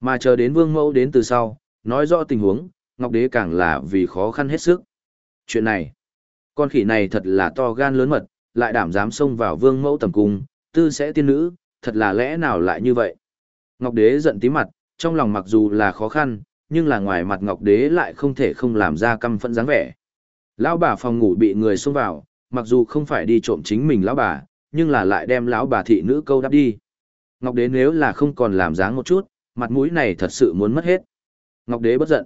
Mà chờ đến vương mẫu đến từ sau, nói rõ tình huống, Ngọc Đế càng là vì khó khăn hết sức. Chuyện này, con khỉ này thật là to gan lớn mật, lại đảm dám xông vào vương mẫu tầm cung, tư sẽ tiên nữ, thật là lẽ nào lại như vậy. Ngọc Đế giận tí mặt, trong lòng mặc dù là khó khăn, nhưng là ngoài mặt Ngọc Đế lại không thể không làm ra căm phẫn dáng vẻ. Lão bà phòng ngủ bị người xông vào, mặc dù không phải đi trộm chính mình lão bà, nhưng là lại đem lão bà thị nữ câu đáp đi. Ngọc Đế nếu là không còn làm dáng một chút, mặt mũi này thật sự muốn mất hết. Ngọc Đế bất giận.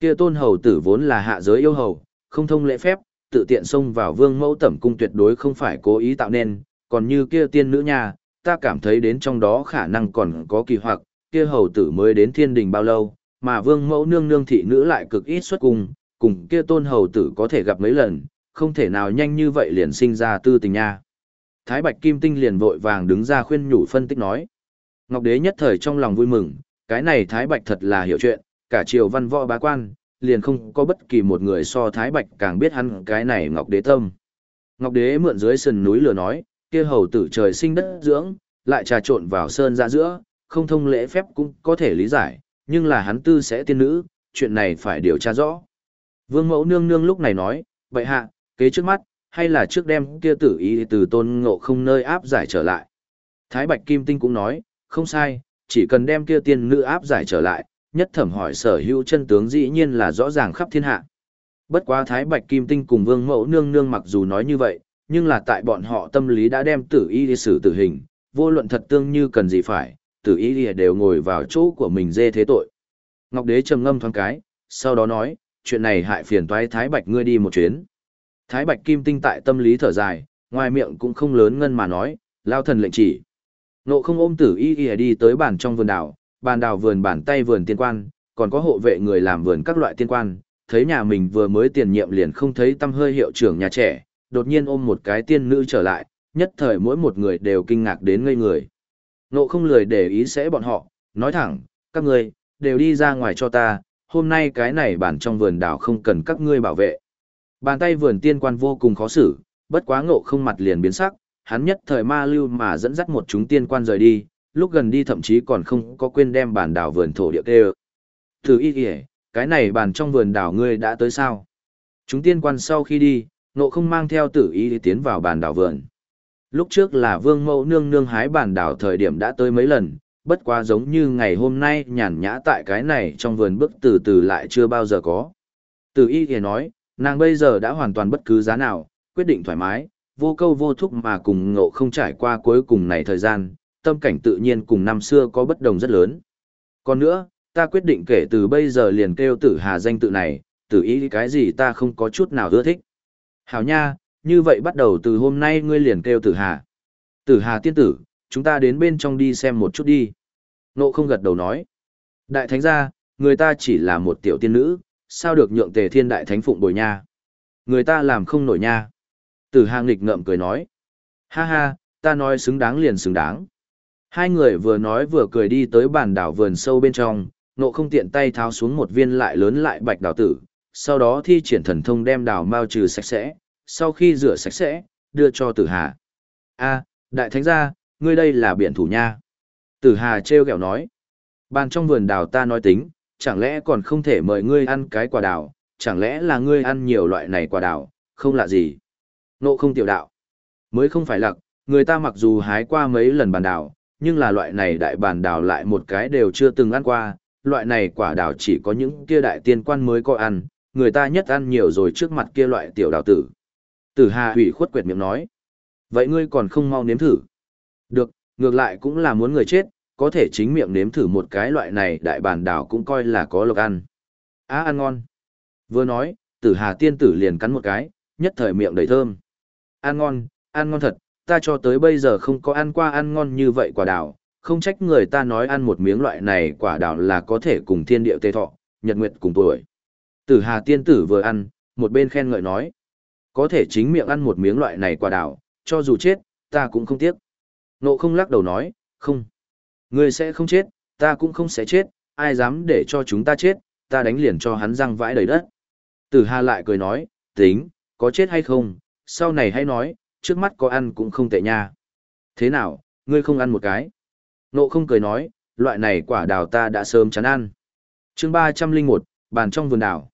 Kia tôn hầu tử vốn là hạ giới yêu hầu, không thông lễ phép, tự tiện xông vào vương mẫu tẩm cung tuyệt đối không phải cố ý tạo nên, còn như kia tiên nữ nha, ta cảm thấy đến trong đó khả năng còn có kỳ hoặc, kia hầu tử mới đến thiên đình bao lâu, mà vương mẫu nương nương thị nữ lại cực ít xuất cung, cùng kia tôn hầu tử có thể gặp mấy lần, không thể nào nhanh như vậy liền sinh ra tư tình nha. Thái Bạch Kim Tinh liền vội vàng đứng ra khuyên nhủ phân tích nói. Ngọc Đế nhất thời trong lòng vui mừng, cái này Thái Bạch thật là hiểu chuyện, cả triều văn võ bá quan, liền không có bất kỳ một người so Thái Bạch càng biết hắn cái này Ngọc Đế tâm. Ngọc Đế mượn dưới sườn núi lửa nói, kia hầu tử trời sinh đất dưỡng, lại trà trộn vào sơn ra giữa, không thông lễ phép cũng có thể lý giải, nhưng là hắn tư sẽ tiên nữ, chuyện này phải điều tra rõ. Vương mẫu nương nương lúc này nói, vậy hạ, kế trước mắt, hay là trước đem kia tử ý từ tôn ngộ không nơi áp giải trở lại. Thái Bạch Kim Tinh cũng nói, không sai, chỉ cần đem kia tiên nữ áp giải trở lại, nhất thẩm hỏi sở hữu chân tướng dĩ nhiên là rõ ràng khắp thiên hạ. Bất quá Thái Bạch Kim Tinh cùng Vương Mẫu Nương Nương mặc dù nói như vậy, nhưng là tại bọn họ tâm lý đã đem tử y đi xử tử hình, vô luận thật tương như cần gì phải, tử y đi đều ngồi vào chỗ của mình dê thế tội. Ngọc Đế trầm ngâm thoáng cái, sau đó nói, chuyện này hại phiền toái Thái Bạch ngươi đi một chuyến. Thái Bạch Kim Tinh tại tâm lý thở dài, ngoài miệng cũng không lớn ngân mà nói, lao thần lệnh chỉ. Nộ không ôm tử y y đi tới bàn trong vườn đảo, bàn đảo vườn bàn tay vườn tiên quan, còn có hộ vệ người làm vườn các loại tiên quan, thấy nhà mình vừa mới tiền nhiệm liền không thấy tâm hơi hiệu trưởng nhà trẻ, đột nhiên ôm một cái tiên nữ trở lại, nhất thời mỗi một người đều kinh ngạc đến ngây người. Nộ không lười để ý sẽ bọn họ, nói thẳng, các ngươi đều đi ra ngoài cho ta, hôm nay cái này bản trong vườn đảo không cần các ngươi bảo vệ. Bàn tay vườn tiên quan vô cùng khó xử, bất quá ngộ không mặt liền biến sắc, hắn nhất thời ma lưu mà dẫn dắt một chúng tiên quan rời đi, lúc gần đi thậm chí còn không có quên đem bản đảo vườn thổ địa kêu. Từ y kìa, cái này bàn trong vườn đảo ngươi đã tới sao? Chúng tiên quan sau khi đi, ngộ không mang theo tử y tiến vào bàn đảo vườn. Lúc trước là vương mẫu nương nương hái bản đảo thời điểm đã tới mấy lần, bất quá giống như ngày hôm nay nhàn nhã tại cái này trong vườn bước từ từ lại chưa bao giờ có. Tử y kìa nói, Nàng bây giờ đã hoàn toàn bất cứ giá nào, quyết định thoải mái, vô câu vô thúc mà cùng ngộ không trải qua cuối cùng này thời gian, tâm cảnh tự nhiên cùng năm xưa có bất đồng rất lớn. Còn nữa, ta quyết định kể từ bây giờ liền kêu tử hà danh tự này, tử ý cái gì ta không có chút nào ưa thích. Hảo nha, như vậy bắt đầu từ hôm nay ngươi liền kêu tử hà. Tử hà tiên tử, chúng ta đến bên trong đi xem một chút đi. Nộ không gật đầu nói. Đại thánh gia, người ta chỉ là một tiểu tiên nữ, sao được nhượng tề thiên đại thánh phụng bồi nha. Người ta làm không nổi nha. Tử Hà nghịch ngợm cười nói. Ha ha, ta nói xứng đáng liền xứng đáng. Hai người vừa nói vừa cười đi tới bàn đảo vườn sâu bên trong, nộ không tiện tay tháo xuống một viên lại lớn lại bạch đào tử, sau đó thi triển thần thông đem đào mao trừ sạch sẽ, sau khi rửa sạch sẽ, đưa cho tử hà. a đại thánh gia, ngươi đây là biện thủ nha. Tử hà treo kẹo nói. Bàn trong vườn đào ta nói tính, chẳng lẽ còn không thể mời ngươi ăn cái quả đào, chẳng lẽ là ngươi ăn nhiều loại này quả đào, không lạ gì. Nộ không tiểu đạo. Mới không phải lặc, người ta mặc dù hái qua mấy lần bàn đào, nhưng là loại này đại bàn đào lại một cái đều chưa từng ăn qua, loại này quả đào chỉ có những kia đại tiên quan mới có ăn, người ta nhất ăn nhiều rồi trước mặt kia loại tiểu đào tử. Tử Hà hủy khuất quyệt miệng nói. Vậy ngươi còn không mau nếm thử. Được, ngược lại cũng là muốn người chết, có thể chính miệng nếm thử một cái loại này đại bản đảo cũng coi là có lộc ăn. Á ăn ngon. Vừa nói, tử hà tiên tử liền cắn một cái, nhất thời miệng đầy thơm. Ăn ngon, ăn ngon thật, ta cho tới bây giờ không có ăn qua ăn ngon như vậy quả đào, không trách người ta nói ăn một miếng loại này quả đào là có thể cùng thiên địa tê thọ, nhật nguyệt cùng tuổi. Tử hà tiên tử vừa ăn, một bên khen ngợi nói. Có thể chính miệng ăn một miếng loại này quả đào, cho dù chết, ta cũng không tiếc. Nộ không lắc đầu nói, không. Ngươi sẽ không chết, ta cũng không sẽ chết, ai dám để cho chúng ta chết, ta đánh liền cho hắn răng vãi đầy đất. Tử Hà lại cười nói, tính, có chết hay không, sau này hãy nói, trước mắt có ăn cũng không tệ nha. Thế nào, ngươi không ăn một cái? Nộ không cười nói, loại này quả đào ta đã sớm chán ăn. chương ba trăm linh một bàn trong vườn đào.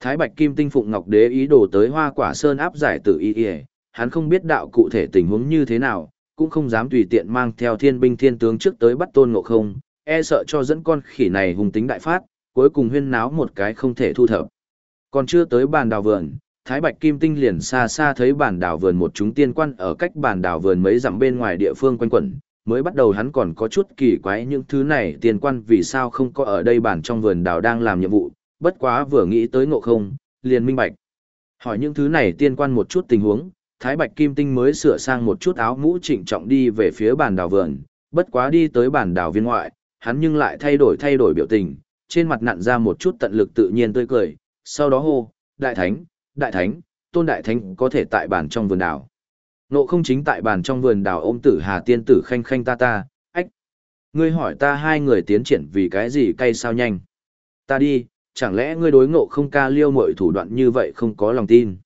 Thái Bạch Kim Tinh Phụng Ngọc Đế ý đồ tới hoa quả sơn áp giải tử y y, hắn không biết đạo cụ thể tình huống như thế nào, cũng không dám tùy tiện mang theo thiên binh thiên tướng trước tới bắt tôn ngộ không, e sợ cho dẫn con khỉ này hùng tính đại phát, cuối cùng huyên náo một cái không thể thu thập. Còn chưa tới bàn đào vườn, Thái Bạch Kim Tinh liền xa xa thấy bản đào vườn một chúng tiên quan ở cách bản đào vườn mấy dặm bên ngoài địa phương quanh quẩn, mới bắt đầu hắn còn có chút kỳ quái những thứ này tiên quan vì sao không có ở đây bản trong vườn đào đang làm nhiệm vụ, bất quá vừa nghĩ tới ngộ không, liền minh bạch. Hỏi những thứ này tiên quan một chút tình huống, Thái Bạch Kim Tinh mới sửa sang một chút áo mũ trịnh trọng đi về phía bản đào vườn, bất quá đi tới bản đào viên ngoại, hắn nhưng lại thay đổi thay đổi biểu tình, trên mặt nặn ra một chút tận lực tự nhiên tươi cười, sau đó hô, đại thánh, đại thánh, tôn đại thánh có thể tại bàn trong vườn đào. Nộ không chính tại bàn trong vườn đào ôm tử hà tiên tử khanh khanh ta ta, ách. Ngươi hỏi ta hai người tiến triển vì cái gì cay sao nhanh. Ta đi, chẳng lẽ ngươi đối ngộ không ca liêu mọi thủ đoạn như vậy không có lòng tin.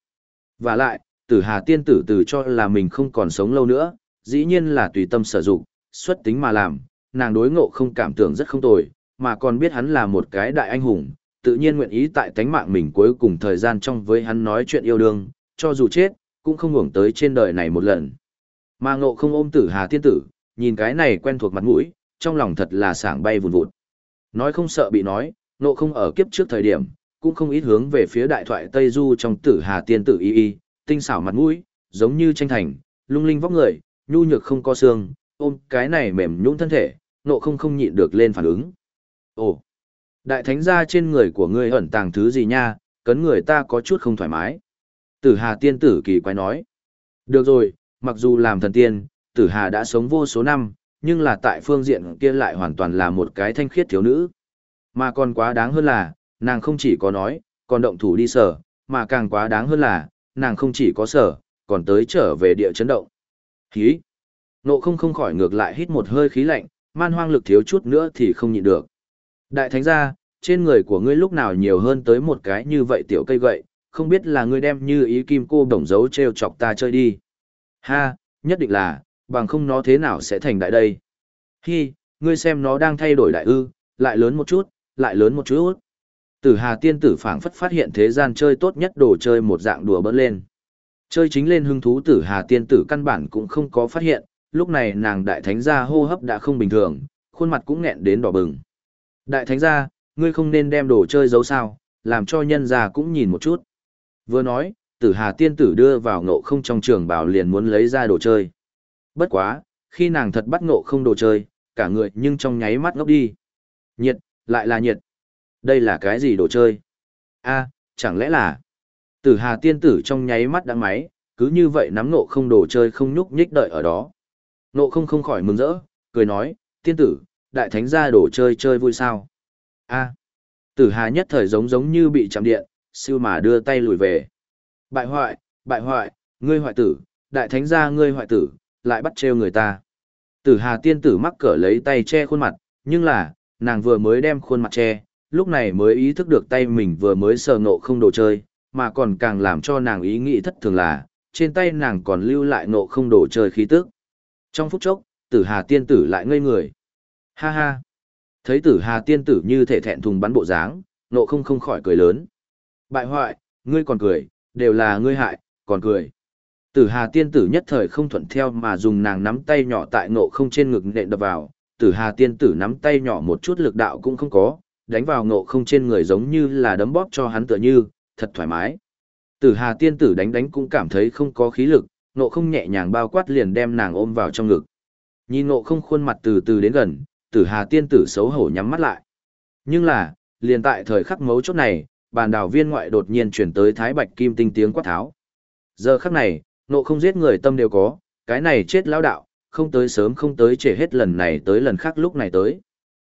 Và lại, tử hà tiên tử từ cho là mình không còn sống lâu nữa, dĩ nhiên là tùy tâm sở dụng, xuất tính mà làm, nàng đối ngộ không cảm tưởng rất không tồi, mà còn biết hắn là một cái đại anh hùng, tự nhiên nguyện ý tại tánh mạng mình cuối cùng thời gian trong với hắn nói chuyện yêu đương, cho dù chết, cũng không ngủng tới trên đời này một lần. Mà ngộ không ôm tử hà tiên tử, nhìn cái này quen thuộc mặt mũi, trong lòng thật là sảng bay vùn vụt. Nói không sợ bị nói, ngộ không ở kiếp trước thời điểm, cũng không ít hướng về phía đại thoại Tây Du trong tử hà tiên tử y y, tinh xảo mặt mũi, giống như tranh thành, lung linh vóc người, nhu nhược không có xương, ôm cái này mềm nhũn thân thể, ngộ không không nhịn được lên phản ứng. Ồ, đại thánh gia trên người của ngươi ẩn tàng thứ gì nha, cấn người ta có chút không thoải mái. Tử Hà tiên tử kỳ quái nói. Được rồi, mặc dù làm thần tiên, Tử Hà đã sống vô số năm, nhưng là tại phương diện kia lại hoàn toàn là một cái thanh khiết thiếu nữ. Mà còn quá đáng hơn là, nàng không chỉ có nói, còn động thủ đi sở, mà càng quá đáng hơn là, nàng không chỉ có sở, còn tới trở về địa chấn động. Khí! Nộ không không khỏi ngược lại hít một hơi khí lạnh, man hoang lực thiếu chút nữa thì không nhịn được. Đại thánh gia, trên người của ngươi lúc nào nhiều hơn tới một cái như vậy tiểu cây gậy, không biết là ngươi đem như ý kim cô đồng dấu treo chọc ta chơi đi. Ha, nhất định là, bằng không nó thế nào sẽ thành đại đây. Hi, ngươi xem nó đang thay đổi đại ư, lại lớn một chút, lại lớn một chút. Tử Hà tiên tử phảng phất phát hiện thế gian chơi tốt nhất đồ chơi một dạng đùa bỡn lên. Chơi chính lên hứng thú Tử Hà tiên tử căn bản cũng không có phát hiện, lúc này nàng đại thánh gia hô hấp đã không bình thường, khuôn mặt cũng nghẹn đến đỏ bừng. Đại thánh gia, ngươi không nên đem đồ chơi giấu sao, làm cho nhân gia cũng nhìn một chút. Vừa nói, tử hà tiên tử đưa vào ngộ không trong trường bảo liền muốn lấy ra đồ chơi. Bất quá, khi nàng thật bắt ngộ không đồ chơi, cả người nhưng trong nháy mắt ngốc đi. Nhiệt, lại là nhiệt. Đây là cái gì đồ chơi? a chẳng lẽ là... Tử hà tiên tử trong nháy mắt đã máy, cứ như vậy nắm ngộ không đồ chơi không nhúc nhích đợi ở đó. Ngộ không không khỏi mừng rỡ, cười nói, tiên tử, đại thánh gia đổ chơi chơi vui sao? a Tử hà nhất thời giống giống như bị chạm điện, siêu mà đưa tay lùi về. Bại hoại, bại hoại, ngươi hoại tử, đại thánh gia ngươi hoại tử, lại bắt trêu người ta. Tử hà tiên tử mắc cỡ lấy tay che khuôn mặt, nhưng là, nàng vừa mới đem khuôn mặt che, lúc này mới ý thức được tay mình vừa mới sờ ngộ không đồ chơi, mà còn càng làm cho nàng ý nghĩ thất thường là, trên tay nàng còn lưu lại ngộ không đồ chơi khí tức. Trong phút chốc, tử hà tiên tử lại ngây người. Ha ha! Thấy tử hà tiên tử như thể thẹn thùng bắn bộ dáng, Nộ không không khỏi cười lớn. Bại hoại, ngươi còn cười, đều là ngươi hại, còn cười. Tử Hà tiên tử nhất thời không thuận theo mà dùng nàng nắm tay nhỏ tại Nộ không trên ngực nện đập vào, Tử Hà tiên tử nắm tay nhỏ một chút lực đạo cũng không có, đánh vào Nộ không trên người giống như là đấm bóp cho hắn tựa như, thật thoải mái. Tử Hà tiên tử đánh đánh cũng cảm thấy không có khí lực, Nộ không nhẹ nhàng bao quát liền đem nàng ôm vào trong ngực. Nhìn Nộ không khuôn mặt từ từ đến gần, Tử Hà tiên tử xấu hổ nhắm mắt lại. Nhưng là, liền tại thời khắc mấu chốt này, bàn đảo viên ngoại đột nhiên chuyển tới thái bạch kim tinh tiếng quát tháo. Giờ khắc này, nộ không giết người tâm đều có, cái này chết lão đạo, không tới sớm không tới trễ hết lần này tới lần khác lúc này tới.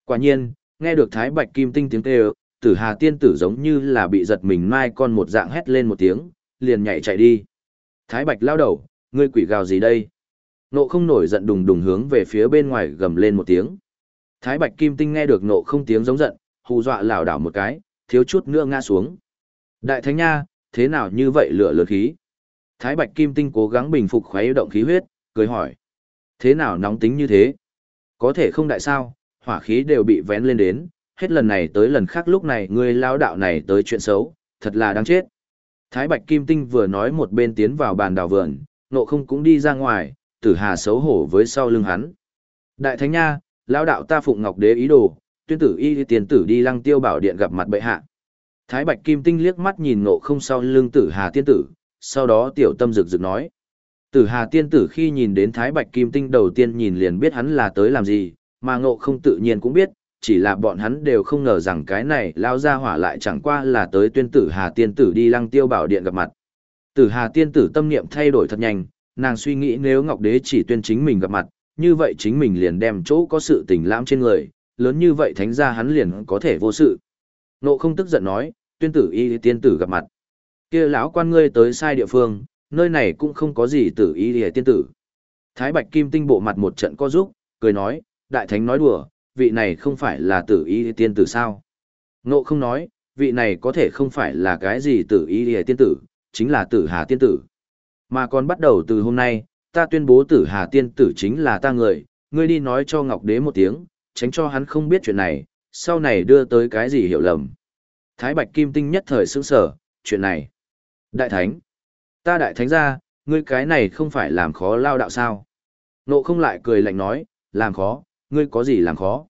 Quả nhiên, nghe được thái bạch kim tinh tiếng kêu, tử hà tiên tử giống như là bị giật mình mai con một dạng hét lên một tiếng, liền nhảy chạy đi. Thái bạch lao đầu, ngươi quỷ gào gì đây? Nộ không nổi giận đùng đùng hướng về phía bên ngoài gầm lên một tiếng. Thái bạch kim tinh nghe được nộ không tiếng giống giận, hù dọa lảo đảo một cái, thiếu chút nữa ngã xuống. Đại thánh nha, thế nào như vậy lửa lửa khí? Thái Bạch Kim Tinh cố gắng bình phục khuấy động khí huyết, cười hỏi. Thế nào nóng tính như thế? Có thể không đại sao, hỏa khí đều bị vén lên đến, hết lần này tới lần khác lúc này ngươi lao đạo này tới chuyện xấu, thật là đáng chết. Thái Bạch Kim Tinh vừa nói một bên tiến vào bàn đào vườn, nộ không cũng đi ra ngoài, tử hà xấu hổ với sau lưng hắn. Đại Thánh Nha, lao đạo ta phụng ngọc đế ý đồ, tuyên tử y tiền tử đi lăng tiêu bảo điện gặp mặt bệ hạ. Thái Bạch Kim Tinh liếc mắt nhìn nộ không sau lưng tử hà tiên tử, sau đó tiểu tâm rực rực nói. Tử hà tiên tử khi nhìn đến Thái Bạch Kim Tinh đầu tiên nhìn liền biết hắn là tới làm gì, mà ngộ không tự nhiên cũng biết, chỉ là bọn hắn đều không ngờ rằng cái này lao ra hỏa lại chẳng qua là tới tuyên tử hà tiên tử đi lăng tiêu bảo điện gặp mặt. Tử hà tiên tử tâm niệm thay đổi thật nhanh, nàng suy nghĩ nếu Ngọc Đế chỉ tuyên chính mình gặp mặt, như vậy chính mình liền đem chỗ có sự tình lãm trên người, lớn như vậy thánh ra hắn liền có thể vô sự. Nộ không tức giận nói, tuyên tử y tiên tử gặp mặt. kia lão quan ngươi tới sai địa phương, nơi này cũng không có gì tử y tiên tử. Thái Bạch Kim tinh bộ mặt một trận co giúp, cười nói, đại thánh nói đùa, vị này không phải là tử y tiên tử sao? nộ không nói, vị này có thể không phải là cái gì tử y tiên tử, chính là tử hà tiên tử. Mà còn bắt đầu từ hôm nay, ta tuyên bố tử hà tiên tử chính là ta người, ngươi đi nói cho Ngọc Đế một tiếng, tránh cho hắn không biết chuyện này, sau này đưa tới cái gì hiểu lầm. Thái Bạch Kim Tinh nhất thời sững sở, chuyện này. Đại Thánh, ta Đại Thánh ra, ngươi cái này không phải làm khó lao đạo sao? Nộ không lại cười lạnh nói, làm khó, ngươi có gì làm khó.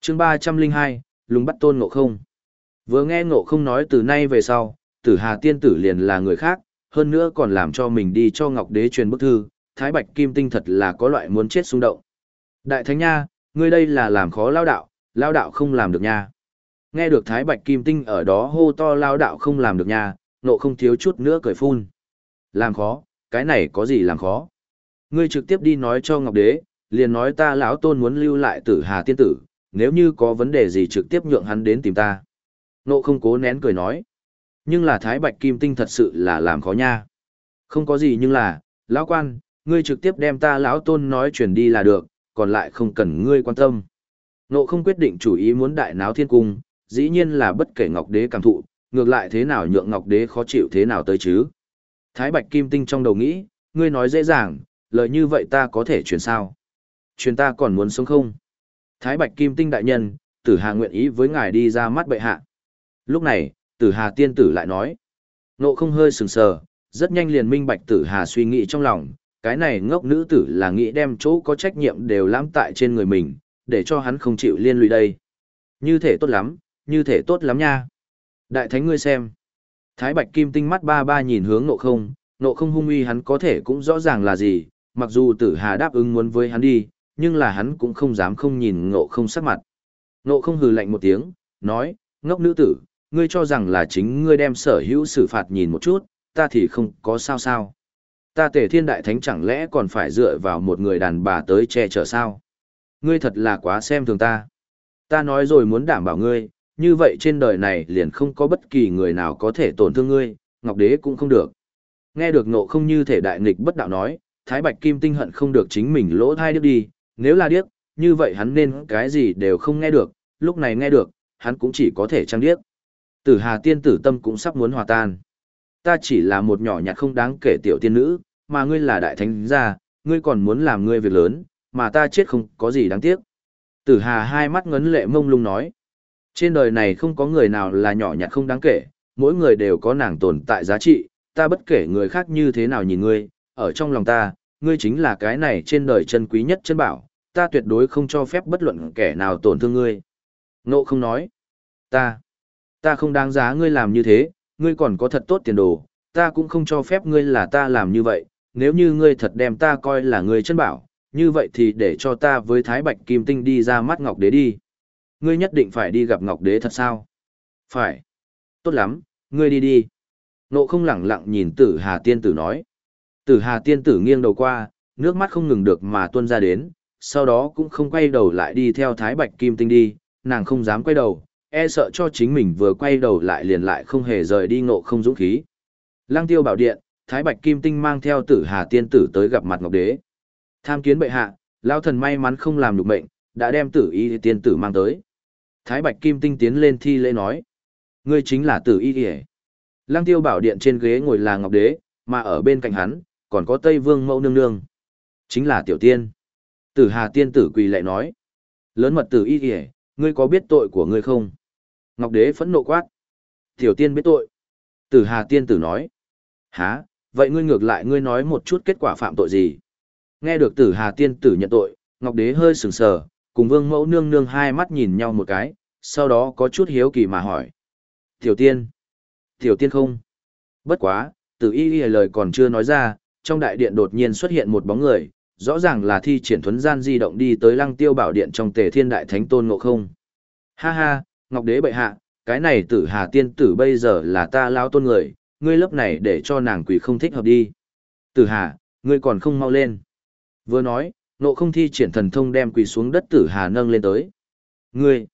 chương ba trăm linh hai lùng bắt tôn ngộ không. Vừa nghe ngộ không nói từ nay về sau, tử hà tiên tử liền là người khác, hơn nữa còn làm cho mình đi cho Ngọc Đế truyền bức thư, Thái Bạch Kim Tinh thật là có loại muốn chết xung động. Đại Thánh Nha, ngươi đây là làm khó lao đạo, lao đạo không làm được nha. Nghe được Thái Bạch Kim Tinh ở đó hô to lao đạo không làm được nha, nộ không thiếu chút nữa cười phun. Làm khó, cái này có gì làm khó. Ngươi trực tiếp đi nói cho Ngọc Đế, liền nói ta lão tôn muốn lưu lại tử hà tiên tử, nếu như có vấn đề gì trực tiếp nhượng hắn đến tìm ta. Nộ không cố nén cười nói. Nhưng là Thái Bạch Kim Tinh thật sự là làm khó nha. Không có gì nhưng là, lão quan, ngươi trực tiếp đem ta lão tôn nói chuyển đi là được, còn lại không cần ngươi quan tâm. Nộ không quyết định chủ ý muốn đại náo thiên cung, dĩ nhiên là bất kể Ngọc Đế cảm thụ, ngược lại thế nào nhượng Ngọc Đế khó chịu thế nào tới chứ. Thái Bạch Kim Tinh trong đầu nghĩ, ngươi nói dễ dàng, lời như vậy ta có thể truyền sao truyền ta còn muốn sống không? Thái Bạch Kim Tinh đại nhân, Tử Hà nguyện ý với ngài đi ra mắt bệ hạ. Lúc này, Tử Hà tiên tử lại nói. Nộ không hơi sừng sờ, rất nhanh liền minh bạch Tử Hà suy nghĩ trong lòng, cái này ngốc nữ tử là nghĩ đem chỗ có trách nhiệm đều lãm tại trên người mình, để cho hắn không chịu liên lụy đây. Như thể tốt lắm, như thể tốt lắm nha. Đại thánh ngươi xem. Thái Bạch Kim Tinh mắt ba ba nhìn hướng nộ không, nộ không hung uy hắn có thể cũng rõ ràng là gì, mặc dù tử hà đáp ứng muốn với hắn đi, nhưng là hắn cũng không dám không nhìn nộ không sắc mặt. nộ không hừ lạnh một tiếng, nói, ngốc nữ tử, ngươi cho rằng là chính ngươi đem sở hữu xử phạt nhìn một chút, ta thì không có sao sao. Ta tể thiên đại thánh chẳng lẽ còn phải dựa vào một người đàn bà tới che chở sao? Ngươi thật là quá xem thường ta. Ta nói rồi muốn đảm bảo ngươi, như vậy trên đời này liền không có bất kỳ người nào có thể tổn thương ngươi, Ngọc Đế cũng không được. Nghe được nộ không như thể đại nghịch bất đạo nói, Thái Bạch Kim Tinh hận không được chính mình lỗ thai điếc đi, nếu là điếc, như vậy hắn nên cái gì đều không nghe được, lúc này nghe được, hắn cũng chỉ có thể trăng điếc. Tử Hà tiên tử tâm cũng sắp muốn hòa tan. Ta chỉ là một nhỏ nhặt không đáng kể tiểu tiên nữ, mà ngươi là đại thánh gia, ngươi còn muốn làm ngươi việc lớn, mà ta chết không có gì đáng tiếc. Tử Hà hai mắt ngấn lệ mông lung nói. Trên đời này không có người nào là nhỏ nhặt không đáng kể, mỗi người đều có nàng tồn tại giá trị, ta bất kể người khác như thế nào nhìn ngươi, ở trong lòng ta, ngươi chính là cái này trên đời chân quý nhất chân bảo, ta tuyệt đối không cho phép bất luận kẻ nào tổn thương ngươi. Nộ không nói, ta, ta không đáng giá ngươi làm như thế, ngươi còn có thật tốt tiền đồ, ta cũng không cho phép ngươi là ta làm như vậy, nếu như ngươi thật đem ta coi là ngươi chân bảo, như vậy thì để cho ta với Thái Bạch Kim Tinh đi ra mắt Ngọc Đế đi. Ngươi nhất định phải đi gặp Ngọc Đế thật sao? Phải. Tốt lắm, ngươi đi đi. Nộ không lẳng lặng nhìn tử Hà Tiên Tử nói. Tử Hà tiên tử nghiêng đầu qua, nước mắt không ngừng được mà tuôn ra đến, sau đó cũng không quay đầu lại đi theo Thái Bạch Kim Tinh đi, nàng không dám quay đầu, e sợ cho chính mình vừa quay đầu lại liền lại không hề rời đi ngộ không dũng khí. Lăng tiêu bảo điện, Thái Bạch Kim Tinh mang theo tử Hà tiên tử tới gặp mặt Ngọc Đế. Tham kiến bệ hạ, lao thần may mắn không làm được mệnh, đã đem tử y tiên tử mang tới. Thái Bạch Kim Tinh tiến lên thi lễ nói. Ngươi chính là tử y kìa. Lăng tiêu bảo điện trên ghế ngồi là Ngọc Đế, mà ở bên cạnh hắn, còn có Tây Vương mẫu nương nương. Chính là tiểu tiên. Tử Hà tiên tử quỳ lại nói. Lớn mật tử y kìa, ngươi có biết tội của ngươi không? Ngọc đế phẫn nộ quát. Tiểu tiên biết tội. Tử hà tiên tử nói. Hả, vậy ngươi ngược lại ngươi nói một chút kết quả phạm tội gì? Nghe được tử hà tiên tử nhận tội, Ngọc đế hơi sừng sờ, cùng vương mẫu nương nương hai mắt nhìn nhau một cái, sau đó có chút hiếu kỳ mà hỏi. Tiểu tiên. Tiểu tiên không. Bất quá, tử y y lời còn chưa nói ra, trong đại điện đột nhiên xuất hiện một bóng người, rõ ràng là thi triển thuấn gian di động đi tới lăng tiêu bảo điện trong tề thiên đại thánh tôn ngộ không. Ha ha, Ngọc Đế bệ hạ, cái này tử hà tiên tử bây giờ là ta lao tôn người, ngươi lớp này để cho nàng quỷ không thích hợp đi. Tử hà, ngươi còn không mau lên. Vừa nói, nộ không thi triển thần thông đem quỳ xuống đất tử hà nâng lên tới. Ngươi,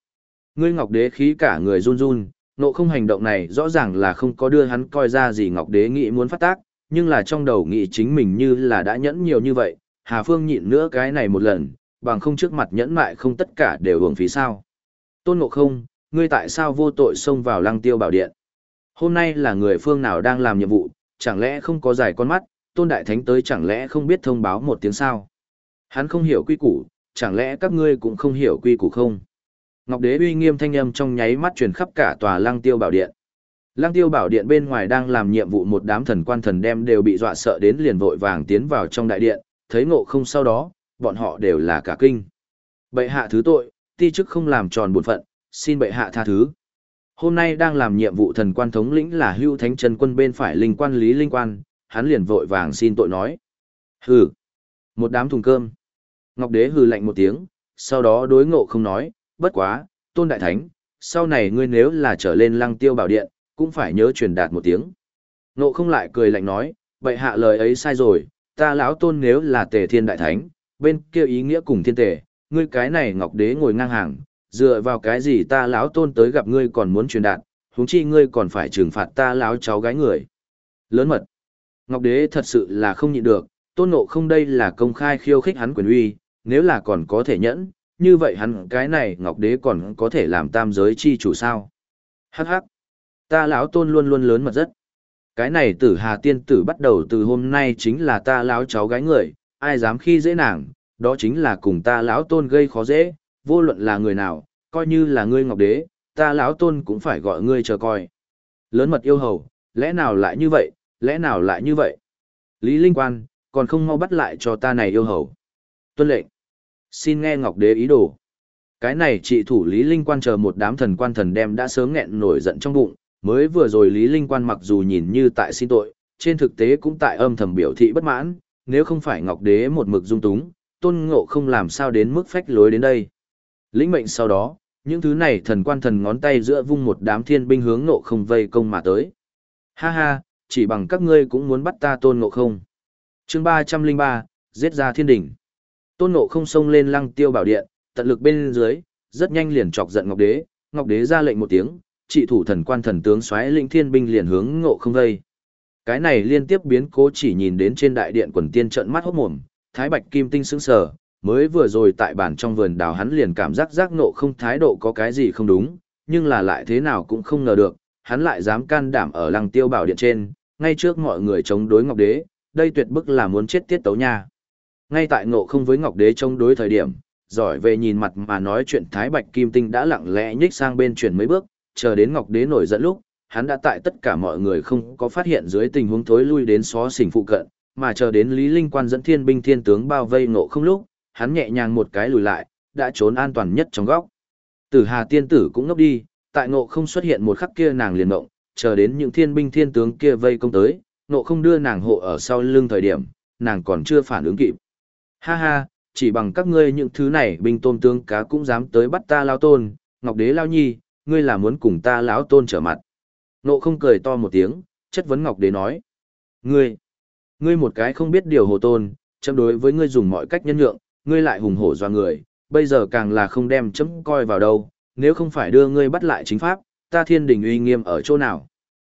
ngươi Ngọc Đế khí cả người run run, nộ không hành động này rõ ràng là không có đưa hắn coi ra gì Ngọc Đế nghĩ muốn phát tác, nhưng là trong đầu nghĩ chính mình như là đã nhẫn nhiều như vậy, Hà Phương nhịn nữa cái này một lần, bằng không trước mặt nhẫn mại không tất cả đều hưởng phí sao. Tôn Ngộ Không, ngươi tại sao vô tội xông vào lăng tiêu bảo điện? Hôm nay là người phương nào đang làm nhiệm vụ, chẳng lẽ không có giải con mắt, Tôn Đại Thánh tới chẳng lẽ không biết thông báo một tiếng sao? Hắn không hiểu quy củ, chẳng lẽ các ngươi cũng không hiểu quy củ không? Ngọc Đế uy nghiêm thanh âm trong nháy mắt truyền khắp cả tòa lăng tiêu bảo điện. Lăng tiêu bảo điện bên ngoài đang làm nhiệm vụ một đám thần quan thần đem đều bị dọa sợ đến liền vội vàng tiến vào trong đại điện, thấy ngộ không sau đó, bọn họ đều là cả kinh. Bệ hạ thứ tội, ti chức không làm tròn bổn phận, xin bệ hạ tha thứ. Hôm nay đang làm nhiệm vụ thần quan thống lĩnh là hưu thánh chân quân bên phải linh quan lý linh quan, hắn liền vội vàng xin tội nói. Hừ, một đám thùng cơm. Ngọc đế hừ lạnh một tiếng, sau đó đối ngộ không nói, bất quá, tôn đại thánh, sau này ngươi nếu là trở lên lăng tiêu bảo điện, cũng phải nhớ truyền đạt một tiếng. Ngộ không lại cười lạnh nói, bệ hạ lời ấy sai rồi, ta lão tôn nếu là tề thiên đại thánh, bên kia ý nghĩa cùng thiên tề, ngươi cái này ngọc đế ngồi ngang hàng, dựa vào cái gì ta lão tôn tới gặp ngươi còn muốn truyền đạt, huống chi ngươi còn phải trừng phạt ta lão cháu gái người. Lớn mật. Ngọc đế thật sự là không nhịn được, tôn ngộ không đây là công khai khiêu khích hắn quyền uy, nếu là còn có thể nhẫn, như vậy hắn cái này ngọc đế còn có thể làm tam giới chi chủ sao. Hắc hắc. Ta lão tôn luôn luôn lớn mật rất. Cái này tử hà tiên tử bắt đầu từ hôm nay chính là ta lão cháu gái người, ai dám khi dễ nàng, đó chính là cùng ta lão tôn gây khó dễ, vô luận là người nào, coi như là ngươi ngọc đế, ta lão tôn cũng phải gọi ngươi chờ coi. Lớn mật yêu hầu, lẽ nào lại như vậy, lẽ nào lại như vậy? Lý Linh Quan, còn không mau bắt lại cho ta này yêu hầu. Tuân lệnh. Xin nghe ngọc đế ý đồ. Cái này trị thủ Lý Linh Quan chờ một đám thần quan thần đem đã sớm nghẹn nổi giận trong bụng, mới vừa rồi Lý Linh Quan mặc dù nhìn như tại xin tội, trên thực tế cũng tại âm thầm biểu thị bất mãn, nếu không phải Ngọc Đế một mực dung túng, tôn ngộ không làm sao đến mức phách lối đến đây. Lĩnh mệnh sau đó, những thứ này thần quan thần ngón tay giữa vung một đám thiên binh hướng ngộ không vây công mà tới. Ha ha, chỉ bằng các ngươi cũng muốn bắt ta tôn ngộ không. chương 303, giết ra thiên đỉnh. Tôn ngộ không xông lên lăng tiêu bảo điện, tận lực bên dưới, rất nhanh liền chọc giận Ngọc Đế, Ngọc Đế ra lệnh một tiếng, trị thủ thần quan thần tướng xoáy linh thiên binh liền hướng ngộ không vây. Cái này liên tiếp biến cố chỉ nhìn đến trên đại điện quần tiên trận mắt hốt mồm, thái bạch kim tinh sững sờ, mới vừa rồi tại bản trong vườn đào hắn liền cảm giác giác nộ không thái độ có cái gì không đúng, nhưng là lại thế nào cũng không ngờ được, hắn lại dám can đảm ở lăng tiêu bảo điện trên, ngay trước mọi người chống đối ngọc đế, đây tuyệt bức là muốn chết tiết tấu nha. Ngay tại ngộ không với ngọc đế chống đối thời điểm, giỏi về nhìn mặt mà nói chuyện thái bạch kim tinh đã lặng lẽ nhích sang bên chuyển mấy bước, chờ đến Ngọc Đế nổi giận lúc, hắn đã tại tất cả mọi người không có phát hiện dưới tình huống thối lui đến xó xỉnh phụ cận, mà chờ đến Lý Linh Quan dẫn thiên binh thiên tướng bao vây ngộ không lúc, hắn nhẹ nhàng một cái lùi lại, đã trốn an toàn nhất trong góc. Tử Hà tiên tử cũng ngốc đi, tại ngộ không xuất hiện một khắc kia nàng liền ngộng, chờ đến những thiên binh thiên tướng kia vây công tới, ngộ không đưa nàng hộ ở sau lưng thời điểm, nàng còn chưa phản ứng kịp. Ha ha, chỉ bằng các ngươi những thứ này binh tôn tướng cá cũng dám tới bắt ta lao tôn, ngọc đế lao nhi, ngươi là muốn cùng ta lão tôn trở mặt. Nộ không cười to một tiếng, chất vấn Ngọc Đế nói. Ngươi, ngươi một cái không biết điều hồ tôn, châm đối với ngươi dùng mọi cách nhân nhượng, ngươi lại hùng hổ doa người, bây giờ càng là không đem chấm coi vào đâu, nếu không phải đưa ngươi bắt lại chính pháp, ta thiên đình uy nghiêm ở chỗ nào?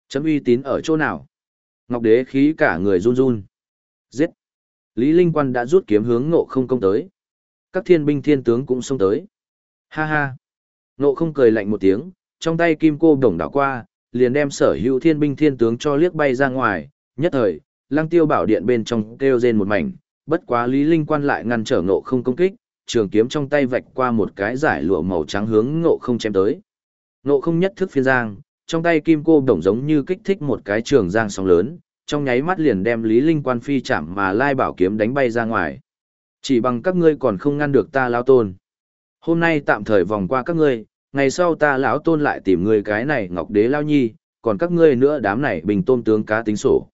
Chấm uy tín ở chỗ nào? Ngọc Đế khí cả người run run. Giết! Lý Linh Quan đã rút kiếm hướng ngộ không công tới. Các thiên binh thiên tướng cũng xông tới. Ha ha! Nộ không cười lạnh một tiếng, trong tay kim cô đồng đảo qua, liền đem sở hữu thiên binh thiên tướng cho liếc bay ra ngoài, nhất thời, lăng tiêu bảo điện bên trong kêu rên một mảnh, bất quá Lý Linh Quan lại ngăn trở nộ không công kích, trường kiếm trong tay vạch qua một cái giải lụa màu trắng hướng ngộ không chém tới. Ngộ không nhất thức phiên giang, trong tay kim cô đồng giống như kích thích một cái trường giang sóng lớn, trong nháy mắt liền đem Lý Linh Quan phi chạm mà lai bảo kiếm đánh bay ra ngoài. Chỉ bằng các ngươi còn không ngăn được ta lão tôn. Hôm nay tạm thời vòng qua các ngươi, ngày sau ta lão tôn lại tìm người cái này ngọc đế lao nhi, còn các ngươi nữa đám này bình tôm tướng cá tính sổ.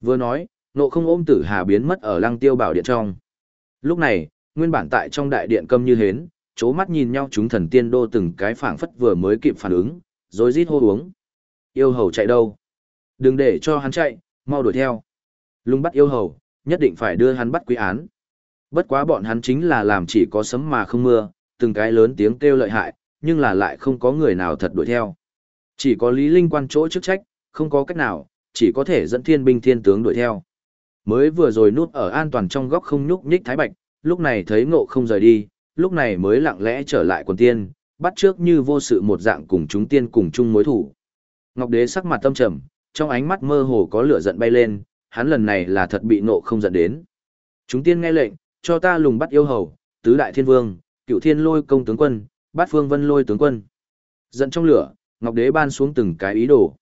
Vừa nói, nộ không ôm tử hà biến mất ở lăng tiêu bảo điện trong. Lúc này, nguyên bản tại trong đại điện câm như hến, chố mắt nhìn nhau chúng thần tiên đô từng cái phảng phất vừa mới kịp phản ứng, rồi rít hô uống. Yêu hầu chạy đâu? Đừng để cho hắn chạy, mau đuổi theo. Lung bắt yêu hầu, nhất định phải đưa hắn bắt quý án. Bất quá bọn hắn chính là làm chỉ có sấm mà không mưa, từng cái lớn tiếng kêu lợi hại, nhưng là lại không có người nào thật đuổi theo. Chỉ có Lý Linh quan chỗ chức trách, không có cách nào, chỉ có thể dẫn thiên binh thiên tướng đuổi theo. Mới vừa rồi núp ở an toàn trong góc không nhúc nhích Thái Bạch, lúc này thấy ngộ không rời đi, lúc này mới lặng lẽ trở lại quần tiên, bắt trước như vô sự một dạng cùng chúng tiên cùng chung mối thủ. Ngọc Đế sắc mặt tâm trầm, trong ánh mắt mơ hồ có lửa giận bay lên, hắn lần này là thật bị nộ không giận đến. Chúng tiên nghe lệnh, cho ta lùng bắt yêu hầu, tứ đại thiên vương, cựu thiên lôi công tướng quân, bát phương vân lôi tướng quân. Giận trong lửa, Ngọc Đế ban xuống từng cái ý đồ.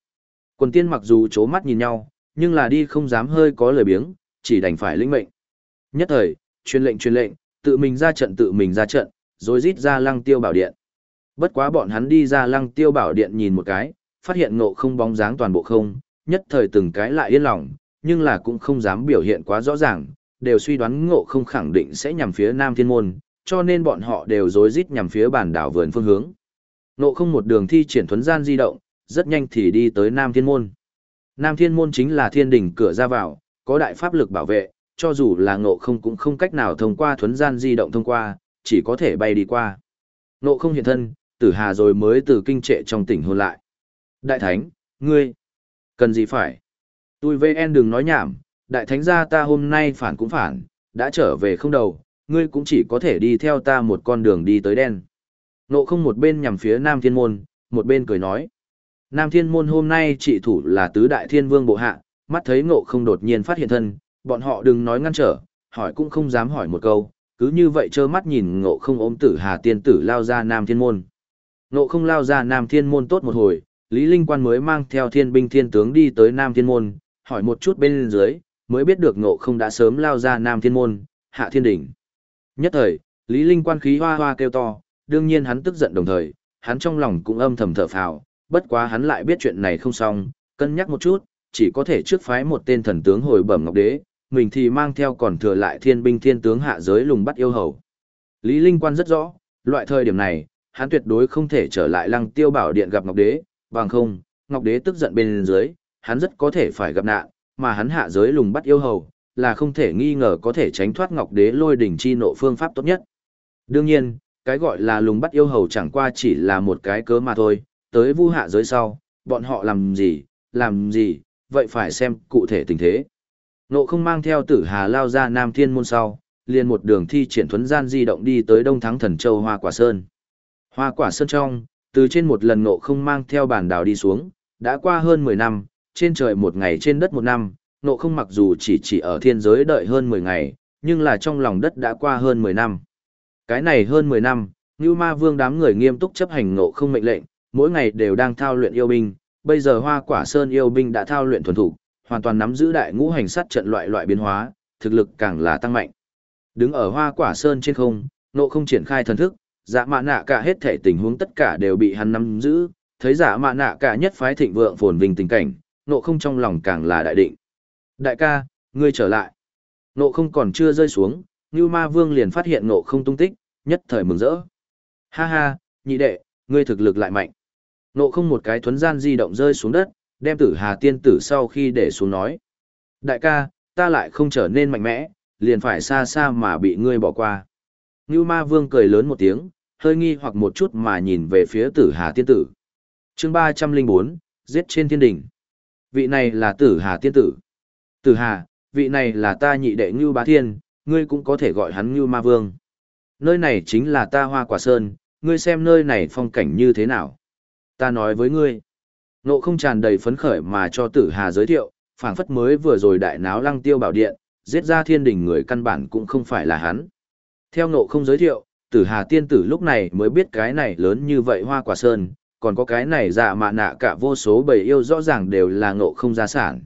Quần tiên mặc dù chố mắt nhìn nhau, nhưng là đi không dám hơi có lời biếng, chỉ đành phải lĩnh mệnh. Nhất thời, truyền lệnh truyền lệnh, tự mình ra trận tự mình ra trận, rồi rít ra lăng tiêu bảo điện. Bất quá bọn hắn đi ra lăng tiêu bảo điện nhìn một cái, phát hiện ngộ không bóng dáng toàn bộ không, nhất thời từng cái lại yên lòng, nhưng là cũng không dám biểu hiện quá rõ ràng, đều suy đoán ngộ không khẳng định sẽ nhằm phía Nam Thiên Môn, cho nên bọn họ đều rối rít nhằm phía bản đảo vườn phương hướng. Ngộ không một đường thi triển thuấn gian di động, rất nhanh thì đi tới Nam Thiên Môn. Nam Thiên Môn chính là thiên đỉnh cửa ra vào, có đại pháp lực bảo vệ, cho dù là ngộ không cũng không cách nào thông qua thuấn gian di động thông qua, chỉ có thể bay đi qua. Ngộ không hiện thân, tử hà rồi mới từ kinh trệ trong tỉnh hôn lại. Đại Thánh, ngươi, cần gì phải? Tôi VN đừng nói nhảm, Đại Thánh gia ta hôm nay phản cũng phản, đã trở về không đầu, ngươi cũng chỉ có thể đi theo ta một con đường đi tới đen. Ngộ không một bên nhằm phía Nam Thiên Môn, một bên cười nói. Nam Thiên Môn hôm nay trị thủ là tứ đại thiên vương bộ hạ, mắt thấy ngộ không đột nhiên phát hiện thân, bọn họ đừng nói ngăn trở, hỏi cũng không dám hỏi một câu, cứ như vậy trơ mắt nhìn ngộ không ôm tử hà tiên tử lao ra Nam Thiên Môn. Ngộ không lao ra Nam Thiên Môn tốt một hồi, Lý Linh Quan mới mang theo thiên binh thiên tướng đi tới Nam Thiên Môn, hỏi một chút bên dưới, mới biết được ngộ không đã sớm lao ra Nam Thiên Môn, hạ thiên đỉnh. Nhất thời, Lý Linh Quan khí hoa hoa kêu to, đương nhiên hắn tức giận đồng thời, hắn trong lòng cũng âm thầm thở phào, bất quá hắn lại biết chuyện này không xong, cân nhắc một chút, chỉ có thể trước phái một tên thần tướng hồi bẩm ngọc đế, mình thì mang theo còn thừa lại thiên binh thiên tướng hạ giới lùng bắt yêu hầu. Lý Linh Quan rất rõ, loại thời điểm này, hắn tuyệt đối không thể trở lại lăng tiêu bảo điện gặp ngọc đế, bằng không, ngọc đế tức giận bên dưới, hắn rất có thể phải gặp nạn, mà hắn hạ giới lùng bắt yêu hầu, là không thể nghi ngờ có thể tránh thoát ngọc đế lôi đỉnh chi nộ phương pháp tốt nhất. Đương nhiên, cái gọi là lùng bắt yêu hầu chẳng qua chỉ là một cái cớ mà thôi, tới vu hạ giới sau, bọn họ làm gì, làm gì, vậy phải xem cụ thể tình thế. Nộ không mang theo tử hà lao ra Nam Thiên môn sau, liền một đường thi triển thuấn gian di động đi tới Đông Thắng Thần Châu Hoa Quả Sơn. Hoa Quả Sơn trong, từ trên một lần nộ không mang theo bản đảo đi xuống, đã qua hơn 10 năm, trên trời một ngày trên đất một năm, nộ không mặc dù chỉ chỉ ở thiên giới đợi hơn 10 ngày, nhưng là trong lòng đất đã qua hơn 10 năm. Cái này hơn 10 năm, Như Ma Vương đám người nghiêm túc chấp hành nộ không mệnh lệnh, mỗi ngày đều đang thao luyện yêu binh, bây giờ Hoa Quả Sơn yêu binh đã thao luyện thuần thủ, hoàn toàn nắm giữ đại ngũ hành sát trận loại loại biến hóa, thực lực càng là tăng mạnh. Đứng ở Hoa Quả Sơn trên không, nộ không triển khai thần thức, dạ mạ nạ cả hết thể tình huống tất cả đều bị hắn nắm giữ, thấy dạ mạ nạ cả nhất phái thịnh vượng phồn vinh tình cảnh, nộ không trong lòng càng là đại định. Đại ca, ngươi trở lại. Nộ không còn chưa rơi xuống, Ngưu Ma Vương liền phát hiện nộ không tung tích, nhất thời mừng rỡ. Ha ha, nhị đệ, ngươi thực lực lại mạnh. Nộ không một cái thuấn gian di động rơi xuống đất, đem tử hà tiên tử sau khi để xuống nói. Đại ca, ta lại không trở nên mạnh mẽ, liền phải xa xa mà bị ngươi bỏ qua. Ngưu Ma Vương cười lớn một tiếng, hơi nghi hoặc một chút mà nhìn về phía tử hà tiên tử. chương ba trăm linh bốn giết trên thiên đỉnh. Vị này là tử hà tiên tử. Tử hà, vị này là ta nhị đệ Ngưu Bá Thiên, ngươi cũng có thể gọi hắn Ngưu Ma Vương. Nơi này chính là ta hoa quả sơn, ngươi xem nơi này phong cảnh như thế nào. Ta nói với ngươi. Nộ không tràn đầy phấn khởi mà cho tử hà giới thiệu, phảng phất mới vừa rồi đại náo lăng tiêu bảo điện, giết ra thiên đình người căn bản cũng không phải là hắn. Theo nộ không giới thiệu, tử hà tiên tử lúc này mới biết cái này lớn như vậy hoa quả sơn, còn có cái này dạ mạ nạ cả vô số bầy yêu rõ ràng đều là nộ không gia sản.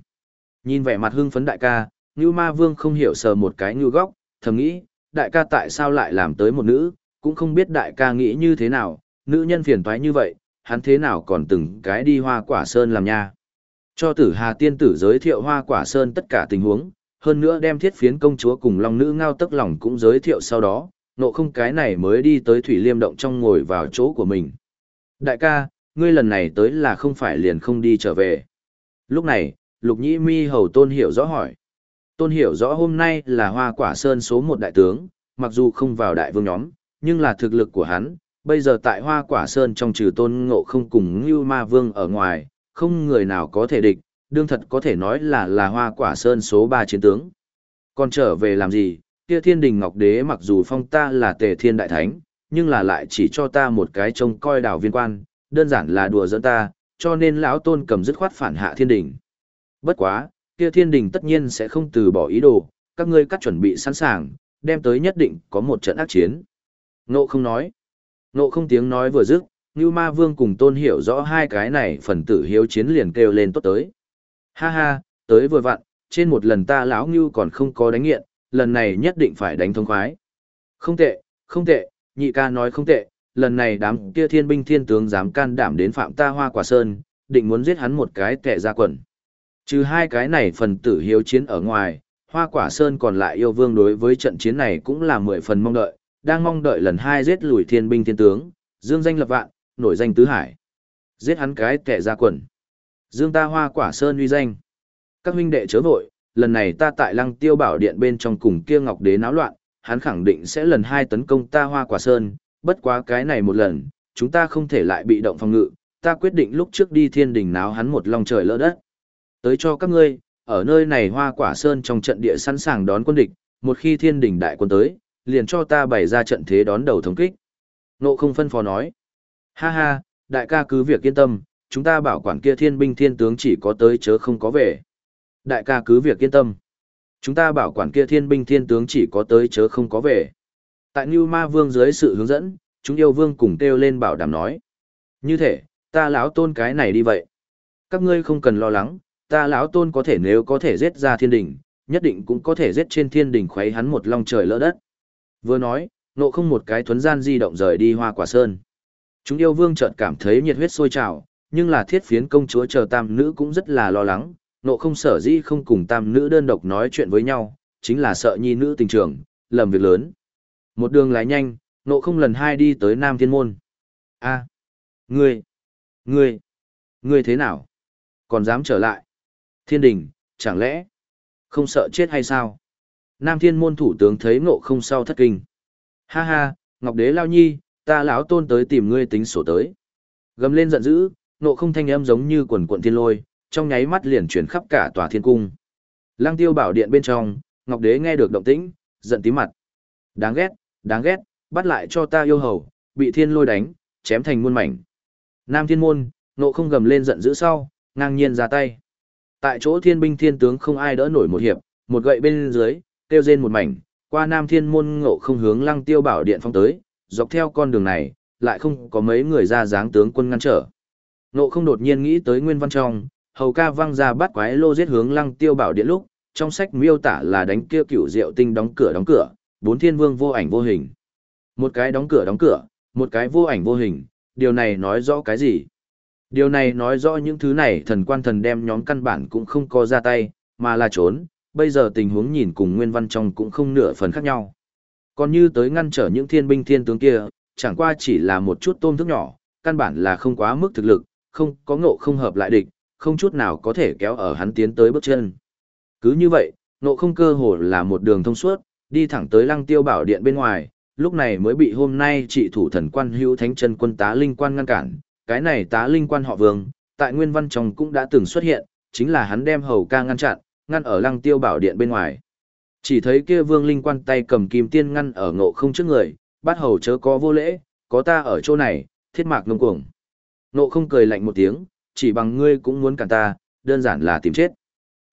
Nhìn vẻ mặt hưng phấn đại ca, Ngưu Ma Vương không hiểu sờ một cái ngưu góc, thầm nghĩ, đại ca tại sao lại làm tới một nữ, cũng không biết đại ca nghĩ như thế nào, nữ nhân phiền toái như vậy, hắn thế nào còn từng cái đi hoa quả sơn làm nha. Cho tử Hà Tiên Tử giới thiệu hoa quả sơn tất cả tình huống, hơn nữa đem thiết phiến công chúa cùng long nữ ngao tức lòng cũng giới thiệu sau đó, nộ không cái này mới đi tới Thủy Liêm Động trong ngồi vào chỗ của mình. Đại ca, ngươi lần này tới là không phải liền không đi trở về. Lúc này, Lục Nhĩ Mi hầu tôn hiểu rõ hỏi. Tôn hiểu rõ hôm nay là hoa quả sơn số một đại tướng, mặc dù không vào đại vương nhóm, nhưng là thực lực của hắn, bây giờ tại hoa quả sơn trong trừ tôn ngộ không cùng như ma vương ở ngoài, không người nào có thể địch, đương thật có thể nói là là hoa quả sơn số ba chiến tướng. Còn trở về làm gì, kia thiên đình ngọc đế mặc dù phong ta là tề thiên đại thánh, nhưng là lại chỉ cho ta một cái trông coi đảo viên quan, đơn giản là đùa dẫn ta, cho nên lão tôn cầm dứt khoát phản hạ thiên đình. Bất quá, kia thiên đình tất nhiên sẽ không từ bỏ ý đồ, các ngươi cắt chuẩn bị sẵn sàng, đem tới nhất định có một trận ác chiến. Ngộ không nói. Nộ không tiếng nói vừa dứt, Ngưu Ma Vương cùng Tôn hiểu rõ hai cái này phần tử hiếu chiến liền kêu lên tốt tới. Ha ha, tới vừa vặn, trên một lần ta lão Ngưu còn không có đánh nghiện, lần này nhất định phải đánh thông khoái. Không tệ, không tệ, nhị ca nói không tệ, lần này đám kia thiên binh thiên tướng dám can đảm đến phạm ta hoa quả sơn, định muốn giết hắn một cái kẻ ra quần. Trừ hai cái này phần tử hiếu chiến ở ngoài, hoa quả sơn còn lại yêu vương đối với trận chiến này cũng là mười phần mong đợi, đang mong đợi lần hai giết lùi thiên binh thiên tướng, dương danh lập vạn, nổi danh tứ hải. Giết hắn cái kẻ ra quần. Dương ta hoa quả sơn uy danh. Các huynh đệ chớ vội, lần này ta tại lăng tiêu bảo điện bên trong cùng kia ngọc đế náo loạn, hắn khẳng định sẽ lần hai tấn công ta hoa quả sơn, bất quá cái này một lần, chúng ta không thể lại bị động phòng ngự, ta quyết định lúc trước đi thiên đình náo hắn một lòng trời lỡ đất. Tới cho các ngươi, ở nơi này hoa quả sơn trong trận địa sẵn sàng đón quân địch, một khi thiên đình đại quân tới, liền cho ta bày ra trận thế đón đầu thống kích. Nộ không phân phó nói. Ha ha, đại ca cứ việc yên tâm, chúng ta bảo quản kia thiên binh thiên tướng chỉ có tới chớ không có về. Đại ca cứ việc yên tâm. Chúng ta bảo quản kia thiên binh thiên tướng chỉ có tới chớ không có về. Tại Như Ma Vương dưới sự hướng dẫn, chúng yêu vương cùng kêu lên bảo đảm nói. Như thế, ta lão tôn cái này đi vậy. Các ngươi không cần lo lắng, ta lão tôn có thể nếu có thể giết ra thiên đình, nhất định cũng có thể giết trên thiên đình khuấy hắn một long trời lỡ đất. Vừa nói, nộ không một cái thuấn gian di động rời đi hoa quả sơn. Chúng yêu vương chợt cảm thấy nhiệt huyết sôi trào, nhưng là thiết phiến công chúa chờ tam nữ cũng rất là lo lắng, nộ không sở dĩ không cùng tam nữ đơn độc nói chuyện với nhau, chính là sợ nhi nữ tình trường, lầm việc lớn. Một đường lái nhanh, nộ không lần hai đi tới Nam Thiên Môn. a ngươi, ngươi, ngươi thế nào? Còn dám trở lại? Thiên đình, chẳng lẽ, không sợ chết hay sao? Nam Thiên Môn thủ tướng thấy nộ không sau thất kinh. Ha ha, Ngọc Đế Lao Nhi, ta lão tôn tới tìm ngươi tính sổ tới. Gầm lên giận dữ, nộ không thanh âm giống như quần quận thiên lôi, trong nháy mắt liền chuyển khắp cả tòa thiên cung. Lăng tiêu bảo điện bên trong, Ngọc Đế nghe được động tĩnh, giận tí mặt. Đáng ghét, đáng ghét, bắt lại cho ta yêu hầu, bị thiên lôi đánh, chém thành muôn mảnh. Nam thiên môn, nộ không gầm lên giận dữ sau, ngang nhiên ra tay. Tại chỗ thiên binh thiên tướng không ai đỡ nổi một hiệp, một gậy bên dưới, tiêu rên một mảnh, qua nam thiên môn ngộ không hướng lăng tiêu bảo điện phong tới, dọc theo con đường này, lại không có mấy người ra dáng tướng quân ngăn trở. Ngộ không đột nhiên nghĩ tới Nguyên Văn Trong, hầu ca văng ra bắt quái lô giết hướng lăng tiêu bảo điện lúc, trong sách miêu tả là đánh kia cửu diệu tinh đóng cửa đóng cửa, bốn thiên vương vô ảnh vô hình. Một cái đóng cửa đóng cửa, một cái vô ảnh vô hình, điều này nói rõ cái gì? Điều này nói rõ những thứ này thần quan thần đem nhóm căn bản cũng không có ra tay, mà là trốn, bây giờ tình huống nhìn cùng nguyên văn trong cũng không nửa phần khác nhau. Còn như tới ngăn trở những thiên binh thiên tướng kia, chẳng qua chỉ là một chút tôm thức nhỏ, căn bản là không quá mức thực lực, không có ngộ không hợp lại địch, không chút nào có thể kéo ở hắn tiến tới bước chân. Cứ như vậy, ngộ không cơ hồ là một đường thông suốt, đi thẳng tới lăng tiêu bảo điện bên ngoài, lúc này mới bị hôm nay trị thủ thần quan hữu thánh chân quân tá linh quan ngăn cản, cái này tá linh quan họ vương, tại nguyên văn trong cũng đã từng xuất hiện, chính là hắn đem hầu ca ngăn chặn, ngăn ở lăng tiêu bảo điện bên ngoài. Chỉ thấy kia vương linh quan tay cầm kim tiên ngăn ở ngộ không trước người, bắt hầu chớ có vô lễ, có ta ở chỗ này, thiết mạc ngông cuồng. Ngộ không cười lạnh một tiếng, chỉ bằng ngươi cũng muốn cản ta, đơn giản là tìm chết.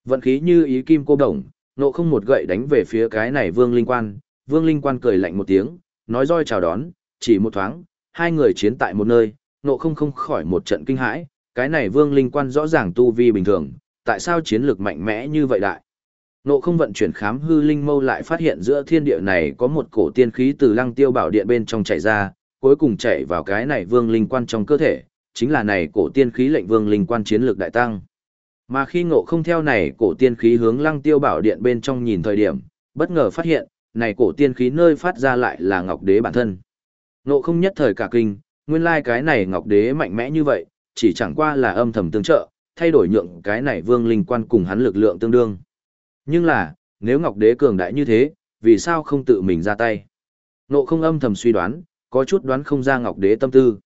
Vận khí như ý kim cô đồng, ngộ không một gậy đánh về phía cái này vương linh quan, vương linh quan cười lạnh một tiếng, nói roi chào đón, chỉ một thoáng, hai người chiến tại một nơi, nộ không không khỏi một trận kinh hãi, cái này vương linh quan rõ ràng tu vi bình thường, tại sao chiến lược mạnh mẽ như vậy đại? Nộ không vận chuyển khám hư linh mâu lại phát hiện giữa thiên địa này có một cổ tiên khí từ lăng tiêu bảo điện bên trong chạy ra, cuối cùng chạy vào cái này vương linh quan trong cơ thể, chính là này cổ tiên khí lệnh vương linh quan chiến lược đại tăng. Mà khi ngộ không theo này cổ tiên khí hướng lăng tiêu bảo điện bên trong nhìn thời điểm, bất ngờ phát hiện, này cổ tiên khí nơi phát ra lại là ngọc đế bản thân. Ngộ không nhất thời cả kinh, nguyên lai cái này ngọc đế mạnh mẽ như vậy, chỉ chẳng qua là âm thầm tương trợ, thay đổi nhượng cái này vương linh quan cùng hắn lực lượng tương đương. Nhưng là, nếu ngọc đế cường đại như thế, vì sao không tự mình ra tay? nộ không âm thầm suy đoán, có chút đoán không ra ngọc đế tâm tư.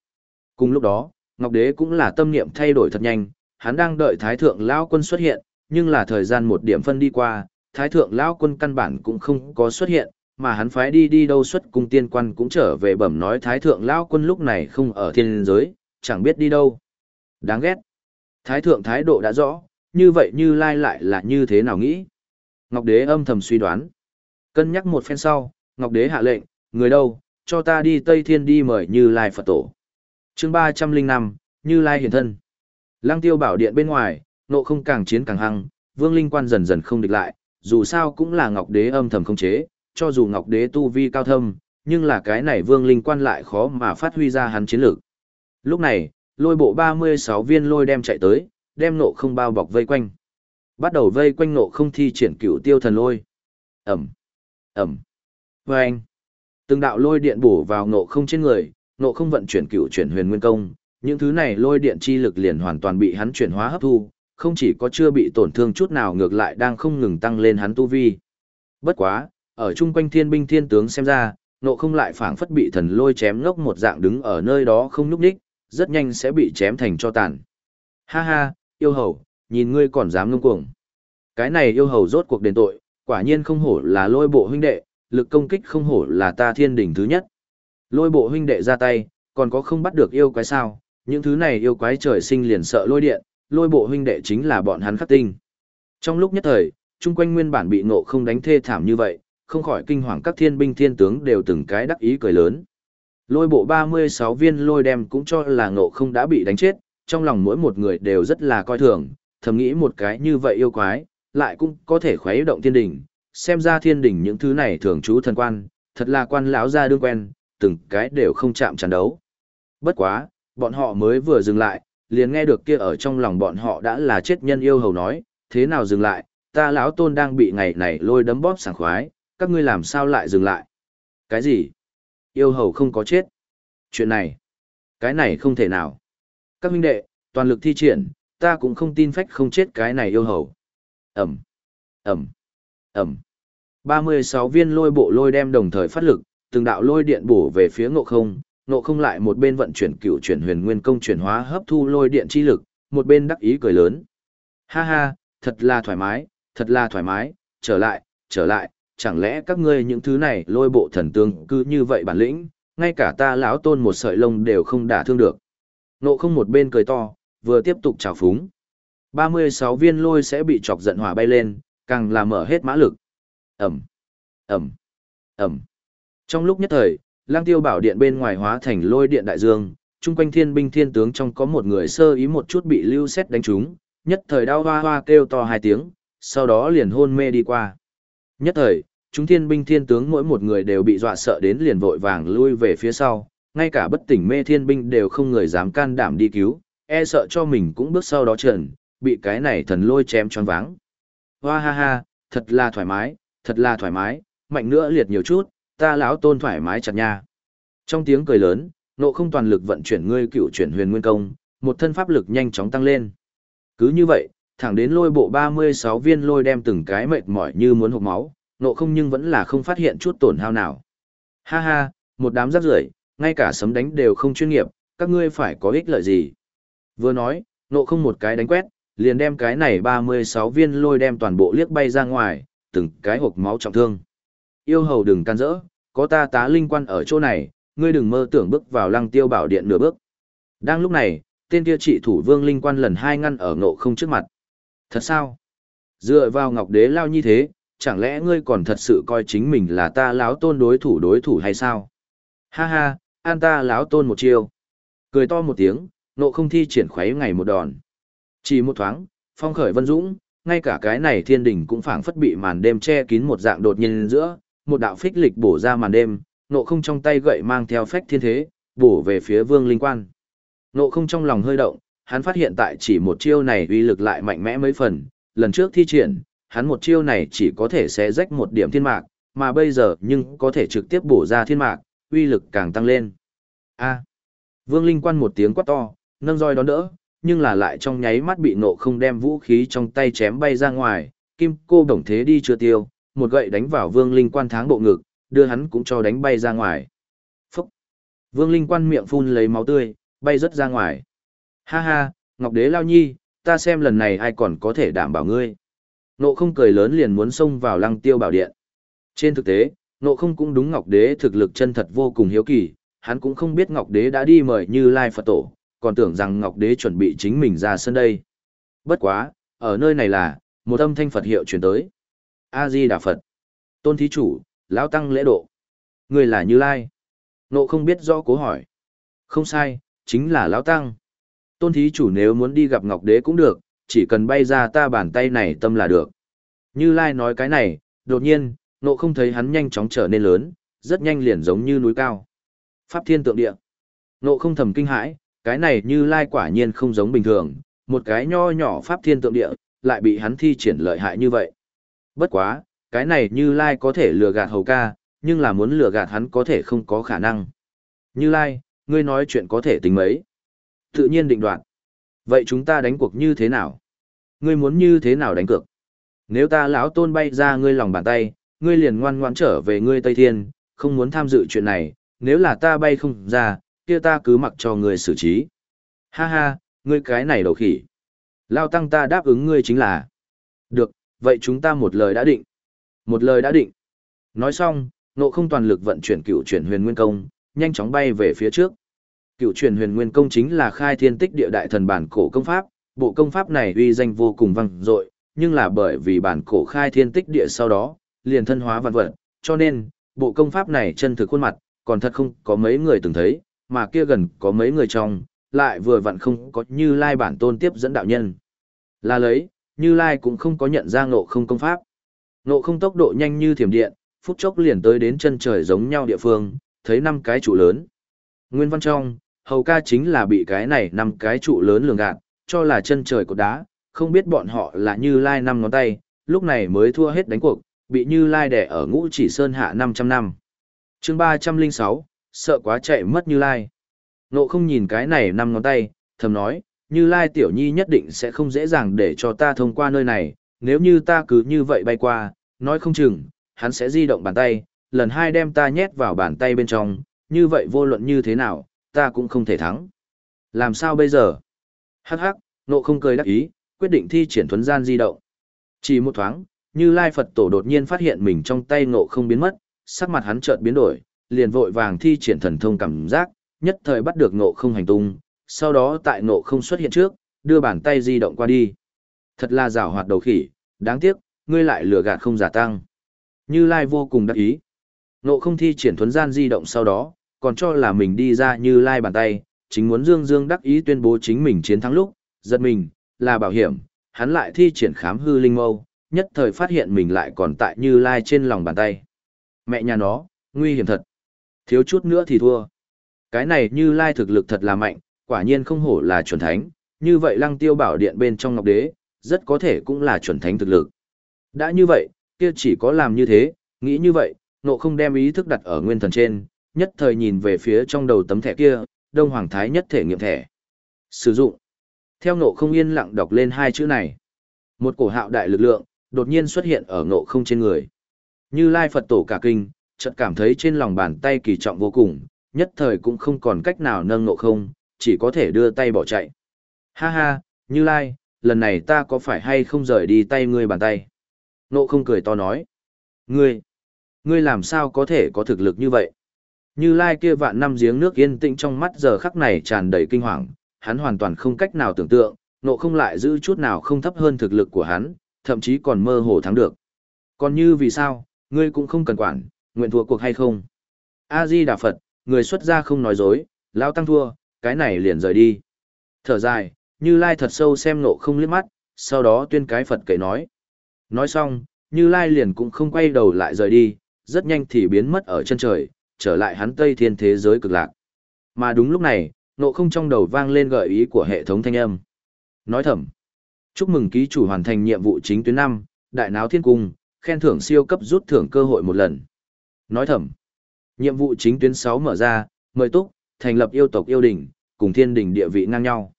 Cùng lúc đó, ngọc đế cũng là tâm niệm thay đổi thật nhanh, hắn đang đợi thái thượng lão quân xuất hiện, nhưng là thời gian một điểm phân đi qua, thái thượng lão quân căn bản cũng không có xuất hiện, mà hắn phái đi đi đâu xuất cung tiên quan cũng trở về bẩm nói thái thượng lão quân lúc này không ở thiên giới, chẳng biết đi đâu. Đáng ghét. Thái thượng thái độ đã rõ, như vậy như lai lại là như thế nào nghĩ. Ngọc đế âm thầm suy đoán. Cân nhắc một phen sau, Ngọc đế hạ lệnh, người đâu, cho ta đi Tây Thiên đi mời như lai Phật tổ. chương ba trăm linh năm như lai hiển thân. Lăng tiêu bảo điện bên ngoài, nộ không càng chiến càng hăng, vương linh quan dần dần không địch lại, dù sao cũng là ngọc đế âm thầm không chế, cho dù ngọc đế tu vi cao thâm, nhưng là cái này vương linh quan lại khó mà phát huy ra hắn chiến lược. Lúc này, lôi bộ 36 viên lôi đem chạy tới, đem nộ không bao bọc vây quanh. Bắt đầu vây quanh nộ không thi triển cửu tiêu thần lôi. Ẩm, Ẩm, Vâng. Từng đạo lôi điện bổ vào nộ không trên người, nộ không vận chuyển cửu chuyển huyền nguyên công, những thứ này lôi điện chi lực liền hoàn toàn bị hắn chuyển hóa hấp thu, không chỉ có chưa bị tổn thương chút nào ngược lại đang không ngừng tăng lên hắn tu vi. Bất quá, ở chung quanh thiên binh thiên tướng xem ra, nộ không lại phảng phất bị thần lôi chém ngốc một dạng đứng ở nơi đó không núp đích, rất nhanh sẽ bị chém thành cho tàn. Ha ha, yêu hầu, nhìn ngươi còn dám ngông cuồng. Cái này yêu hầu rốt cuộc đền tội, quả nhiên không hổ là lôi bộ huynh đệ, lực công kích không hổ là ta thiên đỉnh thứ nhất. Lôi bộ huynh đệ ra tay, còn có không bắt được yêu quái sao, những thứ này yêu quái trời sinh liền sợ lôi điện, lôi bộ huynh đệ chính là bọn hắn khắc tinh. Trong lúc nhất thời, chung quanh nguyên bản bị ngộ không đánh thê thảm như vậy, không khỏi kinh hoàng các thiên binh thiên tướng đều từng cái đắc ý cười lớn. Lôi bộ 36 viên lôi đem cũng cho là ngộ không đã bị đánh chết, trong lòng mỗi một người đều rất là coi thường, thầm nghĩ một cái như vậy yêu quái, lại cũng có thể khuấy động thiên đỉnh, xem ra thiên đỉnh những thứ này thường trú thần quan, thật là quan lão gia đương quen, từng cái đều không chạm chắn đấu. Bất quá, bọn họ mới vừa dừng lại, liền nghe được kia ở trong lòng bọn họ đã là chết nhân yêu hầu nói, thế nào dừng lại, ta lão tôn đang bị ngày này lôi đấm bóp sảng khoái, các ngươi làm sao lại dừng lại? Cái gì? Yêu hầu không có chết. Chuyện này, cái này không thể nào. Các huynh đệ, toàn lực thi triển, ta cũng không tin phách không chết cái này yêu hầu. Ẩm, Ẩm, Ẩm. 36 viên lôi bộ lôi đem đồng thời phát lực, từng đạo lôi điện bổ về phía ngộ không, ngộ không lại một bên vận chuyển cựu chuyển huyền nguyên công chuyển hóa hấp thu lôi điện chi lực, một bên đắc ý cười lớn. Ha ha, thật là thoải mái, thật là thoải mái, trở lại, trở lại, chẳng lẽ các ngươi những thứ này lôi bộ thần tướng cứ như vậy bản lĩnh, ngay cả ta lão tôn một sợi lông đều không đả thương được. nộ không một bên cười to, vừa tiếp tục trào phúng. 36 viên lôi sẽ bị chọc giận hỏa bay lên, càng làm mở hết mã lực. Ẩm, Ẩm, Ẩm. Trong lúc nhất thời, lang tiêu bảo điện bên ngoài hóa thành lôi điện đại dương, chung quanh thiên binh thiên tướng trong có một người sơ ý một chút bị lưu xét đánh trúng, nhất thời đau hoa hoa kêu to hai tiếng, sau đó liền hôn mê đi qua. Nhất thời, chúng thiên binh thiên tướng mỗi một người đều bị dọa sợ đến liền vội vàng lui về phía sau, ngay cả bất tỉnh mê thiên binh đều không người dám can đảm đi cứu, e sợ cho mình cũng bước sau đó trần, bị cái này thần lôi chém choáng váng. Hoa ha ha, thật là thoải mái, thật là thoải mái, mạnh nữa liệt nhiều chút, ta lão tôn thoải mái chặt nha. Trong tiếng cười lớn, nộ không toàn lực vận chuyển ngươi cựu chuyển huyền nguyên công, một thân pháp lực nhanh chóng tăng lên. Cứ như vậy, thẳng đến lôi bộ 36 viên lôi đem từng cái mệt mỏi như muốn hụt máu, nộ không nhưng vẫn là không phát hiện chút tổn hao nào. Ha ha, một đám rác rưởi, ngay cả sấm đánh đều không chuyên nghiệp, các ngươi phải có ích lợi gì. Vừa nói, nộ không một cái đánh quét, liền đem cái này 36 viên lôi đem toàn bộ liếc bay ra ngoài, từng cái hộp máu trọng thương. Yêu hầu đừng can rỡ, có ta tá linh quan ở chỗ này, ngươi đừng mơ tưởng bước vào lăng tiêu bảo điện nửa bước. Đang lúc này, tên kia trị thủ vương linh quan lần hai ngăn ở ngộ không trước mặt. Thật sao? Dựa vào ngọc đế lao như thế, chẳng lẽ ngươi còn thật sự coi chính mình là ta láo tôn đối thủ đối thủ hay sao? Ha ha, an ta láo tôn một chiêu. Cười to một tiếng, nộ không thi triển khuấy ngày một đòn. Chỉ một thoáng, phong khởi vân dũng, ngay cả cái này thiên đỉnh cũng phảng phất bị màn đêm che kín một dạng đột nhiên giữa, một đạo phích lịch bổ ra màn đêm, nộ không trong tay gậy mang theo phách thiên thế, bổ về phía vương linh quan. Nộ không trong lòng hơi động, hắn phát hiện tại chỉ một chiêu này uy lực lại mạnh mẽ mấy phần, lần trước thi triển, hắn một chiêu này chỉ có thể xé rách một điểm thiên mạc, mà bây giờ nhưng có thể trực tiếp bổ ra thiên mạc, uy lực càng tăng lên. A. Vương Linh Quan một tiếng quát to, nâng roi đón đỡ, nhưng là lại trong nháy mắt bị nộ không đem vũ khí trong tay chém bay ra ngoài, kim cô đồng thế đi chưa tiêu, một gậy đánh vào Vương Linh Quan tháng bộ ngực, đưa hắn cũng cho đánh bay ra ngoài. Phúc! Vương Linh Quan miệng phun lấy máu tươi, bay rất ra ngoài. Ha ha, Ngọc Đế Lao Nhi, ta xem lần này ai còn có thể đảm bảo ngươi. Nộ không cười lớn liền muốn xông vào lăng tiêu bảo điện. Trên thực tế, nộ không cũng đúng Ngọc Đế thực lực chân thật vô cùng hiếu kỳ, hắn cũng không biết Ngọc Đế đã đi mời như Lai Phật Tổ, còn tưởng rằng Ngọc Đế chuẩn bị chính mình ra sân đây. Bất quá, ở nơi này là, một âm thanh Phật hiệu truyền tới. A-di Đà Phật. Tôn Thí Chủ, Lão Tăng lễ độ. Người là Như Lai. Nộ không biết rõ cố hỏi. Không sai, chính là Lão Tăng. Tôn Thí Chủ nếu muốn đi gặp Ngọc Đế cũng được, chỉ cần bay ra ta bàn tay này tâm là được. Như Lai nói cái này, đột nhiên, nộ không thấy hắn nhanh chóng trở nên lớn, rất nhanh liền giống như núi cao. Pháp thiên tượng địa. Nộ không thầm kinh hãi, cái này như lai quả nhiên không giống bình thường, một cái nho nhỏ pháp thiên tượng địa, lại bị hắn thi triển lợi hại như vậy. Bất quá, cái này như lai có thể lừa gạt hầu ca, nhưng là muốn lừa gạt hắn có thể không có khả năng. Như lai, ngươi nói chuyện có thể tính mấy. Tự nhiên định đoạt. Vậy chúng ta đánh cuộc như thế nào? Ngươi muốn như thế nào đánh cược? Nếu ta lão tôn bay ra ngươi lòng bàn tay, ngươi liền ngoan ngoãn trở về ngươi Tây Thiên, không muốn tham dự chuyện này, nếu là ta bay không ra, kia ta cứ mặc cho ngươi xử trí. Ha ha, ngươi cái này đầu khỉ. Lao tăng ta đáp ứng ngươi chính là. Được, vậy chúng ta một lời đã định. Một lời đã định. Nói xong, nộ không toàn lực vận chuyển cựu chuyển huyền nguyên công, nhanh chóng bay về phía trước. Cựu truyền huyền nguyên công chính là khai thiên tích địa đại thần bản cổ công pháp, bộ công pháp này uy danh vô cùng vang dội, nhưng là bởi vì bản cổ khai thiên tích địa sau đó, liền thân hóa vạn vật, cho nên, bộ công pháp này chân thực khuôn mặt, còn thật không có mấy người từng thấy, mà kia gần có mấy người trong, lại vừa vặn không có như lai bản tôn tiếp dẫn đạo nhân. Là lấy, như lai cũng không có nhận ra ngộ không công pháp. Ngộ không tốc độ nhanh như thiểm điện, phút chốc liền tới đến chân trời giống nhau địa phương, thấy năm cái trụ lớn. Nguyên văn trong, hầu ca chính là bị cái này năm cái trụ lớn lường gạt, cho là chân trời của đá, không biết bọn họ là như lai năm ngón tay, lúc này mới thua hết đánh cuộc, bị như lai đẻ ở ngũ chỉ sơn hạ 500 năm. chương 306, sợ quá chạy mất như lai. Nộ không nhìn cái này năm ngón tay, thầm nói, như lai tiểu nhi nhất định sẽ không dễ dàng để cho ta thông qua nơi này, nếu như ta cứ như vậy bay qua, nói không chừng, hắn sẽ di động bàn tay, lần hai đem ta nhét vào bàn tay bên trong, như vậy vô luận như thế nào, ta cũng không thể thắng. Làm sao bây giờ? Hắc hắc, nộ không cười đắc ý, quyết định thi triển thuấn gian di động. Chỉ một thoáng, như Lai Phật Tổ đột nhiên phát hiện mình trong tay nộ không biến mất, sắc mặt hắn chợt biến đổi, liền vội vàng thi triển thần thông cảm giác, nhất thời bắt được nộ không hành tung, sau đó tại nộ không xuất hiện trước, đưa bàn tay di động qua đi. Thật là rào hoạt đầu khỉ, đáng tiếc, ngươi lại lừa gạt không giả tăng. Như Lai vô cùng đắc ý. Nộ không thi triển thuấn gian di động sau đó, còn cho là mình đi ra như Lai bàn tay, chính muốn dương dương đắc ý tuyên bố chính mình chiến thắng lúc, giật mình, là bảo hiểm, hắn lại thi triển khám hư linh mâu, nhất thời phát hiện mình lại còn tại như Lai trên lòng bàn tay. Mẹ nhà nó, nguy hiểm thật. Thiếu chút nữa thì thua. Cái này như lai thực lực thật là mạnh, quả nhiên không hổ là chuẩn thánh, như vậy lăng tiêu bảo điện bên trong ngọc đế, rất có thể cũng là chuẩn thánh thực lực. Đã như vậy, kia chỉ có làm như thế, nghĩ như vậy, nộ không đem ý thức đặt ở nguyên thần trên, nhất thời nhìn về phía trong đầu tấm thẻ kia, Đông Hoàng Thái nhất thể nghiệm thẻ. Sử dụng. Theo nộ không yên lặng đọc lên hai chữ này. Một cổ hạo đại lực lượng, đột nhiên xuất hiện ở nộ không trên người. Như Lai Phật tổ cả kinh, chợt cảm thấy trên lòng bàn tay kỳ trọng vô cùng, nhất thời cũng không còn cách nào nâng nộ không, chỉ có thể đưa tay bỏ chạy. Ha ha, Như Lai, lần này ta có phải hay không rời đi tay ngươi bàn tay? Nộ không cười to nói. Ngươi, ngươi làm sao có thể có thực lực như vậy? Như Lai kia vạn năm giếng nước yên tĩnh trong mắt giờ khắc này tràn đầy kinh hoàng, hắn hoàn toàn không cách nào tưởng tượng, nộ không lại giữ chút nào không thấp hơn thực lực của hắn, thậm chí còn mơ hồ thắng được. Còn như vì sao, ngươi cũng không cần quản, nguyện thua cuộc hay không. A-di Đà Phật, người xuất gia không nói dối, lao tăng thua, cái này liền rời đi. Thở dài, Như Lai thật sâu xem nộ không liếc mắt, sau đó tuyên cái Phật kể nói. Nói xong, Như Lai liền cũng không quay đầu lại rời đi, rất nhanh thì biến mất ở chân trời, trở lại hắn Tây Thiên thế giới cực lạc. Mà đúng lúc này, nộ không trong đầu vang lên gợi ý của hệ thống thanh âm. Nói thầm, chúc mừng ký chủ hoàn thành nhiệm vụ chính tuyến năm, đại náo thiên cung, khen thưởng siêu cấp rút thưởng cơ hội một lần. Nói thầm, nhiệm vụ chính tuyến 6 mở ra, mời túc, thành lập yêu tộc yêu đình, cùng thiên đình địa vị ngang nhau.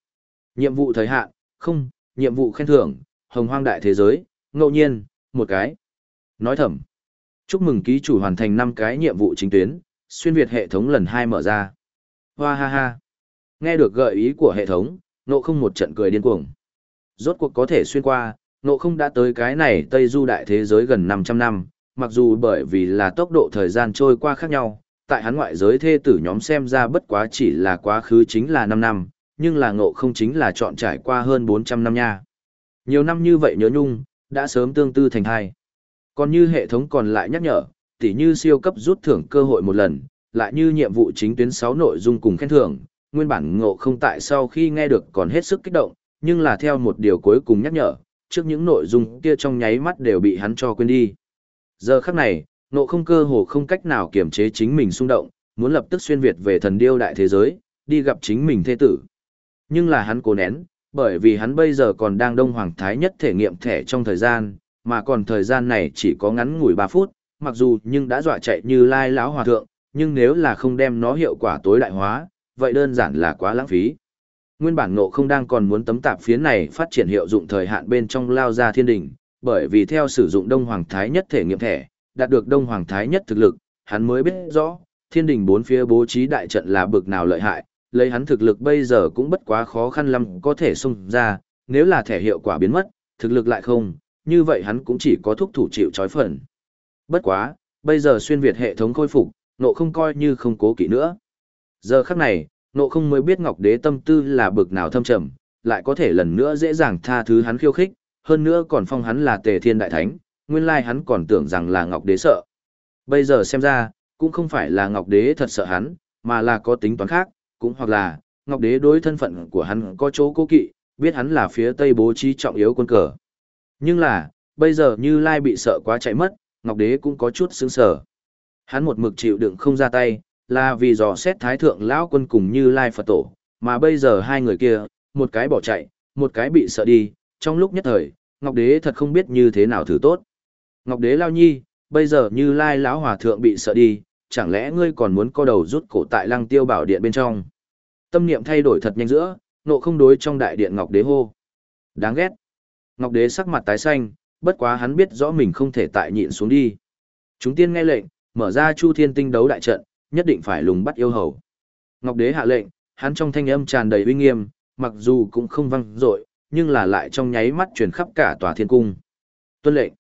Nhiệm vụ thời hạn, không, nhiệm vụ khen thưởng, hồng hoang đại thế giới, ngẫu nhiên, một cái. Nói thầm, chúc mừng ký chủ hoàn thành 5 cái nhiệm vụ chính tuyến, xuyên Việt hệ thống lần hai mở ra. Hoa ha ha. Nghe được gợi ý của hệ thống, nộ không một trận cười điên cuồng. Rốt cuộc có thể xuyên qua, nộ không đã tới cái này Tây Du đại thế giới gần 500 năm, mặc dù bởi vì là tốc độ thời gian trôi qua khác nhau, tại hắn ngoại giới thê tử nhóm xem ra bất quá chỉ là quá khứ chính là 5 năm, nhưng là ngộ không chính là chọn trải qua hơn 400 năm nha. Nhiều năm như vậy nhớ nhung, đã sớm tương tư thành hai. Còn như hệ thống còn lại nhắc nhở, tỉ như siêu cấp rút thưởng cơ hội một lần, lại như nhiệm vụ chính tuyến 6 nội dung cùng khen thưởng, nguyên bản ngộ không tại sau khi nghe được còn hết sức kích động, nhưng là theo một điều cuối cùng nhắc nhở, trước những nội dung kia trong nháy mắt đều bị hắn cho quên đi. Giờ khắc này, ngộ không cơ hồ không cách nào kiềm chế chính mình xung động, muốn lập tức xuyên Việt về thần điêu đại thế giới, đi gặp chính mình thê tử. Nhưng là hắn cố nén, bởi vì hắn bây giờ còn đang đông hoàng thái nhất thể nghiệm thẻ trong thời gian, mà còn thời gian này chỉ có ngắn ngủi 3 phút, mặc dù nhưng đã dọa chạy như lai lão hòa thượng, nhưng nếu là không đem nó hiệu quả tối đại hóa, vậy đơn giản là quá lãng phí. Nguyên bản ngộ không đang còn muốn tấm tạp phiến này phát triển hiệu dụng thời hạn bên trong lao ra thiên đỉnh, bởi vì theo sử dụng Đông Hoàng Thái nhất thể nghiệm thẻ, đạt được Đông Hoàng Thái nhất thực lực, hắn mới biết rõ, thiên đình bốn phía bố trí đại trận là bực nào lợi hại, lấy hắn thực lực bây giờ cũng bất quá khó khăn lắm có thể xông ra, nếu là thẻ hiệu quả biến mất, thực lực lại không, như vậy hắn cũng chỉ có thúc thủ chịu trói phần. Bất quá, bây giờ xuyên Việt hệ thống khôi phục, nộ không coi như không cố kỵ nữa. Giờ khắc này, nộ không mới biết Ngọc Đế tâm tư là bực nào thâm trầm, lại có thể lần nữa dễ dàng tha thứ hắn khiêu khích, hơn nữa còn phong hắn là tề thiên đại thánh, nguyên lai hắn còn tưởng rằng là Ngọc Đế sợ. Bây giờ xem ra, cũng không phải là Ngọc Đế thật sợ hắn, mà là có tính toán khác, cũng hoặc là, Ngọc Đế đối thân phận của hắn có chỗ cố kỵ, biết hắn là phía Tây bố trí trọng yếu quân cờ. Nhưng là, bây giờ như Lai bị sợ quá chạy mất, Ngọc Đế cũng có chút sướng sở. Hắn một mực chịu đựng không ra tay, là vì dò xét thái thượng lão quân cùng như Lai Phật tổ, mà bây giờ hai người kia, một cái bỏ chạy, một cái bị sợ đi, trong lúc nhất thời, Ngọc Đế thật không biết như thế nào thử tốt. Ngọc Đế lao nhi, bây giờ như Lai lão hòa thượng bị sợ đi, chẳng lẽ ngươi còn muốn co đầu rút cổ tại lăng tiêu bảo điện bên trong. Tâm niệm thay đổi thật nhanh giữa, nộ không đối trong đại điện Ngọc Đế hô. Đáng ghét. Ngọc Đế sắc mặt tái xanh, bất quá hắn biết rõ mình không thể tại nhịn xuống đi. Chúng tiên nghe lệnh, mở ra Chu Thiên Tinh đấu đại trận, nhất định phải lùng bắt yêu hầu. Ngọc Đế hạ lệnh, hắn trong thanh âm tràn đầy uy nghiêm, mặc dù cũng không vang dội, nhưng là lại trong nháy mắt truyền khắp cả tòa thiên cung. Tuân lệnh.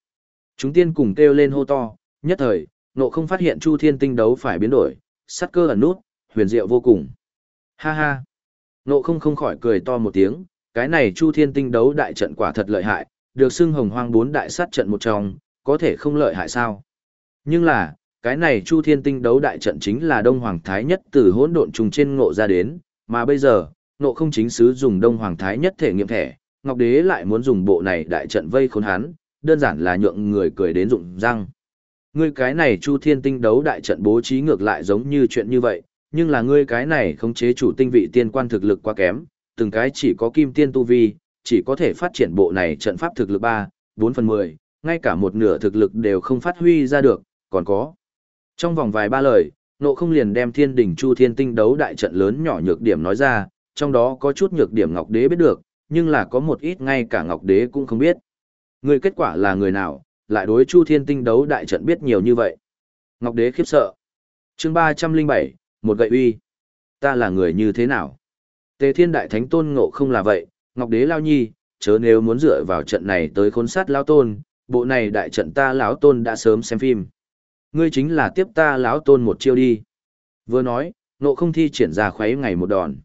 Chúng tiên cùng kêu lên hô to, nhất thời, nộ không phát hiện Chu Thiên Tinh đấu phải biến đổi, sát cơ ẩn nút, huyền diệu vô cùng. Ha ha. Nộ không không khỏi cười to một tiếng, cái này Chu Thiên Tinh đấu đại trận quả thật lợi hại, được xưng hồng hoang bốn đại sát trận một trong, có thể không lợi hại sao? Nhưng là, cái này Chu Thiên Tinh đấu đại trận chính là Đông Hoàng Thái nhất từ hỗn độn trùng trên ngộ ra đến, mà bây giờ, ngộ không chính sứ dùng Đông Hoàng Thái nhất thể nghiệm thẻ, Ngọc Đế lại muốn dùng bộ này đại trận vây khốn hắn, đơn giản là nhượng người cười đến rụng răng. Ngươi cái này Chu Thiên Tinh đấu đại trận bố trí ngược lại giống như chuyện như vậy, nhưng là ngươi cái này khống chế chủ tinh vị tiên quan thực lực quá kém, từng cái chỉ có kim tiên tu vi, chỉ có thể phát triển bộ này trận pháp thực lực 3, 4 phần 10, ngay cả một nửa thực lực đều không phát huy ra được, còn có. Trong vòng vài ba lời, nộ không liền đem thiên đỉnh chu thiên tinh đấu đại trận lớn nhỏ nhược điểm nói ra, trong đó có chút nhược điểm Ngọc Đế biết được, nhưng là có một ít ngay cả Ngọc Đế cũng không biết. Người kết quả là người nào, lại đối chu thiên tinh đấu đại trận biết nhiều như vậy. Ngọc Đế khiếp sợ. chương 307, một gậy uy. Ta là người như thế nào? Tề thiên đại thánh tôn ngộ không là vậy, Ngọc Đế lao nhi, chớ nếu muốn dựa vào trận này tới khốn sát lao tôn, bộ này đại trận ta lão tôn đã sớm xem phim. Ngươi chính là tiếp ta lão tôn một chiêu đi. Vừa nói, nộ không thi triển ra khuấy ngày một đòn.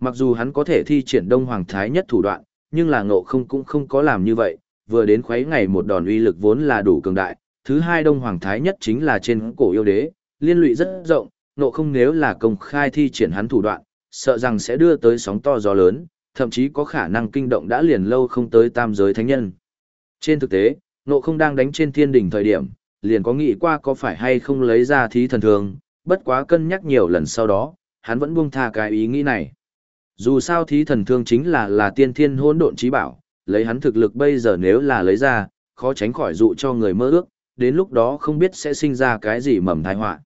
Mặc dù hắn có thể thi triển đông hoàng thái nhất thủ đoạn, nhưng là nộ không cũng không có làm như vậy, vừa đến khuấy ngày một đòn uy lực vốn là đủ cường đại. Thứ hai đông hoàng thái nhất chính là trên cổ yêu đế, liên lụy rất rộng, nộ không nếu là công khai thi triển hắn thủ đoạn, sợ rằng sẽ đưa tới sóng to gió lớn, thậm chí có khả năng kinh động đã liền lâu không tới tam giới thánh nhân. Trên thực tế, nộ không đang đánh trên thiên đỉnh thời điểm, liền có nghĩ qua có phải hay không lấy ra thí thần thường, bất quá cân nhắc nhiều lần sau đó, hắn vẫn buông tha cái ý nghĩ này. Dù sao thí thần thương chính là là tiên thiên hỗn độn trí bảo, lấy hắn thực lực bây giờ nếu là lấy ra, khó tránh khỏi dụ cho người mơ ước, đến lúc đó không biết sẽ sinh ra cái gì mầm tai họa.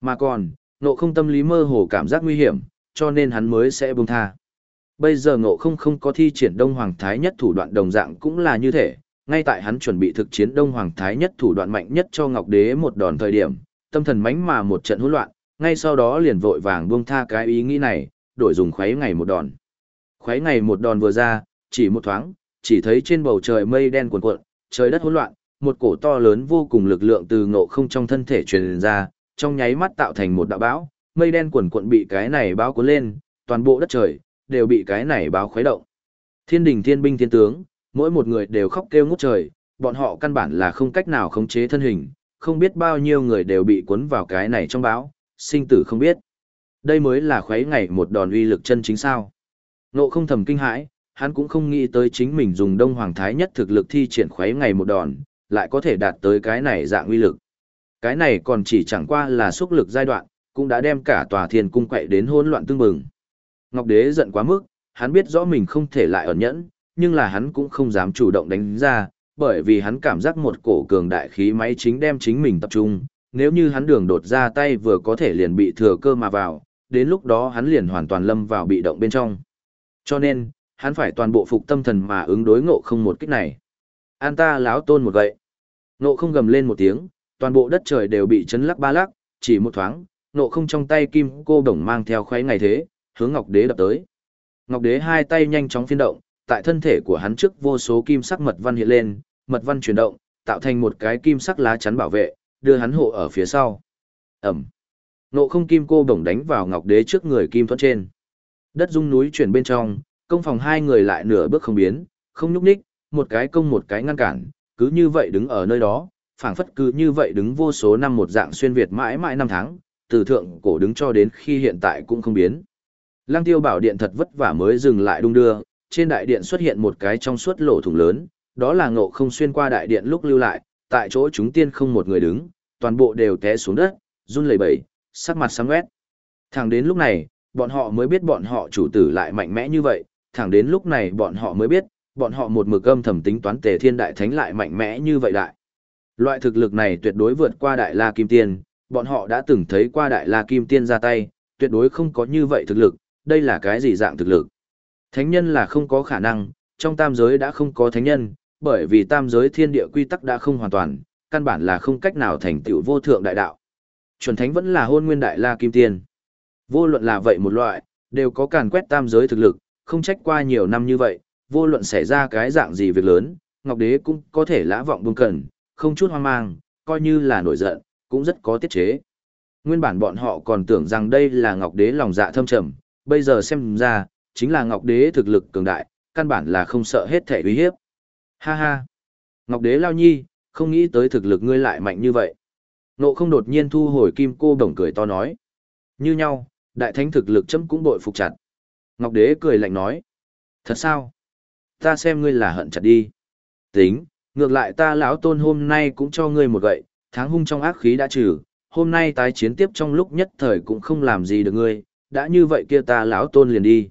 Mà còn, nộ không tâm lý mơ hồ cảm giác nguy hiểm, cho nên hắn mới sẽ buông tha. Bây giờ ngộ không không có thi triển Đông Hoàng Thái nhất thủ đoạn đồng dạng cũng là như thế, ngay tại hắn chuẩn bị thực chiến Đông Hoàng Thái nhất thủ đoạn mạnh nhất cho Ngọc Đế một đòn thời điểm, tâm thần mánh mà một trận hỗn loạn, ngay sau đó liền vội vàng buông tha cái ý nghĩ này, đổi dùng khuấy ngày một đòn. Khuấy ngày một đòn vừa ra, chỉ một thoáng, chỉ thấy trên bầu trời mây đen cuồn cuộn, trời đất hỗn loạn, một cổ to lớn vô cùng lực lượng từ ngộ không trong thân thể truyền ra, trong nháy mắt tạo thành một đạo bão, mây đen cuồn cuộn bị cái này bão cuốn lên, toàn bộ đất trời đều bị cái này báo khuấy động. Thiên đình thiên binh thiên tướng, mỗi một người đều khóc kêu ngút trời, bọn họ căn bản là không cách nào khống chế thân hình, không biết bao nhiêu người đều bị cuốn vào cái này trong báo, sinh tử không biết. Đây mới là khuấy ngày một đòn uy lực chân chính sao. Nộ không thầm kinh hãi, hắn cũng không nghĩ tới chính mình dùng đông hoàng thái nhất thực lực thi triển khuấy ngày một đòn, lại có thể đạt tới cái này dạng uy lực. Cái này còn chỉ chẳng qua là xúc lực giai đoạn, cũng đã đem cả tòa thiên cung quậy đến hỗn loạn tương bừng. Ngọc Đế giận quá mức, hắn biết rõ mình không thể lại ẩn nhẫn, nhưng là hắn cũng không dám chủ động đánh ra, bởi vì hắn cảm giác một cổ cường đại khí máy chính đem chính mình tập trung, nếu như hắn đường đột ra tay vừa có thể liền bị thừa cơ mà vào, đến lúc đó hắn liền hoàn toàn lâm vào bị động bên trong. Cho nên, hắn phải toàn bộ phục tâm thần mà ứng đối ngộ không một kích này. An ta láo tôn một gậy. Ngộ không gầm lên một tiếng, toàn bộ đất trời đều bị chấn lắc ba lắc, chỉ một thoáng, ngộ không trong tay kim cô đồng mang theo khoái ngày thế, hướng Ngọc Đế đập tới. Ngọc Đế hai tay nhanh chóng phiên động, tại thân thể của hắn trước vô số kim sắc mật văn hiện lên, mật văn chuyển động, tạo thành một cái kim sắc lá chắn bảo vệ, đưa hắn hộ ở phía sau. Ẩm. Nộ không kim cô bổng đánh vào Ngọc Đế trước người kim thuẫn trên. Đất rung núi chuyển bên trong, công phòng hai người lại nửa bước không biến, không nhúc nhích, một cái công một cái ngăn cản, cứ như vậy đứng ở nơi đó, phảng phất cứ như vậy đứng vô số năm một dạng xuyên Việt mãi mãi năm tháng, từ thượng cổ đứng cho đến khi hiện tại cũng không biến. Lăng tiêu bảo điện thật vất vả mới dừng lại đung đưa, trên đại điện xuất hiện một cái trong suốt lỗ thủng lớn, đó là ngộ không xuyên qua đại điện lúc lưu lại, tại chỗ chúng tiên không một người đứng, toàn bộ đều té xuống đất, run lẩy bẩy, sắc mặt sáng quét. Thẳng đến lúc này, bọn họ mới biết bọn họ chủ tử lại mạnh mẽ như vậy, thẳng đến lúc này bọn họ mới biết, bọn họ một mực âm thầm tính toán tề thiên đại thánh lại mạnh mẽ như vậy đại. Loại thực lực này tuyệt đối vượt qua đại la kim tiên, bọn họ đã từng thấy qua đại la kim tiên ra tay, tuyệt đối không có như vậy thực lực, đây là cái gì dạng thực lực. Thánh nhân là không có khả năng, trong tam giới đã không có thánh nhân, bởi vì tam giới thiên địa quy tắc đã không hoàn toàn, căn bản là không cách nào thành tựu vô thượng đại đạo. Chuẩn thánh vẫn là hôn nguyên đại la kim tiên. Vô luận là vậy một loại, đều có càn quét tam giới thực lực, không trách qua nhiều năm như vậy, vô luận xảy ra cái dạng gì việc lớn, Ngọc Đế cũng có thể lã vọng buông cần, không chút hoang mang, coi như là nổi giận, cũng rất có tiết chế. Nguyên bản bọn họ còn tưởng rằng đây là Ngọc Đế lòng dạ thâm trầm, bây giờ xem ra, chính là Ngọc Đế thực lực cường đại, căn bản là không sợ hết thể uy hiếp. Ha ha! Ngọc Đế lao nhi, không nghĩ tới thực lực ngươi lại mạnh như vậy. Nộ không đột nhiên thu hồi kim cô đồng cười to nói. Như nhau, đại thánh thực lực chấm cũng bội phục chặt. Ngọc Đế cười lạnh nói. Thật sao? Ta xem ngươi là hận chặt đi. Tính, ngược lại ta lão tôn hôm nay cũng cho ngươi một gậy, tháng hung trong ác khí đã trừ, hôm nay tái chiến tiếp trong lúc nhất thời cũng không làm gì được ngươi, đã như vậy kia ta lão tôn liền đi.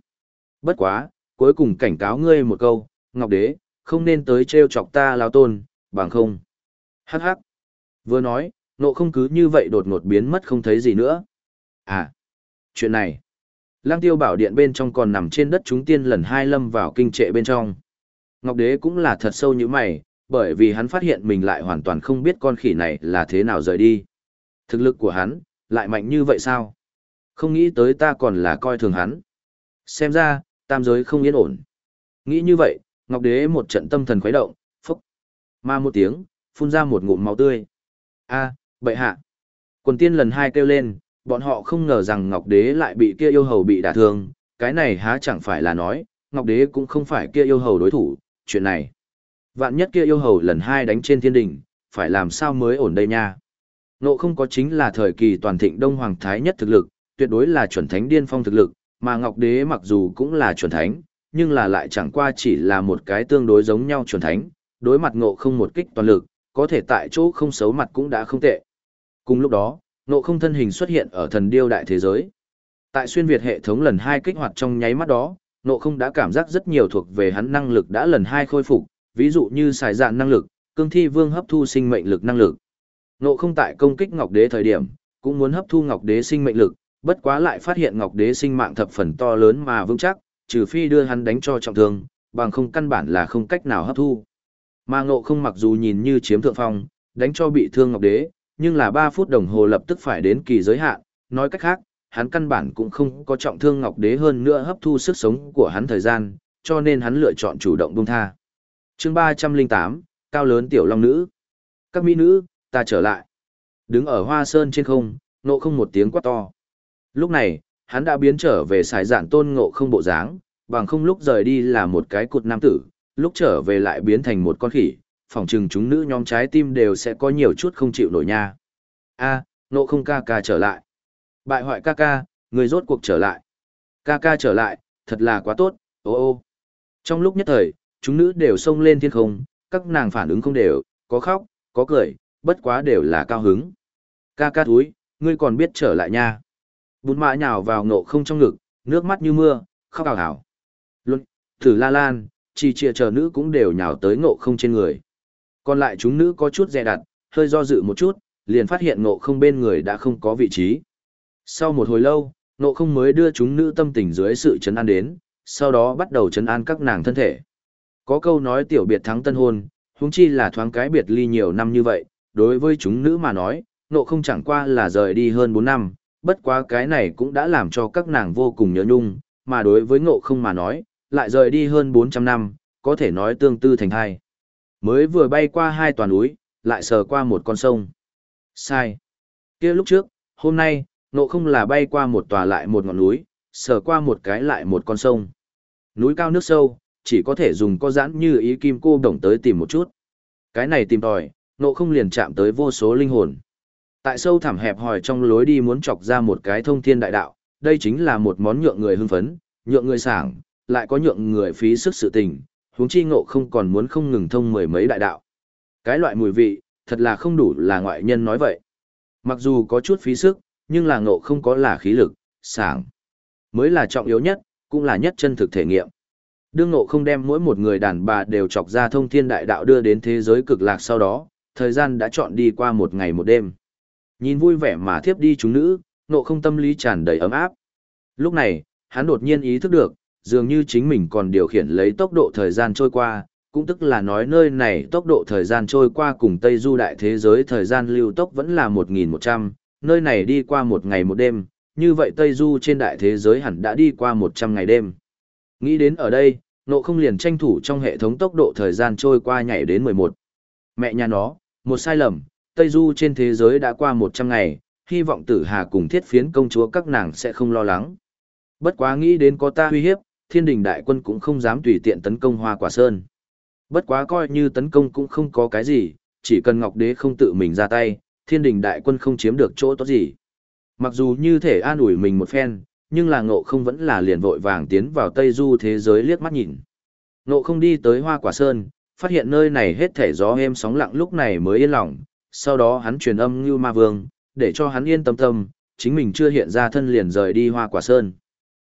Bất quá, cuối cùng cảnh cáo ngươi một câu, Ngọc Đế, không nên tới trêu chọc ta lão tôn, bằng không. Hắc hắc. Vừa nói, nộ không cứ như vậy đột ngột biến mất không thấy gì nữa. À, chuyện này. Lang tiêu bảo điện bên trong còn nằm trên đất chúng tiên lần hai lâm vào kinh trệ bên trong. Ngọc Đế cũng là thật sâu như mày, bởi vì hắn phát hiện mình lại hoàn toàn không biết con khỉ này là thế nào rời đi. Thực lực của hắn, lại mạnh như vậy sao? Không nghĩ tới ta còn là coi thường hắn. Xem ra, tam giới không yên ổn. Nghĩ như vậy, Ngọc Đế một trận tâm thần khuấy động, phốc. Mà một tiếng, phun ra một ngụm máu tươi. A, bệ hạ. Quần tiên lần hai kêu lên, bọn họ không ngờ rằng Ngọc Đế lại bị kia yêu hầu bị đả thương, cái này há chẳng phải là nói, Ngọc Đế cũng không phải kia yêu hầu đối thủ, chuyện này. Vạn nhất kia yêu hầu lần hai đánh trên thiên đình, phải làm sao mới ổn đây nha. Nộ không có chính là thời kỳ toàn thịnh Đông Hoàng Thái nhất thực lực, tuyệt đối là chuẩn thánh điên phong thực lực, mà Ngọc Đế mặc dù cũng là chuẩn thánh, nhưng là lại chẳng qua chỉ là một cái tương đối giống nhau chuẩn thánh, đối mặt ngộ không một kích toàn lực, có thể tại chỗ không xấu mặt cũng đã không tệ. Cùng lúc đó, ngộ không thân hình xuất hiện ở thần điêu đại thế giới. Tại xuyên Việt hệ thống lần hai kích hoạt trong nháy mắt đó, ngộ không đã cảm giác rất nhiều thuộc về hắn năng lực đã lần hai khôi phục, ví dụ như xài dạn năng lực, cương thi vương hấp thu sinh mệnh lực năng lực. Ngộ không tại công kích Ngọc Đế thời điểm, cũng muốn hấp thu Ngọc Đế sinh mệnh lực, bất quá lại phát hiện Ngọc Đế sinh mạng thập phần to lớn mà vững chắc, trừ phi đưa hắn đánh cho trọng thương, bằng không căn bản là không cách nào hấp thu. Mà ngộ không mặc dù nhìn như chiếm thượng phong, đánh cho bị thương Ngọc Đế, nhưng là 3 phút đồng hồ lập tức phải đến kỳ giới hạn, nói cách khác, hắn căn bản cũng không có trọng thương Ngọc Đế hơn nữa hấp thu sức sống của hắn thời gian, cho nên hắn lựa chọn chủ động buông tha. Chương 308, cao lớn tiểu long nữ. Các mỹ nữ, ta trở lại. Đứng ở hoa sơn trên không, nộ không một tiếng quát to. Lúc này, hắn đã biến trở về xài dạng tôn ngộ không bộ dáng, bằng không lúc rời đi là một cái cụt nam tử, lúc trở về lại biến thành một con khỉ, phỏng chừng chúng nữ nhóm trái tim đều sẽ có nhiều chút không chịu nổi nha. A, ngộ không ca ca trở lại. Bại hoại ca ca, người rốt cuộc trở lại. Ca ca trở lại, thật là quá tốt, ô ô. Trong lúc nhất thời, chúng nữ đều xông lên thiên không, các nàng phản ứng không đều, có khóc, có cười, bất quá đều là cao hứng. Ca ca thúi, ngươi còn biết trở lại nha. Bùn mạ nhào vào ngộ không trong ngực, nước mắt như mưa, khóc ảo ảo. Luân, thử la lan, chỉ chia chờ nữ cũng đều nhào tới ngộ không trên người. Còn lại chúng nữ có chút dè đặt, hơi do dự một chút, liền phát hiện ngộ không bên người đã không có vị trí. Sau một hồi lâu, ngộ không mới đưa chúng nữ tâm tình dưới sự chấn an đến, sau đó bắt đầu chấn an các nàng thân thể. Có câu nói tiểu biệt thắng tân hôn, huống chi là thoáng cái biệt ly nhiều năm như vậy, đối với chúng nữ mà nói, ngộ không chẳng qua là rời đi hơn 4 năm, bất quá cái này cũng đã làm cho các nàng vô cùng nhớ nhung, mà đối với ngộ không mà nói, lại rời đi hơn 400 năm, có thể nói tương tư thành hai. Mới vừa bay qua hai toàn núi, lại sờ qua một con sông. Sai. kia lúc trước, hôm nay, ngộ không là bay qua một tòa lại một ngọn núi, sờ qua một cái lại một con sông. Núi cao nước sâu, chỉ có thể dùng có giãn như ý kim cô đồng tới tìm một chút. Cái này tìm tòi, ngộ không liền chạm tới vô số linh hồn. Tại sâu thẳm hẹp hòi trong lối đi muốn chọc ra một cái thông thiên đại đạo, đây chính là một món nhượng người hưng phấn, nhượng người sảng, lại có nhượng người phí sức sự tình, huống chi ngộ không còn muốn không ngừng thông mười mấy đại đạo. Cái loại mùi vị, thật là không đủ là ngoại nhân nói vậy. Mặc dù có chút phí sức, nhưng là ngộ không có là khí lực, sảng. Mới là trọng yếu nhất, cũng là nhất chân thực thể nghiệm. Đương ngộ không đem mỗi một người đàn bà đều chọc ra thông thiên đại đạo đưa đến thế giới cực lạc sau đó, thời gian đã chọn đi qua một ngày một đêm. Nhìn vui vẻ mà thiếp đi chúng nữ, nộ không tâm lý tràn đầy ấm áp. Lúc này, hắn đột nhiên ý thức được, dường như chính mình còn điều khiển lấy tốc độ thời gian trôi qua, cũng tức là nói nơi này tốc độ thời gian trôi qua cùng Tây Du đại thế giới thời gian lưu tốc vẫn là 1.100, nơi này đi qua một ngày một đêm, như vậy Tây Du trên đại thế giới hẳn đã đi qua 100 ngày đêm. Nghĩ đến ở đây, nộ không liền tranh thủ trong hệ thống tốc độ thời gian trôi qua nhảy đến 11. Mẹ nhà nó, một sai lầm, Tây Du trên thế giới đã qua 100 ngày, hy vọng tử hà cùng thiết phiến công chúa các nàng sẽ không lo lắng. Bất quá nghĩ đến có ta uy hiếp, thiên đình đại quân cũng không dám tùy tiện tấn công hoa quả sơn. Bất quá coi như tấn công cũng không có cái gì, chỉ cần Ngọc Đế không tự mình ra tay, thiên đình đại quân không chiếm được chỗ tốt gì. Mặc dù như thể an ủi mình một phen, nhưng là ngộ không vẫn là liền vội vàng tiến vào Tây Du thế giới liếc mắt nhìn. Ngộ không đi tới hoa quả sơn, phát hiện nơi này hết thể gió êm sóng lặng lúc này mới yên lòng, sau đó hắn truyền âm Ngưu ma vương, để cho hắn yên tâm tâm, chính mình chưa hiện ra thân liền rời đi hoa quả sơn.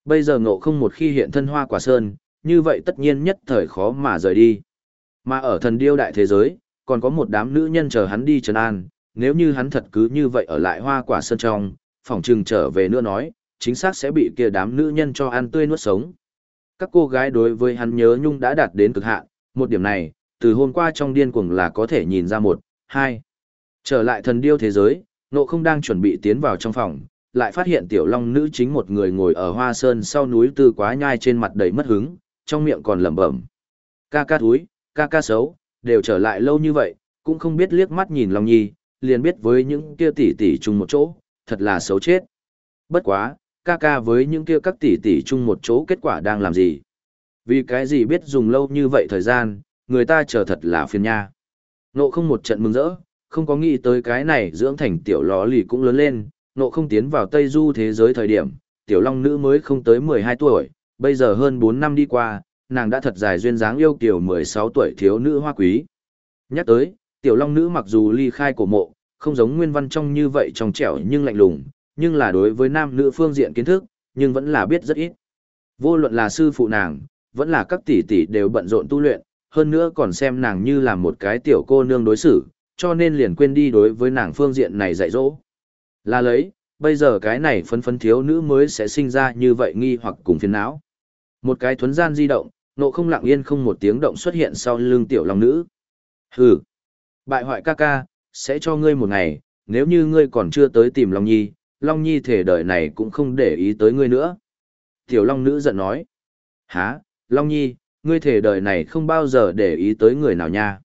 Bây giờ ngộ không một khi hiện thân hoa quả sơn, như vậy tất nhiên nhất thời khó mà rời đi. Mà ở thần điêu đại thế giới, còn có một đám nữ nhân chờ hắn đi trần an, nếu như hắn thật cứ như vậy ở lại hoa quả sơn trong, phòng trừng trở về nữa nói, chính xác sẽ bị kia đám nữ nhân cho ăn tươi nuốt sống. Các cô gái đối với hắn nhớ nhung đã đạt đến cực hạn, một điểm này, từ hôm qua trong điên cuồng là có thể nhìn ra một, hai. Trở lại thần điêu thế giới, nộ không đang chuẩn bị tiến vào trong phòng, lại phát hiện tiểu long nữ chính một người ngồi ở hoa sơn sau núi tư quá nhai trên mặt đầy mất hứng, trong miệng còn lẩm bẩm. Ca ca thúi, ca ca xấu, đều trở lại lâu như vậy, cũng không biết liếc mắt nhìn Long Nhi, liền biết với những kia tỷ tỷ chung một chỗ, thật là xấu chết. Bất quá, ca ca với những kia các tỷ tỷ chung một chỗ kết quả đang làm gì? Vì cái gì biết dùng lâu như vậy thời gian, người ta chờ thật là phiền nha. Nộ không một trận mừng rỡ, không có nghĩ tới cái này dưỡng thành tiểu lò lì cũng lớn lên, nộ không tiến vào Tây Du thế giới thời điểm, tiểu long nữ mới không tới 12 tuổi, bây giờ hơn 4 năm đi qua, nàng đã thật dài duyên dáng yêu kiểu 16 tuổi thiếu nữ hoa quý. Nhắc tới, tiểu long nữ mặc dù ly khai cổ mộ, không giống nguyên văn trong như vậy trong trẻo nhưng lạnh lùng, nhưng là đối với nam nữ phương diện kiến thức, nhưng vẫn là biết rất ít. Vô luận là sư phụ nàng, vẫn là các tỷ tỷ đều bận rộn tu luyện, hơn nữa còn xem nàng như là một cái tiểu cô nương đối xử, cho nên liền quên đi đối với nàng phương diện này dạy dỗ. Là lấy, bây giờ cái này phấn phấn thiếu nữ mới sẽ sinh ra như vậy nghi hoặc cùng phiền não. Một cái thuấn gian di động, nộ không lặng yên không một tiếng động xuất hiện sau lưng tiểu long nữ. Hừ, bại hoại ca ca, sẽ cho ngươi một ngày, nếu như ngươi còn chưa tới tìm Long Nhi, Long Nhi thể đời này cũng không để ý tới ngươi nữa. Tiểu Long nữ giận nói. Hả, Long Nhi, ngươi thể đời này không bao giờ để ý tới người nào nha.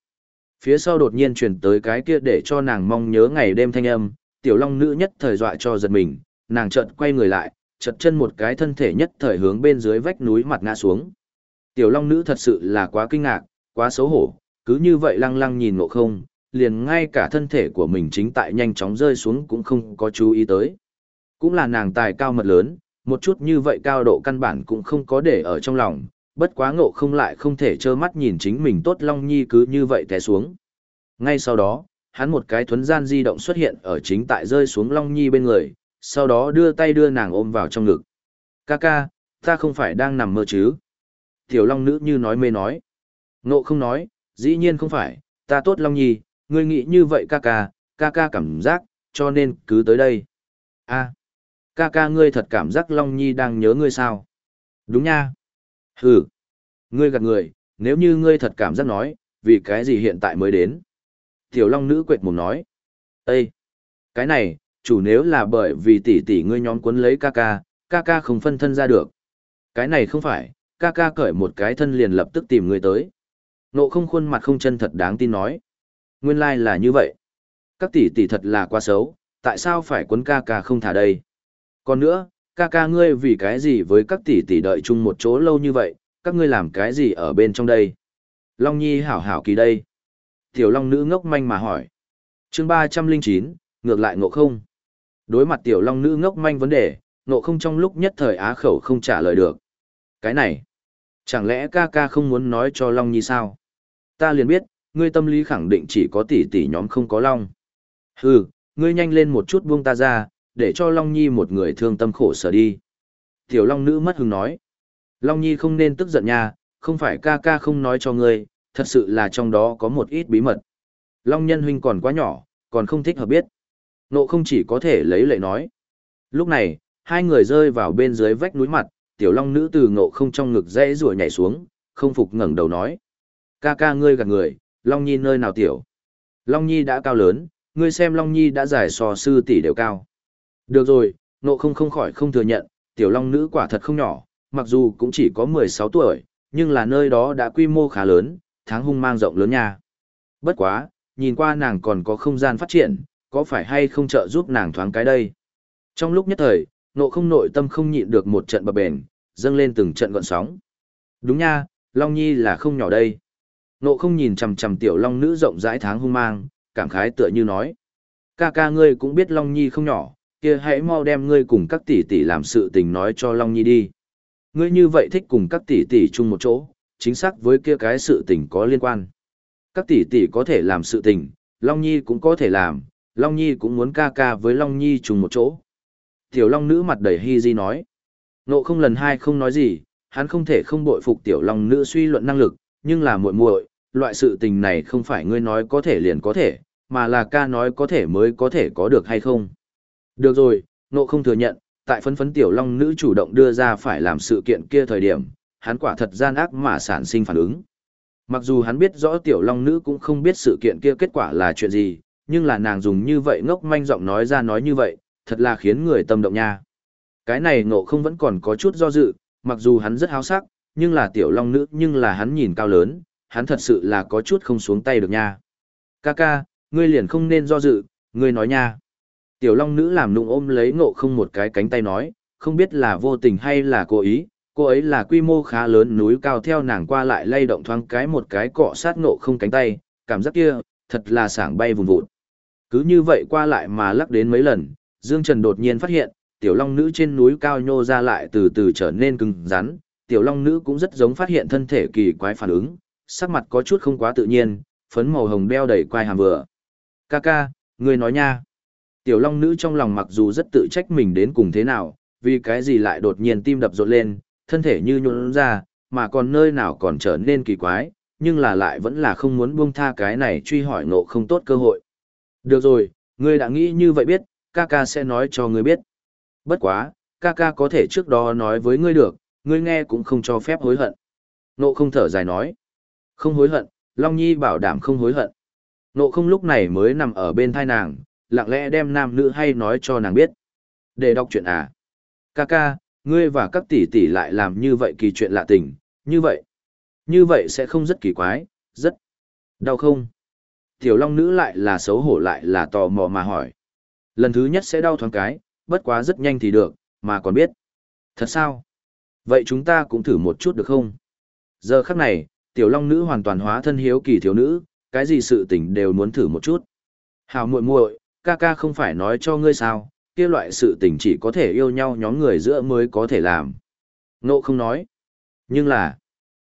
Phía sau đột nhiên truyền tới cái kia để cho nàng mong nhớ ngày đêm thanh âm, tiểu long nữ nhất thời dọa cho giật mình, nàng chợt quay người lại, chợt chân một cái thân thể nhất thời hướng bên dưới vách núi mặt ngã xuống. Tiểu long nữ thật sự là quá kinh ngạc, quá xấu hổ, cứ như vậy lăng lăng nhìn ngộ không, liền ngay cả thân thể của mình chính tại nhanh chóng rơi xuống cũng không có chú ý tới. Cũng là nàng tài cao mật lớn, một chút như vậy cao độ căn bản cũng không có để ở trong lòng, bất quá ngộ không lại không thể trơ mắt nhìn chính mình tốt Long Nhi cứ như vậy té xuống. Ngay sau đó, hắn một cái thuấn gian di động xuất hiện ở chính tại rơi xuống Long Nhi bên người, sau đó đưa tay đưa nàng ôm vào trong ngực. Ca ca, ta không phải đang nằm mơ chứ? Tiểu Long nữ như nói mê nói. Ngộ không nói, dĩ nhiên không phải, ta tốt Long Nhi, ngươi nghĩ như vậy ca ca, ca ca cảm giác, cho nên cứ tới đây. a ca ca ngươi thật cảm giác Long Nhi đang nhớ ngươi sao? Đúng nha. Hừ, ngươi gạt người, nếu như ngươi thật cảm giác nói, vì cái gì hiện tại mới đến? Tiểu Long nữ quệt mồm nói. Ê! Cái này, chủ nếu là bởi vì tỷ tỷ ngươi nhóm cuốn lấy ca ca, ca ca không phân thân ra được. Cái này không phải, ca ca cởi một cái thân liền lập tức tìm ngươi tới. Nộ không khuôn mặt không chân thật đáng tin nói. Nguyên lai like là như vậy. Các tỷ tỷ thật là quá xấu, tại sao phải cuốn ca ca không thả đây? Còn nữa, ca ca ngươi vì cái gì với các tỷ tỷ đợi chung một chỗ lâu như vậy, các ngươi làm cái gì ở bên trong đây? Long Nhi hảo hảo kỳ đây. Tiểu Long nữ ngốc manh mà hỏi. chương ba trăm linh chín ngược lại ngộ không. Đối mặt Tiểu Long nữ ngốc manh vấn đề, ngộ không trong lúc nhất thời á khẩu không trả lời được. Cái này, chẳng lẽ ca ca không muốn nói cho Long Nhi sao? Ta liền biết, ngươi tâm lý khẳng định chỉ có tỷ tỷ nhóm không có Long. Hừ, ngươi nhanh lên một chút buông ta ra, để cho Long Nhi một người thương tâm khổ sở đi. Tiểu Long nữ mất hứng nói. Long Nhi không nên tức giận nha, không phải ca ca không nói cho ngươi, thật sự là trong đó có một ít bí mật. Long nhân huynh còn quá nhỏ, còn không thích hợp biết. Nộ không chỉ có thể lấy lệ nói. Lúc này, hai người rơi vào bên dưới vách núi mặt, tiểu long nữ từ ngộ không trong ngực dễ rùa nhảy xuống, không phục ngẩng đầu nói. Ca ca ngươi gạt người, Long Nhi nơi nào tiểu? Long Nhi đã cao lớn, ngươi xem Long Nhi đã giải so sư tỷ đều cao. Được rồi, nộ không không khỏi không thừa nhận, tiểu long nữ quả thật không nhỏ, mặc dù cũng chỉ có 16 tuổi, nhưng là nơi đó đã quy mô khá lớn, tháng hung mang rộng lớn nha. Bất quá, nhìn qua nàng còn có không gian phát triển, có phải hay không trợ giúp nàng thoáng cái đây? Trong lúc nhất thời, nộ không nội tâm không nhịn được một trận bập bền, dâng lên từng trận gọn sóng. Đúng nha, Long Nhi là không nhỏ đây. Nộ không nhìn chằm chằm tiểu long nữ rộng rãi tháng hung mang, cảm khái tựa như nói. Ca ca ngươi cũng biết Long Nhi không nhỏ, kia hãy mau đem ngươi cùng các tỷ tỷ làm sự tình nói cho Long Nhi đi. Ngươi như vậy thích cùng các tỷ tỷ chung một chỗ, chính xác với kia cái sự tình có liên quan. Các tỷ tỷ có thể làm sự tình, Long Nhi cũng có thể làm, Long Nhi cũng muốn ca ca với Long Nhi chung một chỗ. Tiểu Long nữ mặt đầy hy di nói. Nộ không lần hai không nói gì, hắn không thể không bội phục Tiểu Long nữ suy luận năng lực, nhưng là muội muội, loại sự tình này không phải ngươi nói có thể liền có thể, mà là ca nói có thể mới có thể có được hay không. Được rồi, nộ không thừa nhận, tại phấn phấn tiểu long nữ chủ động đưa ra phải làm sự kiện kia thời điểm, hắn quả thật gian ác mà sản sinh phản ứng. Mặc dù hắn biết rõ tiểu long nữ cũng không biết sự kiện kia kết quả là chuyện gì, nhưng là nàng dùng như vậy ngốc manh giọng nói ra nói như vậy, thật là khiến người tâm động nha. Cái này ngộ không vẫn còn có chút do dự, mặc dù hắn rất háo sắc, nhưng là tiểu long nữ nhưng là hắn nhìn cao lớn, hắn thật sự là có chút không xuống tay được nha. Kaka, ngươi liền không nên do dự, ngươi nói nha. Tiểu long nữ làm nụng ôm lấy ngộ không một cái cánh tay nói, không biết là vô tình hay là cố ý, cô ấy là quy mô khá lớn núi cao theo nàng qua lại lay động thoáng cái một cái cọ sát ngộ không cánh tay, cảm giác kia, thật là sảng bay vùng vụt. Cứ như vậy qua lại mà lắc đến mấy lần, Dương Trần đột nhiên phát hiện, tiểu long nữ trên núi cao nhô ra lại từ từ trở nên cứng rắn, tiểu long nữ cũng rất giống phát hiện thân thể kỳ quái phản ứng, sắc mặt có chút không quá tự nhiên, phấn màu hồng đeo đầy quai hàm vừa. Ca ca, ngươi nói nha. Tiểu long nữ trong lòng mặc dù rất tự trách mình đến cùng thế nào, vì cái gì lại đột nhiên tim đập rộn lên, thân thể như nhuôn ra, mà còn nơi nào còn trở nên kỳ quái, nhưng là lại vẫn là không muốn buông tha cái này truy hỏi ngộ không tốt cơ hội. Được rồi, ngươi đã nghĩ như vậy biết, ca ca sẽ nói cho ngươi biết. Bất quá, ca ca có thể trước đó nói với ngươi được, ngươi nghe cũng không cho phép hối hận. Nộ không thở dài nói. Không hối hận, Long Nhi bảo đảm không hối hận. Nộ không lúc này mới nằm ở bên thai nàng, lặng lẽ đem nam nữ hay nói cho nàng biết. Để đọc chuyện à. Ca ca, ngươi và các tỷ tỷ lại làm như vậy kỳ chuyện lạ tình, như vậy. Như vậy sẽ không rất kỳ quái, rất đau không? Tiểu Long nữ lại là xấu hổ lại là tò mò mà hỏi. Lần thứ nhất sẽ đau thoáng cái, bất quá rất nhanh thì được, mà còn biết. Thật sao? Vậy chúng ta cũng thử một chút được không? Giờ khắc này, tiểu long nữ hoàn toàn hóa thân hiếu kỳ thiếu nữ, cái gì sự tình đều muốn thử một chút. Hào muội muội, ca ca không phải nói cho ngươi sao, kia loại sự tình chỉ có thể yêu nhau nhóm người giữa mới có thể làm. Nộ không nói. Nhưng là,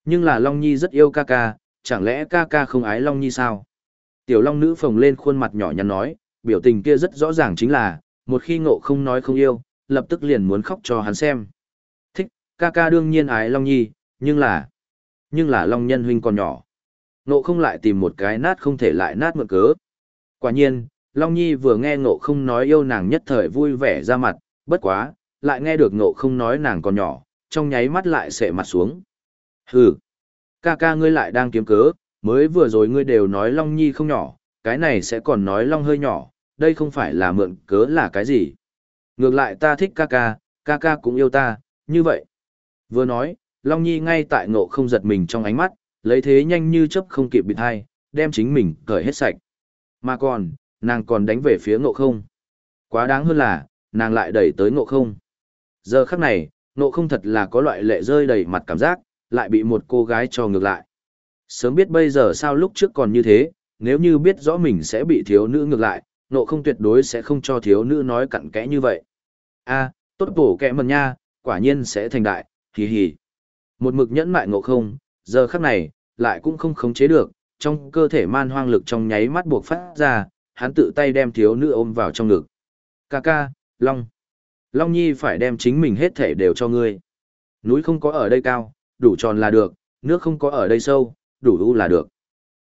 nhưng là Long Nhi rất yêu ca ca, chẳng lẽ ca ca không ái Long Nhi sao? Tiểu Long nữ phồng lên khuôn mặt nhỏ nhắn nói, biểu tình kia rất rõ ràng chính là, một khi ngộ không nói không yêu, lập tức liền muốn khóc cho hắn xem. Thích, ca ca đương nhiên ái Long Nhi, nhưng là, nhưng là Long nhân huynh còn nhỏ. Ngộ không lại tìm một cái nát không thể lại nát mượn cớ. Quả nhiên, Long Nhi vừa nghe ngộ không nói yêu nàng nhất thời vui vẻ ra mặt, bất quá, lại nghe được ngộ không nói nàng còn nhỏ, trong nháy mắt lại sệ mặt xuống. Hừ, ca ca ngươi lại đang kiếm cớ, mới vừa rồi ngươi đều nói Long Nhi không nhỏ, cái này sẽ còn nói Long hơi nhỏ, đây không phải là mượn cớ là cái gì. Ngược lại ta thích ca ca, ca ca cũng yêu ta, như vậy. Vừa nói, Long Nhi ngay tại ngộ không giật mình trong ánh mắt, lấy thế nhanh như chớp không kịp bịt hai, đem chính mình cởi hết sạch. Mà còn, nàng còn đánh về phía ngộ không. Quá đáng hơn là, nàng lại đẩy tới ngộ không. Giờ khắc này, ngộ không thật là có loại lệ rơi đầy mặt cảm giác, lại bị một cô gái cho ngược lại. Sớm biết bây giờ sao lúc trước còn như thế, nếu như biết rõ mình sẽ bị thiếu nữ ngược lại, nộ không tuyệt đối sẽ không cho thiếu nữ nói cặn kẽ như vậy. a tốt bổ kẽ mần nha, quả nhiên sẽ thành đại, hì hì. Một mực nhẫn mại ngộ không, giờ khắc này, lại cũng không khống chế được, trong cơ thể man hoang lực trong nháy mắt buộc phát ra, hắn tự tay đem thiếu nữ ôm vào trong ngực. Ca ca, Long. Long Nhi phải đem chính mình hết thể đều cho ngươi. Núi không có ở đây cao, đủ tròn là được, nước không có ở đây sâu, đủ u là được.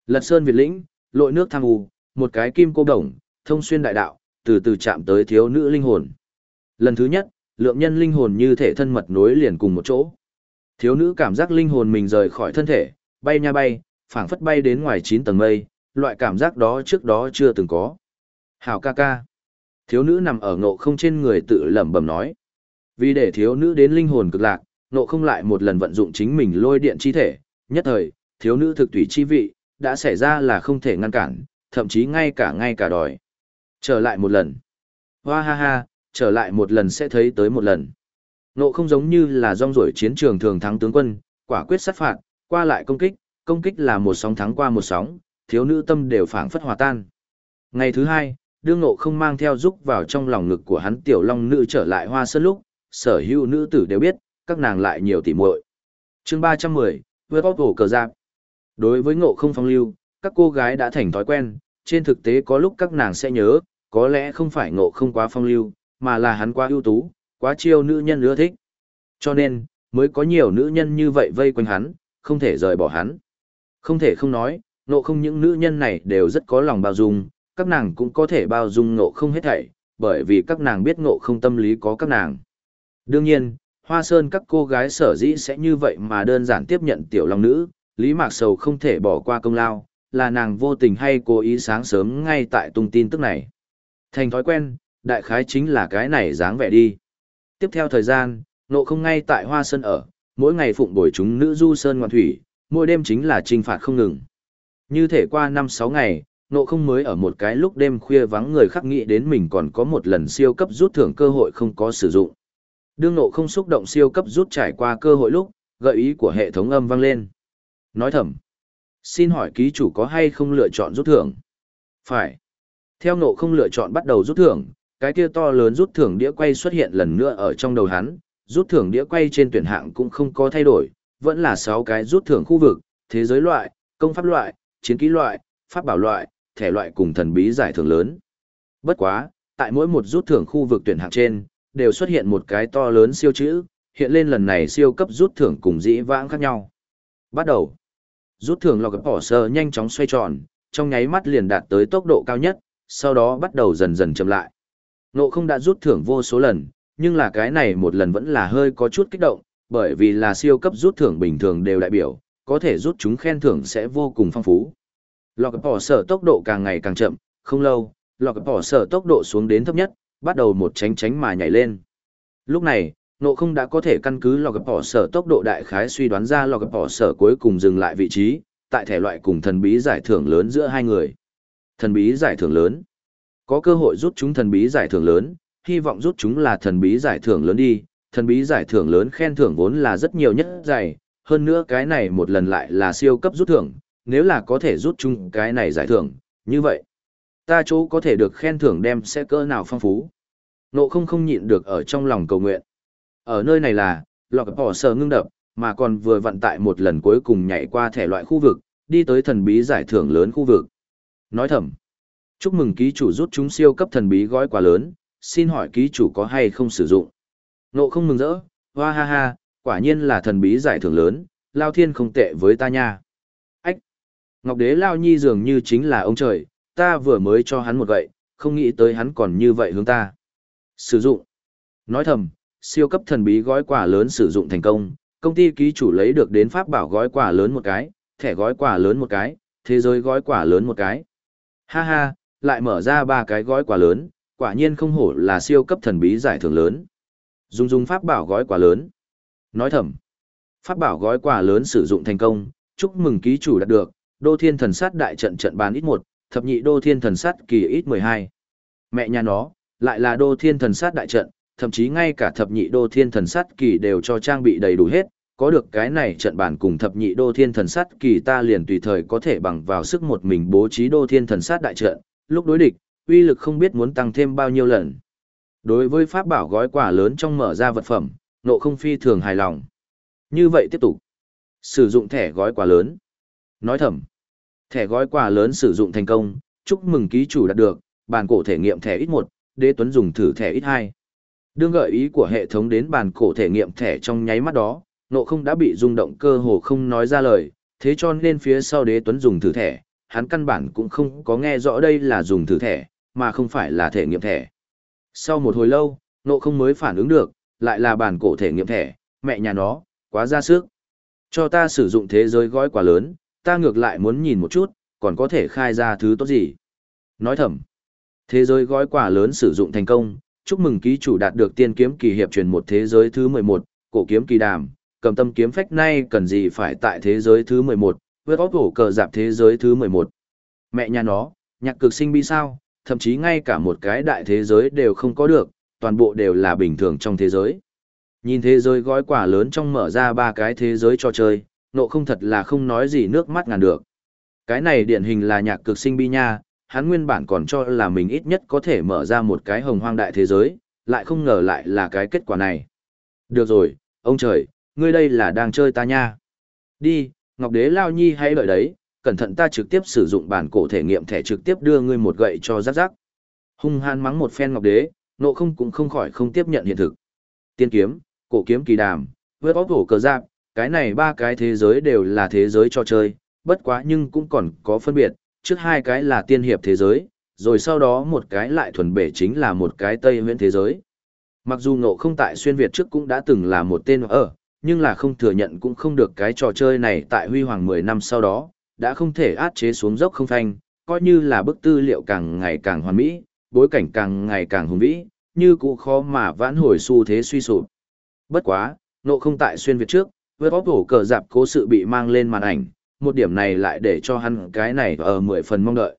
Lật sơn Việt lĩnh, lội nước tham u, một cái kim cô đồng, thông xuyên đại đạo, từ từ chạm tới thiếu nữ linh hồn. Lần thứ nhất, lượng nhân linh hồn như thể thân mật nối liền cùng một chỗ. Thiếu nữ cảm giác linh hồn mình rời khỏi thân thể, bay nha bay, phảng phất bay đến ngoài 9 tầng mây, loại cảm giác đó trước đó chưa từng có. Hảo ca ca. Thiếu nữ nằm ở ngộ không trên người tự lẩm bẩm nói. Vì để thiếu nữ đến linh hồn cực lạc, ngộ không lại một lần vận dụng chính mình lôi điện chi thể, nhất thời, thiếu nữ thực tùy chi vị, đã xảy ra là không thể ngăn cản, thậm chí ngay cả ngay cả đòi. Trở lại một lần. Hoa ha ha, trở lại một lần sẽ thấy tới một lần. Nộ không giống như là rong rổi chiến trường thường thắng tướng quân, quả quyết sát phạt, qua lại công kích, công kích là một sóng thắng qua một sóng, thiếu nữ tâm đều phảng phất hòa tan. Ngày thứ hai, đương ngộ không mang theo giúp vào trong lòng ngực của hắn tiểu long nữ trở lại hoa sơn lúc, sở hữu nữ tử đều biết, các nàng lại nhiều tỉ muội. chương 310, vượt bóc cổ cờ giáp. Đối với ngộ không phong lưu, các cô gái đã thành thói quen, trên thực tế có lúc các nàng sẽ nhớ, có lẽ không phải ngộ không quá phong lưu, mà là hắn quá ưu tú, quá chiêu nữ nhân ưa thích. Cho nên, mới có nhiều nữ nhân như vậy vây quanh hắn, không thể rời bỏ hắn. Không thể không nói, ngộ không những nữ nhân này đều rất có lòng bao dung, các nàng cũng có thể bao dung ngộ không hết thảy, bởi vì các nàng biết ngộ không tâm lý có các nàng. Đương nhiên, Hoa Sơn các cô gái sở dĩ sẽ như vậy mà đơn giản tiếp nhận tiểu long nữ, Lý Mạc Sầu không thể bỏ qua công lao, là nàng vô tình hay cố ý sáng sớm ngay tại tung tin tức này. Thành thói quen, đại khái chính là cái này dáng vẻ đi. Tiếp theo thời gian, nộ không ngay tại Hoa Sơn ở, mỗi ngày phụng bồi chúng nữ du sơn ngoan thủy, mỗi đêm chính là trinh phạt không ngừng. Như thể qua 5-6 ngày, nộ không mới ở một cái lúc đêm khuya vắng người khắc nghĩ đến mình còn có một lần siêu cấp rút thưởng cơ hội không có sử dụng. Đương nộ không xúc động siêu cấp rút trải qua cơ hội lúc, gợi ý của hệ thống âm vang lên. Nói thầm. Xin hỏi ký chủ có hay không lựa chọn rút thưởng? Phải. Theo nộ không lựa chọn bắt đầu rút thưởng, cái kia to lớn rút thưởng đĩa quay xuất hiện lần nữa ở trong đầu hắn, rút thưởng đĩa quay trên tuyển hạng cũng không có thay đổi, vẫn là 6 cái rút thưởng khu vực, thế giới loại, công pháp loại, chiến kỹ loại, pháp bảo loại, thẻ loại cùng thần bí giải thưởng lớn. Bất quá, tại mỗi một rút thưởng khu vực tuyển hạng trên, đều xuất hiện một cái to lớn siêu chữ, hiện lên lần này siêu cấp rút thưởng cùng dĩ vãng khác nhau. Bắt đầu, rút thưởng lọc bỏ sơ nhanh chóng xoay tròn, trong nháy mắt liền đạt tới tốc độ cao nhất, sau đó bắt đầu dần dần chậm lại. Nộ không đã rút thưởng vô số lần, nhưng là cái này một lần vẫn là hơi có chút kích động, bởi vì là siêu cấp rút thưởng bình thường đều đại biểu, có thể rút chúng khen thưởng sẽ vô cùng phong phú. Lọc bỏ sở tốc độ càng ngày càng chậm, không lâu, lọc bỏ sở tốc độ xuống đến thấp nhất, bắt đầu một tránh tránh mà nhảy lên. Lúc này, nộ không đã có thể căn cứ lọc bỏ sở tốc độ đại khái suy đoán ra lọc bỏ sở cuối cùng dừng lại vị trí, tại thể loại cùng thần bí giải thưởng lớn giữa hai người. Thần bí giải thưởng lớn. Có cơ hội rút chúng thần bí giải thưởng lớn, hy vọng rút chúng là thần bí giải thưởng lớn đi, thần bí giải thưởng lớn khen thưởng vốn là rất nhiều nhất dày, hơn nữa cái này một lần lại là siêu cấp rút thưởng, nếu là có thể rút chung cái này giải thưởng, như vậy, ta chỗ có thể được khen thưởng đem sẽ cỡ nào phong phú. Nộ không không nhịn được ở trong lòng cầu nguyện. Ở nơi này là, lọc bỏ sờ ngưng đập, mà còn vừa vận tại một lần cuối cùng nhảy qua thể loại khu vực, đi tới thần bí giải thưởng lớn khu vực. Nói thầm, chúc mừng ký chủ rút chúng siêu cấp thần bí gói quà lớn, xin hỏi ký chủ có hay không sử dụng. Nộ không mừng rỡ, hoa ha ha, quả nhiên là thần bí giải thưởng lớn, Lao Thiên không tệ với ta nha. Ách! Ngọc Đế Lao Nhi dường như chính là ông trời, ta vừa mới cho hắn một gậy, không nghĩ tới hắn còn như vậy hướng ta. Sử dụng. Nói thầm, siêu cấp thần bí gói quà lớn sử dụng thành công, công ty ký chủ lấy được đến pháp bảo gói quà lớn một cái, thẻ gói quà lớn một cái, thế giới gói quà lớn một cái. Ha ha, lại mở ra ba cái gói quà lớn, quả nhiên không hổ là siêu cấp thần bí giải thưởng lớn. Dung dung pháp bảo gói quà lớn. Nói thầm, pháp bảo gói quà lớn sử dụng thành công, chúc mừng ký chủ đạt được, đô thiên thần sát đại trận trận bàn ít một, thập nhị đô thiên thần sát kỳ ít mười hai. Mẹ nhà nó, lại là đô thiên thần sát đại trận, thậm chí ngay cả thập nhị đô thiên thần sát kỳ đều cho trang bị đầy đủ hết, có được cái này trận bản cùng thập nhị đô thiên thần sát kỳ ta liền tùy thời có thể bằng vào sức một mình bố trí đô thiên thần sát đại trận, lúc đối địch, uy lực không biết muốn tăng thêm bao nhiêu lần. Đối với pháp bảo gói quà lớn trong mở ra vật phẩm, nộ không phi thường hài lòng. Như vậy tiếp tục. Sử dụng thẻ gói quà lớn. Nói thầm. Thẻ gói quà lớn sử dụng thành công, chúc mừng ký chủ đạt được, bàn cổ thể nghiệm thẻ ít một, đế tuấn dùng thử thẻ ít hai. Đương gợi ý của hệ thống đến bàn cổ thể nghiệm thẻ trong nháy mắt đó, nộ không đã bị rung động cơ hồ không nói ra lời, thế cho nên phía sau đế tuấn dùng thử thẻ, hắn căn bản cũng không có nghe rõ đây là dùng thử thẻ, mà không phải là thể nghiệm thẻ. Sau một hồi lâu, nộ không mới phản ứng được, lại là bản cổ thể nghiệm thẻ, mẹ nhà nó, quá ra sức. Cho ta sử dụng thế giới gói quá lớn, ta ngược lại muốn nhìn một chút, còn có thể khai ra thứ tốt gì. Nói thầm, thế giới gói quà lớn sử dụng thành công, chúc mừng ký chủ đạt được tiên kiếm kỳ hiệp truyền một thế giới thứ 11, cổ kiếm kỳ đàm, cầm tâm kiếm phách nay cần gì phải tại thế giới thứ 11, với có cổ cờ dạp thế giới thứ 11. Mẹ nhà nó, nhạc cực sinh bi sao, thậm chí ngay cả một cái đại thế giới đều không có được, toàn bộ đều là bình thường trong thế giới. Nhìn thế giới gói quả lớn trong mở ra ba cái thế giới cho chơi, nộ không thật là không nói gì nước mắt ngàn được. Cái này điển hình là nhạc cực sinh bi nha, hắn nguyên bản còn cho là mình ít nhất có thể mở ra một cái hồng hoang đại thế giới, lại không ngờ lại là cái kết quả này. Được rồi, ông trời, ngươi đây là đang chơi ta nha. Đi, Ngọc Đế Lao Nhi hãy đợi đấy, cẩn thận ta trực tiếp sử dụng bản cổ thể nghiệm thẻ trực tiếp đưa ngươi một gậy cho rắc rắc. Hung hăng mắng một phen Ngọc Đế, nộ không cũng không khỏi không tiếp nhận hiện thực. Tiên kiếm, cổ kiếm kỳ đàm, vượt óc cổ cờ giáp, cái này ba cái thế giới đều là thế giới cho chơi, bất quá nhưng cũng còn có phân biệt, trước hai cái là tiên hiệp thế giới, rồi sau đó một cái lại thuần bể chính là một cái Tây Huyễn thế giới. Mặc dù ngộ không tại xuyên Việt trước cũng đã từng là một tên ở, nhưng là không thừa nhận cũng không được cái trò chơi này tại huy hoàng 10 năm sau đó, đã không thể át chế xuống dốc không thanh, coi như là bức tư liệu càng ngày càng hoàn mỹ, bối cảnh càng ngày càng hùng vĩ, như cũ khó mà vãn hồi xu thế suy sụp. Bất quá, nộ không tại xuyên Việt trước, vượt bóp hổ cờ dạp cố sự bị mang lên màn ảnh, một điểm này lại để cho hắn cái này ở mười phần mong đợi.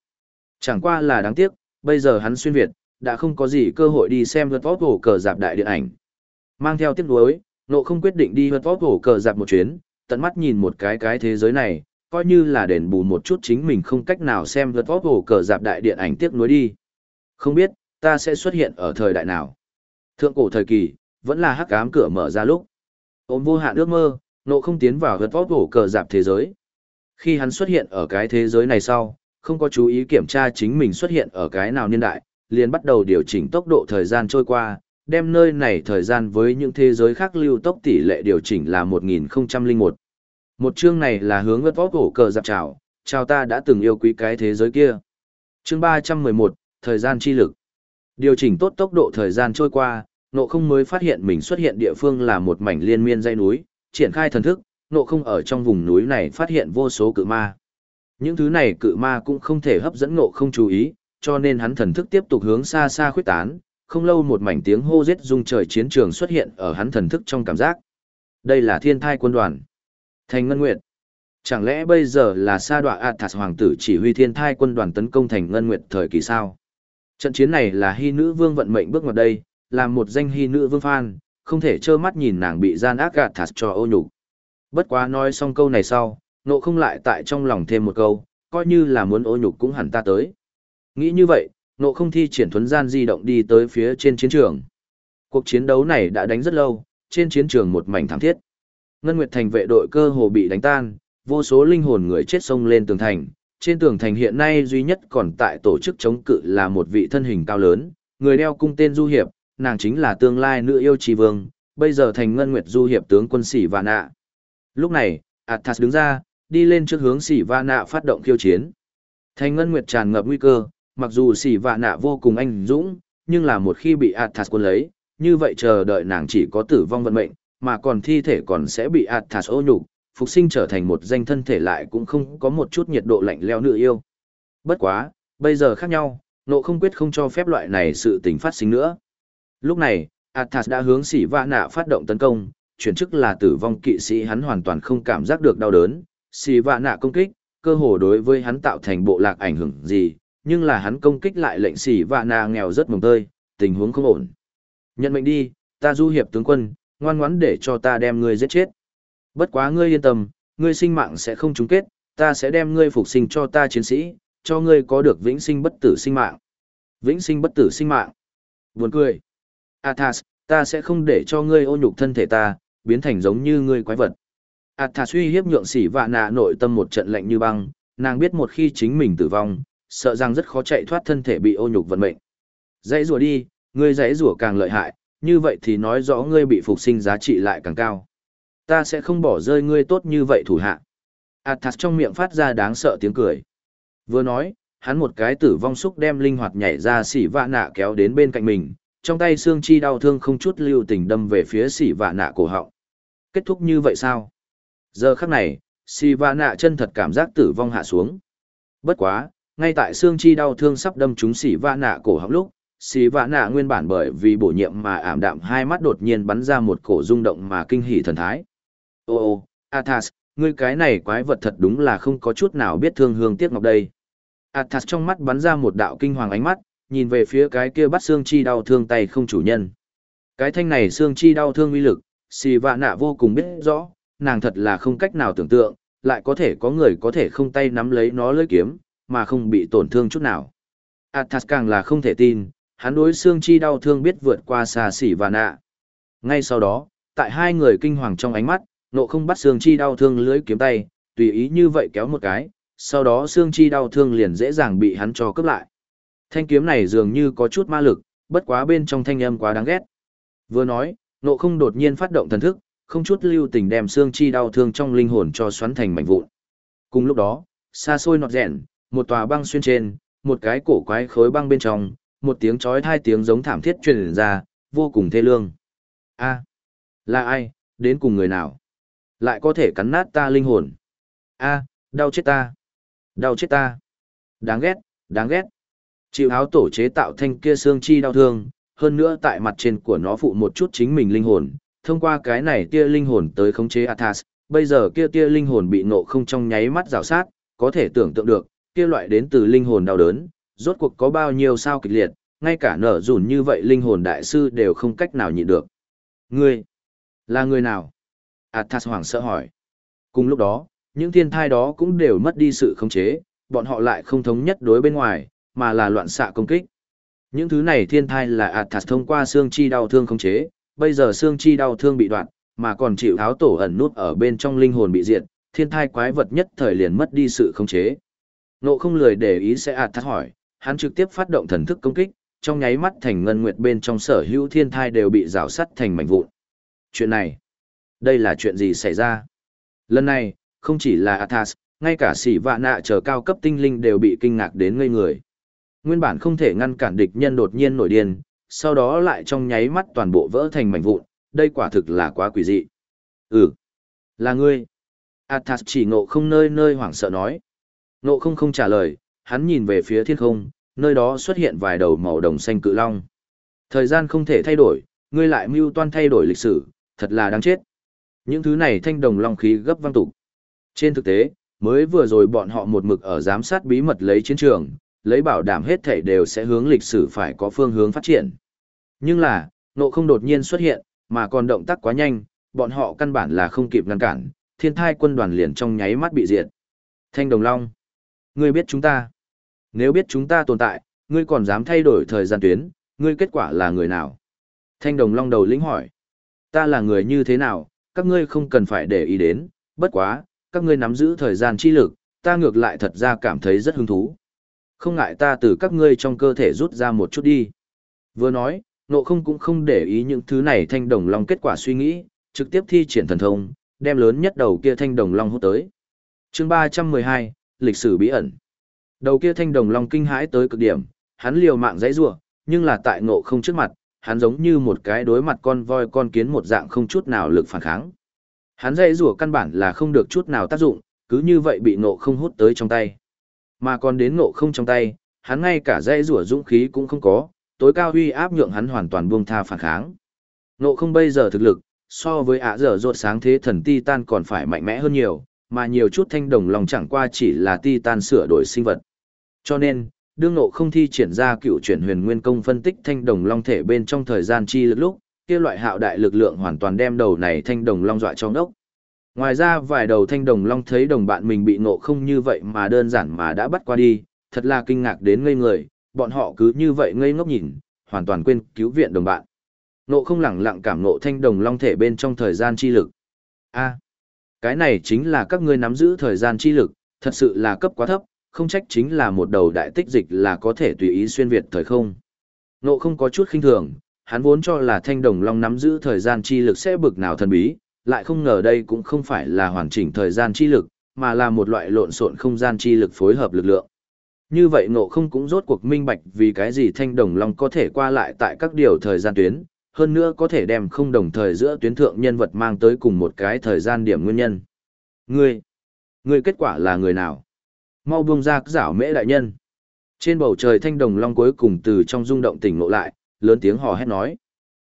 Chẳng qua là đáng tiếc, bây giờ hắn xuyên Việt, đã không có gì cơ hội đi xem vượt bóp hổ cờ dạp đại điện ảnh. Mang theo tiếc nuối, nộ không quyết định đi vượt bóp hổ cờ dạp một chuyến, tận mắt nhìn một cái cái thế giới này, coi như là đền bù một chút chính mình không cách nào xem vượt bóp hổ cờ dạp đại điện ảnh tiếc nuối đi. Không biết, ta sẽ xuất hiện ở thời đại nào. Thượng cổ thời kỳ, vẫn là hắc ám cửa mở ra lúc. Ôm vô hạn ước mơ, nộ không tiến vào gật vót cổ cờ dạp thế giới. Khi hắn xuất hiện ở cái thế giới này sau, không có chú ý kiểm tra chính mình xuất hiện ở cái nào niên đại, liền bắt đầu điều chỉnh tốc độ thời gian trôi qua, đem nơi này thời gian với những thế giới khác lưu tốc tỷ lệ điều chỉnh là 1001. Một chương này là hướng gật vót cổ cờ dạp chào, chào ta đã từng yêu quý cái thế giới kia. Chương 311, thời gian chi lực. Điều chỉnh tốt tốc độ thời gian trôi qua, nộ không mới phát hiện mình xuất hiện địa phương là một mảnh liên miên dãy núi, triển khai thần thức, nộ không ở trong vùng núi này phát hiện vô số cự ma. Những thứ này cự ma cũng không thể hấp dẫn nộ không chú ý, cho nên hắn thần thức tiếp tục hướng xa xa khuyết tán, không lâu một mảnh tiếng hô giết rung trời chiến trường xuất hiện ở hắn thần thức trong cảm giác. Đây là thiên thai quân đoàn. Thành Ngân Nguyệt. Chẳng lẽ bây giờ là sa đoạ Athas hoàng tử chỉ huy thiên thai quân đoàn tấn công thành Ngân Nguyệt thời kỳ sao? Trận chiến này là hy nữ vương vận mệnh bước vào đây, làm một danh hy nữ vương phan, không thể trơ mắt nhìn nàng bị gian ác gạt thạt cho ô nhục. Bất quá nói xong câu này sau, nộ không lại tại trong lòng thêm một câu, coi như là muốn ô nhục cũng hẳn ta tới. Nghĩ như vậy, nộ không thi triển thuấn gian di động đi tới phía trên chiến trường. Cuộc chiến đấu này đã đánh rất lâu, trên chiến trường một mảnh thảm thiết. Ngân Nguyệt Thành vệ đội cơ hồ bị đánh tan, vô số linh hồn người chết sông lên tường thành. Trên tường thành hiện nay duy nhất còn tại tổ chức chống cự là một vị thân hình cao lớn, người đeo cung tên Du Hiệp, nàng chính là tương lai nữ yêu trì vương, bây giờ thành ngân nguyệt du hiệp tướng quân sĩ và nạ. Lúc này, Athas đứng ra, đi lên trước hướng sĩ và nạ phát động khiêu chiến. Thành ngân nguyệt tràn ngập nguy cơ, mặc dù sĩ và nạ vô cùng anh dũng, nhưng là một khi bị Athas quân lấy, như vậy chờ đợi nàng chỉ có tử vong vận mệnh, mà còn thi thể còn sẽ bị Athas ô nhục, phục sinh trở thành một danh thân thể lại cũng không có một chút nhiệt độ lạnh leo nữ yêu. Bất quá, bây giờ khác nhau, nộ không quyết không cho phép loại này sự tình phát sinh nữa. Lúc này, Athas đã hướng xỉ vạ nạ phát động tấn công, chuyển chức là tử vong kỵ sĩ hắn hoàn toàn không cảm giác được đau đớn, Xỉ vạ nạ công kích, cơ hồ đối với hắn tạo thành bộ lạc ảnh hưởng gì, nhưng là hắn công kích lại lệnh xỉ vạ nạ nghèo rất mồng tơi, tình huống không ổn. Nhận mệnh đi, ta du hiệp tướng quân, ngoan ngoãn để cho ta đem ngươi giết chết. Bất quá ngươi yên tâm, ngươi sinh mạng sẽ không trúng kết, ta sẽ đem ngươi phục sinh cho ta chiến sĩ, cho ngươi có được vĩnh sinh bất tử sinh mạng. Vĩnh sinh bất tử sinh mạng. Buồn cười. Athas, ta sẽ không để cho ngươi ô nhục thân thể ta, biến thành giống như ngươi quái vật. Athas uy hiếp nhượng sỉ vạ nạ nội tâm một trận lạnh như băng, nàng biết một khi chính mình tử vong, sợ rằng rất khó chạy thoát thân thể bị ô nhục vận mệnh. Dãy rùa đi, ngươi dãy rùa càng lợi hại, như vậy thì nói rõ ngươi bị phục sinh giá trị lại càng cao. Ta sẽ không bỏ rơi ngươi tốt như vậy thủ hạ. Athas trong miệng phát ra đáng sợ tiếng cười. Vừa nói, hắn một cái tử vong xúc đem linh hoạt nhảy ra xỉ vạ nạ kéo đến bên cạnh mình, trong tay xương chi đau thương không chút lưu tình đâm về phía xỉ vạ nạ cổ họng. Kết thúc như vậy sao? Giờ khắc này, xỉ vạ nạ chân thật cảm giác tử vong hạ xuống. Bất quá, ngay tại xương chi đau thương sắp đâm trúng xỉ vạ nạ cổ họng lúc, xỉ vạ nạ nguyên bản bởi vì bổ nhiệm mà ảm đạm hai mắt đột nhiên bắn ra một cổ rung động mà kinh hỉ thần thái. Ô ô, Athas, ngươi cái này quái vật thật đúng là không có chút nào biết thương hương tiếc ngọc đây. Athas trong mắt bắn ra một đạo kinh hoàng ánh mắt, nhìn về phía cái kia bắt xương chi đau thương tay không chủ nhân. Cái thanh này xương chi đau thương uy lực, xì vạ nạ vô cùng biết rõ, nàng thật là không cách nào tưởng tượng, lại có thể có người có thể không tay nắm lấy nó lưỡi kiếm, mà không bị tổn thương chút nào. Athas càng là không thể tin, hắn đối xương chi đau thương biết vượt qua xa xỉ và nạ. Ngay sau đó, tại hai người kinh hoàng trong ánh mắt, nộ không bắt xương chi đau thương lưỡi kiếm tay, tùy ý như vậy kéo một cái, sau đó xương chi đau thương liền dễ dàng bị hắn cho cướp lại. Thanh kiếm này dường như có chút ma lực, bất quá bên trong thanh âm quá đáng ghét. Vừa nói, nộ không đột nhiên phát động thần thức, không chút lưu tình đem xương chi đau thương trong linh hồn cho xoắn thành mảnh vụn. Cùng lúc đó, xa xôi nọt rẹn, một tòa băng xuyên trên, một cái cổ quái khối băng bên trong, một tiếng chói hai tiếng giống thảm thiết truyền ra, vô cùng thê lương. A, là ai, đến cùng người nào? Lại có thể cắn nát ta linh hồn. A, đau chết ta. Đau chết ta. Đáng ghét, đáng ghét. Chịu áo tổ chế tạo thanh kia xương chi đau thương, hơn nữa tại mặt trên của nó phụ một chút chính mình linh hồn, thông qua cái này tia linh hồn tới khống chế Athas, bây giờ kia tia linh hồn bị nộ không trong nháy mắt rào sát, có thể tưởng tượng được, kia loại đến từ linh hồn đau đớn, rốt cuộc có bao nhiêu sao kịch liệt, ngay cả nở rủn như vậy linh hồn đại sư đều không cách nào nhịn được. Ngươi, là người nào? Athas hoảng sợ hỏi. Cùng lúc đó, những thiên thai đó cũng đều mất đi sự khống chế, bọn họ lại không thống nhất đối bên ngoài, mà là loạn xạ công kích. Những thứ này thiên thai là Athas thông qua xương chi đau thương khống chế, bây giờ xương chi đau thương bị đoạn, mà còn chịu tháo tổ ẩn nút ở bên trong linh hồn bị diệt, thiên thai quái vật nhất thời liền mất đi sự khống chế. Nộ không lười để ý sẽ Athas hỏi, hắn trực tiếp phát động thần thức công kích, trong nháy mắt thành ngân nguyệt bên trong sở hữu thiên thai đều bị rào sắt thành mảnh vụn. Chuyện này, đây là chuyện gì xảy ra? Lần này, không chỉ là Athas, ngay cả sỉ vạ nạ chờ cao cấp tinh linh đều bị kinh ngạc đến ngây người. Nguyên bản không thể ngăn cản địch nhân đột nhiên nổi điên, sau đó lại trong nháy mắt toàn bộ vỡ thành mảnh vụn, đây quả thực là quá quỷ dị. Ừ, là ngươi. Athas chỉ ngộ không nơi nơi hoảng sợ nói. Ngộ không không trả lời, hắn nhìn về phía thiên không, nơi đó xuất hiện vài đầu màu đồng xanh cự long. Thời gian không thể thay đổi, ngươi lại mưu toan thay đổi lịch sử, thật là đáng chết. Những thứ này thanh đồng long khí gấp vang tục. Trên thực tế, mới vừa rồi bọn họ một mực ở giám sát bí mật lấy chiến trường, lấy bảo đảm hết thảy đều sẽ hướng lịch sử phải có phương hướng phát triển. Nhưng là, nộ không đột nhiên xuất hiện, mà còn động tác quá nhanh, bọn họ căn bản là không kịp ngăn cản, thiên thai quân đoàn liền trong nháy mắt bị diệt. Thanh Đồng Long, ngươi biết chúng ta. Nếu biết chúng ta tồn tại, ngươi còn dám thay đổi thời gian tuyến, ngươi kết quả là người nào? Thanh Đồng Long đầu lĩnh hỏi. Ta là người như thế nào, các ngươi không cần phải để ý đến, bất quá, các ngươi nắm giữ thời gian chi lực, ta ngược lại thật ra cảm thấy rất hứng thú. Không ngại ta từ các ngươi trong cơ thể rút ra một chút đi. Vừa nói, nộ không cũng không để ý những thứ này thanh đồng long kết quả suy nghĩ, trực tiếp thi triển thần thông, đem lớn nhất đầu kia thanh đồng long hút tới. chương 312, lịch sử bí ẩn. Đầu kia thanh đồng long kinh hãi tới cực điểm, hắn liều mạng dãy rủa, nhưng là tại ngộ không trước mặt, hắn giống như một cái đối mặt con voi con kiến một dạng không chút nào lực phản kháng. Hắn dây rùa căn bản là không được chút nào tác dụng, cứ như vậy bị ngộ không hút tới trong tay. Mà còn đến ngộ không trong tay, hắn ngay cả dây rùa dũng khí cũng không có, tối cao huy áp nhượng hắn hoàn toàn buông tha phản kháng. Ngộ không bây giờ thực lực, so với ả dở rột sáng thế thần Titan còn phải mạnh mẽ hơn nhiều, mà nhiều chút thanh đồng lòng chẳng qua chỉ là Titan sửa đổi sinh vật. Cho nên, đương nộ không thi triển ra cựu chuyển huyền nguyên công phân tích thanh đồng long thể bên trong thời gian chi lực lúc, kia loại hạo đại lực lượng hoàn toàn đem đầu này thanh đồng long dọa trong đốc. Ngoài ra vài đầu thanh đồng long thấy đồng bạn mình bị nộ không như vậy mà đơn giản mà đã bắt qua đi, thật là kinh ngạc đến ngây người, bọn họ cứ như vậy ngây ngốc nhìn, hoàn toàn quên cứu viện đồng bạn. Nộ không lẳng lặng cảm nộ thanh đồng long thể bên trong thời gian chi lực. a cái này chính là các ngươi nắm giữ thời gian chi lực, thật sự là cấp quá thấp, không trách chính là một đầu đại tích dịch là có thể tùy ý xuyên Việt thời không. Nộ không có chút khinh thường, hắn vốn cho là thanh đồng long nắm giữ thời gian chi lực sẽ bực nào thần bí, lại không ngờ đây cũng không phải là hoàn chỉnh thời gian chi lực, mà là một loại lộn xộn không gian chi lực phối hợp lực lượng. Như vậy ngộ không cũng rốt cuộc minh bạch vì cái gì thanh đồng long có thể qua lại tại các điều thời gian tuyến, hơn nữa có thể đem không đồng thời giữa tuyến thượng nhân vật mang tới cùng một cái thời gian điểm nguyên nhân. Ngươi, ngươi kết quả là người nào? Mau buông ra giảo mễ đại nhân. Trên bầu trời thanh đồng long cuối cùng từ trong rung động tỉnh ngộ lại, lớn tiếng hò hét nói.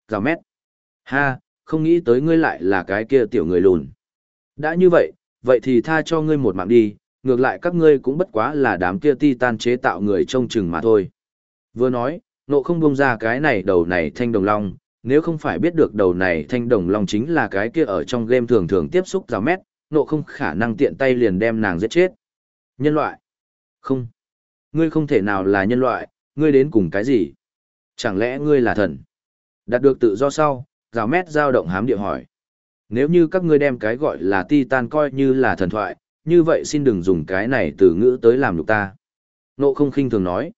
Giảo mét. Ha, không nghĩ tới ngươi lại là cái kia tiểu người lùn. Đã như vậy, vậy thì tha cho ngươi một mạng đi, ngược lại các ngươi cũng bất quá là đám kia titan chế tạo người trông chừng mà thôi. Vừa nói, nộ không buông ra cái này đầu này thanh đồng long, nếu không phải biết được đầu này thanh đồng long chính là cái kia ở trong game thường thường tiếp xúc rào mét, nộ không khả năng tiện tay liền đem nàng giết chết. Nhân loại? Không. Ngươi không thể nào là nhân loại, ngươi đến cùng cái gì? Chẳng lẽ ngươi là thần? Đạt được tự do sau, rào mét giao động hám địa hỏi. Nếu như các ngươi đem cái gọi là Titan coi như là thần thoại, như vậy xin đừng dùng cái này từ ngữ tới làm nhục ta. Nộ không khinh thường nói.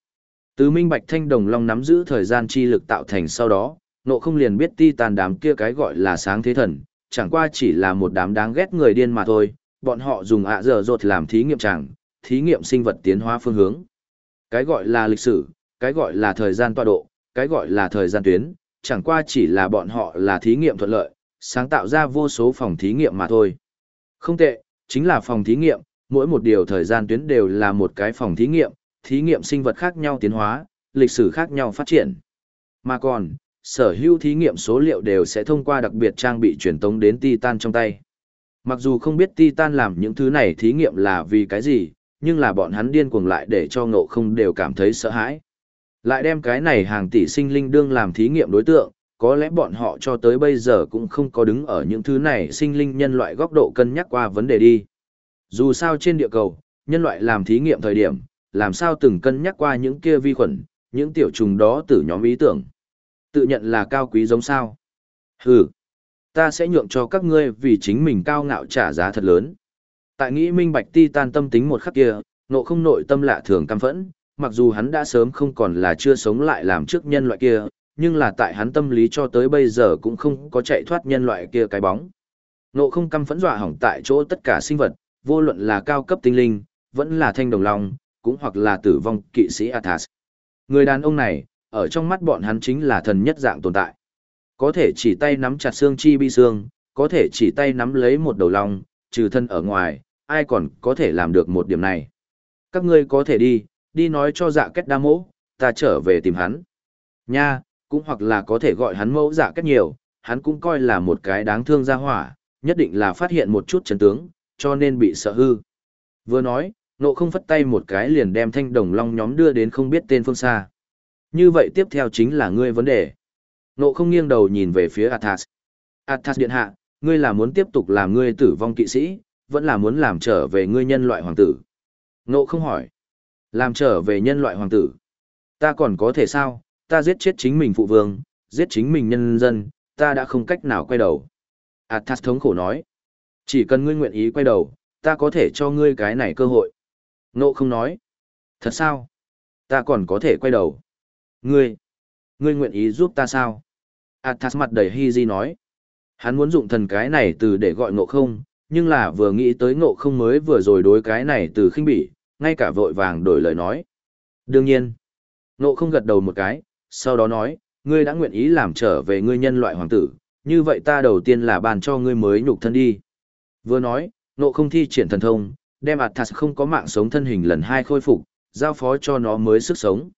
Từ minh bạch thanh đồng long nắm giữ thời gian chi lực tạo thành sau đó, nộ không liền biết Titan đám kia cái gọi là sáng thế thần, chẳng qua chỉ là một đám đáng ghét người điên mà thôi, bọn họ dùng ạ dở dột làm thí nghiệm chẳng, thí nghiệm sinh vật tiến hóa phương hướng. Cái gọi là lịch sử, cái gọi là thời gian tọa độ, cái gọi là thời gian tuyến, chẳng qua chỉ là bọn họ là thí nghiệm thuận lợi, sáng tạo ra vô số phòng thí nghiệm mà thôi. Không tệ, chính là phòng thí nghiệm, mỗi một điều thời gian tuyến đều là một cái phòng thí nghiệm, thí nghiệm sinh vật khác nhau tiến hóa, lịch sử khác nhau phát triển. Mà còn, sở hữu thí nghiệm số liệu đều sẽ thông qua đặc biệt trang bị truyền tống đến Titan trong tay. Mặc dù không biết Titan làm những thứ này thí nghiệm là vì cái gì, nhưng là bọn hắn điên cuồng lại để cho ngộ không đều cảm thấy sợ hãi. Lại đem cái này hàng tỷ sinh linh đương làm thí nghiệm đối tượng, có lẽ bọn họ cho tới bây giờ cũng không có đứng ở những thứ này sinh linh nhân loại góc độ cân nhắc qua vấn đề đi. Dù sao trên địa cầu, nhân loại làm thí nghiệm thời điểm, làm sao từng cân nhắc qua những kia vi khuẩn, những tiểu trùng đó từ nhóm ý tưởng. Tự nhận là cao quý giống sao. Hừ, ta sẽ nhượng cho các ngươi vì chính mình cao ngạo trả giá thật lớn. Tại nghĩ minh bạch ti tan tâm tính một khắc kia, nộ không nội tâm lạ thường căm phẫn, mặc dù hắn đã sớm không còn là chưa sống lại làm trước nhân loại kia, nhưng là tại hắn tâm lý cho tới bây giờ cũng không có chạy thoát nhân loại kia cái bóng. Nộ không căm phẫn dọa hỏng tại chỗ tất cả sinh vật, vô luận là cao cấp tinh linh, vẫn là thanh đồng long, cũng hoặc là tử vong kỵ sĩ Athas. Người đàn ông này, ở trong mắt bọn hắn chính là thần nhất dạng tồn tại. Có thể chỉ tay nắm chặt xương chi bi xương, có thể chỉ tay nắm lấy một đầu long, trừ thân ở ngoài, ai còn có thể làm được một điểm này. Các ngươi có thể đi, đi nói cho dạ kết đa mẫu, ta trở về tìm hắn. Nha, cũng hoặc là có thể gọi hắn mẫu dạ kết nhiều, hắn cũng coi là một cái đáng thương ra hỏa, nhất định là phát hiện một chút chấn tướng, cho nên bị sợ hư. Vừa nói, nộ không phất tay một cái liền đem thanh đồng long nhóm đưa đến không biết tên phương xa. Như vậy tiếp theo chính là ngươi vấn đề. Nộ không nghiêng đầu nhìn về phía Athas. Athas điện hạ, ngươi là muốn tiếp tục làm ngươi tử vong kỵ sĩ, vẫn là muốn làm trở về ngươi nhân loại hoàng tử. Nộ không hỏi. Làm trở về nhân loại hoàng tử. Ta còn có thể sao, ta giết chết chính mình phụ vương, giết chính mình nhân dân, ta đã không cách nào quay đầu. Athas thống khổ nói. Chỉ cần ngươi nguyện ý quay đầu, ta có thể cho ngươi cái này cơ hội. Nộ không nói. Thật sao? Ta còn có thể quay đầu. Ngươi, ngươi nguyện ý giúp ta sao? Athas mặt đầy hy di nói. Hắn muốn dụng thần cái này từ để gọi ngộ không, nhưng là vừa nghĩ tới ngộ không mới vừa rồi đối cái này từ khinh bỉ, ngay cả vội vàng đổi lời nói. Đương nhiên, ngộ không gật đầu một cái, sau đó nói, ngươi đã nguyện ý làm trở về ngươi nhân loại hoàng tử, như vậy ta đầu tiên là bàn cho ngươi mới nhục thân đi. Vừa nói, ngộ không thi triển thần thông, đem Athas không có mạng sống thân hình lần hai khôi phục, giao phó cho nó mới sức sống.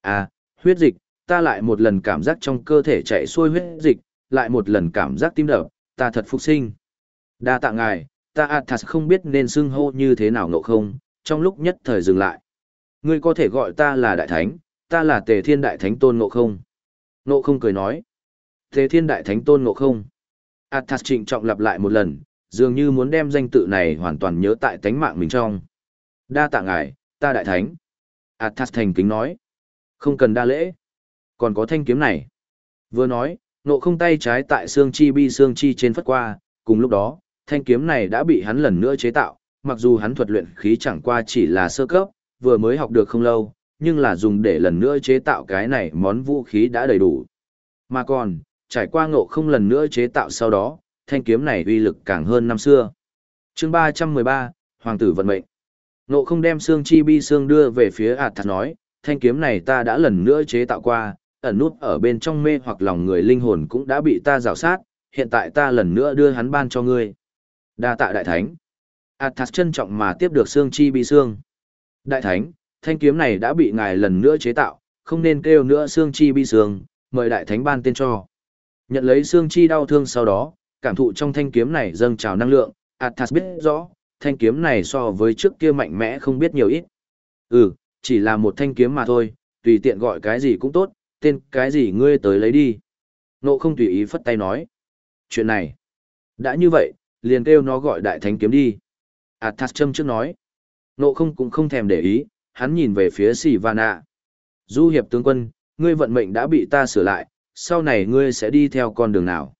À, huyết dịch, ta lại một lần cảm giác trong cơ thể chạy xuôi huyết dịch, lại một lần cảm giác tim đập, ta thật phục sinh. Đa tạ ngài, ta Athas không biết nên xưng hô như thế nào ngộ không, trong lúc nhất thời dừng lại. Ngươi có thể gọi ta là đại thánh, ta là tề thiên đại thánh tôn ngộ không. Ngộ không cười nói. Tề thiên đại thánh tôn ngộ không. Athas trịnh trọng lặp lại một lần, dường như muốn đem danh tự này hoàn toàn nhớ tại tánh mạng mình trong. Đa tạ ngài, ta đại thánh. Athas thành kính nói. Không cần đa lễ. Còn có thanh kiếm này. Vừa nói, nộ không tay trái tại xương chi bi xương chi trên phất qua, cùng lúc đó, thanh kiếm này đã bị hắn lần nữa chế tạo, mặc dù hắn thuật luyện khí chẳng qua chỉ là sơ cấp, vừa mới học được không lâu, nhưng là dùng để lần nữa chế tạo cái này món vũ khí đã đầy đủ. Mà còn, trải qua ngộ không lần nữa chế tạo sau đó, thanh kiếm này uy lực càng hơn năm xưa. chương 313, Hoàng tử vận mệnh. Ngộ không đem xương chi bi xương đưa về phía ạt thật nói, thanh kiếm này ta đã lần nữa chế tạo qua, ẩn nút ở bên trong mê hoặc lòng người linh hồn cũng đã bị ta rào sát, hiện tại ta lần nữa đưa hắn ban cho ngươi. Đa tạ đại thánh. Athas trân trọng mà tiếp được xương chi bi xương. Đại thánh, thanh kiếm này đã bị ngài lần nữa chế tạo, không nên kêu nữa xương chi bi xương, mời đại thánh ban tên cho. Nhận lấy xương chi đau thương sau đó, cảm thụ trong thanh kiếm này dâng trào năng lượng, Athas biết rõ, thanh kiếm này so với trước kia mạnh mẽ không biết nhiều ít. Ừ, chỉ là một thanh kiếm mà thôi, tùy tiện gọi cái gì cũng tốt, tên cái gì ngươi tới lấy đi. Nộ không tùy ý phất tay nói. Chuyện này, đã như vậy, liền kêu nó gọi đại thánh kiếm đi. Athas châm trước nói. Nộ không cũng không thèm để ý, hắn nhìn về phía Sivana. Du hiệp tướng quân, ngươi vận mệnh đã bị ta sửa lại, sau này ngươi sẽ đi theo con đường nào.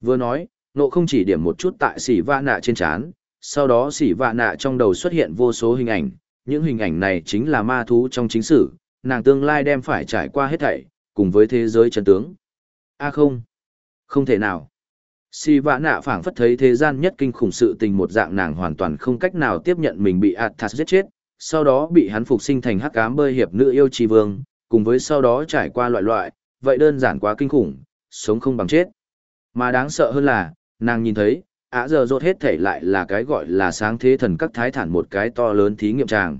Vừa nói, nộ không chỉ điểm một chút tại Sivana trên chán, sau đó Sivana trong đầu xuất hiện vô số hình ảnh, những hình ảnh này chính là ma thú trong chính sử, nàng tương lai đem phải trải qua hết thảy, cùng với thế giới chân tướng. A không, không thể nào. Si vã nạ phảng phất thấy thế gian nhất kinh khủng sự tình một dạng nàng hoàn toàn không cách nào tiếp nhận mình bị Athas giết chết, sau đó bị hắn phục sinh thành hắc ám bơi hiệp nữ yêu trì vương, cùng với sau đó trải qua loại loại, vậy đơn giản quá kinh khủng, sống không bằng chết. Mà đáng sợ hơn là, nàng nhìn thấy, ả giờ rốt hết thể lại là cái gọi là sáng thế thần các thái thản một cái to lớn thí nghiệm tràng.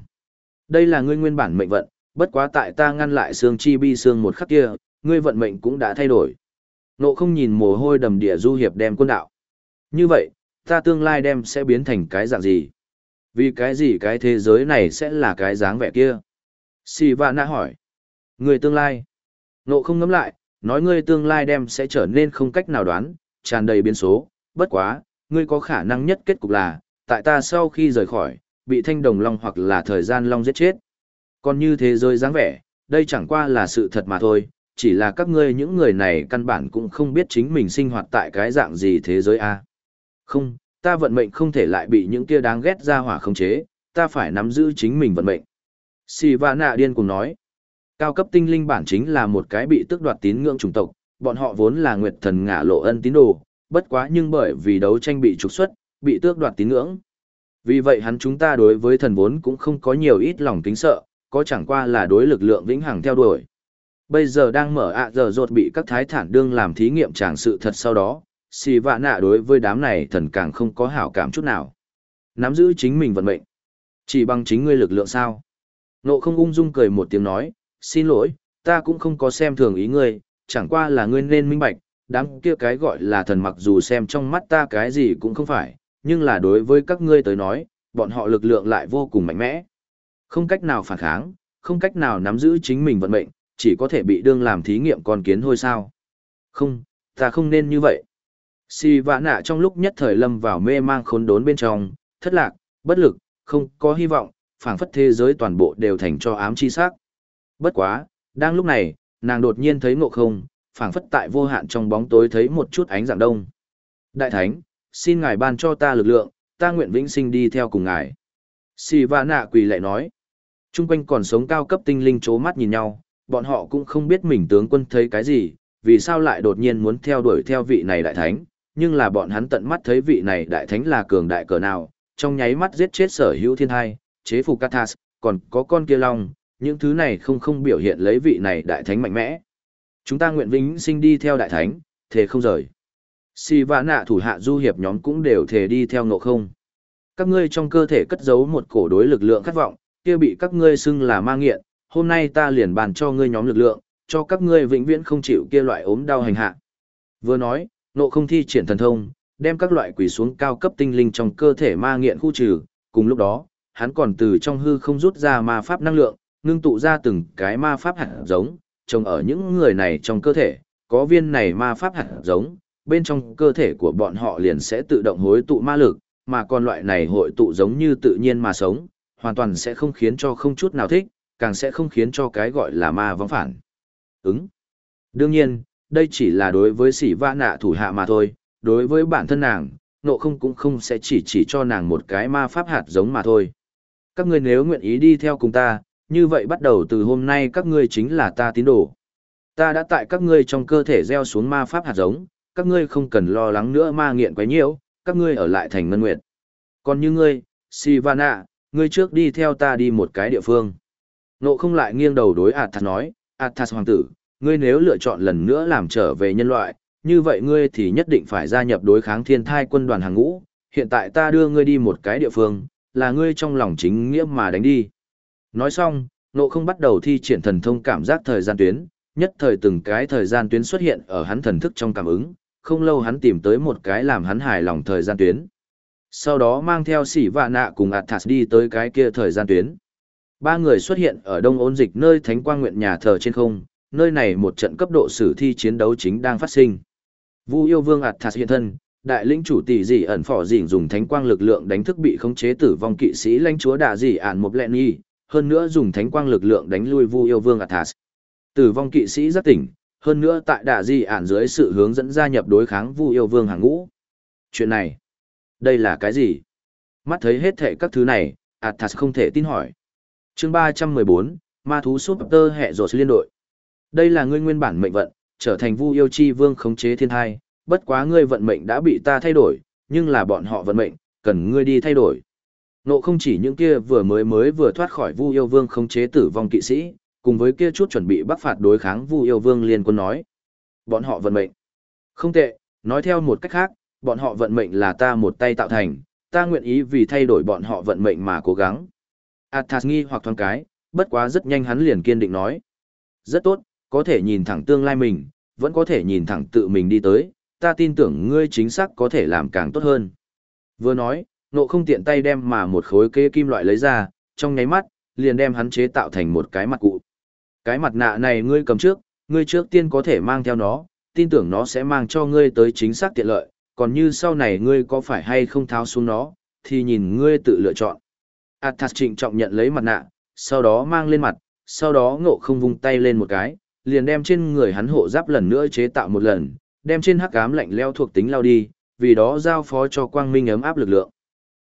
Đây là ngươi nguyên bản mệnh vận, bất quá tại ta ngăn lại xương chi bi xương một khắc kia, ngươi vận mệnh cũng đã thay đổi. Nộ không nhìn mồ hôi đầm địa du hiệp đem quân đạo. Như vậy, ta tương lai đem sẽ biến thành cái dạng gì? Vì cái gì cái thế giới này sẽ là cái dáng vẻ kia? Sì và Na hỏi. Người tương lai. Nộ không ngắm lại, nói ngươi tương lai đem sẽ trở nên không cách nào đoán, tràn đầy biến số, bất quá, ngươi có khả năng nhất kết cục là, tại ta sau khi rời khỏi, bị thanh đồng long hoặc là thời gian long giết chết. Còn như thế giới dáng vẻ, đây chẳng qua là sự thật mà thôi, chỉ là các ngươi những người này căn bản cũng không biết chính mình sinh hoạt tại cái dạng gì thế giới a. Không, ta vận mệnh không thể lại bị những kia đáng ghét ra hỏa khống chế, ta phải nắm giữ chính mình vận mệnh. Sivana điên cùng nói, cao cấp tinh linh bản chính là một cái bị tước đoạt tín ngưỡng chủng tộc, bọn họ vốn là nguyệt thần ngả lộ ân tín đồ, bất quá nhưng bởi vì đấu tranh bị trục xuất, bị tước đoạt tín ngưỡng. Vì vậy hắn chúng ta đối với thần vốn cũng không có nhiều ít lòng kính sợ, có chẳng qua là đối lực lượng vĩnh hằng theo đuổi. Bây giờ đang mở ạ giờ rột bị các thái thản đương làm thí nghiệm tràng sự thật sau đó, xì vạ nạ đối với đám này thần càng không có hảo cảm chút nào. Nắm giữ chính mình vận mệnh. Chỉ bằng chính ngươi lực lượng sao. Nộ không ung dung cười một tiếng nói, xin lỗi, ta cũng không có xem thường ý ngươi, chẳng qua là ngươi nên minh bạch, đám kia cái gọi là thần mặc dù xem trong mắt ta cái gì cũng không phải, nhưng là đối với các ngươi tới nói, bọn họ lực lượng lại vô cùng mạnh mẽ. Không cách nào phản kháng, không cách nào nắm giữ chính mình vận mệnh, chỉ có thể bị đương làm thí nghiệm con kiến thôi sao. Không, ta không nên như vậy. Si vã nạ trong lúc nhất thời lâm vào mê mang khốn đốn bên trong, thất lạc, bất lực, không có hy vọng, phảng phất thế giới toàn bộ đều thành cho ám chi sắc. Bất quá, đang lúc này, nàng đột nhiên thấy ngộ không, phảng phất tại vô hạn trong bóng tối thấy một chút ánh dạng đông. Đại thánh, xin ngài ban cho ta lực lượng, ta nguyện vĩnh sinh đi theo cùng ngài. Si vã nạ quỳ lại nói. Trung quanh còn sống cao cấp tinh linh chố mắt nhìn nhau, bọn họ cũng không biết mình tướng quân thấy cái gì, vì sao lại đột nhiên muốn theo đuổi theo vị này đại thánh, nhưng là bọn hắn tận mắt thấy vị này đại thánh là cường đại cỡ nào, trong nháy mắt giết chết sở hữu thiên thai, chế phục Kathas, còn có con kia long, những thứ này không không biểu hiện lấy vị này đại thánh mạnh mẽ. Chúng ta nguyện vĩnh sinh đi theo đại thánh, thề không rời. Si vã nạ thủ hạ du hiệp nhóm cũng đều thề đi theo ngộ không. Các ngươi trong cơ thể cất giấu một cổ đối lực lượng khát vọng, kia bị các ngươi xưng là ma nghiện, hôm nay ta liền bàn cho ngươi nhóm lực lượng, cho các ngươi vĩnh viễn không chịu kia loại ốm đau hành hạ. Vừa nói, nộ không thi triển thần thông, đem các loại quỷ xuống cao cấp tinh linh trong cơ thể ma nghiện khu trừ, cùng lúc đó, hắn còn từ trong hư không rút ra ma pháp năng lượng, ngưng tụ ra từng cái ma pháp hạt giống, trồng ở những người này trong cơ thể, có viên này ma pháp hạt giống, bên trong cơ thể của bọn họ liền sẽ tự động hối tụ ma lực, mà còn loại này hội tụ giống như tự nhiên mà sống, hoàn toàn sẽ không khiến cho không chút nào thích, càng sẽ không khiến cho cái gọi là ma vong phản. Ứng. Đương nhiên, đây chỉ là đối với sỉ vã nạ thủ hạ mà thôi, đối với bản thân nàng, nộ không cũng không sẽ chỉ chỉ cho nàng một cái ma pháp hạt giống mà thôi. Các ngươi nếu nguyện ý đi theo cùng ta, như vậy bắt đầu từ hôm nay các ngươi chính là ta tín đồ. Ta đã tại các ngươi trong cơ thể gieo xuống ma pháp hạt giống, các ngươi không cần lo lắng nữa ma nghiện quấy nhiễu, các ngươi ở lại thành ngân nguyệt. Còn như ngươi, Sivana, ngươi trước đi theo ta đi một cái địa phương. Nộ không lại nghiêng đầu đối Athas nói, Athas hoàng tử, ngươi nếu lựa chọn lần nữa làm trở về nhân loại, như vậy ngươi thì nhất định phải gia nhập đối kháng thiên thai quân đoàn hàng ngũ, hiện tại ta đưa ngươi đi một cái địa phương, là ngươi trong lòng chính nghĩa mà đánh đi. Nói xong, nộ không bắt đầu thi triển thần thông cảm giác thời gian tuyến, nhất thời từng cái thời gian tuyến xuất hiện ở hắn thần thức trong cảm ứng, không lâu hắn tìm tới một cái làm hắn hài lòng thời gian tuyến. Sau đó mang theo sỉ vạ nạ cùng Athas đi tới cái kia thời gian tuyến. Ba người xuất hiện ở đông ôn dịch nơi thánh quang nguyện nhà thờ trên không, nơi này một trận cấp độ sử thi chiến đấu chính đang phát sinh. Vu yêu vương ạt Thạt hiện thân, đại lĩnh chủ tỷ dị ẩn phỏ dịnh dùng thánh quang lực lượng đánh thức bị khống chế tử vong kỵ sĩ lãnh chúa đạ dị ản một lẹn nghi, hơn nữa dùng thánh quang lực lượng đánh lui Vu yêu vương ạt Thạt. Tử vong kỵ sĩ rất tỉnh, hơn nữa tại đạ dị ản dưới sự hướng dẫn gia nhập đối kháng Vu yêu vương hàng ngũ. Chuyện này, đây là cái gì? Mắt thấy hết thệ các thứ này, ạt Thạt không thể tin hỏi chương ba trăm mười bốn, ma thú súp tơ hệ rột liên đội. Đây là ngươi nguyên bản mệnh vận, trở thành vu yêu chi vương khống chế thiên thai, bất quá ngươi vận mệnh đã bị ta thay đổi, nhưng là bọn họ vận mệnh, cần ngươi đi thay đổi. Nộ không chỉ những kia vừa mới mới vừa thoát khỏi vu yêu vương khống chế tử vong kỵ sĩ, cùng với kia chút chuẩn bị bắc phạt đối kháng vu yêu vương liên quân nói, bọn họ vận mệnh. Không tệ, nói theo một cách khác, bọn họ vận mệnh là ta một tay tạo thành, ta nguyện ý vì thay đổi bọn họ vận mệnh mà cố gắng. Athas nghi hoặc thoáng cái, bất quá rất nhanh hắn liền kiên định nói. Rất tốt, có thể nhìn thẳng tương lai mình, vẫn có thể nhìn thẳng tự mình đi tới, ta tin tưởng ngươi chính xác có thể làm càng tốt hơn. Vừa nói, nộ không tiện tay đem mà một khối kê kim loại lấy ra, trong nháy mắt, liền đem hắn chế tạo thành một cái mặt cụ. Cái mặt nạ này ngươi cầm trước, ngươi trước tiên có thể mang theo nó, tin tưởng nó sẽ mang cho ngươi tới chính xác tiện lợi, còn như sau này ngươi có phải hay không tháo xuống nó, thì nhìn ngươi tự lựa chọn. Athas trịnh trọng nhận lấy mặt nạ, sau đó mang lên mặt, sau đó ngộ không vung tay lên một cái, liền đem trên người hắn hộ giáp lần nữa chế tạo một lần, đem trên hắc ám lạnh leo thuộc tính lao đi, vì đó giao phó cho quang minh ấm áp lực lượng.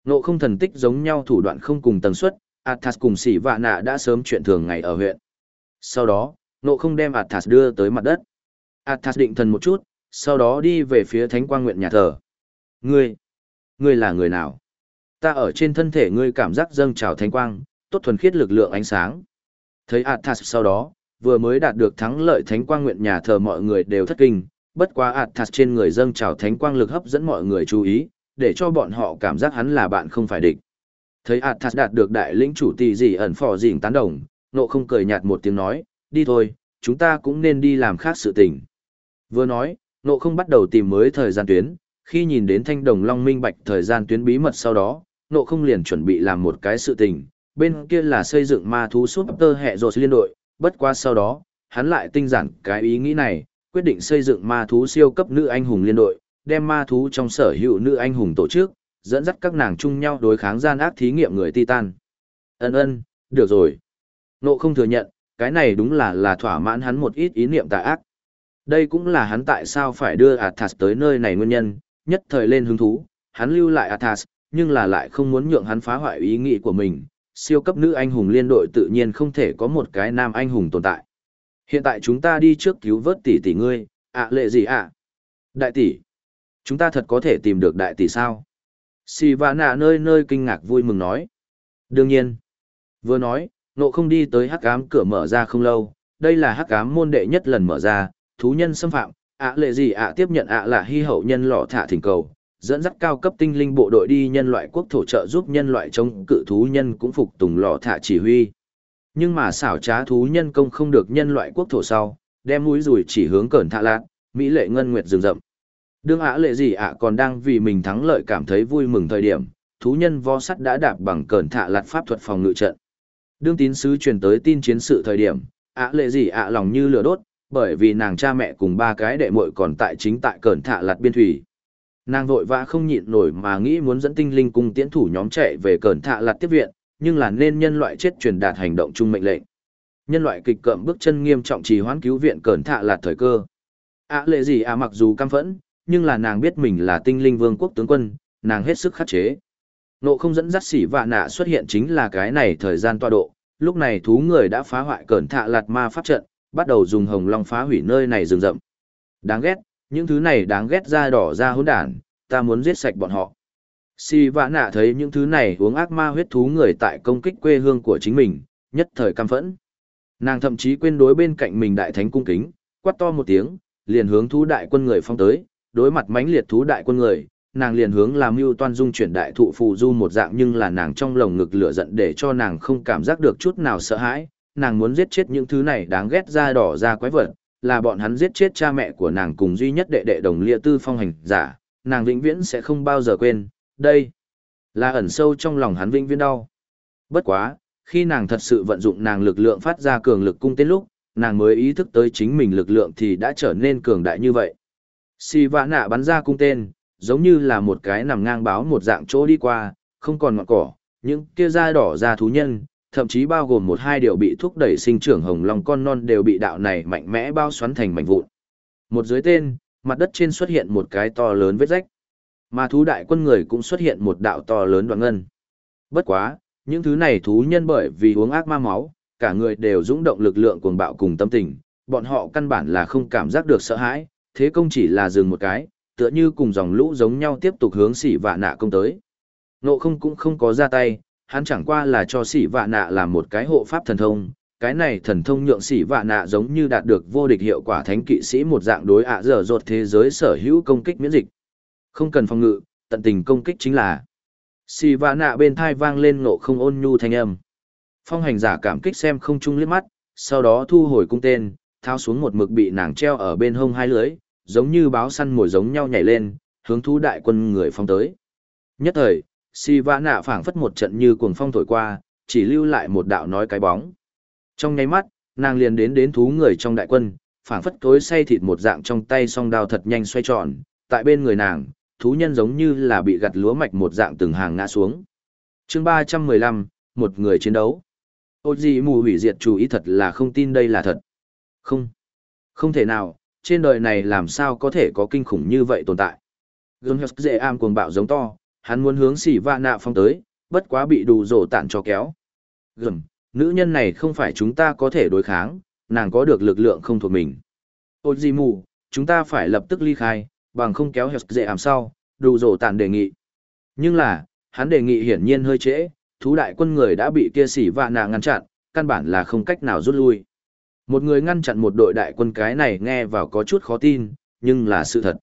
Ngộ không thần tích giống nhau thủ đoạn không cùng tần suất, Athas cùng sỉ vạ nạ đã sớm chuyện thường ngày ở huyện. Sau đó, ngộ không đem Athas đưa tới mặt đất. Athas định thần một chút, sau đó đi về phía thánh quang nguyện nhà thờ. Ngươi, ngươi là người nào? Ta ở trên thân thể ngươi cảm giác dâng trào thánh quang, tốt thuần khiết lực lượng ánh sáng. Thấy Athas sau đó, vừa mới đạt được thắng lợi thánh quang nguyện nhà thờ mọi người đều thất kinh, bất quá Athas trên người dâng trào thánh quang lực hấp dẫn mọi người chú ý, để cho bọn họ cảm giác hắn là bạn không phải địch. Thấy Athas đạt được đại lĩnh chủ tỷ gì ẩn phò dịnh tán đồng, nộ không cười nhạt một tiếng nói, đi thôi, chúng ta cũng nên đi làm khác sự tình. Vừa nói, nộ không bắt đầu tìm mới thời gian tuyến, khi nhìn đến thanh đồng long minh bạch thời gian tuyến bí mật sau đó, nộ không liền chuẩn bị làm một cái sự tình, bên kia là xây dựng ma thú suốt tơ hệ rột liên đội, bất qua sau đó, hắn lại tinh giản cái ý nghĩ này, quyết định xây dựng ma thú siêu cấp nữ anh hùng liên đội, đem ma thú trong sở hữu nữ anh hùng tổ chức, dẫn dắt các nàng chung nhau đối kháng gian ác thí nghiệm người Titan. Ân ân, được rồi. Nộ không thừa nhận, cái này đúng là là thỏa mãn hắn một ít ý niệm tà ác. Đây cũng là hắn tại sao phải đưa Athas tới nơi này nguyên nhân, nhất thời lên hứng thú, hắn lưu lại Athas, nhưng là lại không muốn nhượng hắn phá hoại ý nghĩ của mình. Siêu cấp nữ anh hùng liên đội tự nhiên không thể có một cái nam anh hùng tồn tại. Hiện tại chúng ta đi trước cứu vớt tỷ tỷ ngươi, ạ lệ gì ạ? Đại tỷ. Chúng ta thật có thể tìm được đại tỷ sao? Xì và nạ nơi nơi kinh ngạc vui mừng nói. Đương nhiên. Vừa nói, nộ không đi tới hắc ám cửa mở ra không lâu. Đây là hắc ám môn đệ nhất lần mở ra, thú nhân xâm phạm. ạ lệ gì ạ tiếp nhận ạ là hy hậu nhân lọ thả thỉnh cầu. Dẫn dắt cao cấp tinh linh bộ đội đi nhân loại quốc thổ trợ giúp nhân loại chống cự thú nhân cũng phục tùng lọ thả chỉ huy. Nhưng mà xảo trá thú nhân công không được nhân loại quốc thổ sau, đem mũi rùi chỉ hướng cẩn thạ lạc, Mỹ lệ ngân nguyệt rừng rậm. Đương ạ lệ gì ạ còn đang vì mình thắng lợi cảm thấy vui mừng thời điểm, thú nhân vo sắt đã đạp bằng cẩn thạ lạt pháp thuật phòng ngự trận. Đương tín sứ truyền tới tin chiến sự thời điểm, ạ lệ gì ạ lòng như lửa đốt, bởi vì nàng cha mẹ cùng ba cái đệ muội còn tại chính tại cẩn thạ lạt biên thủy. Nàng vội vã không nhịn nổi mà nghĩ muốn dẫn tinh linh cung tiễn thủ nhóm chạy về cẩn thạ lạt tiếp viện, nhưng là nên nhân loại chết truyền đạt hành động chung mệnh lệnh. Nhân loại kịch cậm bước chân nghiêm trọng trì hoãn cứu viện cẩn thạ lạt thời cơ. ạ lệ gì ạ mặc dù căm phẫn, nhưng là nàng biết mình là tinh linh vương quốc tướng quân, nàng hết sức khắc chế. Nộ không dẫn dắt xỉ vạ nạ xuất hiện chính là cái này thời gian toa độ, lúc này thú người đã phá hoại cẩn thạ lạt ma pháp trận, bắt đầu dùng hồng long phá hủy nơi này rừng rậm. Đáng ghét, những thứ này đáng ghét ra đỏ ra hỗn đản, ta muốn giết sạch bọn họ. Si vạ nạ thấy những thứ này uống ác ma huyết thú người tại công kích quê hương của chính mình, nhất thời căm phẫn. Nàng thậm chí quên đối bên cạnh mình đại thánh cung kính, quát to một tiếng, liền hướng thú đại quân người phong tới, đối mặt mãnh liệt thú đại quân người, nàng liền hướng làm mưu toan dung chuyển đại thụ phù du một dạng nhưng là nàng trong lồng ngực lửa giận để cho nàng không cảm giác được chút nào sợ hãi, nàng muốn giết chết những thứ này đáng ghét ra đỏ ra quái vật, là bọn hắn giết chết cha mẹ của nàng cùng duy nhất đệ đệ đồng lia tư phong hành giả, nàng vĩnh viễn sẽ không bao giờ quên, đây là ẩn sâu trong lòng hắn vĩnh viễn đau. Bất quá, khi nàng thật sự vận dụng nàng lực lượng phát ra cường lực cung tên lúc, nàng mới ý thức tới chính mình lực lượng thì đã trở nên cường đại như vậy. Si vã nạ bắn ra cung tên, giống như là một cái nằm ngang báo một dạng chỗ đi qua, không còn ngọn cỏ, những kia da đỏ da thú nhân, thậm chí bao gồm một hai điều bị thúc đẩy sinh trưởng hồng long con non đều bị đạo này mạnh mẽ bao xoắn thành mảnh vụn. Một dưới tên, mặt đất trên xuất hiện một cái to lớn vết rách. Mà thú đại quân người cũng xuất hiện một đạo to lớn đoạn ngân. Bất quá, những thứ này thú nhân bởi vì uống ác ma máu, cả người đều dũng động lực lượng cuồng bạo cùng tâm tình, bọn họ căn bản là không cảm giác được sợ hãi, thế công chỉ là dừng một cái, tựa như cùng dòng lũ giống nhau tiếp tục hướng xỉ vạ nạ công tới. Nộ không cũng không có ra tay, hắn chẳng qua là cho sỉ vạ nạ làm một cái hộ pháp thần thông, cái này thần thông nhượng sỉ vạ nạ giống như đạt được vô địch hiệu quả thánh kỵ sĩ một dạng đối ạ à dở dột thế giới sở hữu công kích miễn dịch. Không cần phòng ngự, tận tình công kích chính là. sỉ vạ nạ bên thai vang lên nộ không ôn nhu thanh âm. Phong hành giả cảm kích xem không chung liếc mắt, sau đó thu hồi cung tên, thao xuống một mực bị nàng treo ở bên hông hai lưới, giống như báo săn mồi giống nhau nhảy lên, hướng thú đại quân người phong tới. Nhất thời, si vã nạ phảng phất một trận như cuồng phong thổi qua, chỉ lưu lại một đạo nói cái bóng. Trong nháy mắt, nàng liền đến đến thú người trong đại quân, phảng phất tối say thịt một dạng trong tay song đao thật nhanh xoay tròn, tại bên người nàng, thú nhân giống như là bị gặt lúa mạch một dạng từng hàng ngã xuống. Chương 315, một người chiến đấu. Ôi gì mù hủy diệt chủ ý thật là không tin đây là thật. Không. Không thể nào, trên đời này làm sao có thể có kinh khủng như vậy tồn tại. Gương Hật dễ am cuồng bạo giống to, hắn muốn hướng xỉ vạ nạ phong tới, bất quá bị đủ rổ tản cho kéo. Gừng, nữ nhân này không phải chúng ta có thể đối kháng, nàng có được lực lượng không thuộc mình. Ôi gì mù, chúng ta phải lập tức ly khai, bằng không kéo Hật dễ ảm sau, đủ rổ tản đề nghị. Nhưng là, hắn đề nghị hiển nhiên hơi trễ, thú đại quân người đã bị kia xỉ vạ nạ ngăn chặn, căn bản là không cách nào rút lui. Một người ngăn chặn một đội đại quân cái này nghe vào có chút khó tin, nhưng là sự thật.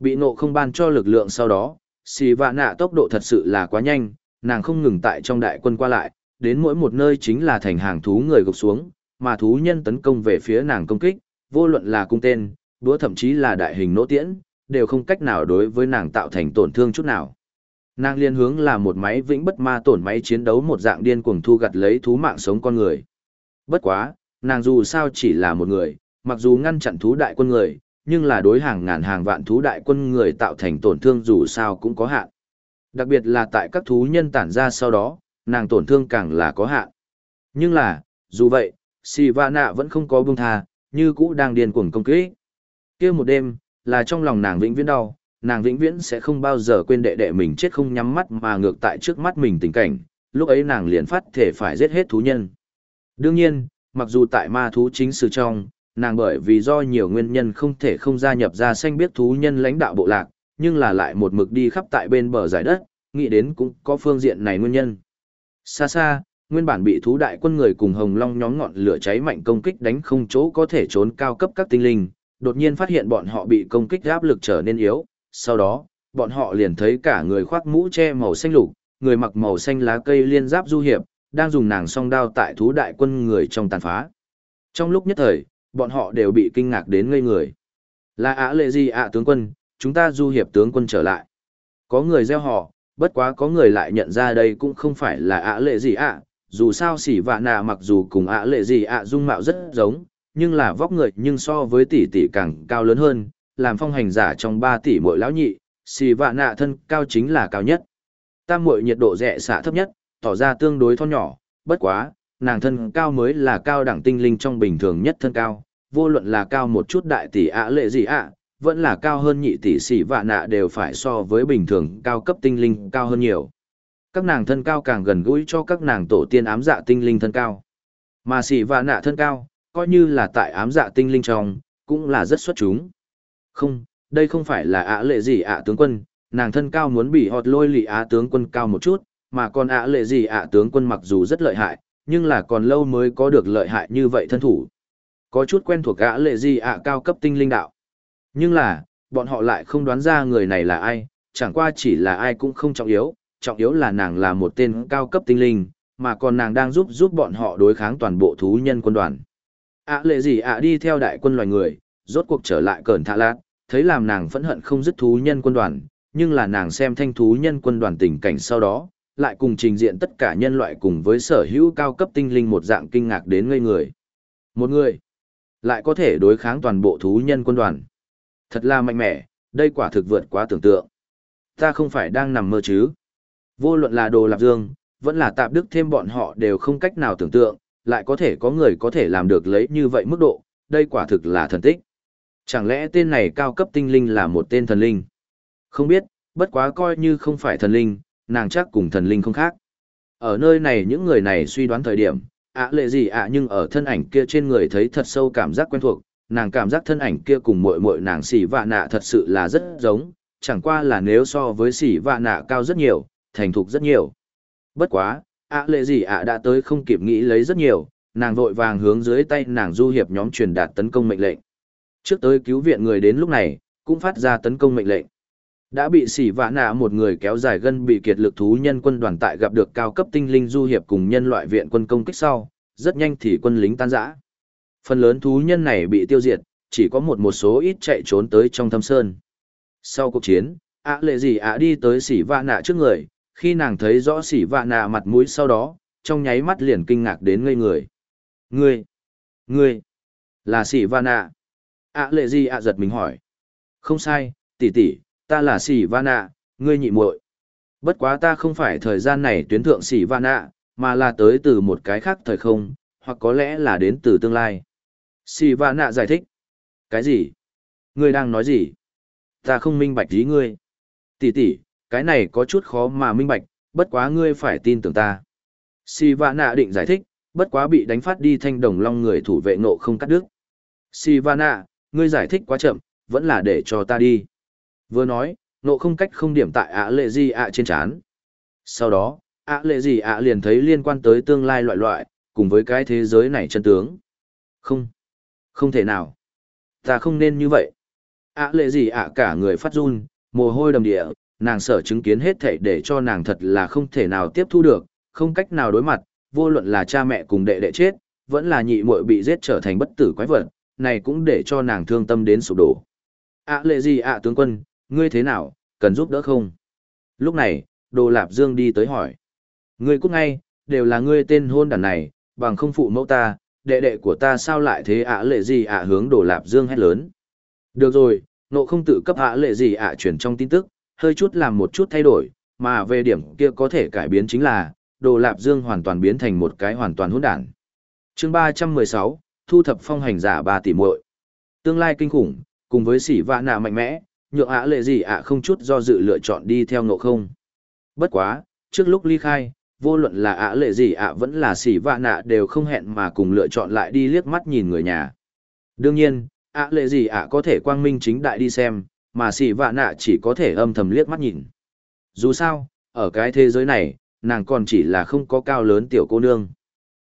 Bị nộ không ban cho lực lượng sau đó, xì vạ nạ tốc độ thật sự là quá nhanh, nàng không ngừng tại trong đại quân qua lại, đến mỗi một nơi chính là thành hàng thú người gục xuống, mà thú nhân tấn công về phía nàng công kích, vô luận là cung tên, đũa thậm chí là đại hình nỗ tiễn, đều không cách nào đối với nàng tạo thành tổn thương chút nào. Nàng liên hướng là một máy vĩnh bất ma tổn máy chiến đấu một dạng điên cuồng thu gặt lấy thú mạng sống con người. Bất quá, nàng dù sao chỉ là một người, mặc dù ngăn chặn thú đại quân người, nhưng là đối hàng ngàn hàng vạn thú đại quân người tạo thành tổn thương dù sao cũng có hạn. Đặc biệt là tại các thú nhân tản ra sau đó, nàng tổn thương càng là có hạn. Nhưng là, dù vậy, Sivana vẫn không có buông tha, như cũ đang điên cuồng công kích. Kia một đêm, là trong lòng nàng vĩnh viễn đau, nàng vĩnh viễn sẽ không bao giờ quên đệ đệ mình chết không nhắm mắt mà ngược tại trước mắt mình tình cảnh, lúc ấy nàng liền phát thể phải giết hết thú nhân. Đương nhiên, mặc dù tại ma thú chính sử trong, nàng bởi vì do nhiều nguyên nhân không thể không gia nhập ra xanh biết thú nhân lãnh đạo bộ lạc, nhưng là lại một mực đi khắp tại bên bờ giải đất, nghĩ đến cũng có phương diện này nguyên nhân. Xa xa, nguyên bản bị thú đại quân người cùng hồng long nhóm ngọn lửa cháy mạnh công kích đánh không chỗ có thể trốn cao cấp các tinh linh, đột nhiên phát hiện bọn họ bị công kích áp lực trở nên yếu, sau đó, bọn họ liền thấy cả người khoác mũ che màu xanh lục, người mặc màu xanh lá cây liên giáp du hiệp, đang dùng nàng song đao tại thú đại quân người trong tàn phá. Trong lúc nhất thời, bọn họ đều bị kinh ngạc đến ngây người. Là ạ lệ gì ạ tướng quân, chúng ta du hiệp tướng quân trở lại. Có người gieo họ, bất quá có người lại nhận ra đây cũng không phải là ạ lệ gì ạ, dù sao xỉ vạ nà mặc dù cùng ạ lệ gì ạ dung mạo rất giống, nhưng là vóc người nhưng so với tỷ tỷ càng cao lớn hơn, làm phong hành giả trong 3 tỷ mỗi lão nhị, xỉ vạ nạ thân cao chính là cao nhất. Tam muội nhiệt độ rẻ xạ thấp nhất, tỏ ra tương đối thon nhỏ, bất quá, nàng thân cao mới là cao đẳng tinh linh trong bình thường nhất thân cao, vô luận là cao một chút đại tỷ ạ lệ gì ạ, vẫn là cao hơn nhị tỷ xỉ vạ nạ đều phải so với bình thường cao cấp tinh linh cao hơn nhiều. Các nàng thân cao càng gần gũi cho các nàng tổ tiên ám dạ tinh linh thân cao. Mà xỉ vạ nạ thân cao, coi như là tại ám dạ tinh linh trong, cũng là rất xuất chúng. Không, đây không phải là ạ lệ gì ạ tướng quân, nàng thân cao muốn bị họt lôi lì á tướng quân cao một chút, mà còn ạ lệ gì ạ tướng quân mặc dù rất lợi hại, nhưng là còn lâu mới có được lợi hại như vậy thân thủ. Có chút quen thuộc gã lệ gì ạ cao cấp tinh linh đạo. Nhưng là, bọn họ lại không đoán ra người này là ai, chẳng qua chỉ là ai cũng không trọng yếu, trọng yếu là nàng là một tên cao cấp tinh linh, mà còn nàng đang giúp giúp bọn họ đối kháng toàn bộ thú nhân quân đoàn. ạ lệ gì ạ đi theo đại quân loài người, rốt cuộc trở lại cẩn thạ lát, thấy làm nàng phẫn hận không dứt thú nhân quân đoàn, nhưng là nàng xem thanh thú nhân quân đoàn tình cảnh sau đó, lại cùng trình diện tất cả nhân loại cùng với sở hữu cao cấp tinh linh một dạng kinh ngạc đến ngây người. Một người, lại có thể đối kháng toàn bộ thú nhân quân đoàn. Thật là mạnh mẽ, đây quả thực vượt quá tưởng tượng. Ta không phải đang nằm mơ chứ. Vô luận là đồ lạp dương, vẫn là tạp đức thêm bọn họ đều không cách nào tưởng tượng, lại có thể có người có thể làm được lấy như vậy mức độ, đây quả thực là thần tích. Chẳng lẽ tên này cao cấp tinh linh là một tên thần linh? Không biết, bất quá coi như không phải thần linh, nàng chắc cùng thần linh không khác. Ở nơi này những người này suy đoán thời điểm, ạ lệ gì ạ nhưng ở thân ảnh kia trên người thấy thật sâu cảm giác quen thuộc, nàng cảm giác thân ảnh kia cùng muội muội nàng xỉ vạ nạ thật sự là rất giống, chẳng qua là nếu so với xỉ vạ nạ cao rất nhiều, thành thục rất nhiều. Bất quá, ạ lệ gì ạ đã tới không kịp nghĩ lấy rất nhiều, nàng vội vàng hướng dưới tay nàng du hiệp nhóm truyền đạt tấn công mệnh lệnh. Trước tới cứu viện người đến lúc này, cũng phát ra tấn công mệnh lệnh. Đã bị xỉ vã nạ một người kéo dài gân bị kiệt lực thú nhân quân đoàn tại gặp được cao cấp tinh linh du hiệp cùng nhân loại viện quân công kích sau, rất nhanh thì quân lính tan rã. Phần lớn thú nhân này bị tiêu diệt, chỉ có một một số ít chạy trốn tới trong thâm sơn. Sau cuộc chiến, ạ lệ gì ạ đi tới xỉ vạ nạ trước người, khi nàng thấy rõ xỉ vạ nạ mặt mũi sau đó, trong nháy mắt liền kinh ngạc đến ngây người. Ngươi, ngươi, là xỉ vạ nạ. ạ lệ gì ạ giật mình hỏi. Không sai, tỷ tỷ, ta là xỉ vạ nạ, ngươi nhị muội. Bất quá ta không phải thời gian này tuyến thượng xỉ vạ nạ, mà là tới từ một cái khác thời không, hoặc có lẽ là đến từ tương lai. Sì và nạ giải thích. Cái gì? Ngươi đang nói gì? Ta không minh bạch ý ngươi. tỉ tỉ cái này có chút khó mà minh bạch, bất quá ngươi phải tin tưởng ta. Si Va Nạ định giải thích, bất quá bị đánh phát đi thanh đồng long người thủ vệ nộ không cắt đứt. Si Va Nạ, ngươi giải thích quá chậm, vẫn là để cho ta đi. Vừa nói, nộ không cách không điểm tại ạ lệ gì ạ trên chán. Sau đó, ạ lệ gì ạ liền thấy liên quan tới tương lai loại loại, cùng với cái thế giới này chân tướng. Không, không thể nào. Ta không nên như vậy. ạ lệ gì ạ cả người phát run, mồ hôi đầm địa, nàng sở chứng kiến hết thảy để cho nàng thật là không thể nào tiếp thu được, không cách nào đối mặt, vô luận là cha mẹ cùng đệ đệ chết, vẫn là nhị muội bị giết trở thành bất tử quái vật, này cũng để cho nàng thương tâm đến sụp đổ. ạ lệ gì ạ tướng quân, ngươi thế nào, cần giúp đỡ không? Lúc này, Đồ Lạp Dương đi tới hỏi. Ngươi cút ngay, đều là ngươi tên hôn đàn này, bằng không phụ mẫu ta, đệ đệ của ta sao lại thế ạ lệ gì ạ hướng Đồ Lạp Dương hét lớn. Được rồi, nộ không tự cấp ạ lệ gì ạ chuyển trong tin tức, hơi chút làm một chút thay đổi, mà về điểm kia có thể cải biến chính là, Đồ Lạp Dương hoàn toàn biến thành một cái hoàn toàn hỗn đản. Chương 316, thu thập phong hành giả ba tỷ muội. Tương lai kinh khủng, cùng với sỉ vạ nạ mạnh mẽ, nhượng ạ lệ gì ạ không chút do dự lựa chọn đi theo ngộ không. Bất quá, trước lúc ly khai, vô luận là ạ lệ gì ạ vẫn là sỉ vạ nạ đều không hẹn mà cùng lựa chọn lại đi liếc mắt nhìn người nhà. Đương nhiên, ạ lệ gì ạ có thể quang minh chính đại đi xem, mà sỉ vạ nạ chỉ có thể âm thầm liếc mắt nhìn. Dù sao, ở cái thế giới này, nàng còn chỉ là không có cao lớn tiểu cô nương.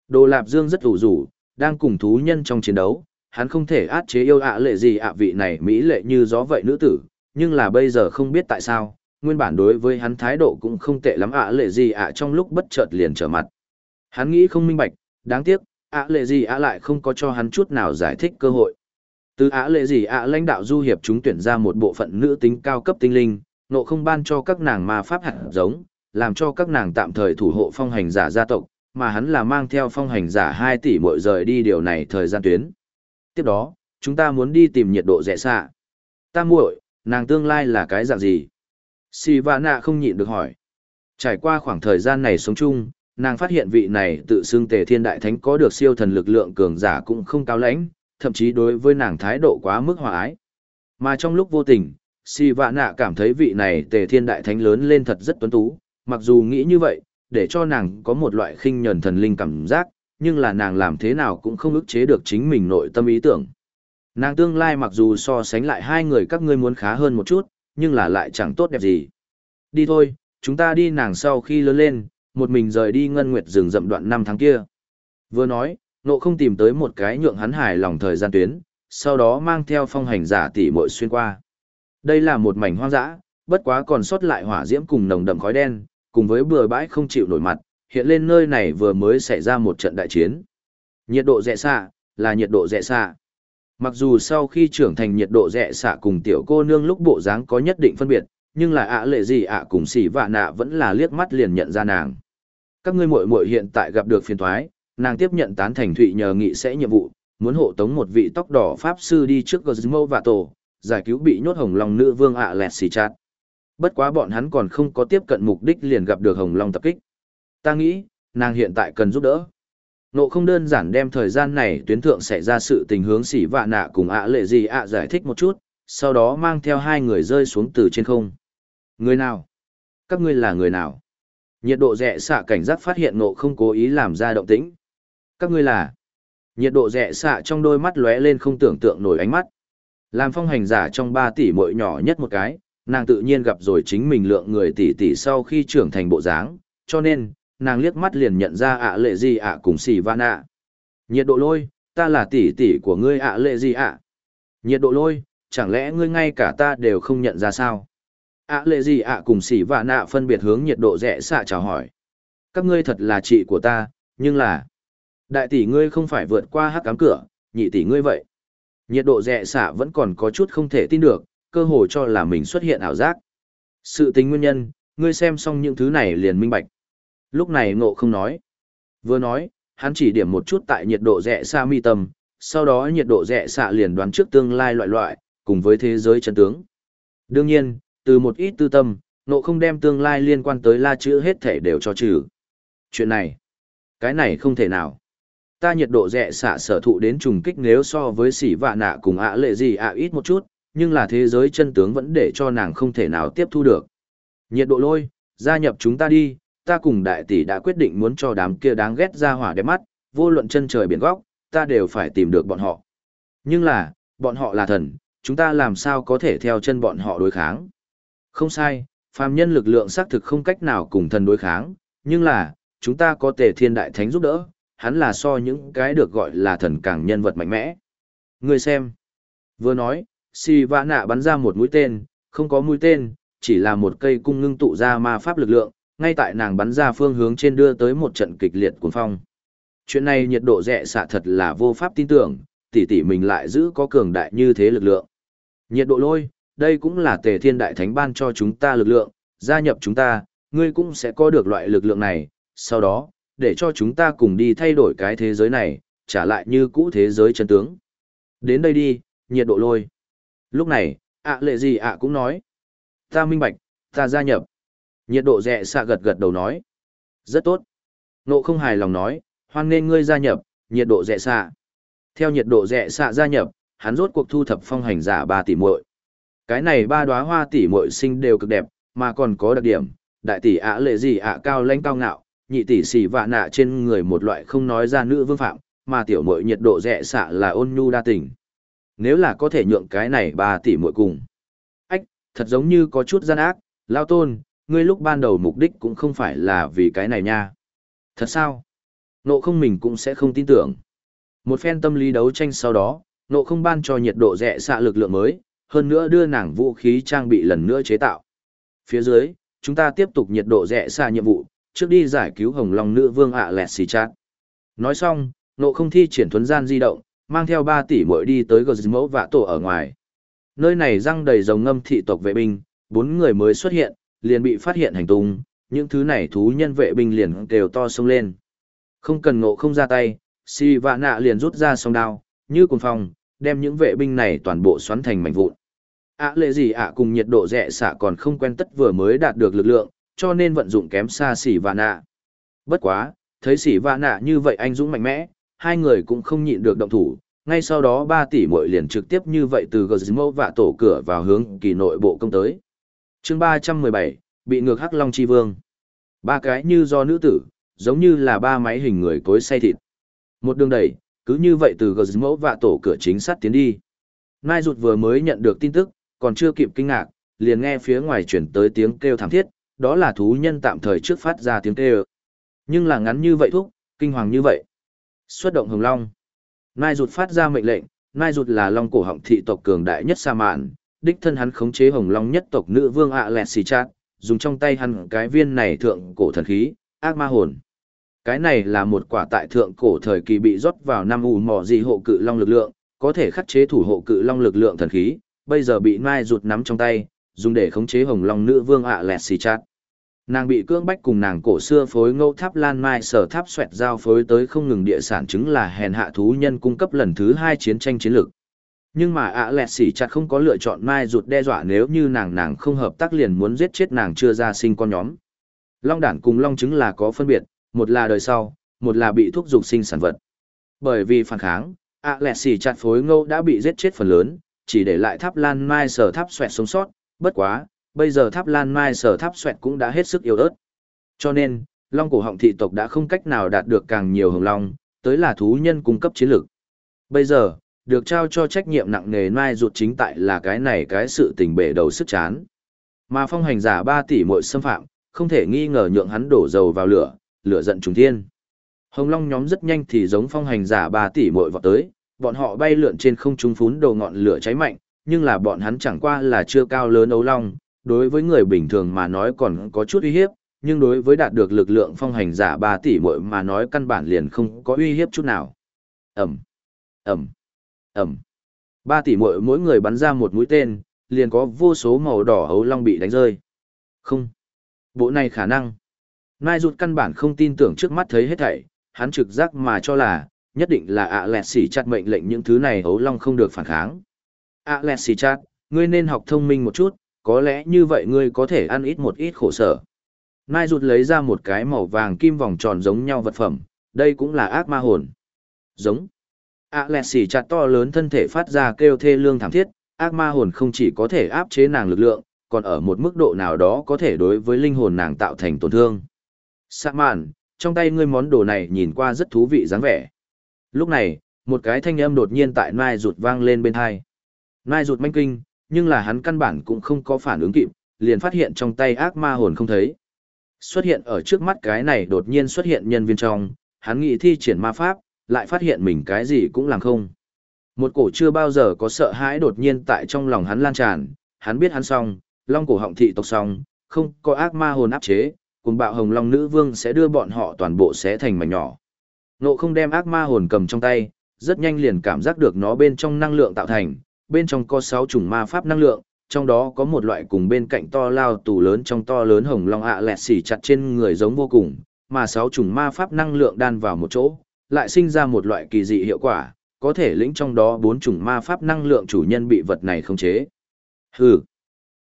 Đồ Lạp Dương rất ủ rủ, đang cùng thú nhân trong chiến đấu, hắn không thể át chế yêu ạ lệ gì ạ vị này mỹ lệ như gió vậy nữ tử, nhưng là bây giờ không biết tại sao, nguyên bản đối với hắn thái độ cũng không tệ lắm ạ lệ gì ạ trong lúc bất chợt liền trở mặt. Hắn nghĩ không minh bạch, đáng tiếc, ạ lệ gì ạ lại không có cho hắn chút nào giải thích cơ hội. Từ ạ lệ gì ạ lãnh đạo du hiệp chúng tuyển ra một bộ phận nữ tính cao cấp tinh linh, nộ không ban cho các nàng ma pháp hạt giống, làm cho các nàng tạm thời thủ hộ phong hành giả gia tộc, mà hắn là mang theo phong hành giả 2 tỷ mỗi rời đi điều này thời gian tuyến. Tiếp đó, chúng ta muốn đi tìm nhiệt độ rẻ xạ. Ta muội, nàng tương lai là cái dạng gì? Si Vã Nạ không nhịn được hỏi. Trải qua khoảng thời gian này sống chung, nàng phát hiện vị này tự xưng tề thiên đại thánh có được siêu thần lực lượng cường giả cũng không cao lãnh, thậm chí đối với nàng thái độ quá mức hòa ái. Mà trong lúc vô tình, Si Vã Nạ cảm thấy vị này tề thiên đại thánh lớn lên thật rất tuấn tú, mặc dù nghĩ như vậy, để cho nàng có một loại khinh nhẫn thần linh cảm giác, nhưng là nàng làm thế nào cũng không ức chế được chính mình nội tâm ý tưởng. Nàng tương lai mặc dù so sánh lại hai người các ngươi muốn khá hơn một chút, nhưng là lại chẳng tốt đẹp gì. Đi thôi, chúng ta đi nàng sau khi lớn lên, một mình rời đi ngân nguyệt rừng rậm đoạn năm tháng kia. Vừa nói, nộ không tìm tới một cái nhượng hắn hài lòng thời gian tuyến, sau đó mang theo phong hành giả tỷ muội xuyên qua. Đây là một mảnh hoang dã, bất quá còn sót lại hỏa diễm cùng nồng đậm khói đen, cùng với bừa bãi không chịu nổi mặt, hiện lên nơi này vừa mới xảy ra một trận đại chiến. Nhiệt độ rẻ xạ, là nhiệt độ rẻ xạ. Mặc dù sau khi trưởng thành nhiệt độ rẻ xạ cùng tiểu cô nương lúc bộ dáng có nhất định phân biệt, nhưng là ạ lệ gì ạ cùng xỉ vạ nạ vẫn là liếc mắt liền nhận ra nàng. Các ngươi muội muội hiện tại gặp được phiền thoái, nàng tiếp nhận tán thành thụy nhờ nghị sẽ nhiệm vụ, muốn hộ tống một vị tóc đỏ pháp sư đi trước Gizmo và tổ, giải cứu bị nhốt hồng long nữ vương ạ lẹt xì chát. Bất quá bọn hắn còn không có tiếp cận mục đích liền gặp được hồng long tập kích. Ta nghĩ, nàng hiện tại cần giúp đỡ. Nộ không đơn giản đem thời gian này tuyến thượng xảy ra sự tình hướng xỉ vạ nạ cùng ạ lệ gì ạ giải thích một chút, sau đó mang theo hai người rơi xuống từ trên không. Người nào? Các ngươi là người nào? Nhiệt độ rẻ xạ cảnh giác phát hiện nộ không cố ý làm ra động tĩnh. Các ngươi là? Nhiệt độ rẻ xạ trong đôi mắt lóe lên không tưởng tượng nổi ánh mắt. Làm phong hành giả trong ba tỷ mỗi nhỏ nhất một cái, nàng tự nhiên gặp rồi chính mình lượng người tỷ tỷ sau khi trưởng thành bộ dáng, cho nên, nàng liếc mắt liền nhận ra ạ lệ gì ạ cùng xì van ạ. Nhiệt độ lôi, ta là tỷ tỷ của ngươi ạ lệ gì ạ. Nhiệt độ lôi, chẳng lẽ ngươi ngay cả ta đều không nhận ra sao? ạ lệ gì ạ cùng xì van ạ phân biệt hướng nhiệt độ rẻ xạ chào hỏi. Các ngươi thật là chị của ta, nhưng là... Đại tỷ ngươi không phải vượt qua hắc cám cửa, nhị tỷ ngươi vậy. Nhiệt độ rẻ xạ vẫn còn có chút không thể tin được, cơ hồ cho là mình xuất hiện ảo giác. Sự tính nguyên nhân, ngươi xem xong những thứ này liền minh bạch. Lúc này ngộ không nói. Vừa nói, hắn chỉ điểm một chút tại nhiệt độ rẻ xa mi tâm, sau đó nhiệt độ rẻ xạ liền đoán trước tương lai loại loại, cùng với thế giới chân tướng. Đương nhiên, từ một ít tư tâm, ngộ không đem tương lai liên quan tới la chữ hết thể đều cho trừ. Chuyện này, Cái này không thể nào. Ta nhiệt độ rẻ xạ sở thụ đến trùng kích nếu so với sỉ vạ nạ cùng ạ lệ gì ạ ít một chút, nhưng là thế giới chân tướng vẫn để cho nàng không thể nào tiếp thu được. Nhiệt độ lôi, gia nhập chúng ta đi, ta cùng đại tỷ đã quyết định muốn cho đám kia đáng ghét ra hỏa đẹp mắt, vô luận chân trời biển góc, ta đều phải tìm được bọn họ. Nhưng là, bọn họ là thần, chúng ta làm sao có thể theo chân bọn họ đối kháng. Không sai, phàm nhân lực lượng xác thực không cách nào cùng thần đối kháng, nhưng là, chúng ta có tề thiên đại thánh giúp đỡ, hắn là so những cái được gọi là thần càng nhân vật mạnh mẽ. Người xem. Vừa nói, si vã nạ bắn ra một mũi tên, không có mũi tên, chỉ là một cây cung ngưng tụ ra ma pháp lực lượng, ngay tại nàng bắn ra phương hướng trên đưa tới một trận kịch liệt cuồng phong. Chuyện này nhiệt độ rẻ xạ thật là vô pháp tin tưởng, tỷ tỷ mình lại giữ có cường đại như thế lực lượng. Nhiệt độ lôi, đây cũng là tề thiên đại thánh ban cho chúng ta lực lượng, gia nhập chúng ta, ngươi cũng sẽ có được loại lực lượng này, sau đó, để cho chúng ta cùng đi thay đổi cái thế giới này, trả lại như cũ thế giới chân tướng. Đến đây đi, nhiệt độ lôi. Lúc này, ạ lệ gì ạ cũng nói. Ta minh bạch, ta gia nhập. Nhiệt độ rẻ xạ gật gật đầu nói. Rất tốt. Nộ không hài lòng nói, hoan nên ngươi gia nhập, nhiệt độ rẻ xạ. Theo nhiệt độ rẻ xạ gia nhập, hắn rốt cuộc thu thập phong hành giả ba tỷ muội. Cái này ba đóa hoa tỷ muội sinh đều cực đẹp, mà còn có đặc điểm, đại tỷ ạ lệ gì ạ cao lãnh cao ngạo, nhị tỷ xì vạ nạ trên người một loại không nói ra nữ vương phạm, mà tiểu muội nhiệt độ rẻ xạ là ôn nhu đa tình. Nếu là có thể nhượng cái này ba tỷ muội cùng. Ách, thật giống như có chút gian ác, lao tôn, ngươi lúc ban đầu mục đích cũng không phải là vì cái này nha. Thật sao? Nộ không mình cũng sẽ không tin tưởng. Một phen tâm lý đấu tranh sau đó, nộ không ban cho nhiệt độ rẻ xạ lực lượng mới, hơn nữa đưa nàng vũ khí trang bị lần nữa chế tạo. Phía dưới, chúng ta tiếp tục nhiệt độ rẻ xạ nhiệm vụ, trước đi giải cứu hồng long nữ vương ạ lẹt xì chát. Nói xong, nộ không thi triển thuấn gian di động, mang theo 3 tỷ mỗi đi tới gờ mẫu vạ tổ ở ngoài. Nơi này răng đầy rồng ngâm thị tộc vệ binh, bốn người mới xuất hiện, liền bị phát hiện hành tung, những thứ này thú nhân vệ binh liền đều to sông lên. Không cần ngộ không ra tay, si vạ nạ liền rút ra song đao, như cùng phong, đem những vệ binh này toàn bộ xoắn thành mảnh vụn. ạ lệ gì ạ cùng nhiệt độ rẻ xạ còn không quen tất vừa mới đạt được lực lượng, cho nên vận dụng kém xa xỉ vạ nạ. Bất quá, thấy xỉ vạ nạ như vậy anh dũng mạnh mẽ, hai người cũng không nhịn được động thủ, ngay sau đó ba tỷ muội liền trực tiếp như vậy từ Gizmo và tổ cửa vào hướng kỳ nội bộ công tới chương ba trăm mười bảy bị ngược hắc long chi vương. Ba cái như do nữ tử, giống như là ba máy hình người cối xay thịt. Một đường đẩy, cứ như vậy từ Gizmo và tổ cửa chính sát tiến đi. Nai rụt vừa mới nhận được tin tức, còn chưa kịp kinh ngạc, liền nghe phía ngoài chuyển tới tiếng kêu thảm thiết, đó là thú nhân tạm thời trước phát ra tiếng kêu. Nhưng là ngắn như vậy thúc, kinh hoàng như vậy. Xuất động hồng long. Nai rụt phát ra mệnh lệnh, Nai rụt là long cổ họng thị tộc cường đại nhất sa mạn, đích thân hắn khống chế hồng long nhất tộc nữ vương ạ lẹt xì chát, dùng trong tay hắn cái viên này thượng cổ thần khí, ác ma hồn. Cái này là một quả tại thượng cổ thời kỳ bị rót vào năm ù mỏ dị hộ cự long lực lượng, có thể khắc chế thủ hộ cự long lực lượng thần khí, bây giờ bị Nai rụt nắm trong tay, dùng để khống chế hồng long nữ vương ạ lẹt xì chát. Nàng bị cưỡng bách cùng nàng cổ xưa phối ngẫu tháp lan mai sở tháp xoẹt giao phối tới không ngừng địa sản chứng là hèn hạ thú nhân cung cấp lần thứ hai chiến tranh chiến lược. Nhưng mà ạ lẹt xỉ chặt không có lựa chọn mai rụt đe dọa nếu như nàng nàng không hợp tác liền muốn giết chết nàng chưa ra sinh con nhóm. Long đản cùng long trứng là có phân biệt, một là đời sau, một là bị thúc dục sinh sản vật. Bởi vì phản kháng, ạ lẹt xỉ chặt phối ngâu đã bị giết chết phần lớn, chỉ để lại tháp lan mai sở tháp xoẹt sống sót, bất quá, bây giờ tháp lan mai sở tháp xoẹt cũng đã hết sức yếu ớt. Cho nên, long cổ họng thị tộc đã không cách nào đạt được càng nhiều hồng long, tới là thú nhân cung cấp chiến lược. Bây giờ, được trao cho trách nhiệm nặng nề mai ruột chính tại là cái này cái sự tình bể đầu sức chán. Mà phong hành giả 3 tỷ mỗi xâm phạm, không thể nghi ngờ nhượng hắn đổ dầu vào lửa, lửa giận trùng thiên. Hồng Long nhóm rất nhanh thì giống phong hành giả 3 tỷ mỗi vọt tới, bọn họ bay lượn trên không trung phún đầu ngọn lửa cháy mạnh, nhưng là bọn hắn chẳng qua là chưa cao lớn ấu long, đối với người bình thường mà nói còn có chút uy hiếp, nhưng đối với đạt được lực lượng phong hành giả 3 tỷ muội mà nói căn bản liền không có uy hiếp chút nào. Ẩm, Ẩm, Ẩm. Ba tỷ muội mỗi người bắn ra một mũi tên, liền có vô số màu đỏ hấu long bị đánh rơi. Không. Bộ này khả năng. Nai rụt căn bản không tin tưởng trước mắt thấy hết thảy, hắn trực giác mà cho là, nhất định là ạ lẹt xỉ chặt mệnh lệnh những thứ này hấu long không được phản kháng. ạ lẹt xỉ chặt, ngươi nên học thông minh một chút, có lẽ như vậy ngươi có thể ăn ít một ít khổ sở. Nai rụt lấy ra một cái màu vàng kim vòng tròn giống nhau vật phẩm, Đây cũng là ác ma hồn. Giống ạ lẹt xì chặt to lớn thân thể phát ra kêu thê lương thảm thiết, ác ma hồn không chỉ có thể áp chế nàng lực lượng, còn ở một mức độ nào đó có thể đối với linh hồn nàng tạo thành tổn thương. sa mạn, trong tay ngươi món đồ này nhìn qua rất thú vị dáng vẻ. Lúc này, một cái thanh âm đột nhiên tại Nai rụt vang lên bên thai Nai rụt manh kinh, nhưng là hắn căn bản cũng không có phản ứng kịp, liền phát hiện trong tay ác ma hồn không thấy. Xuất hiện ở trước mắt cái này đột nhiên xuất hiện nhân viên trong, hắn nghĩ thi triển ma pháp, lại phát hiện mình cái gì cũng làm không. Một cổ chưa bao giờ có sợ hãi đột nhiên tại trong lòng hắn lan tràn, hắn biết hắn xong, long cổ họng thị tộc xong, không có ác ma hồn áp chế, cùng bạo hồng long nữ vương sẽ đưa bọn họ toàn bộ xé thành mảnh nhỏ. Nộ không đem ác ma hồn cầm trong tay, rất nhanh liền cảm giác được nó bên trong năng lượng tạo thành, bên trong có 6 chủng ma pháp năng lượng, trong đó có một loại cùng bên cạnh to lao tủ lớn trong to lớn hồng long ạ lẹt xỉ chặt trên người giống vô cùng, mà 6 chủng ma pháp năng lượng đan vào một chỗ, lại sinh ra một loại kỳ dị hiệu quả, có thể lĩnh trong đó bốn chủng ma pháp năng lượng chủ nhân bị vật này khống chế. Hừ,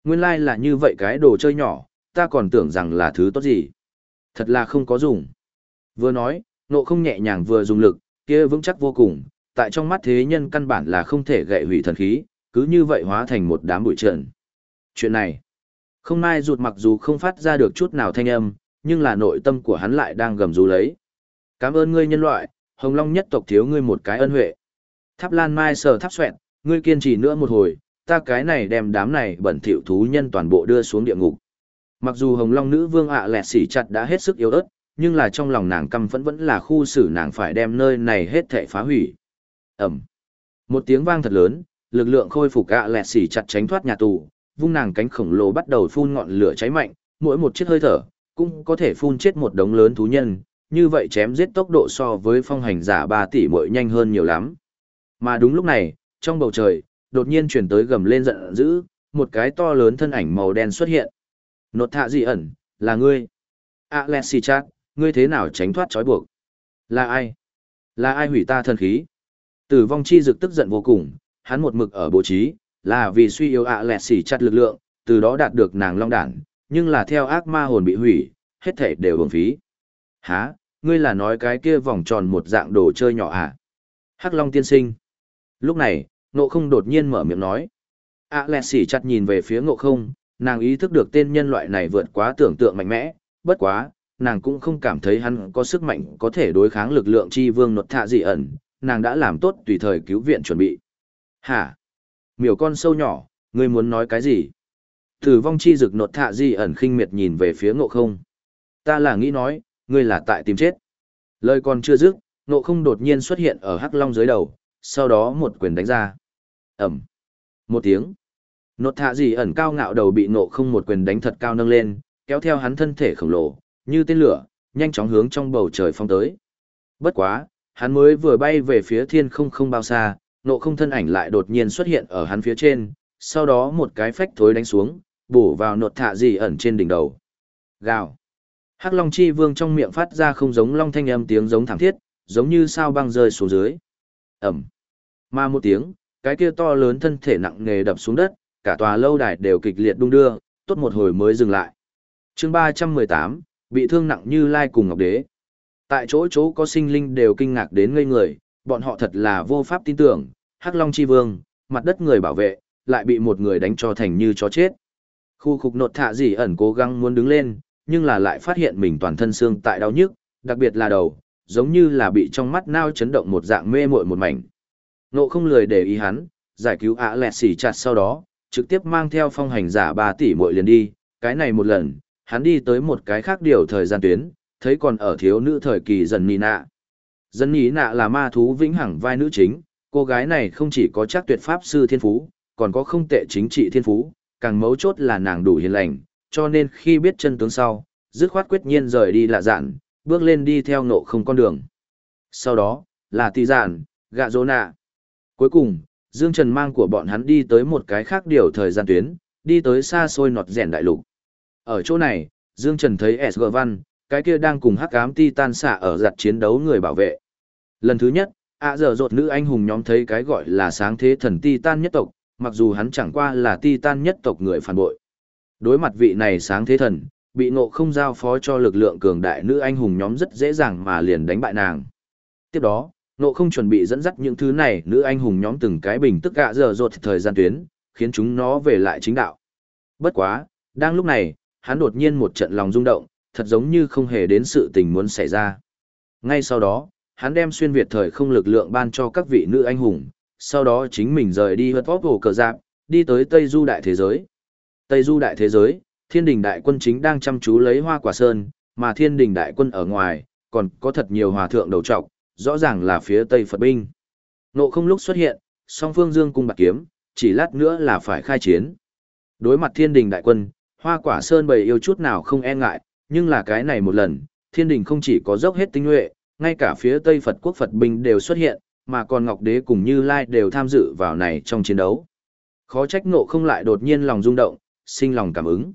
nguyên lai like là như vậy cái đồ chơi nhỏ, ta còn tưởng rằng là thứ tốt gì. Thật là không có dùng. Vừa nói, nộ không nhẹ nhàng vừa dùng lực, kia vững chắc vô cùng, tại trong mắt thế nhân căn bản là không thể gậy hủy thần khí, cứ như vậy hóa thành một đám bụi trần. Chuyện này, không ai rụt mặc dù không phát ra được chút nào thanh âm, nhưng là nội tâm của hắn lại đang gầm rú lấy. Cảm ơn ngươi nhân loại, Hồng Long nhất tộc thiếu ngươi một cái ân huệ. Tháp Lan Mai sờ tháp xoẹn, ngươi kiên trì nữa một hồi, ta cái này đem đám này bẩn thỉu thú nhân toàn bộ đưa xuống địa ngục. Mặc dù Hồng Long nữ vương ạ à lẹt xỉ chặt đã hết sức yếu ớt, nhưng là trong lòng nàng căm phẫn vẫn là khu xử nàng phải đem nơi này hết thể phá hủy. Ẩm. Một tiếng vang thật lớn, lực lượng khôi phục ạ à lẹt xỉ chặt tránh thoát nhà tù, vung nàng cánh khổng lồ bắt đầu phun ngọn lửa cháy mạnh, mỗi một chiếc hơi thở cũng có thể phun chết một đống lớn thú nhân, như vậy chém giết tốc độ so với phong hành giả 3 tỷ mỗi nhanh hơn nhiều lắm. Mà đúng lúc này, trong bầu trời, đột nhiên chuyển tới gầm lên giận dữ, một cái to lớn thân ảnh màu đen xuất hiện. Nột thạ gì ẩn, là ngươi. Alexi chat, ngươi thế nào tránh thoát trói buộc? Là ai? Là ai hủy ta thân khí? Tử vong chi dực tức giận vô cùng, hắn một mực ở bố trí, là vì suy yếu Alexi chat lực lượng, từ đó đạt được nàng long đản, nhưng là theo ác ma hồn bị hủy, hết thể đều bổng phí. Hả, ngươi là nói cái kia vòng tròn một dạng đồ chơi nhỏ à? Hắc Long tiên sinh. Lúc này, ngộ không đột nhiên mở miệng nói. À lẹ xỉ chặt nhìn về phía ngộ không, nàng ý thức được tên nhân loại này vượt quá tưởng tượng mạnh mẽ, bất quá, nàng cũng không cảm thấy hắn có sức mạnh có thể đối kháng lực lượng chi vương nột thạ dị ẩn, nàng đã làm tốt tùy thời cứu viện chuẩn bị. Hả? Miểu con sâu nhỏ, ngươi muốn nói cái gì? Tử vong chi rực nột thạ dị ẩn khinh miệt nhìn về phía ngộ không. Ta là nghĩ nói, ngươi là tại tìm chết. Lời còn chưa dứt, nộ không đột nhiên xuất hiện ở hắc long dưới đầu, sau đó một quyền đánh ra. Ẩm. Một tiếng. Nột thạ gì ẩn cao ngạo đầu bị nộ không một quyền đánh thật cao nâng lên, kéo theo hắn thân thể khổng lồ, như tên lửa, nhanh chóng hướng trong bầu trời phong tới. Bất quá, hắn mới vừa bay về phía thiên không không bao xa, nộ không thân ảnh lại đột nhiên xuất hiện ở hắn phía trên, sau đó một cái phách thối đánh xuống, bổ vào nột thạ gì ẩn trên đỉnh đầu. Gào. Hắc Long Chi Vương trong miệng phát ra không giống long thanh âm tiếng giống thảm thiết, giống như sao băng rơi xuống dưới. Ẩm. Mà một tiếng, cái kia to lớn thân thể nặng nề đập xuống đất, cả tòa lâu đài đều kịch liệt đung đưa, tốt một hồi mới dừng lại. chương 318, bị thương nặng như lai cùng ngọc đế. Tại chỗ chỗ có sinh linh đều kinh ngạc đến ngây người, bọn họ thật là vô pháp tin tưởng, Hắc Long Chi Vương, mặt đất người bảo vệ, lại bị một người đánh cho thành như chó chết. Khu khục nột thạ gì ẩn cố gắng muốn đứng lên, nhưng là lại phát hiện mình toàn thân xương tại đau nhức, đặc biệt là đầu, giống như là bị trong mắt nao chấn động một dạng mê muội một mảnh. Nộ không lười để ý hắn, giải cứu ạ lẹt xỉ chặt sau đó, trực tiếp mang theo phong hành giả 3 tỷ muội liền đi, cái này một lần, hắn đi tới một cái khác điều thời gian tuyến, thấy còn ở thiếu nữ thời kỳ dần nì nạ. Dần nì nạ là ma thú vĩnh hằng vai nữ chính, cô gái này không chỉ có chắc tuyệt pháp sư thiên phú, còn có không tệ chính trị thiên phú, càng mấu chốt là nàng đủ hiền lành, cho nên khi biết chân tướng sau, dứt khoát quyết nhiên rời đi lạ dạn, bước lên đi theo nộ không con đường. Sau đó, là tỷ giản, gạ dỗ nạ. Cuối cùng, Dương Trần mang của bọn hắn đi tới một cái khác điều thời gian tuyến, đi tới xa xôi nọt rèn đại lục. Ở chỗ này, Dương Trần thấy S.G. Văn, cái kia đang cùng hắc ám Titan xạ ở giặt chiến đấu người bảo vệ. Lần thứ nhất, ạ giờ rột nữ anh hùng nhóm thấy cái gọi là sáng thế thần Titan nhất tộc, mặc dù hắn chẳng qua là Titan nhất tộc người phản bội. Đối mặt vị này sáng thế thần, bị ngộ không giao phó cho lực lượng cường đại nữ anh hùng nhóm rất dễ dàng mà liền đánh bại nàng. Tiếp đó, ngộ không chuẩn bị dẫn dắt những thứ này nữ anh hùng nhóm từng cái bình tức gạ giờ rột thời gian tuyến, khiến chúng nó về lại chính đạo. Bất quá, đang lúc này, hắn đột nhiên một trận lòng rung động, thật giống như không hề đến sự tình muốn xảy ra. Ngay sau đó, hắn đem xuyên Việt thời không lực lượng ban cho các vị nữ anh hùng, sau đó chính mình rời đi hớt vóc hồ cờ giáp, đi tới Tây Du Đại Thế Giới. Tây Du Đại Thế Giới, thiên đình đại quân chính đang chăm chú lấy hoa quả sơn, mà thiên đình đại quân ở ngoài, còn có thật nhiều hòa thượng đầu trọc, rõ ràng là phía Tây Phật binh. Nộ không lúc xuất hiện, song phương dương cung bạc kiếm, chỉ lát nữa là phải khai chiến. Đối mặt thiên đình đại quân, hoa quả sơn bầy yêu chút nào không e ngại, nhưng là cái này một lần, thiên đình không chỉ có dốc hết tinh nhuệ, ngay cả phía Tây Phật quốc Phật binh đều xuất hiện, mà còn Ngọc Đế cùng Như Lai đều tham dự vào này trong chiến đấu. Khó trách nộ không lại đột nhiên lòng rung động, sinh lòng cảm ứng.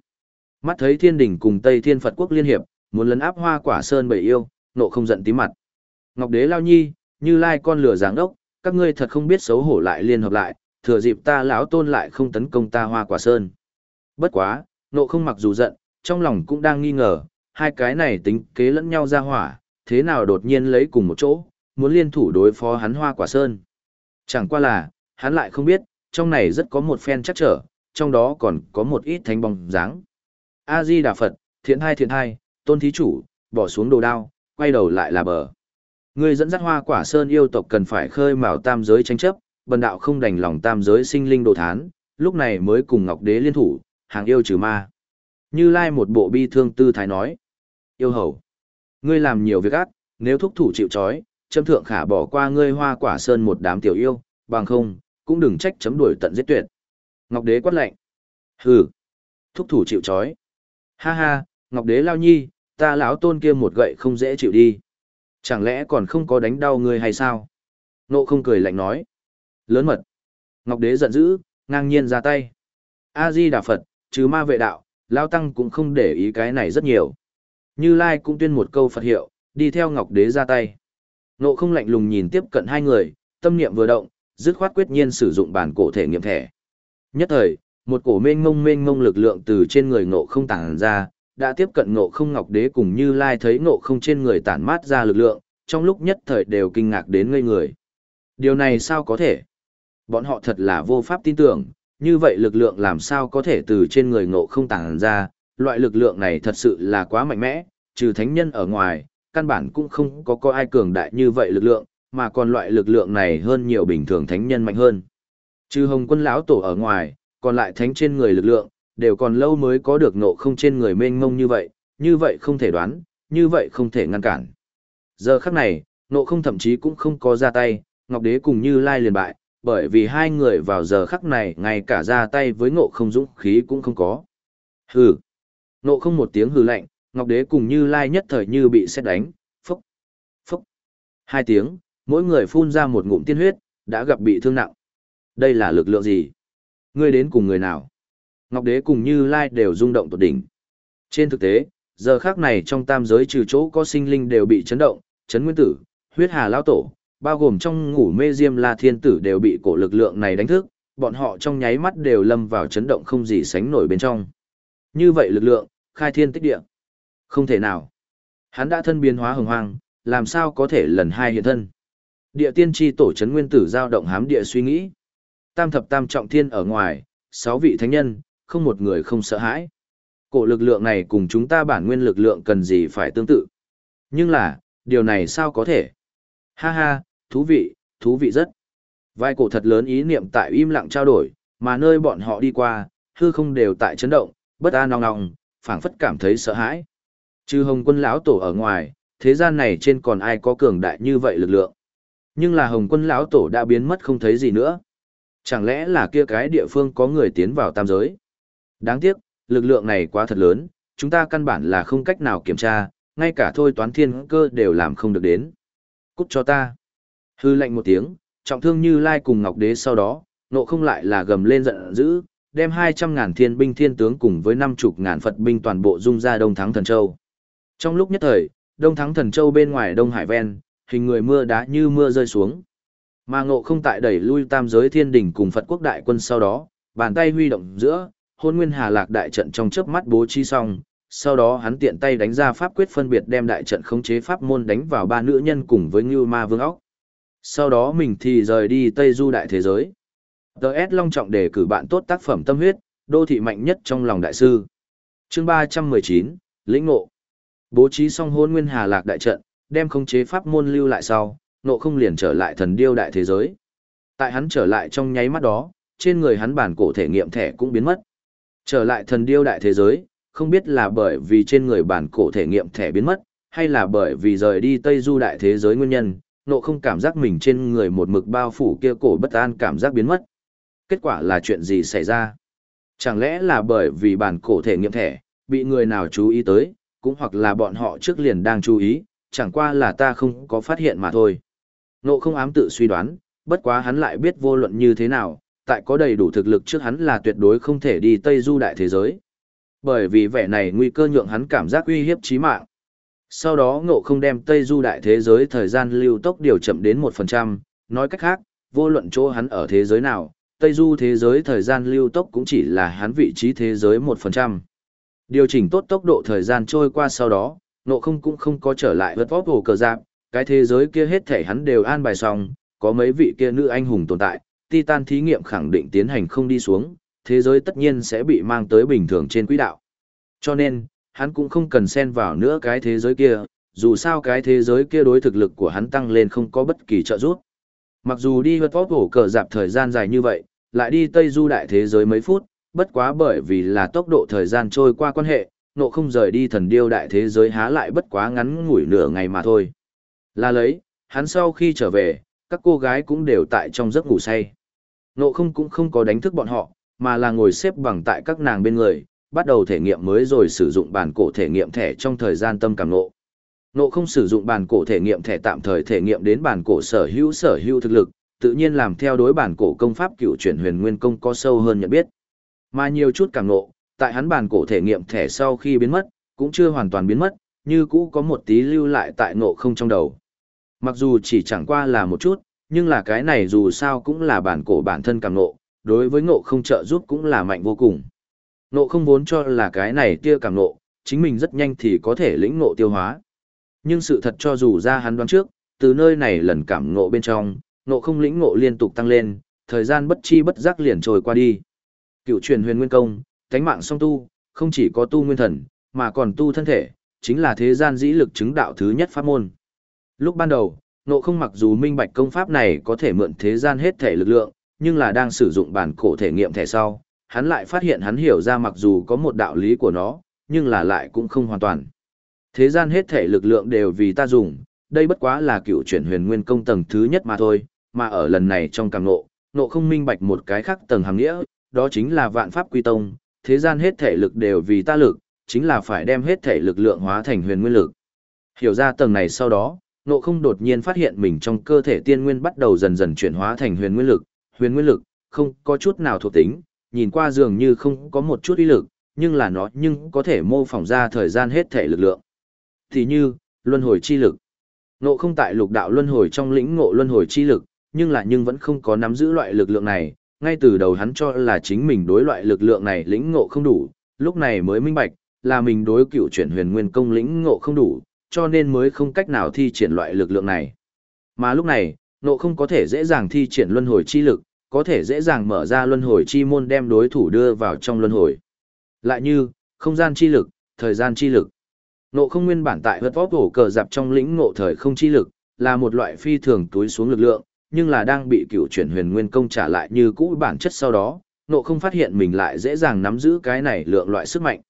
Mắt thấy thiên đình cùng Tây Thiên Phật quốc liên hiệp, muốn lấn áp hoa quả sơn bầy yêu, nộ không giận tí mặt. Ngọc Đế lao nhi, Như Lai con lửa giáng đốc, các ngươi thật không biết xấu hổ lại liên hợp lại, thừa dịp ta lão tôn lại không tấn công ta hoa quả sơn. Bất quá, nộ không mặc dù giận, trong lòng cũng đang nghi ngờ, hai cái này tính kế lẫn nhau ra hỏa, thế nào đột nhiên lấy cùng một chỗ, muốn liên thủ đối phó hắn hoa quả sơn. Chẳng qua là, hắn lại không biết, trong này rất có một phen chắc trở, trong đó còn có một ít thánh bóng dáng. A-di Đà Phật, thiện hai thiện hai, tôn thí chủ, bỏ xuống đồ đao, quay đầu lại là bờ. Người dẫn dắt hoa quả sơn yêu tộc cần phải khơi mào tam giới tranh chấp, bần đạo không đành lòng tam giới sinh linh đồ thán, lúc này mới cùng Ngọc Đế liên thủ, hàng yêu trừ ma. Như Lai một bộ bi thương tư thái nói. Yêu hầu. Ngươi làm nhiều việc ác, nếu thúc thủ chịu trói, chấm thượng khả bỏ qua ngươi hoa quả sơn một đám tiểu yêu, bằng không, cũng đừng trách chấm đuổi tận giết tuyệt. Ngọc Đế quát lệnh. Hừ. Thúc thủ chịu trói. Ha ha, Ngọc Đế lao nhi, ta lão tôn kia một gậy không dễ chịu đi. Chẳng lẽ còn không có đánh đau ngươi hay sao? Nộ không cười lạnh nói. Lớn mật. Ngọc Đế giận dữ, ngang nhiên ra tay. A-di Đà Phật, chứ ma vệ đạo, Lao Tăng cũng không để ý cái này rất nhiều. Như Lai cũng tuyên một câu Phật hiệu, đi theo Ngọc Đế ra tay. Nộ không lạnh lùng nhìn tiếp cận hai người, tâm niệm vừa động, dứt khoát quyết nhiên sử dụng bản cổ thể nghiệm thẻ. Nhất thời, một cổ mênh mông mênh mông lực lượng từ trên người nộ không tản ra, đã tiếp cận nộ không Ngọc Đế cùng Như Lai thấy nộ không trên người tản mát ra lực lượng, trong lúc nhất thời đều kinh ngạc đến ngây người. Điều này sao có thể? Bọn họ thật là vô pháp tin tưởng, như vậy lực lượng làm sao có thể từ trên người ngộ không tàng ra, loại lực lượng này thật sự là quá mạnh mẽ, trừ thánh nhân ở ngoài, căn bản cũng không có có ai cường đại như vậy lực lượng, mà còn loại lực lượng này hơn nhiều bình thường thánh nhân mạnh hơn. Trừ hồng quân lão tổ ở ngoài, còn lại thánh trên người lực lượng, đều còn lâu mới có được ngộ không trên người mênh mông như vậy, như vậy không thể đoán, như vậy không thể ngăn cản. Giờ khắc này, ngộ không thậm chí cũng không có ra tay, Ngọc Đế cùng Như Lai liền bại, bởi vì hai người vào giờ khắc này ngay cả ra tay với ngộ không dũng khí cũng không có. Hừ. Ngộ không một tiếng hừ lạnh, Ngọc Đế cùng Như Lai nhất thời như bị xét đánh, phúc, phúc. Hai tiếng, mỗi người phun ra một ngụm tiên huyết, đã gặp bị thương nặng. Đây là lực lượng gì? Ngươi đến cùng người nào? Ngọc Đế cùng Như Lai đều rung động tột đỉnh. Trên thực tế, giờ khắc này trong tam giới trừ chỗ có sinh linh đều bị chấn động, chấn nguyên tử, huyết hà lao tổ, bao gồm trong ngủ mê diêm la thiên tử đều bị cổ lực lượng này đánh thức, bọn họ trong nháy mắt đều lâm vào chấn động không gì sánh nổi bên trong. Như vậy lực lượng, khai thiên tích địa. Không thể nào. Hắn đã thân biến hóa hồng hoang, làm sao có thể lần hai hiện thân. Địa tiên tri tổ chấn nguyên tử giao động hám địa suy nghĩ. Tam thập tam trọng thiên ở ngoài, sáu vị thánh nhân, không một người không sợ hãi. Cổ lực lượng này cùng chúng ta bản nguyên lực lượng cần gì phải tương tự. Nhưng là, điều này sao có thể? Ha ha, thú vị, thú vị rất. Vai cổ thật lớn ý niệm tại im lặng trao đổi, mà nơi bọn họ đi qua, hư không đều tại chấn động, bất an nong nong, phảng phất cảm thấy sợ hãi. Trừ Hồng Quân lão tổ ở ngoài, thế gian này trên còn ai có cường đại như vậy lực lượng. Nhưng là Hồng Quân lão tổ đã biến mất không thấy gì nữa. Chẳng lẽ là kia cái địa phương có người tiến vào tam giới? Đáng tiếc, lực lượng này quá thật lớn, chúng ta căn bản là không cách nào kiểm tra, ngay cả thôi toán thiên cơ đều làm không được đến. Cút cho ta. Hư lệnh một tiếng, trọng thương như lai cùng ngọc đế sau đó, nộ không lại là gầm lên giận dữ, đem hai trăm ngàn thiên binh thiên tướng cùng với năm chục ngàn Phật binh toàn bộ dung ra Đông Thắng Thần Châu. Trong lúc nhất thời, Đông Thắng Thần Châu bên ngoài Đông Hải ven, hình người mưa đá như mưa rơi xuống. Mà ngộ không tại đẩy lui tam giới thiên đỉnh cùng Phật quốc đại quân sau đó, bàn tay huy động giữa, hôn nguyên hà lạc đại trận trong chớp mắt bố trí xong, sau đó hắn tiện tay đánh ra pháp quyết phân biệt đem đại trận khống chế pháp môn đánh vào ba nữ nhân cùng với Ngưu Ma Vương óc. Sau đó mình thì rời đi Tây Du đại thế giới. DS Long Trọng đề cử bạn tốt tác phẩm tâm huyết, đô thị mạnh nhất trong lòng đại sư. Chương 319, Lĩnh Ngộ. Bố trí xong hôn nguyên hà lạc đại trận, đem khống chế pháp môn lưu lại sau, nộ không liền trở lại thần điêu đại thế giới. Tại hắn trở lại trong nháy mắt đó, trên người hắn bản cổ thể nghiệm thẻ cũng biến mất. Trở lại thần điêu đại thế giới, không biết là bởi vì trên người bản cổ thể nghiệm thẻ biến mất, hay là bởi vì rời đi Tây Du đại thế giới nguyên nhân, nộ không cảm giác mình trên người một mực bao phủ kia cổ bất an cảm giác biến mất. Kết quả là chuyện gì xảy ra? Chẳng lẽ là bởi vì bản cổ thể nghiệm thẻ, bị người nào chú ý tới, cũng hoặc là bọn họ trước liền đang chú ý, chẳng qua là ta không có phát hiện mà thôi. Nộ không ám tự suy đoán, bất quá hắn lại biết vô luận như thế nào, tại có đầy đủ thực lực trước hắn là tuyệt đối không thể đi Tây Du đại thế giới. Bởi vì vẻ này nguy cơ nhượng hắn cảm giác uy hiếp chí mạng. Sau đó ngộ không đem Tây Du đại thế giới thời gian lưu tốc điều chậm đến 1%, nói cách khác, vô luận chỗ hắn ở thế giới nào, Tây Du thế giới thời gian lưu tốc cũng chỉ là hắn vị trí thế giới 1%. Điều chỉnh tốt tốc độ thời gian trôi qua sau đó, ngộ không cũng không có trở lại vượt vóp hồ cờ giáp, cái thế giới kia hết thể hắn đều an bài xong, có mấy vị kia nữ anh hùng tồn tại, Titan thí nghiệm khẳng định tiến hành không đi xuống, thế giới tất nhiên sẽ bị mang tới bình thường trên quỹ đạo. Cho nên, hắn cũng không cần xen vào nữa cái thế giới kia, dù sao cái thế giới kia đối thực lực của hắn tăng lên không có bất kỳ trợ giúp. Mặc dù đi vượt vót hổ cờ dạp thời gian dài như vậy, lại đi Tây Du đại thế giới mấy phút, bất quá bởi vì là tốc độ thời gian trôi qua quan hệ, nộ không rời đi thần điêu đại thế giới há lại bất quá ngắn ngủi nửa ngày mà thôi. Là lấy, hắn sau khi trở về, các cô gái cũng đều tại trong giấc ngủ say. Nộ không cũng không có đánh thức bọn họ, mà là ngồi xếp bằng tại các nàng bên người, bắt đầu thể nghiệm mới rồi sử dụng bản cổ thể nghiệm thẻ trong thời gian tâm cảm nộ. Nộ không sử dụng bản cổ thể nghiệm thẻ tạm thời thể nghiệm đến bản cổ sở hữu sở hữu thực lực, tự nhiên làm theo đối bản cổ công pháp cựu chuyển huyền nguyên công có sâu hơn nhận biết. Mà nhiều chút cảm nộ, tại hắn bản cổ thể nghiệm thẻ sau khi biến mất, cũng chưa hoàn toàn biến mất, như cũ có một tí lưu lại tại nộ không trong đầu. Mặc dù chỉ chẳng qua là một chút, nhưng là cái này dù sao cũng là bản cổ bản thân càng nộ, đối với ngộ không trợ giúp cũng là mạnh vô cùng. Ngộ không vốn cho là cái này tia càng nộ, chính mình rất nhanh thì có thể lĩnh ngộ tiêu hóa. Nhưng sự thật cho dù ra hắn đoán trước, từ nơi này lần cảm ngộ bên trong, ngộ không lĩnh ngộ liên tục tăng lên, thời gian bất chi bất giác liền trôi qua đi. Cựu truyền huyền nguyên công, thánh mạng song tu, không chỉ có tu nguyên thần, mà còn tu thân thể, chính là thế gian dĩ lực chứng đạo thứ nhất pháp môn. Lúc ban đầu, nộ không mặc dù minh bạch công pháp này có thể mượn thế gian hết thể lực lượng, nhưng là đang sử dụng bản cổ thể nghiệm thẻ sau, hắn lại phát hiện hắn hiểu ra mặc dù có một đạo lý của nó, nhưng là lại cũng không hoàn toàn. Thế gian hết thể lực lượng đều vì ta dùng, đây bất quá là cựu chuyển huyền nguyên công tầng thứ nhất mà thôi, mà ở lần này trong càng nộ, nộ không minh bạch một cái khác tầng hàng nghĩa, đó chính là vạn pháp quy tông, thế gian hết thể lực đều vì ta lực, chính là phải đem hết thể lực lượng hóa thành huyền nguyên lực. Hiểu ra tầng này sau đó, nộ không đột nhiên phát hiện mình trong cơ thể tiên nguyên bắt đầu dần dần chuyển hóa thành huyền nguyên lực, huyền nguyên lực, không có chút nào thuộc tính, nhìn qua dường như không có một chút ý lực, nhưng là nó nhưng có thể mô phỏng ra thời gian hết thể lực lượng. Thì như, luân hồi chi lực. Nộ không tại lục đạo luân hồi trong lĩnh ngộ luân hồi chi lực, nhưng là nhưng vẫn không có nắm giữ loại lực lượng này, ngay từ đầu hắn cho là chính mình đối loại lực lượng này lĩnh ngộ không đủ, lúc này mới minh bạch, là mình đối cựu chuyển huyền nguyên công lĩnh ngộ không đủ, cho nên mới không cách nào thi triển loại lực lượng này. Mà lúc này, nộ không có thể dễ dàng thi triển luân hồi chi lực, có thể dễ dàng mở ra luân hồi chi môn đem đối thủ đưa vào trong luân hồi. Lại như, không gian chi lực, thời gian chi lực. Nộ không nguyên bản tại vật vóc hổ cờ dạp trong lĩnh ngộ thời không chi lực, là một loại phi thường túi xuống lực lượng, nhưng là đang bị cựu chuyển huyền nguyên công trả lại như cũ bản chất sau đó, nộ không phát hiện mình lại dễ dàng nắm giữ cái này lượng loại sức mạnh.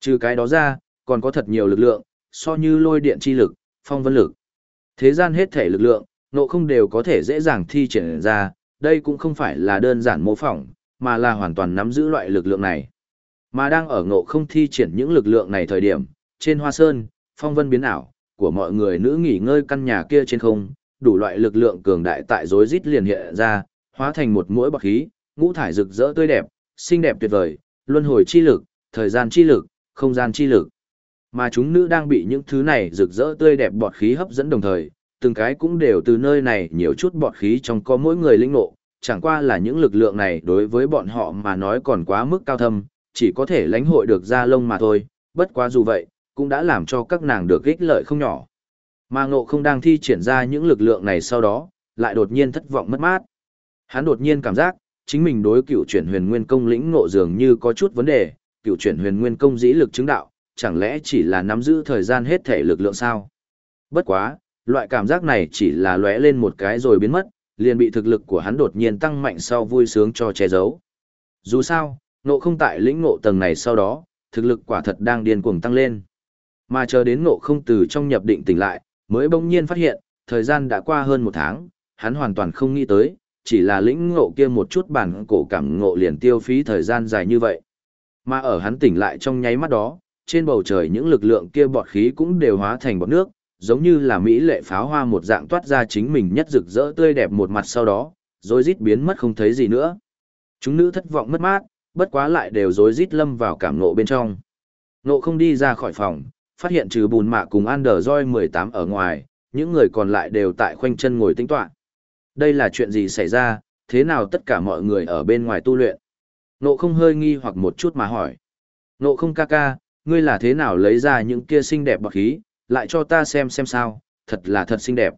Trừ cái đó ra, còn có thật nhiều lực lượng, so như lôi điện chi lực, phong vân lực. Thế gian hết thể lực lượng, nộ không đều có thể dễ dàng thi triển ra, đây cũng không phải là đơn giản mô phỏng, mà là hoàn toàn nắm giữ loại lực lượng này. Mà đang ở ngộ không thi triển những lực lượng này thời điểm, trên hoa sơn, phong vân biến ảo, của mọi người nữ nghỉ ngơi căn nhà kia trên không, đủ loại lực lượng cường đại tại rối rít liền hiện ra, hóa thành một mũi bọc khí, ngũ thải rực rỡ tươi đẹp, xinh đẹp tuyệt vời, luân hồi chi lực, thời gian chi lực, không gian chi lực. Mà chúng nữ đang bị những thứ này rực rỡ tươi đẹp bọt khí hấp dẫn đồng thời, từng cái cũng đều từ nơi này nhiều chút bọt khí trong có mỗi người linh ngộ, chẳng qua là những lực lượng này đối với bọn họ mà nói còn quá mức cao thâm, chỉ có thể lãnh hội được ra lông mà thôi, bất quá dù vậy, cũng đã làm cho các nàng được ích lợi không nhỏ. Mà ngộ không đang thi triển ra những lực lượng này sau đó, lại đột nhiên thất vọng mất mát. Hắn đột nhiên cảm giác, chính mình đối cựu chuyển huyền nguyên công lĩnh ngộ dường như có chút vấn đề, cựu chuyển huyền nguyên công dĩ lực chứng đạo, chẳng lẽ chỉ là nắm giữ thời gian hết thể lực lượng sao? Bất quá, loại cảm giác này chỉ là lóe lên một cái rồi biến mất, liền bị thực lực của hắn đột nhiên tăng mạnh sau vui sướng cho che giấu. Dù sao, nộ không tại lĩnh ngộ tầng này sau đó, thực lực quả thật đang điên cuồng tăng lên. Mà chờ đến nộ không từ trong nhập định tỉnh lại, mới bỗng nhiên phát hiện, thời gian đã qua hơn một tháng, hắn hoàn toàn không nghĩ tới, chỉ là lĩnh ngộ kia một chút bản cổ cảm ngộ liền tiêu phí thời gian dài như vậy. Mà ở hắn tỉnh lại trong nháy mắt đó, trên bầu trời những lực lượng kia bọt khí cũng đều hóa thành bọt nước, giống như là mỹ lệ pháo hoa một dạng toát ra chính mình nhất rực rỡ tươi đẹp một mặt sau đó, rồi rít biến mất không thấy gì nữa. Chúng nữ thất vọng mất mát, bất quá lại đều rối rít lâm vào cảm nộ bên trong. nộ không đi ra khỏi phòng, phát hiện trừ bùn mạ cùng Anderjoy 18 ở ngoài, những người còn lại đều tại khoanh chân ngồi tính toán. Đây là chuyện gì xảy ra, thế nào tất cả mọi người ở bên ngoài tu luyện? Nộ không hơi nghi hoặc một chút mà hỏi. Nộ không ca ca, ngươi là thế nào lấy ra những kia xinh đẹp bọc khí, lại cho ta xem xem sao, thật là thật xinh đẹp.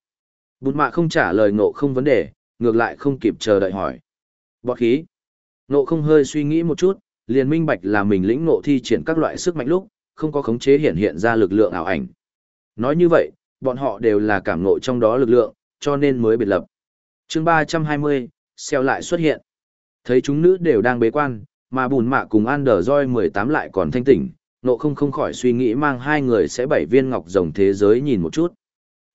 Bụt mạ không trả lời nộ không vấn đề, ngược lại không kịp chờ đợi hỏi. Bọt khí. Nộ không hơi suy nghĩ một chút, liền minh bạch là mình lĩnh nộ thi triển các loại sức mạnh lúc, không có khống chế hiện hiện ra lực lượng ảo ảnh. Nói như vậy, bọn họ đều là cảm nộ trong đó lực lượng, cho nên mới biệt lập chương ba trăm hai mươi xeo lại xuất hiện thấy chúng nữ đều đang bế quan mà bùn mạ cùng an đờ roi mười tám lại còn thanh tỉnh nộ không không khỏi suy nghĩ mang hai người sẽ bảy viên ngọc rồng thế giới nhìn một chút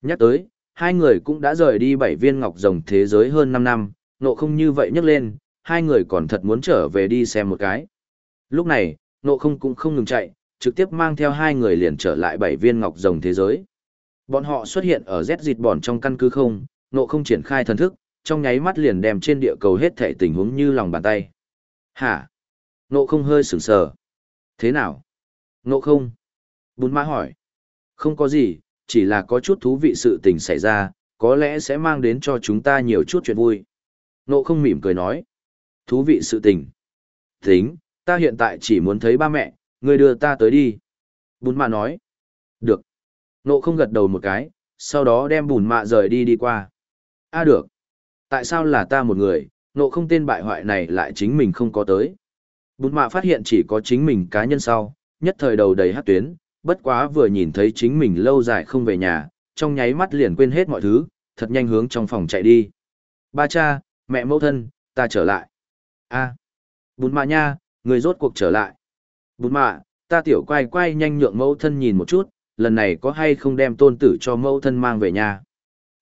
nhắc tới, hai người cũng đã rời đi bảy viên ngọc rồng thế giới hơn năm năm nộ không như vậy nhắc lên, hai người còn thật muốn trở về đi xem một cái lúc này, nộ không cũng không ngừng chạy, trực tiếp mang theo hai người liền trở lại bảy viên ngọc rồng thế giới bọn họ xuất hiện ở rét dịt bòn trong căn cứ không, nộ không triển khai thần thức, trong nháy mắt liền đem trên địa cầu hết thể tình huống như lòng bàn tay. Hả? Nộ không hơi sửng sờ. Thế nào? Nộ không? Bún mã hỏi. Không có gì, chỉ là có chút thú vị sự tình xảy ra, có lẽ sẽ mang đến cho chúng ta nhiều chút chuyện vui. Nộ không mỉm cười nói. Thú vị sự tình. Tính, ta hiện tại chỉ muốn thấy ba mẹ, người đưa ta tới đi. Bún mạ nói. Được. Nộ không gật đầu một cái, sau đó đem bùn mạ rời đi đi qua. A được. Tại sao là ta một người, nộ không tên bại hoại này lại chính mình không có tới. Bùn mạ phát hiện chỉ có chính mình cá nhân sau, nhất thời đầu đầy hát tuyến, bất quá vừa nhìn thấy chính mình lâu dài không về nhà, trong nháy mắt liền quên hết mọi thứ, thật nhanh hướng trong phòng chạy đi. Ba cha, mẹ mẫu thân, ta trở lại. a à. Mạ nha, người rốt cuộc trở lại. Bún mạ, ta tiểu quay quay nhanh nhượng mẫu thân nhìn một chút, lần này có hay không đem tôn tử cho mẫu thân mang về nhà.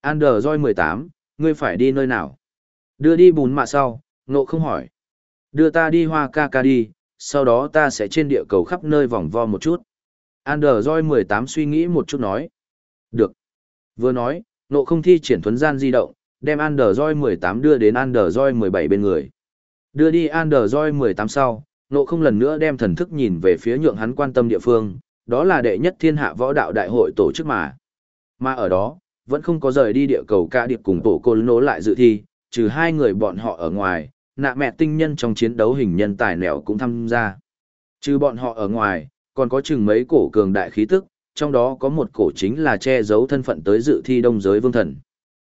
Ander Joy 18, ngươi phải đi nơi nào? Đưa đi bùn mạ sau, nộ không hỏi. Đưa ta đi hoa ca ca đi, sau đó ta sẽ trên địa cầu khắp nơi vòng vo một chút. Android 18 suy nghĩ một chút nói. Được. Vừa nói, nộ không thi triển thuấn gian di động, đem Android 18 đưa đến Android 17 bên người. Đưa đi Android 18 sau, nộ không lần nữa đem thần thức nhìn về phía nhượng hắn quan tâm địa phương, đó là đệ nhất thiên hạ võ đạo đại hội tổ chức mà. Mà ở đó, vẫn không có rời đi địa cầu ca điệp cùng tổ cô nố lại dự thi, trừ hai người bọn họ ở ngoài, nạ mẹ tinh nhân trong chiến đấu hình nhân tài nẻo cũng tham gia. Trừ bọn họ ở ngoài, còn có chừng mấy cổ cường đại khí tức, trong đó có một cổ chính là che giấu thân phận tới dự thi đông giới vương thần.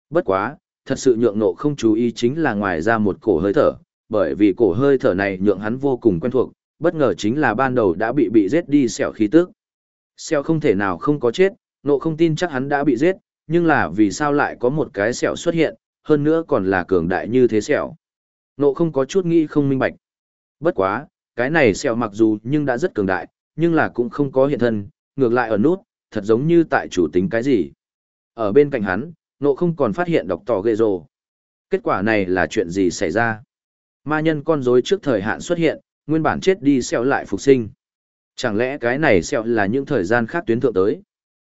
Bất quá, thật sự nhượng nộ không chú ý chính là ngoài ra một cổ hơi thở, bởi vì cổ hơi thở này nhượng hắn vô cùng quen thuộc, bất ngờ chính là ban đầu đã bị bị giết đi sẹo khí tức. Sẹo không thể nào không có chết, nộ không tin chắc hắn đã bị giết, nhưng là vì sao lại có một cái sẹo xuất hiện, hơn nữa còn là cường đại như thế sẹo. Nộ không có chút nghĩ không minh bạch. Bất quá, cái này sẹo mặc dù nhưng đã rất cường đại, nhưng là cũng không có hiện thân, ngược lại ở nút, thật giống như tại chủ tính cái gì. Ở bên cạnh hắn, nộ không còn phát hiện độc tỏ ghê rồ. Kết quả này là chuyện gì xảy ra? Ma nhân con rối trước thời hạn xuất hiện, nguyên bản chết đi sẹo lại phục sinh. Chẳng lẽ cái này sẹo là những thời gian khác tuyến thượng tới?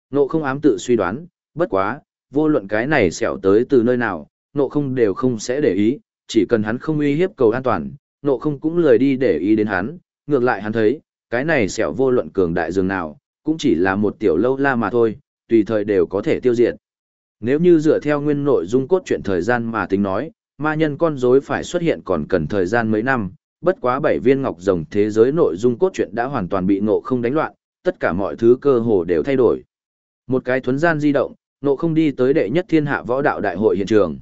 Nộ không ám tự suy đoán, bất quá, vô luận cái này xẻo tới từ nơi nào, nộ không đều không sẽ để ý, chỉ cần hắn không uy hiếp cầu an toàn, nộ không cũng lười đi để ý đến hắn, ngược lại hắn thấy, cái này xẻo vô luận cường đại dường nào, cũng chỉ là một tiểu lâu la mà thôi, tùy thời đều có thể tiêu diệt. Nếu như dựa theo nguyên nội dung cốt truyện thời gian mà tính nói, ma nhân con rối phải xuất hiện còn cần thời gian mấy năm, bất quá bảy viên ngọc rồng thế giới nội dung cốt truyện đã hoàn toàn bị nộ không đánh loạn, tất cả mọi thứ cơ hồ đều thay đổi. Một cái thuấn gian di động, nộ không đi tới đệ nhất thiên hạ võ đạo đại hội hiện trường.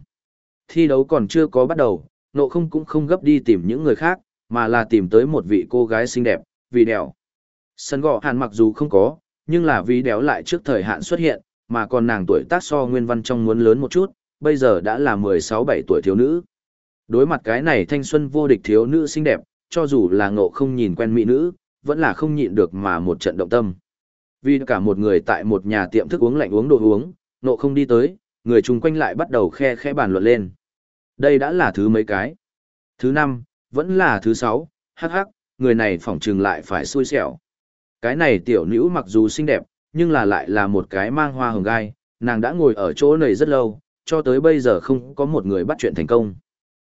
Thi đấu còn chưa có bắt đầu, nộ không cũng không gấp đi tìm những người khác, mà là tìm tới một vị cô gái xinh đẹp, vì đèo. Sân gọ hàn mặc dù không có, nhưng là vì đéo lại trước thời hạn xuất hiện, mà còn nàng tuổi tác so nguyên văn trong muốn lớn một chút, bây giờ đã là 16-17 tuổi thiếu nữ. Đối mặt cái này thanh xuân vô địch thiếu nữ xinh đẹp, cho dù là ngộ không nhìn quen mỹ nữ, vẫn là không nhịn được mà một trận động tâm. Vì cả một người tại một nhà tiệm thức uống lạnh uống đồ uống, ngộ không đi tới, người chung quanh lại bắt đầu khe khẽ bàn luận lên. Đây đã là thứ mấy cái. Thứ năm, vẫn là thứ sáu, hắc hắc, người này phỏng trừng lại phải xui xẻo. Cái này tiểu nữ mặc dù xinh đẹp, nhưng là lại là một cái mang hoa hồng gai, nàng đã ngồi ở chỗ này rất lâu, cho tới bây giờ không có một người bắt chuyện thành công.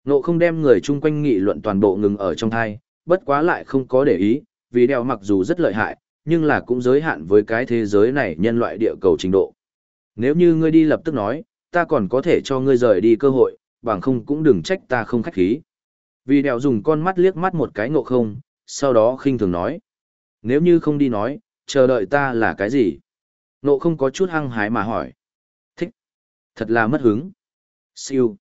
Nộ không đem người chung quanh nghị luận toàn bộ ngừng ở trong thai, bất quá lại không có để ý, vì đeo mặc dù rất lợi hại, nhưng là cũng giới hạn với cái thế giới này nhân loại địa cầu trình độ. Nếu như ngươi đi lập tức nói, ta còn có thể cho ngươi rời đi cơ hội, bằng không cũng đừng trách ta không khách khí. Vì đèo dùng con mắt liếc mắt một cái ngộ không, sau đó khinh thường nói. Nếu như không đi nói, chờ đợi ta là cái gì? Ngộ không có chút hăng hái mà hỏi. Thích. Thật là mất hứng. Siêu.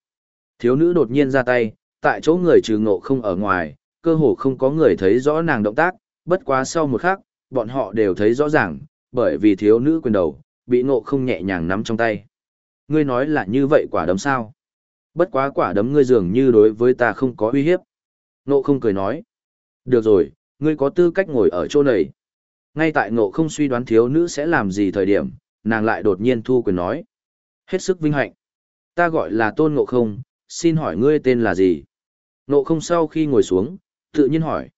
Thiếu nữ đột nhiên ra tay, tại chỗ người trừ ngộ không ở ngoài, cơ hồ không có người thấy rõ nàng động tác, bất quá sau một khắc, bọn họ đều thấy rõ ràng, bởi vì thiếu nữ quyền đầu, bị ngộ không nhẹ nhàng nắm trong tay. Ngươi nói là như vậy quả đấm sao? Bất quá quả đấm ngươi dường như đối với ta không có uy hiếp. Ngộ không cười nói. Được rồi, ngươi có tư cách ngồi ở chỗ này. Ngay tại ngộ không suy đoán thiếu nữ sẽ làm gì thời điểm, nàng lại đột nhiên thu quyền nói. Hết sức vinh hạnh. Ta gọi là tôn ngộ không, xin hỏi ngươi tên là gì? Ngộ không sau khi ngồi xuống, tự nhiên hỏi.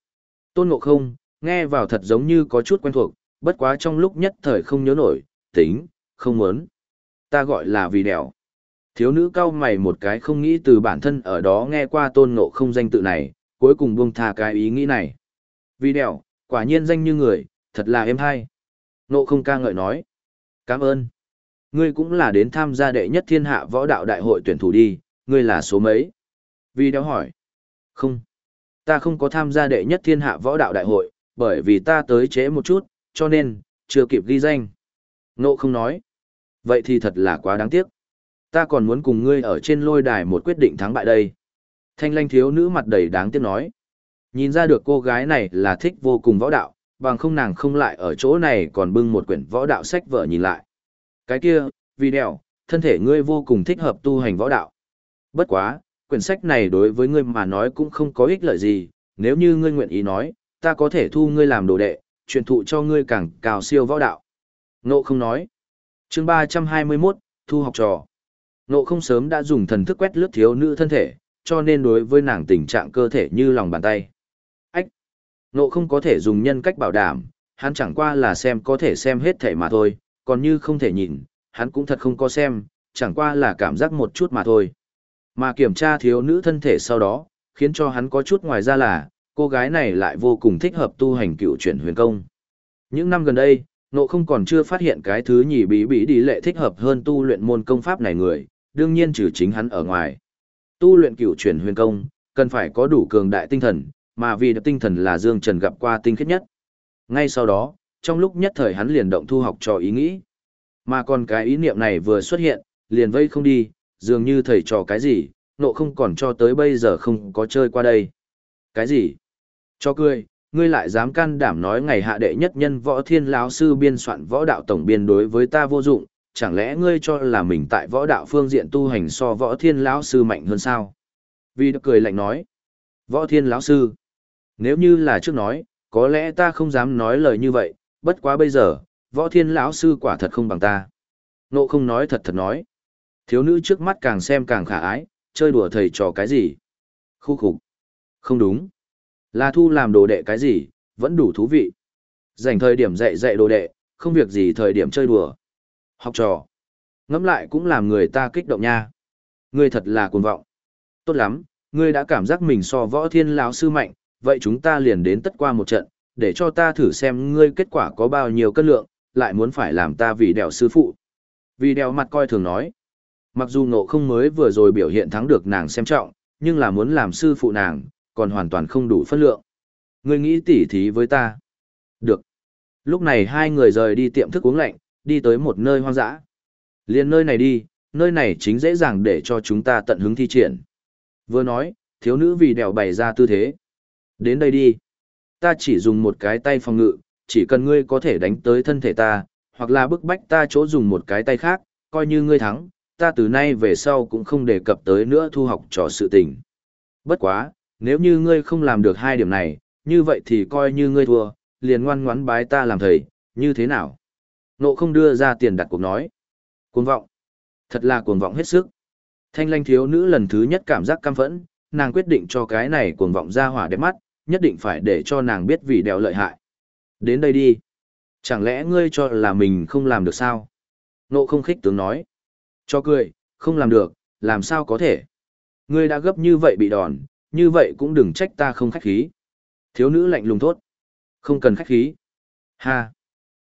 Tôn ngộ không, nghe vào thật giống như có chút quen thuộc, bất quá trong lúc nhất thời không nhớ nổi, tính, không muốn. Ta gọi là vì đèo. Thiếu nữ cao mày một cái không nghĩ từ bản thân ở đó nghe qua tôn ngộ không danh tự này, cuối cùng buông tha cái ý nghĩ này. Vì đèo, quả nhiên danh như người, thật là em hay. Ngộ không ca ngợi nói. Cảm ơn. Ngươi cũng là đến tham gia đệ nhất thiên hạ võ đạo đại hội tuyển thủ đi, ngươi là số mấy? Vì đéo hỏi. Không. Ta không có tham gia đệ nhất thiên hạ võ đạo đại hội, bởi vì ta tới trễ một chút, cho nên, chưa kịp ghi danh. Ngộ không nói. Vậy thì thật là quá đáng tiếc. Ta còn muốn cùng ngươi ở trên lôi đài một quyết định thắng bại đây. Thanh lanh thiếu nữ mặt đầy đáng tiếc nói. Nhìn ra được cô gái này là thích vô cùng võ đạo, bằng không nàng không lại ở chỗ này còn bưng một quyển võ đạo sách vợ nhìn lại. Cái kia, vì đèo, thân thể ngươi vô cùng thích hợp tu hành võ đạo. Bất quá, quyển sách này đối với ngươi mà nói cũng không có ích lợi gì, nếu như ngươi nguyện ý nói, ta có thể thu ngươi làm đồ đệ, truyền thụ cho ngươi càng cao siêu võ đạo. Ngộ không nói. chương 321, thu học trò. Nộ không sớm đã dùng thần thức quét lướt thiếu nữ thân thể, cho nên đối với nàng tình trạng cơ thể như lòng bàn tay. Ách! Nộ không có thể dùng nhân cách bảo đảm, hắn chẳng qua là xem có thể xem hết thể mà thôi, còn như không thể nhìn, hắn cũng thật không có xem, chẳng qua là cảm giác một chút mà thôi. Mà kiểm tra thiếu nữ thân thể sau đó, khiến cho hắn có chút ngoài ra là, cô gái này lại vô cùng thích hợp tu hành cựu chuyển huyền công. Những năm gần đây, nộ không còn chưa phát hiện cái thứ nhỉ bí bí đi lệ thích hợp hơn tu luyện môn công pháp này người, đương nhiên trừ chính hắn ở ngoài. Tu luyện cửu chuyển huyền công, cần phải có đủ cường đại tinh thần, mà vì tinh thần là Dương Trần gặp qua tinh khiết nhất. Ngay sau đó, trong lúc nhất thời hắn liền động thu học trò ý nghĩ. Mà còn cái ý niệm này vừa xuất hiện, liền vây không đi, dường như thầy trò cái gì, nộ không còn cho tới bây giờ không có chơi qua đây. Cái gì? Cho cười, ngươi lại dám can đảm nói ngày hạ đệ nhất nhân võ thiên lão sư biên soạn võ đạo tổng biên đối với ta vô dụng, chẳng lẽ ngươi cho là mình tại võ đạo phương diện tu hành so võ thiên lão sư mạnh hơn sao? Vì đã cười lạnh nói, võ thiên lão sư, nếu như là trước nói, có lẽ ta không dám nói lời như vậy, bất quá bây giờ, võ thiên lão sư quả thật không bằng ta. Nộ không nói thật thật nói. Thiếu nữ trước mắt càng xem càng khả ái, chơi đùa thầy trò cái gì? Khu khục. Không đúng. Là thu làm đồ đệ cái gì, vẫn đủ thú vị. Dành thời điểm dạy dạy đồ đệ, không việc gì thời điểm chơi đùa. Học trò. Ngẫm lại cũng làm người ta kích động nha. Ngươi thật là cuồng vọng. Tốt lắm, ngươi đã cảm giác mình so võ thiên lão sư mạnh, vậy chúng ta liền đến tất qua một trận, để cho ta thử xem ngươi kết quả có bao nhiêu cân lượng, lại muốn phải làm ta vì đèo sư phụ. Vì đèo mặt coi thường nói. Mặc dù nộ không mới vừa rồi biểu hiện thắng được nàng xem trọng, nhưng là muốn làm sư phụ nàng, còn hoàn toàn không đủ phân lượng. Ngươi nghĩ tỉ thí với ta. Được. Lúc này hai người rời đi tiệm thức uống lạnh, đi tới một nơi hoang dã. Liên nơi này đi, nơi này chính dễ dàng để cho chúng ta tận hứng thi triển. Vừa nói, thiếu nữ vì đèo bày ra tư thế. Đến đây đi. Ta chỉ dùng một cái tay phòng ngự, chỉ cần ngươi có thể đánh tới thân thể ta, hoặc là bức bách ta chỗ dùng một cái tay khác, coi như ngươi thắng, ta từ nay về sau cũng không đề cập tới nữa thu học trò sự tình. Bất quá, nếu như ngươi không làm được hai điểm này, như vậy thì coi như ngươi thua, liền ngoan ngoãn bái ta làm thầy, như thế nào? Nộ không đưa ra tiền đặt cuộc nói. Cuồng vọng. Thật là cuồng vọng hết sức. Thanh lanh thiếu nữ lần thứ nhất cảm giác căm phẫn, nàng quyết định cho cái này cuồng vọng ra hỏa đẹp mắt, nhất định phải để cho nàng biết vì đèo lợi hại. Đến đây đi. Chẳng lẽ ngươi cho là mình không làm được sao? Nộ không khích tướng nói. Cho cười, không làm được, làm sao có thể? Ngươi đã gấp như vậy bị đòn, như vậy cũng đừng trách ta không khách khí. Thiếu nữ lạnh lùng thốt. Không cần khách khí. Ha.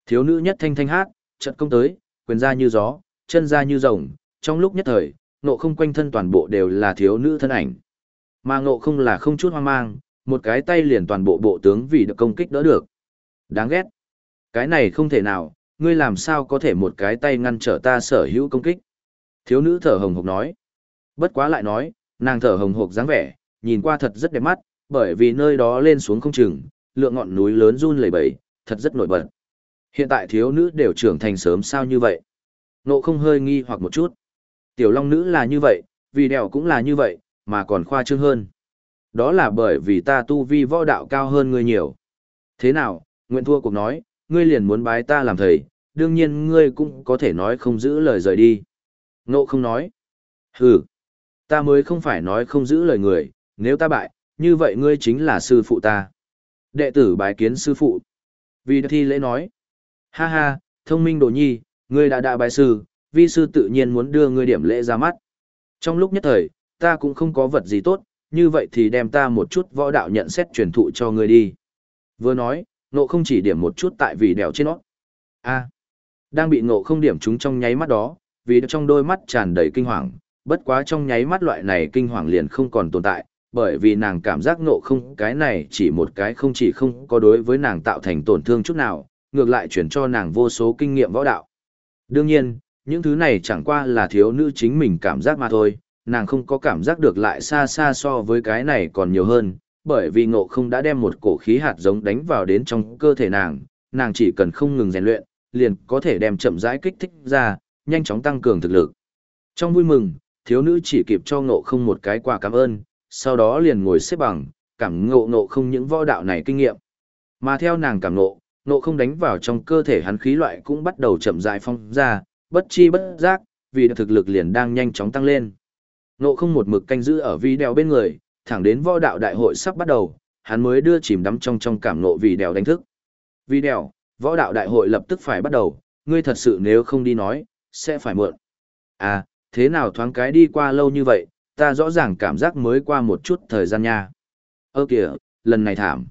Thiếu nữ nhất thanh thanh hát, trận công tới, quyền ra như gió, chân ra như rồng, trong lúc nhất thời, nộ không quanh thân toàn bộ đều là thiếu nữ thân ảnh. Mà nộ không là không chút hoang mang, một cái tay liền toàn bộ bộ tướng vì được công kích đỡ được. Đáng ghét. Cái này không thể nào, ngươi làm sao có thể một cái tay ngăn trở ta sở hữu công kích. Thiếu nữ thở hồng hộc nói. Bất quá lại nói, nàng thở hồng hộc dáng vẻ, nhìn qua thật rất đẹp mắt, bởi vì nơi đó lên xuống không chừng, lượng ngọn núi lớn run lẩy bẩy, thật rất nổi bật. Hiện tại thiếu nữ đều trưởng thành sớm sao như vậy? Nộ không hơi nghi hoặc một chút. Tiểu long nữ là như vậy, vì đèo cũng là như vậy, mà còn khoa trương hơn. Đó là bởi vì ta tu vi võ đạo cao hơn ngươi nhiều. Thế nào, nguyễn thua cuộc nói, ngươi liền muốn bái ta làm thầy, đương nhiên ngươi cũng có thể nói không giữ lời rời đi. Nộ không nói. Hừ, ta mới không phải nói không giữ lời người, nếu ta bại, như vậy ngươi chính là sư phụ ta. Đệ tử bái kiến sư phụ. Vì thi lễ nói. Ha ha, thông minh đồ nhi, ngươi đã đã bài sư, vi sư tự nhiên muốn đưa ngươi điểm lễ ra mắt. Trong lúc nhất thời, ta cũng không có vật gì tốt, như vậy thì đem ta một chút võ đạo nhận xét truyền thụ cho ngươi đi. Vừa nói, nộ không chỉ điểm một chút tại vì đèo trên nó. A, đang bị nộ không điểm chúng trong nháy mắt đó, vì trong đôi mắt tràn đầy kinh hoàng, bất quá trong nháy mắt loại này kinh hoàng liền không còn tồn tại, bởi vì nàng cảm giác nộ không cái này chỉ một cái không chỉ không có đối với nàng tạo thành tổn thương chút nào, ngược lại chuyển cho nàng vô số kinh nghiệm võ đạo. Đương nhiên, những thứ này chẳng qua là thiếu nữ chính mình cảm giác mà thôi, nàng không có cảm giác được lại xa xa so với cái này còn nhiều hơn, bởi vì ngộ không đã đem một cổ khí hạt giống đánh vào đến trong cơ thể nàng, nàng chỉ cần không ngừng rèn luyện, liền có thể đem chậm rãi kích thích ra, nhanh chóng tăng cường thực lực. Trong vui mừng, thiếu nữ chỉ kịp cho ngộ không một cái quà cảm ơn, sau đó liền ngồi xếp bằng, cảm ngộ ngộ không những võ đạo này kinh nghiệm. Mà theo nàng cảm ngộ, Nộ không đánh vào trong cơ thể hắn khí loại cũng bắt đầu chậm rãi phong ra, bất chi bất giác, vì thực lực liền đang nhanh chóng tăng lên. Nộ không một mực canh giữ ở vi đèo bên người, thẳng đến võ đạo đại hội sắp bắt đầu, hắn mới đưa chìm đắm trong trong cảm nộ vì đèo đánh thức. Vi đèo, võ đạo đại hội lập tức phải bắt đầu, ngươi thật sự nếu không đi nói, sẽ phải muộn. À, thế nào thoáng cái đi qua lâu như vậy, ta rõ ràng cảm giác mới qua một chút thời gian nha. Ơ kìa, lần này thảm.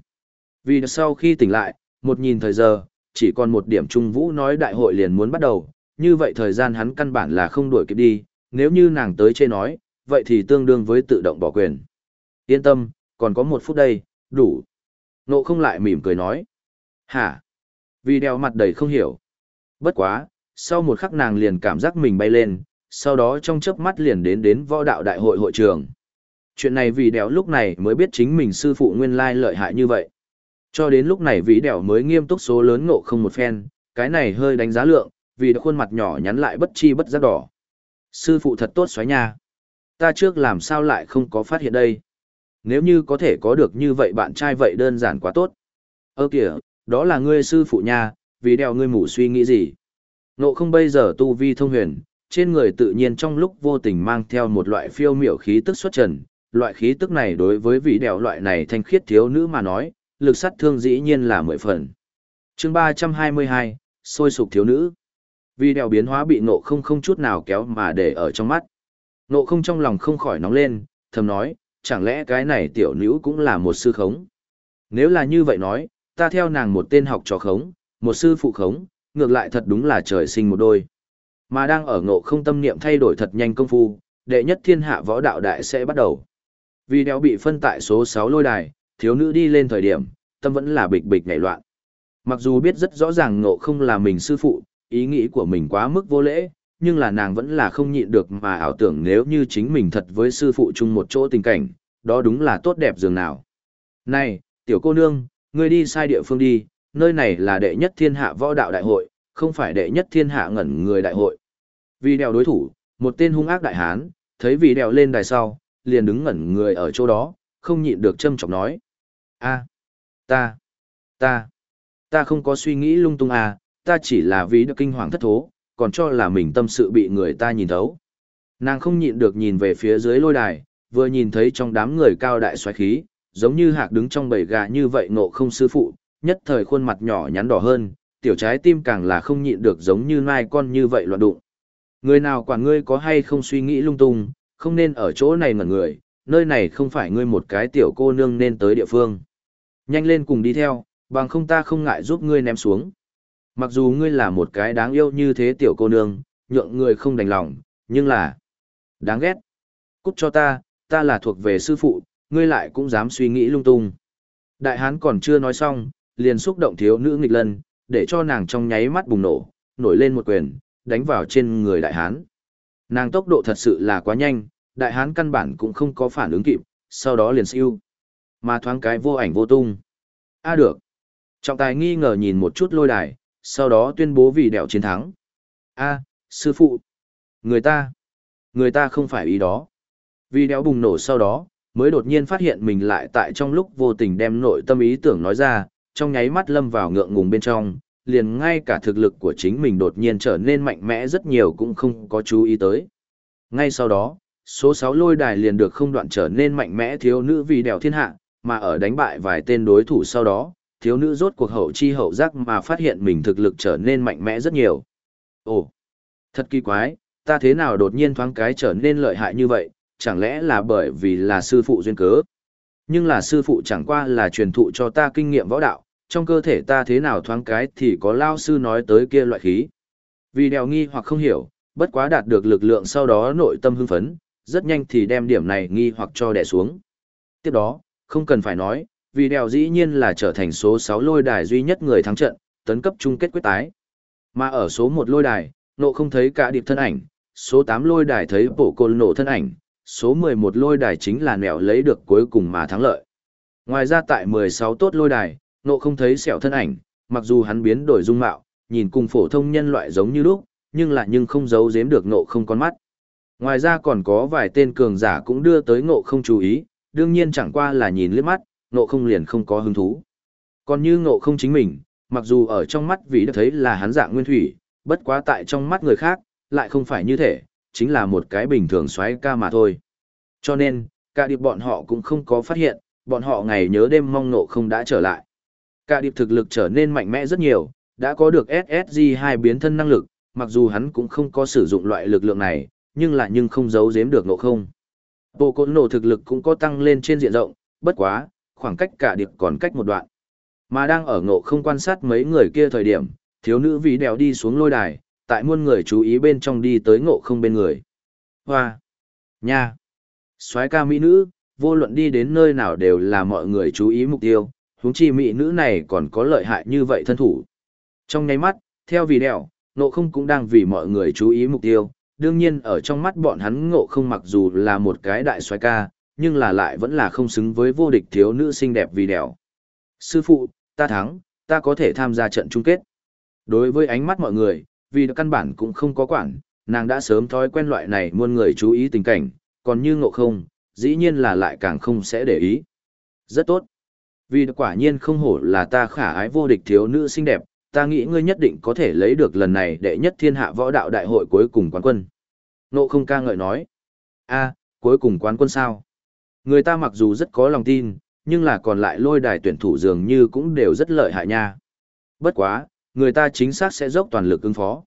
Vì sau khi tỉnh lại, một nhìn thời giờ, chỉ còn một điểm trung vũ nói đại hội liền muốn bắt đầu, như vậy thời gian hắn căn bản là không đuổi kịp đi, nếu như nàng tới chê nói, vậy thì tương đương với tự động bỏ quyền. Yên tâm, còn có một phút đây, đủ. Nộ không lại mỉm cười nói. Hả? Vì đeo mặt đầy không hiểu. Bất quá, sau một khắc nàng liền cảm giác mình bay lên, sau đó trong chớp mắt liền đến đến võ đạo đại hội hội trường. Chuyện này vì đéo lúc này mới biết chính mình sư phụ nguyên lai lợi hại như vậy. Cho đến lúc này Vĩ đèo mới nghiêm túc số lớn ngộ không một phen, cái này hơi đánh giá lượng, vì đã khuôn mặt nhỏ nhắn lại bất chi bất giác đỏ. Sư phụ thật tốt xoáy nha. Ta trước làm sao lại không có phát hiện đây. Nếu như có thể có được như vậy bạn trai vậy đơn giản quá tốt. Ơ kìa, đó là ngươi sư phụ nha, vì đèo ngươi mủ suy nghĩ gì. Nộ không bây giờ tu vi thông huyền, trên người tự nhiên trong lúc vô tình mang theo một loại phiêu miểu khí tức xuất trần. Loại khí tức này đối với vị đèo loại này thanh khiết thiếu nữ mà nói, lực sát thương dĩ nhiên là mười phần. chương ba trăm hai mươi hai sôi sục thiếu nữ. Vì đèo biến hóa bị nộ không không chút nào kéo mà để ở trong mắt. Nộ không trong lòng không khỏi nóng lên, thầm nói, chẳng lẽ cái này tiểu nữ cũng là một sư khống? Nếu là như vậy nói, ta theo nàng một tên học trò khống, một sư phụ khống, ngược lại thật đúng là trời sinh một đôi. Mà đang ở ngộ không tâm niệm thay đổi thật nhanh công phu, đệ nhất thiên hạ võ đạo đại sẽ bắt đầu. Vì đéo bị phân tại số 6 lôi đài, thiếu nữ đi lên thời điểm, tâm vẫn là bịch bịch nhảy loạn. Mặc dù biết rất rõ ràng ngộ không là mình sư phụ, ý nghĩ của mình quá mức vô lễ, nhưng là nàng vẫn là không nhịn được mà ảo tưởng nếu như chính mình thật với sư phụ chung một chỗ tình cảnh, đó đúng là tốt đẹp dường nào. Này, tiểu cô nương, ngươi đi sai địa phương đi, nơi này là đệ nhất thiên hạ võ đạo đại hội, không phải đệ nhất thiên hạ ngẩn người đại hội. Vì đèo đối thủ, một tên hung ác đại hán, thấy vì đèo lên đài sau, liền đứng ngẩn người ở chỗ đó, không nhịn được châm chọc nói a ta, ta, ta không có suy nghĩ lung tung à, ta chỉ là vì được kinh hoàng thất thố, còn cho là mình tâm sự bị người ta nhìn thấu. Nàng không nhịn được nhìn về phía dưới lôi đài, vừa nhìn thấy trong đám người cao đại xoáy khí, giống như hạc đứng trong bầy gà như vậy ngộ không sư phụ, nhất thời khuôn mặt nhỏ nhắn đỏ hơn, tiểu trái tim càng là không nhịn được giống như nai con như vậy loạn đụng. Người nào quản ngươi có hay không suy nghĩ lung tung, không nên ở chỗ này ngẩn người, nơi này không phải ngươi một cái tiểu cô nương nên tới địa phương. Nhanh lên cùng đi theo, bằng không ta không ngại giúp ngươi ném xuống. Mặc dù ngươi là một cái đáng yêu như thế tiểu cô nương, nhượng người không đành lòng, nhưng là... Đáng ghét. Cút cho ta, ta là thuộc về sư phụ, ngươi lại cũng dám suy nghĩ lung tung. Đại hán còn chưa nói xong, liền xúc động thiếu nữ nghịch lân, để cho nàng trong nháy mắt bùng nổ, nổi lên một quyền, đánh vào trên người đại hán. Nàng tốc độ thật sự là quá nhanh, đại hán căn bản cũng không có phản ứng kịp, sau đó liền siêu. Mà thoáng cái vô ảnh vô tung. A được. Trọng tài nghi ngờ nhìn một chút lôi đài, sau đó tuyên bố vì đẹo chiến thắng. A, sư phụ. Người ta. Người ta không phải ý đó. Vì đéo bùng nổ sau đó, mới đột nhiên phát hiện mình lại tại trong lúc vô tình đem nội tâm ý tưởng nói ra, trong nháy mắt lâm vào ngượng ngùng bên trong, liền ngay cả thực lực của chính mình đột nhiên trở nên mạnh mẽ rất nhiều cũng không có chú ý tới. Ngay sau đó, số 6 lôi đài liền được không đoạn trở nên mạnh mẽ thiếu nữ vì đèo thiên hạ, mà ở đánh bại vài tên đối thủ sau đó, thiếu nữ rốt cuộc hậu chi hậu giác mà phát hiện mình thực lực trở nên mạnh mẽ rất nhiều. Ồ, thật kỳ quái, ta thế nào đột nhiên thoáng cái trở nên lợi hại như vậy, chẳng lẽ là bởi vì là sư phụ duyên cớ. Nhưng là sư phụ chẳng qua là truyền thụ cho ta kinh nghiệm võ đạo, trong cơ thể ta thế nào thoáng cái thì có lao sư nói tới kia loại khí. Vì đèo nghi hoặc không hiểu, bất quá đạt được lực lượng sau đó nội tâm hưng phấn, rất nhanh thì đem điểm này nghi hoặc cho đè xuống. Tiếp đó, không cần phải nói, vì đèo dĩ nhiên là trở thành số 6 lôi đài duy nhất người thắng trận, tấn cấp chung kết quyết tái. Mà ở số 1 lôi đài, nộ không thấy cả điệp thân ảnh, số 8 lôi đài thấy bộ côn nộ thân ảnh, số 11 lôi đài chính là nẻo lấy được cuối cùng mà thắng lợi. Ngoài ra tại 16 tốt lôi đài, nộ không thấy sẹo thân ảnh, mặc dù hắn biến đổi dung mạo, nhìn cùng phổ thông nhân loại giống như lúc, nhưng lại nhưng không giấu giếm được nộ không con mắt. Ngoài ra còn có vài tên cường giả cũng đưa tới ngộ không chú ý, đương nhiên chẳng qua là nhìn liếc mắt, ngộ không liền không có hứng thú. Còn như ngộ không chính mình, mặc dù ở trong mắt vì đã thấy là hắn dạng nguyên thủy, bất quá tại trong mắt người khác, lại không phải như thế, chính là một cái bình thường xoáy ca mà thôi. Cho nên, cả điệp bọn họ cũng không có phát hiện, bọn họ ngày nhớ đêm mong ngộ không đã trở lại. Cả điệp thực lực trở nên mạnh mẽ rất nhiều, đã có được SSG hai biến thân năng lực, mặc dù hắn cũng không có sử dụng loại lực lượng này, nhưng lại nhưng không giấu giếm được ngộ không. Bộ côn nổ thực lực cũng có tăng lên trên diện rộng, bất quá, khoảng cách cả điệp còn cách một đoạn. Mà đang ở ngộ không quan sát mấy người kia thời điểm, thiếu nữ vì đèo đi xuống lôi đài, tại muôn người chú ý bên trong đi tới ngộ không bên người. Hoa! Nha! soái ca mỹ nữ, vô luận đi đến nơi nào đều là mọi người chú ý mục tiêu, huống chi mỹ nữ này còn có lợi hại như vậy thân thủ. Trong nháy mắt, theo vì đèo, ngộ không cũng đang vì mọi người chú ý mục tiêu, đương nhiên ở trong mắt bọn hắn ngộ không mặc dù là một cái đại xoái ca, nhưng là lại vẫn là không xứng với vô địch thiếu nữ xinh đẹp vì đèo. Sư phụ, ta thắng, ta có thể tham gia trận chung kết. Đối với ánh mắt mọi người, vì căn bản cũng không có quản, nàng đã sớm thói quen loại này muôn người chú ý tình cảnh, còn như ngộ không, dĩ nhiên là lại càng không sẽ để ý. Rất tốt. Vì quả nhiên không hổ là ta khả ái vô địch thiếu nữ xinh đẹp, ta nghĩ ngươi nhất định có thể lấy được lần này đệ nhất thiên hạ võ đạo đại hội cuối cùng quán quân. Nộ không ca ngợi nói. a cuối cùng quán quân sao? Người ta mặc dù rất có lòng tin, nhưng là còn lại lôi đài tuyển thủ dường như cũng đều rất lợi hại nha. Bất quá, người ta chính xác sẽ dốc toàn lực ứng phó.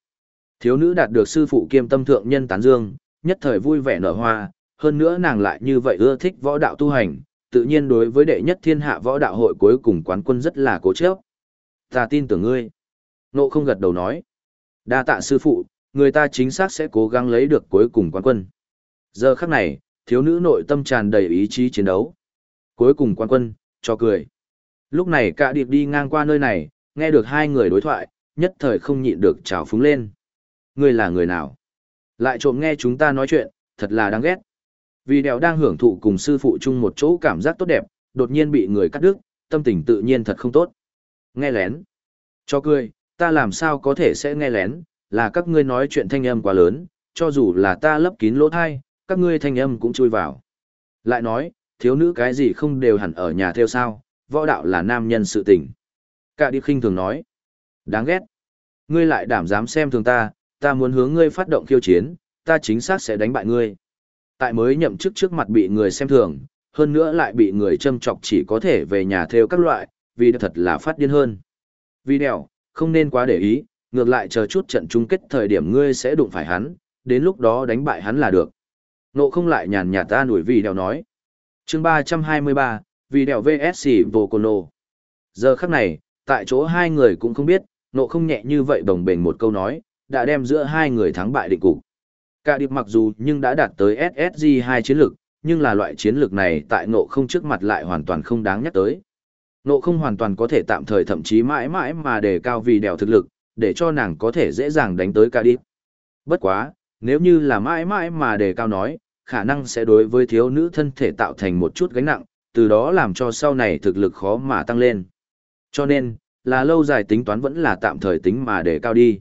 Thiếu nữ đạt được sư phụ kiêm tâm thượng nhân tán dương, nhất thời vui vẻ nở hoa, hơn nữa nàng lại như vậy ưa thích võ đạo tu hành, tự nhiên đối với đệ nhất thiên hạ võ đạo hội cuối cùng quán quân rất là cố chấp. Ta tin tưởng ngươi. Nộ không gật đầu nói. Đa tạ sư phụ, người ta chính xác sẽ cố gắng lấy được cuối cùng quán quân. Giờ khắc này, thiếu nữ nội tâm tràn đầy ý chí chiến đấu. Cuối cùng quán quân, cho cười. Lúc này cả điệp đi ngang qua nơi này, nghe được hai người đối thoại, nhất thời không nhịn được trào phúng lên. Ngươi là người nào? Lại trộm nghe chúng ta nói chuyện, thật là đáng ghét. Vì đèo đang hưởng thụ cùng sư phụ chung một chỗ cảm giác tốt đẹp, đột nhiên bị người cắt đứt, tâm tình tự nhiên thật không tốt. Nghe lén. Cho cười, ta làm sao có thể sẽ nghe lén, là các ngươi nói chuyện thanh âm quá lớn, cho dù là ta lấp kín lỗ thai, các ngươi thanh âm cũng chui vào. Lại nói, thiếu nữ cái gì không đều hẳn ở nhà theo sao, võ đạo là nam nhân sự tình. Cả đi khinh thường nói. Đáng ghét. Ngươi lại đảm dám xem thường ta, ta muốn hướng ngươi phát động khiêu chiến, ta chính xác sẽ đánh bại ngươi. Tại mới nhậm chức trước mặt bị người xem thường, hơn nữa lại bị người châm chọc chỉ có thể về nhà theo các loại, vì thật là phát điên hơn. Vì đèo, không nên quá để ý, ngược lại chờ chút trận chung kết thời điểm ngươi sẽ đụng phải hắn, đến lúc đó đánh bại hắn là được. Nộ không lại nhàn nhạt ta đuổi vì đèo nói. chương 323, vì đèo VSC vô cồn nô. Giờ khắc này, tại chỗ hai người cũng không biết, nộ không nhẹ như vậy đồng bền một câu nói, đã đem giữa hai người thắng bại định cục. Cả điệp mặc dù nhưng đã đạt tới SSG 2 chiến lược, nhưng là loại chiến lược này tại nộ không trước mặt lại hoàn toàn không đáng nhắc tới. Nộ không hoàn toàn có thể tạm thời thậm chí mãi mãi mà đề cao vì đèo thực lực, để cho nàng có thể dễ dàng đánh tới cả đi. Bất quá, nếu như là mãi mãi mà đề cao nói, khả năng sẽ đối với thiếu nữ thân thể tạo thành một chút gánh nặng, từ đó làm cho sau này thực lực khó mà tăng lên. Cho nên, là lâu dài tính toán vẫn là tạm thời tính mà đề cao đi.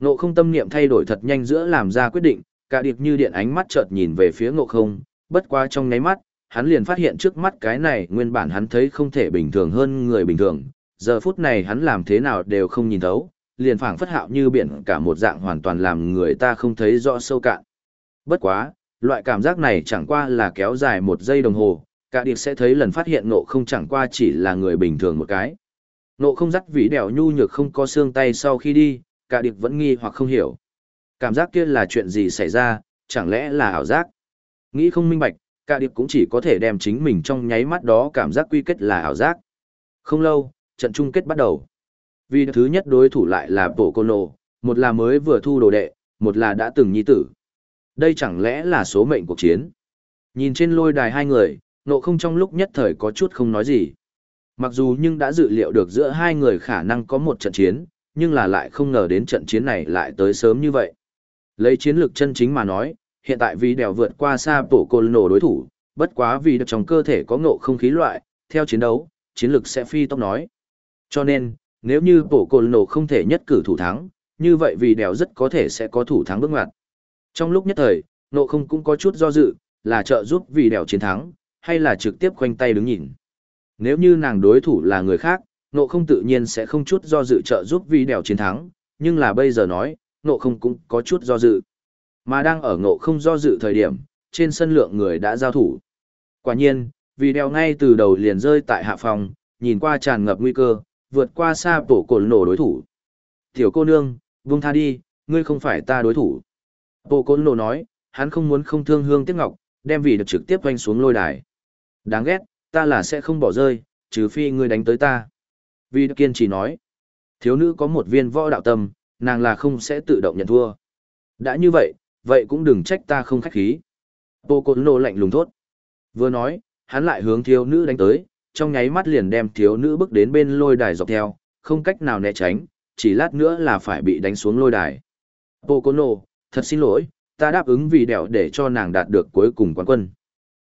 Ngộ không tâm niệm thay đổi thật nhanh giữa làm ra quyết định, cả điệp như điện ánh mắt chợt nhìn về phía ngộ không, bất quá trong nháy mắt, hắn liền phát hiện trước mắt cái này nguyên bản hắn thấy không thể bình thường hơn người bình thường, giờ phút này hắn làm thế nào đều không nhìn thấu, liền phảng phất hạo như biển cả một dạng hoàn toàn làm người ta không thấy rõ sâu cạn. Bất quá, loại cảm giác này chẳng qua là kéo dài một giây đồng hồ, cả điệp sẽ thấy lần phát hiện nộ không chẳng qua chỉ là người bình thường một cái. Nộ không dắt vĩ đèo nhu nhược không có xương tay sau khi đi, cả điệp vẫn nghi hoặc không hiểu. Cảm giác kia là chuyện gì xảy ra, chẳng lẽ là ảo giác? Nghĩ không minh bạch, cả điệp cũng chỉ có thể đem chính mình trong nháy mắt đó cảm giác quy kết là ảo giác. Không lâu, trận chung kết bắt đầu. Vì thứ nhất đối thủ lại là Bộ Cô Nộ, một là mới vừa thu đồ đệ, một là đã từng nhi tử. Đây chẳng lẽ là số mệnh cuộc chiến? Nhìn trên lôi đài hai người, nộ không trong lúc nhất thời có chút không nói gì. Mặc dù nhưng đã dự liệu được giữa hai người khả năng có một trận chiến, nhưng là lại không ngờ đến trận chiến này lại tới sớm như vậy. Lấy chiến lược chân chính mà nói, hiện tại vì đèo vượt qua xa tổ côn nổ đối thủ, bất quá vì được trong cơ thể có ngộ không khí loại, theo chiến đấu, chiến lược sẽ phi tốc nói. Cho nên, nếu như tổ côn nổ không thể nhất cử thủ thắng, như vậy vì đèo rất có thể sẽ có thủ thắng bước ngoặt. Trong lúc nhất thời, ngộ không cũng có chút do dự, là trợ giúp vì đèo chiến thắng, hay là trực tiếp khoanh tay đứng nhìn. Nếu như nàng đối thủ là người khác, nộ không tự nhiên sẽ không chút do dự trợ giúp vì đèo chiến thắng, nhưng là bây giờ nói, nộ không cũng có chút do dự. Mà đang ở ngộ không do dự thời điểm, trên sân lượng người đã giao thủ. Quả nhiên, vì đeo ngay từ đầu liền rơi tại hạ phòng, nhìn qua tràn ngập nguy cơ, vượt qua xa bổ cổ nổ đối thủ. Tiểu cô nương, vung tha đi, ngươi không phải ta đối thủ. Bộ cồn nổ nói, hắn không muốn không thương hương tiếc ngọc, đem vì được trực tiếp quanh xuống lôi đài. Đáng ghét, ta là sẽ không bỏ rơi, trừ phi ngươi đánh tới ta. Vì kiên trì nói, thiếu nữ có một viên võ đạo tâm, nàng là không sẽ tự động nhận thua. Đã như vậy, vậy cũng đừng trách ta không khách khí. Bồ Côn Nô lạnh lùng thốt. Vừa nói, hắn lại hướng thiếu nữ đánh tới, trong nháy mắt liền đem thiếu nữ bước đến bên lôi đài dọc theo, không cách nào né tránh, chỉ lát nữa là phải bị đánh xuống lôi đài. Bồ Côn Nô, thật xin lỗi, ta đáp ứng vì đẻo để cho nàng đạt được cuối cùng quán quân.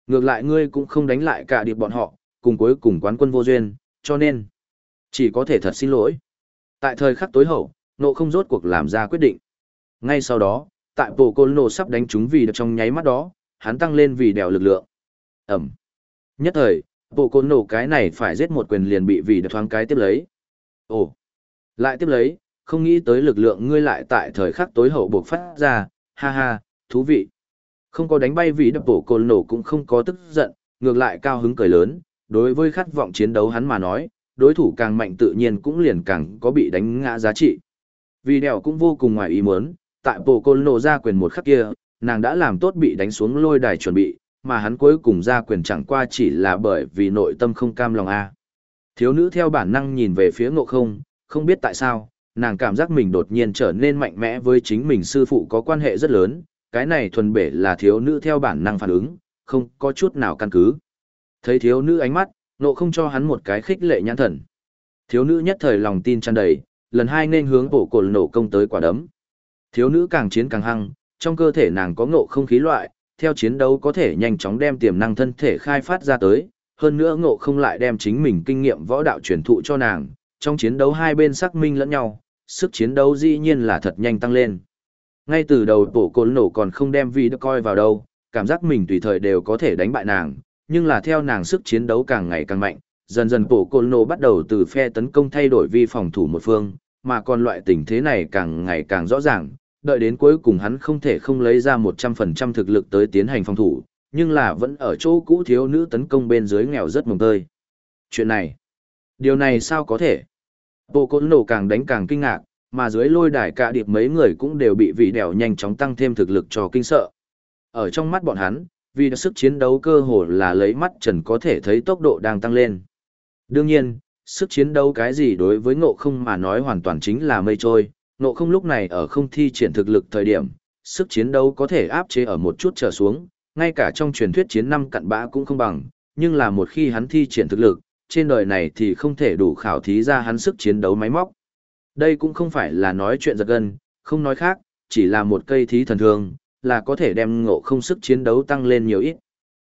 Ngược lại ngươi cũng không đánh lại cả điệp bọn họ, cùng cuối cùng quán quân vô duyên, cho nên chỉ có thể thật xin lỗi. Tại thời khắc tối hậu, nộ không rốt cuộc làm ra quyết định. Ngay sau đó, tại bộ côn nổ sắp đánh chúng vì trong nháy mắt đó, hắn tăng lên vì đèo lực lượng. Ẩm. Nhất thời, bộ côn nổ cái này phải giết một quyền liền bị vì đập thoáng cái tiếp lấy. Ồ. Lại tiếp lấy, không nghĩ tới lực lượng ngươi lại tại thời khắc tối hậu buộc phát ra, ha ha, thú vị. Không có đánh bay vì đập bổ cồn nổ cũng không có tức giận, ngược lại cao hứng cười lớn, đối với khát vọng chiến đấu hắn mà nói, đối thủ càng mạnh tự nhiên cũng liền càng có bị đánh ngã giá trị. Vì đèo cũng vô cùng ngoài ý muốn, tại bộ cồn nổ ra quyền một khắc kia, nàng đã làm tốt bị đánh xuống lôi đài chuẩn bị, mà hắn cuối cùng ra quyền chẳng qua chỉ là bởi vì nội tâm không cam lòng a. Thiếu nữ theo bản năng nhìn về phía ngộ không, không biết tại sao, nàng cảm giác mình đột nhiên trở nên mạnh mẽ với chính mình sư phụ có quan hệ rất lớn, cái này thuần bể là thiếu nữ theo bản năng phản ứng, không có chút nào căn cứ. Thấy thiếu nữ ánh mắt, nộ không cho hắn một cái khích lệ nhãn thần. Thiếu nữ nhất thời lòng tin tràn đầy, lần hai nên hướng bộ cồn nổ công tới quả đấm. Thiếu nữ càng chiến càng hăng, trong cơ thể nàng có ngộ không khí loại, theo chiến đấu có thể nhanh chóng đem tiềm năng thân thể khai phát ra tới, hơn nữa ngộ không lại đem chính mình kinh nghiệm võ đạo truyền thụ cho nàng, trong chiến đấu hai bên xác minh lẫn nhau, sức chiến đấu dĩ nhiên là thật nhanh tăng lên. Ngay từ đầu tổ cồn nổ còn không đem vi được coi vào đâu, cảm giác mình tùy thời đều có thể đánh bại nàng, nhưng là theo nàng sức chiến đấu càng ngày càng mạnh, dần dần tổ cồn nổ bắt đầu từ phe tấn công thay đổi vi phòng thủ một phương, mà còn loại tình thế này càng ngày càng rõ ràng, đợi đến cuối cùng hắn không thể không lấy ra 100% thực lực tới tiến hành phòng thủ, nhưng là vẫn ở chỗ cũ thiếu nữ tấn công bên dưới nghèo rất mồng tơi. Chuyện này, điều này sao có thể? Bộ côn nổ càng đánh càng kinh ngạc, mà dưới lôi đài cả điệp mấy người cũng đều bị vị đèo nhanh chóng tăng thêm thực lực cho kinh sợ. Ở trong mắt bọn hắn, vì sức chiến đấu cơ hồ là lấy mắt trần có thể thấy tốc độ đang tăng lên. Đương nhiên, sức chiến đấu cái gì đối với ngộ không mà nói hoàn toàn chính là mây trôi, ngộ không lúc này ở không thi triển thực lực thời điểm, sức chiến đấu có thể áp chế ở một chút trở xuống, ngay cả trong truyền thuyết chiến năm cặn bã cũng không bằng, nhưng là một khi hắn thi triển thực lực, trên đời này thì không thể đủ khảo thí ra hắn sức chiến đấu máy móc. Đây cũng không phải là nói chuyện giật gân, không nói khác, chỉ là một cây thí thần thương, là có thể đem ngộ không sức chiến đấu tăng lên nhiều ít.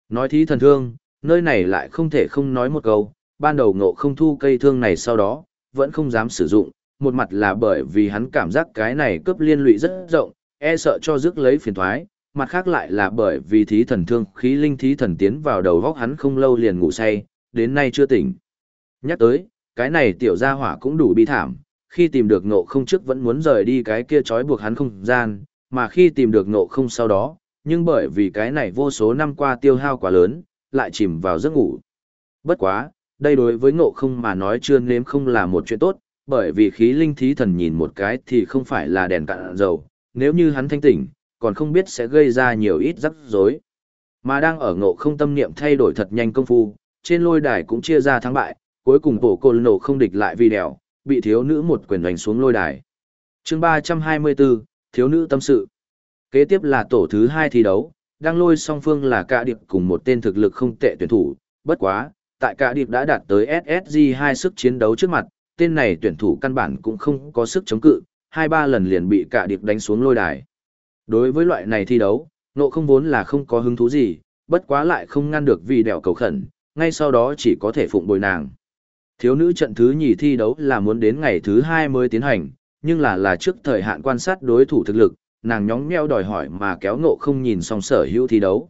Nói thí thần thương, nơi này lại không thể không nói một câu, ban đầu ngộ không thu cây thương này sau đó, vẫn không dám sử dụng, một mặt là bởi vì hắn cảm giác cái này cướp liên lụy rất rộng, e sợ cho rước lấy phiền thoái, mặt khác lại là bởi vì thí thần thương khí linh thí thần tiến vào đầu góc hắn không lâu liền ngủ say, đến nay chưa tỉnh. Nhắc tới, cái này tiểu gia hỏa cũng đủ bi thảm, khi tìm được ngộ không trước vẫn muốn rời đi cái kia trói buộc hắn không gian, mà khi tìm được ngộ không sau đó, nhưng bởi vì cái này vô số năm qua tiêu hao quá lớn, lại chìm vào giấc ngủ. Bất quá, đây đối với ngộ không mà nói chưa nếm không là một chuyện tốt, bởi vì khí linh thí thần nhìn một cái thì không phải là đèn cạn dầu, nếu như hắn thanh tỉnh, còn không biết sẽ gây ra nhiều ít rắc rối. Mà đang ở ngộ không tâm niệm thay đổi thật nhanh công phu, trên lôi đài cũng chia ra thắng bại, cuối cùng tổ côn nổ không địch lại vì đèo, bị thiếu nữ một quyền đánh xuống lôi đài. chương 324, thiếu nữ tâm sự. Kế tiếp là tổ thứ hai thi đấu, đang lôi song phương là cả điệp cùng một tên thực lực không tệ tuyển thủ, bất quá, tại cả điệp đã đạt tới SSG 2 sức chiến đấu trước mặt, tên này tuyển thủ căn bản cũng không có sức chống cự, hai ba lần liền bị cả điệp đánh xuống lôi đài. Đối với loại này thi đấu, nộ không vốn là không có hứng thú gì, bất quá lại không ngăn được vì đèo cầu khẩn, ngay sau đó chỉ có thể phụng bồi nàng. Thiếu nữ trận thứ nhì thi đấu là muốn đến ngày thứ hai mới tiến hành, nhưng là là trước thời hạn quan sát đối thủ thực lực, nàng nhóng nheo đòi hỏi mà kéo nộ không nhìn xong sở hữu thi đấu.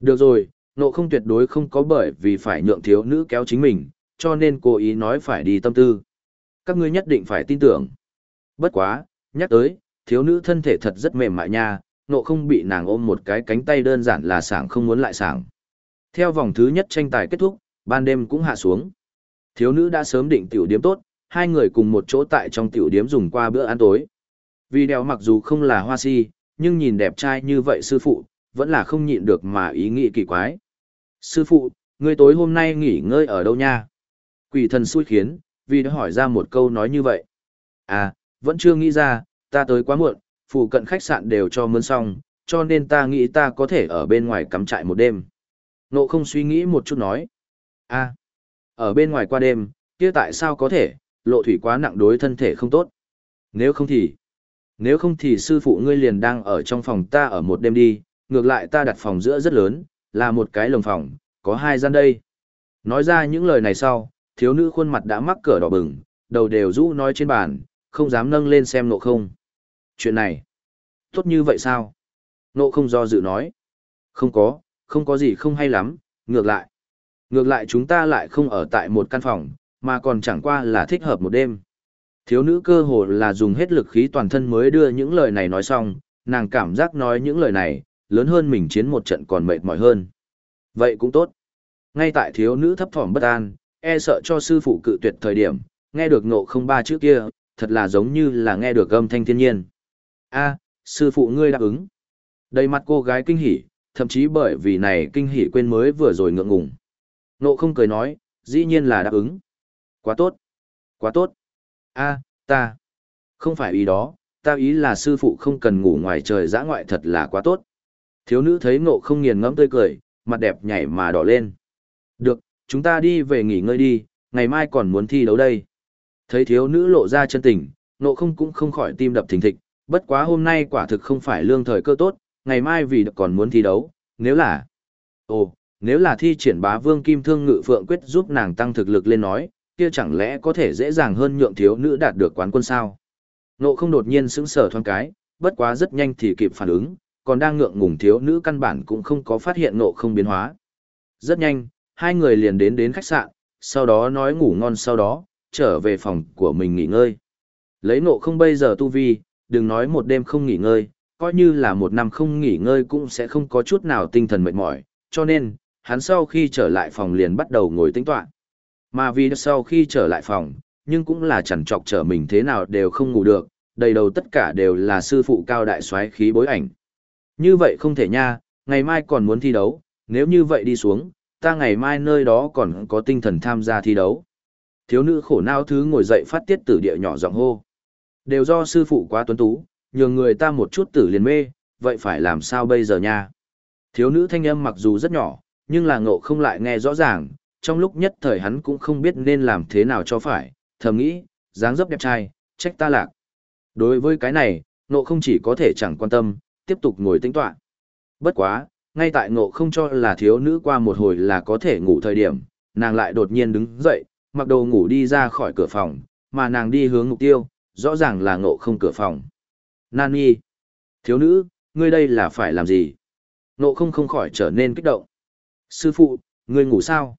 Được rồi, nộ không tuyệt đối không có bởi vì phải nhượng thiếu nữ kéo chính mình, cho nên cố ý nói phải đi tâm tư. Các ngươi nhất định phải tin tưởng. Bất quá, nhắc tới, thiếu nữ thân thể thật rất mềm mại nha, nộ không bị nàng ôm một cái cánh tay đơn giản là sảng không muốn lại sảng. Theo vòng thứ nhất tranh tài kết thúc, ban đêm cũng hạ xuống. Thiếu nữ đã sớm định tiểu điếm tốt, hai người cùng một chỗ tại trong tiểu điếm dùng qua bữa ăn tối. Vì đèo mặc dù không là hoa si, nhưng nhìn đẹp trai như vậy sư phụ, vẫn là không nhịn được mà ý nghĩ kỳ quái. Sư phụ, ngươi tối hôm nay nghỉ ngơi ở đâu nha? Quỷ thần xui khiến, vì đã hỏi ra một câu nói như vậy. À, vẫn chưa nghĩ ra, ta tới quá muộn, phụ cận khách sạn đều cho mướn xong, cho nên ta nghĩ ta có thể ở bên ngoài cắm trại một đêm. Nộ không suy nghĩ một chút nói. À, ở bên ngoài qua đêm, kia tại sao có thể, lộ thủy quá nặng đối thân thể không tốt. Nếu không thì, nếu không thì sư phụ ngươi liền đang ở trong phòng ta ở một đêm đi, ngược lại ta đặt phòng giữa rất lớn, là một cái lồng phòng, có hai gian đây. Nói ra những lời này sau, thiếu nữ khuôn mặt đã mắc cỡ đỏ bừng, đầu đều rũ nói trên bàn, không dám nâng lên xem nộ không. Chuyện này, tốt như vậy sao? Nộ không do dự nói. Không có, không có gì không hay lắm, ngược lại. Ngược lại chúng ta lại không ở tại một căn phòng, mà còn chẳng qua là thích hợp một đêm. Thiếu nữ cơ hồ là dùng hết lực khí toàn thân mới đưa những lời này nói xong, nàng cảm giác nói những lời này, lớn hơn mình chiến một trận còn mệt mỏi hơn. Vậy cũng tốt. Ngay tại thiếu nữ thấp thỏm bất an, e sợ cho sư phụ cự tuyệt thời điểm, nghe được ngộ không ba chữ kia, thật là giống như là nghe được âm thanh thiên nhiên. a sư phụ ngươi đáp ứng. Đầy mặt cô gái kinh hỉ, thậm chí bởi vì này kinh hỉ quên mới vừa rồi ngượng ngùng. Ngộ không cười nói, dĩ nhiên là đáp ứng. Quá tốt. Quá tốt. a ta. Không phải ý đó, ta ý là sư phụ không cần ngủ ngoài trời dã ngoại thật là quá tốt. Thiếu nữ thấy ngộ không nghiền ngẫm tươi cười, mặt đẹp nhảy mà đỏ lên. Được, chúng ta đi về nghỉ ngơi đi, ngày mai còn muốn thi đấu đây. Thấy thiếu nữ lộ ra chân tình, nộ không cũng không khỏi tim đập thình thịch, bất quá hôm nay quả thực không phải lương thời cơ tốt, ngày mai vì còn muốn thi đấu, nếu là... Ồ, nếu là thi triển bá vương kim thương ngự phượng quyết giúp nàng tăng thực lực lên nói, kia chẳng lẽ có thể dễ dàng hơn nhượng thiếu nữ đạt được quán quân sao? Nộ không đột nhiên sững sờ thoáng cái, bất quá rất nhanh thì kịp phản ứng, còn đang ngượng ngùng thiếu nữ căn bản cũng không có phát hiện nộ không biến hóa. Rất nhanh, hai người liền đến đến khách sạn, sau đó nói ngủ ngon sau đó, trở về phòng của mình nghỉ ngơi. Lấy nộ không bây giờ tu vi, đừng nói một đêm không nghỉ ngơi, coi như là một năm không nghỉ ngơi cũng sẽ không có chút nào tinh thần mệt mỏi, cho nên, hắn sau khi trở lại phòng liền bắt đầu ngồi tính toán. Mà vì sau khi trở lại phòng, nhưng cũng là chẳng trọc trở mình thế nào đều không ngủ được, đầy đầu tất cả đều là sư phụ cao đại xoáy khí bối ảnh. Như vậy không thể nha, ngày mai còn muốn thi đấu, nếu như vậy đi xuống, ta ngày mai nơi đó còn có tinh thần tham gia thi đấu. Thiếu nữ khổ não thứ ngồi dậy phát tiết tử địa nhỏ giọng hô. Đều do sư phụ quá tuấn tú, nhường người ta một chút tử liền mê, vậy phải làm sao bây giờ nha? Thiếu nữ thanh âm mặc dù rất nhỏ, nhưng là ngộ không lại nghe rõ ràng, trong lúc nhất thời hắn cũng không biết nên làm thế nào cho phải, thầm nghĩ, dáng dấp đẹp trai, trách ta lạc. Đối với cái này, ngộ không chỉ có thể chẳng quan tâm, tiếp tục ngồi tính toán. Bất quá, ngay tại ngộ không cho là thiếu nữ qua một hồi là có thể ngủ thời điểm, nàng lại đột nhiên đứng dậy, mặc đồ ngủ đi ra khỏi cửa phòng, mà nàng đi hướng mục tiêu, rõ ràng là ngộ không cửa phòng. Nani! Thiếu nữ, ngươi đây là phải làm gì? Ngộ không không khỏi trở nên kích động. Sư phụ, ngươi ngủ sao?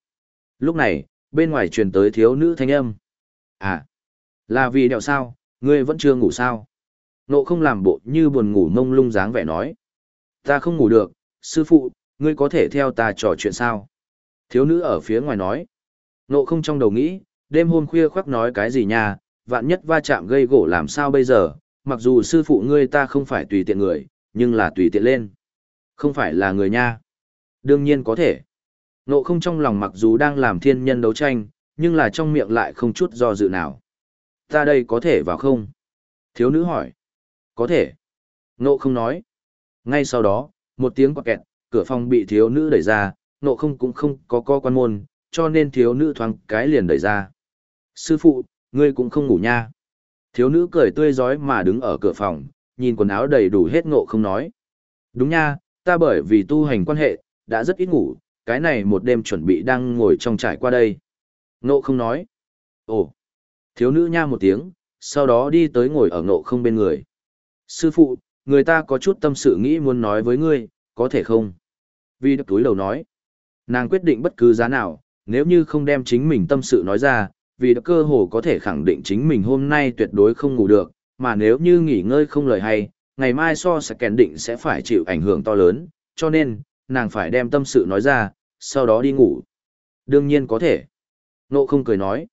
Lúc này, bên ngoài truyền tới thiếu nữ thanh âm. À, là vì đẹo sao, ngươi vẫn chưa ngủ sao? Ngộ không làm bộ như buồn ngủ mông lung dáng vẻ nói. Ta không ngủ được, sư phụ, ngươi có thể theo ta trò chuyện sao? Thiếu nữ ở phía ngoài nói. Nộ không trong đầu nghĩ, đêm hôm khuya khoác nói cái gì nha, vạn nhất va chạm gây gỗ làm sao bây giờ, mặc dù sư phụ ngươi ta không phải tùy tiện người, nhưng là tùy tiện lên. Không phải là người nha. Đương nhiên có thể. Nộ không trong lòng mặc dù đang làm thiên nhân đấu tranh, nhưng là trong miệng lại không chút do dự nào. Ta đây có thể vào không? Thiếu nữ hỏi. Có thể. Nộ không nói. Ngay sau đó, một tiếng quạt kẹt, cửa phòng bị thiếu nữ đẩy ra, nộ không cũng không có co quan môn, cho nên thiếu nữ thoáng cái liền đẩy ra. Sư phụ, ngươi cũng không ngủ nha. Thiếu nữ cười tươi giói mà đứng ở cửa phòng, nhìn quần áo đầy đủ hết ngộ không nói. Đúng nha, ta bởi vì tu hành quan hệ, đã rất ít ngủ, cái này một đêm chuẩn bị đang ngồi trong trải qua đây. Ngộ không nói. Ồ, thiếu nữ nha một tiếng, sau đó đi tới ngồi ở ngộ không bên người. Sư phụ, người ta có chút tâm sự nghĩ muốn nói với ngươi, có thể không? Vi đập túi đầu nói. Nàng quyết định bất cứ giá nào, nếu như không đem chính mình tâm sự nói ra, vì đập cơ hồ có thể khẳng định chính mình hôm nay tuyệt đối không ngủ được, mà nếu như nghỉ ngơi không lời hay, ngày mai so sẽ kèn định sẽ phải chịu ảnh hưởng to lớn, cho nên, nàng phải đem tâm sự nói ra, sau đó đi ngủ. Đương nhiên có thể. Nộ không cười nói.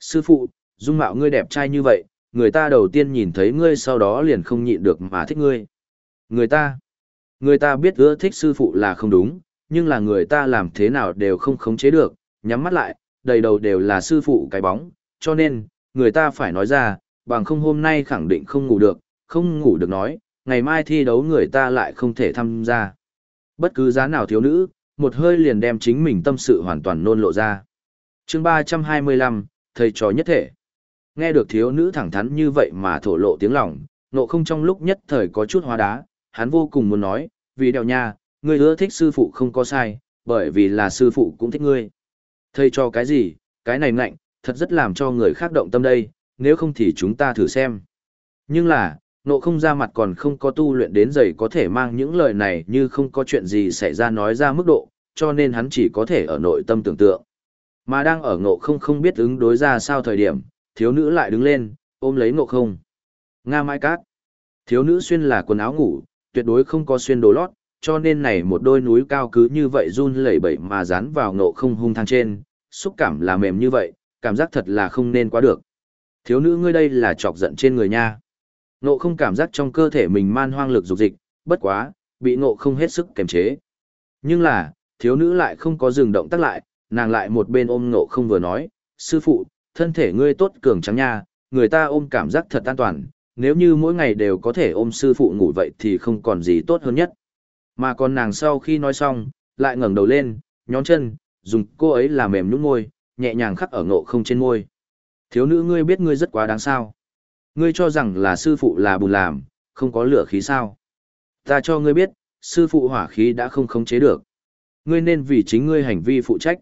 Sư phụ, dung mạo ngươi đẹp trai như vậy, người ta đầu tiên nhìn thấy ngươi sau đó liền không nhịn được mà thích ngươi. Người ta, người ta biết ưa thích sư phụ là không đúng, nhưng là người ta làm thế nào đều không khống chế được, nhắm mắt lại, đầy đầu đều là sư phụ cái bóng, cho nên, người ta phải nói ra, bằng không hôm nay khẳng định không ngủ được, không ngủ được nói, ngày mai thi đấu người ta lại không thể tham gia. Bất cứ giá nào thiếu nữ, một hơi liền đem chính mình tâm sự hoàn toàn nôn lộ ra. chương 325, thầy trò nhất thể. Nghe được thiếu nữ thẳng thắn như vậy mà thổ lộ tiếng lòng, nộ không trong lúc nhất thời có chút hóa đá, hắn vô cùng muốn nói, vì đèo nha, ngươi ưa thích sư phụ không có sai, bởi vì là sư phụ cũng thích ngươi. Thầy cho cái gì, cái này ngạnh, thật rất làm cho người khác động tâm đây, nếu không thì chúng ta thử xem. Nhưng là, nộ không ra mặt còn không có tu luyện đến giày có thể mang những lời này như không có chuyện gì xảy ra nói ra mức độ, cho nên hắn chỉ có thể ở nội tâm tưởng tượng. Mà đang ở ngộ không không biết ứng đối ra sao thời điểm, thiếu nữ lại đứng lên, ôm lấy ngộ không. Nga mai cát. Thiếu nữ xuyên là quần áo ngủ, tuyệt đối không có xuyên đồ lót, cho nên này một đôi núi cao cứ như vậy run lẩy bẩy mà dán vào ngộ không hung thang trên, xúc cảm là mềm như vậy, cảm giác thật là không nên quá được. Thiếu nữ ngươi đây là chọc giận trên người nha. Ngộ không cảm giác trong cơ thể mình man hoang lực dục dịch, bất quá, bị ngộ không hết sức kềm chế. Nhưng là, thiếu nữ lại không có dừng động tác lại, nàng lại một bên ôm ngộ không vừa nói, sư phụ, thân thể ngươi tốt cường trắng nha, người ta ôm cảm giác thật an toàn, nếu như mỗi ngày đều có thể ôm sư phụ ngủ vậy thì không còn gì tốt hơn nhất. Mà còn nàng sau khi nói xong, lại ngẩng đầu lên, nhón chân, dùng cô ấy làm mềm nhũn môi, nhẹ nhàng khắc ở ngộ không trên môi. Thiếu nữ ngươi biết ngươi rất quá đáng sao. Ngươi cho rằng là sư phụ là bùn làm, không có lửa khí sao. Ta cho ngươi biết, sư phụ hỏa khí đã không khống chế được. Ngươi nên vì chính ngươi hành vi phụ trách.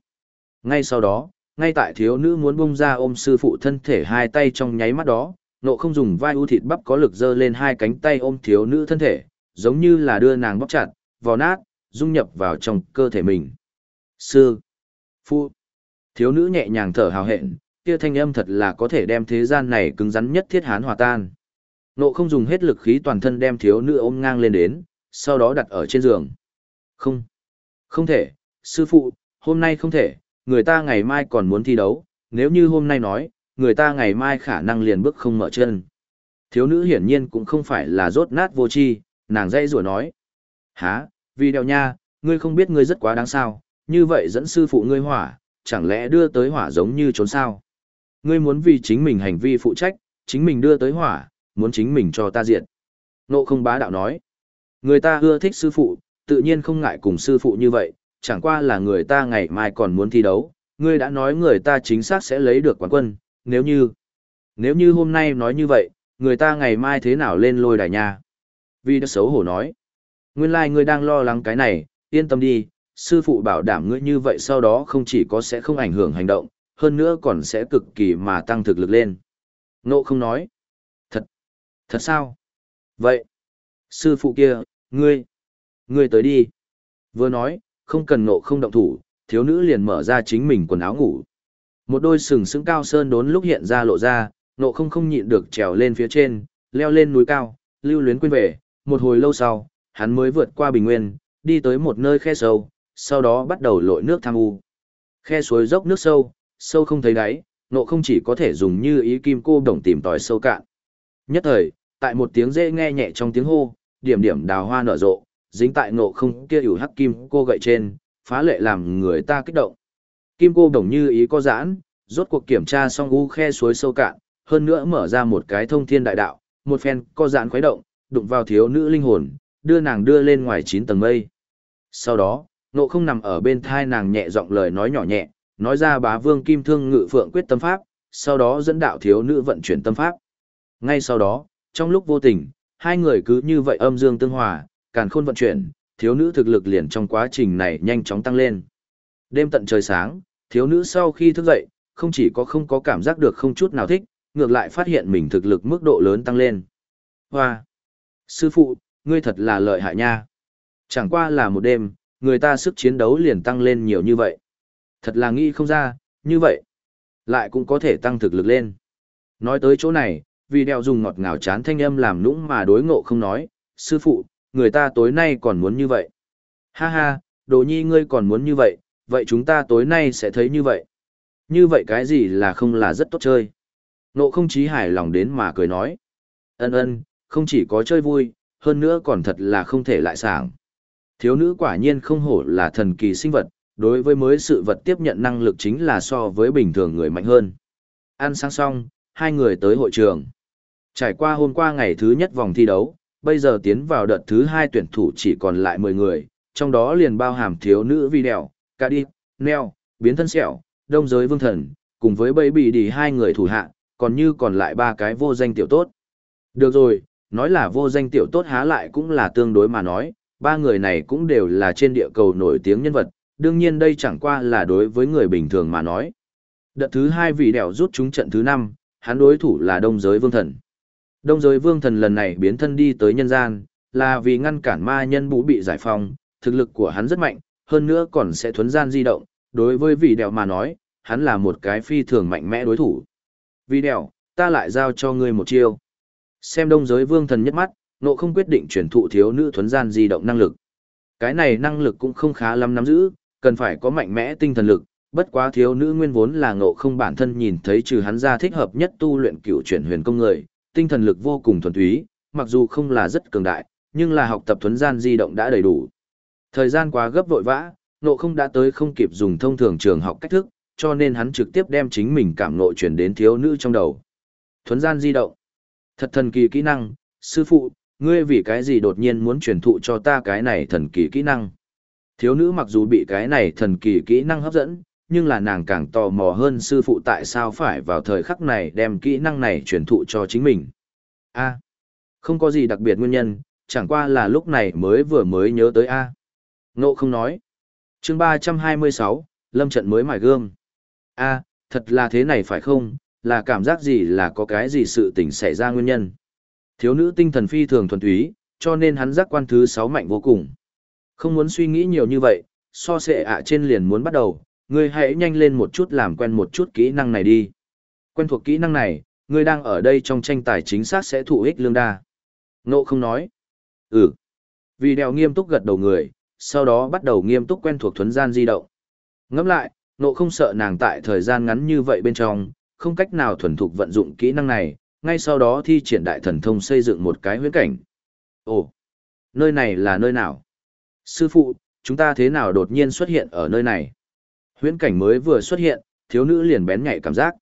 Ngay sau đó, ngay tại thiếu nữ muốn bung ra ôm sư phụ thân thể hai tay trong nháy mắt đó, nộ không dùng vai ưu thịt bắp có lực dơ lên hai cánh tay ôm thiếu nữ thân thể, giống như là đưa nàng bóc chặt, vò nát, dung nhập vào trong cơ thể mình. Sư, phụ, thiếu nữ nhẹ nhàng thở hào hẹn, kia thanh âm thật là có thể đem thế gian này cứng rắn nhất thiết hán hòa tan. Nộ không dùng hết lực khí toàn thân đem thiếu nữ ôm ngang lên đến, sau đó đặt ở trên giường. Không, không thể, sư phụ, hôm nay không thể, người ta ngày mai còn muốn thi đấu, nếu như hôm nay nói, người ta ngày mai khả năng liền bước không mở chân. Thiếu nữ hiển nhiên cũng không phải là rốt nát vô chi, nàng dây rủa nói. Hả, vì đèo nha, ngươi không biết ngươi rất quá đáng sao, như vậy dẫn sư phụ ngươi hỏa, chẳng lẽ đưa tới hỏa giống như trốn sao. Ngươi muốn vì chính mình hành vi phụ trách, chính mình đưa tới hỏa, muốn chính mình cho ta diệt. Nộ không bá đạo nói. Người ta ưa thích sư phụ, tự nhiên không ngại cùng sư phụ như vậy, chẳng qua là người ta ngày mai còn muốn thi đấu, ngươi đã nói người ta chính xác sẽ lấy được quán quân, nếu như, nếu như hôm nay nói như vậy, người ta ngày mai thế nào lên lôi đài nha. Vì đã xấu hổ nói, nguyên lai like ngươi đang lo lắng cái này, yên tâm đi, sư phụ bảo đảm ngươi như vậy sau đó không chỉ có sẽ không ảnh hưởng hành động, hơn nữa còn sẽ cực kỳ mà tăng thực lực lên. Nộ không nói, thật, thật sao? Vậy, sư phụ kia, ngươi, ngươi tới đi. Vừa nói, không cần nộ không động thủ, thiếu nữ liền mở ra chính mình quần áo ngủ. Một đôi sừng sững cao sơn đốn lúc hiện ra lộ ra, nộ không không nhịn được trèo lên phía trên, leo lên núi cao, lưu luyến quên về, một hồi lâu sau, hắn mới vượt qua bình nguyên, đi tới một nơi khe sâu, sau đó bắt đầu lội nước tham u. Khe suối dốc nước sâu, sâu không thấy đáy, nộ không chỉ có thể dùng như ý kim cô đồng tìm tòi sâu cạn. Nhất thời, tại một tiếng dễ nghe nhẹ trong tiếng hô, điểm điểm đào hoa nở rộ, dính tại nộ không kia ủ hắc kim cô gậy trên, phá lệ làm người ta kích động. Kim cô đồng như ý có giãn, rốt cuộc kiểm tra xong u khe suối sâu cạn, hơn nữa mở ra một cái thông thiên đại đạo, một phen có giãn khuấy động, đụng vào thiếu nữ linh hồn, đưa nàng đưa lên ngoài 9 tầng mây. Sau đó, nộ không nằm ở bên thai nàng nhẹ giọng lời nói nhỏ nhẹ, nói ra bá vương kim thương ngự phượng quyết tâm pháp, sau đó dẫn đạo thiếu nữ vận chuyển tâm pháp. Ngay sau đó, trong lúc vô tình, hai người cứ như vậy âm dương tương hòa, càn khôn vận chuyển, thiếu nữ thực lực liền trong quá trình này nhanh chóng tăng lên. Đêm tận trời sáng, thiếu nữ sau khi thức dậy, không chỉ có không có cảm giác được không chút nào thích, ngược lại phát hiện mình thực lực mức độ lớn tăng lên. Hoa! Sư phụ, ngươi thật là lợi hại nha. Chẳng qua là một đêm, người ta sức chiến đấu liền tăng lên nhiều như vậy. Thật là nghĩ không ra, như vậy. Lại cũng có thể tăng thực lực lên. Nói tới chỗ này, vì đeo dùng ngọt ngào chán thanh âm làm nũng mà đối ngộ không nói, sư phụ, người ta tối nay còn muốn như vậy. Ha ha, đồ nhi ngươi còn muốn như vậy, vậy chúng ta tối nay sẽ thấy như vậy. Như vậy cái gì là không là rất tốt chơi. Nộ không chí hài lòng đến mà cười nói. Ân ân, không chỉ có chơi vui, hơn nữa còn thật là không thể lại sảng. Thiếu nữ quả nhiên không hổ là thần kỳ sinh vật, đối với mới sự vật tiếp nhận năng lực chính là so với bình thường người mạnh hơn. Ăn sáng xong, hai người tới hội trường. Trải qua hôm qua ngày thứ nhất vòng thi đấu, bây giờ tiến vào đợt thứ hai tuyển thủ chỉ còn lại 10 người, trong đó liền bao hàm thiếu nữ vi đèo, cả đi, neo, biến thân sẹo, đông giới vương thần, cùng với bầy bị đi hai người thủ hạ, còn như còn lại ba cái vô danh tiểu tốt. Được rồi, nói là vô danh tiểu tốt há lại cũng là tương đối mà nói, ba người này cũng đều là trên địa cầu nổi tiếng nhân vật, đương nhiên đây chẳng qua là đối với người bình thường mà nói. Đợt thứ hai vì đèo rút chúng trận thứ năm, hắn đối thủ là đông giới vương thần. Đông giới vương thần lần này biến thân đi tới nhân gian, là vì ngăn cản ma nhân bũ bị giải phóng, thực lực của hắn rất mạnh, hơn nữa còn sẽ thuấn gian di động, đối với vị đèo mà nói, hắn là một cái phi thường mạnh mẽ đối thủ. Vị đèo, ta lại giao cho ngươi một chiêu. Xem đông giới vương thần nhất mắt, nộ không quyết định chuyển thụ thiếu nữ thuấn gian di động năng lực. Cái này năng lực cũng không khá lắm nắm giữ, cần phải có mạnh mẽ tinh thần lực, bất quá thiếu nữ nguyên vốn là ngộ không bản thân nhìn thấy trừ hắn ra thích hợp nhất tu luyện cựu chuyển huyền công người, tinh thần lực vô cùng thuần túy, mặc dù không là rất cường đại, nhưng là học tập thuấn gian di động đã đầy đủ. Thời gian quá gấp vội vã, nộ không đã tới không kịp dùng thông thường trường học cách thức, cho nên hắn trực tiếp đem chính mình cảm nộ chuyển đến thiếu nữ trong đầu. Thuấn gian di động. Thật thần kỳ kỹ năng, sư phụ, ngươi vì cái gì đột nhiên muốn truyền thụ cho ta cái này thần kỳ kỹ năng. Thiếu nữ mặc dù bị cái này thần kỳ kỹ năng hấp dẫn, nhưng là nàng càng tò mò hơn sư phụ tại sao phải vào thời khắc này đem kỹ năng này truyền thụ cho chính mình. A. không có gì đặc biệt nguyên nhân, chẳng qua là lúc này mới vừa mới nhớ tới A. Ngộ không nói. chương 326, lâm trận mới mài gương. A, thật là thế này phải không, là cảm giác gì là có cái gì sự tình xảy ra nguyên nhân. Thiếu nữ tinh thần phi thường thuần túy, cho nên hắn giác quan thứ 6 mạnh vô cùng. Không muốn suy nghĩ nhiều như vậy, so sệ ạ trên liền muốn bắt đầu, ngươi hãy nhanh lên một chút làm quen một chút kỹ năng này đi. Quen thuộc kỹ năng này, ngươi đang ở đây trong tranh tài chính xác sẽ thụ ích lương đa. Nộ không nói. Ừ. Vì đèo nghiêm túc gật đầu người, sau đó bắt đầu nghiêm túc quen thuộc thuấn gian di động. Ngẫm lại, nộ không sợ nàng tại thời gian ngắn như vậy bên trong, không cách nào thuần thục vận dụng kỹ năng này, ngay sau đó thi triển đại thần thông xây dựng một cái huyễn cảnh. Ồ, nơi này là nơi nào? Sư phụ, chúng ta thế nào đột nhiên xuất hiện ở nơi này? Huyễn cảnh mới vừa xuất hiện, thiếu nữ liền bén nhạy cảm giác.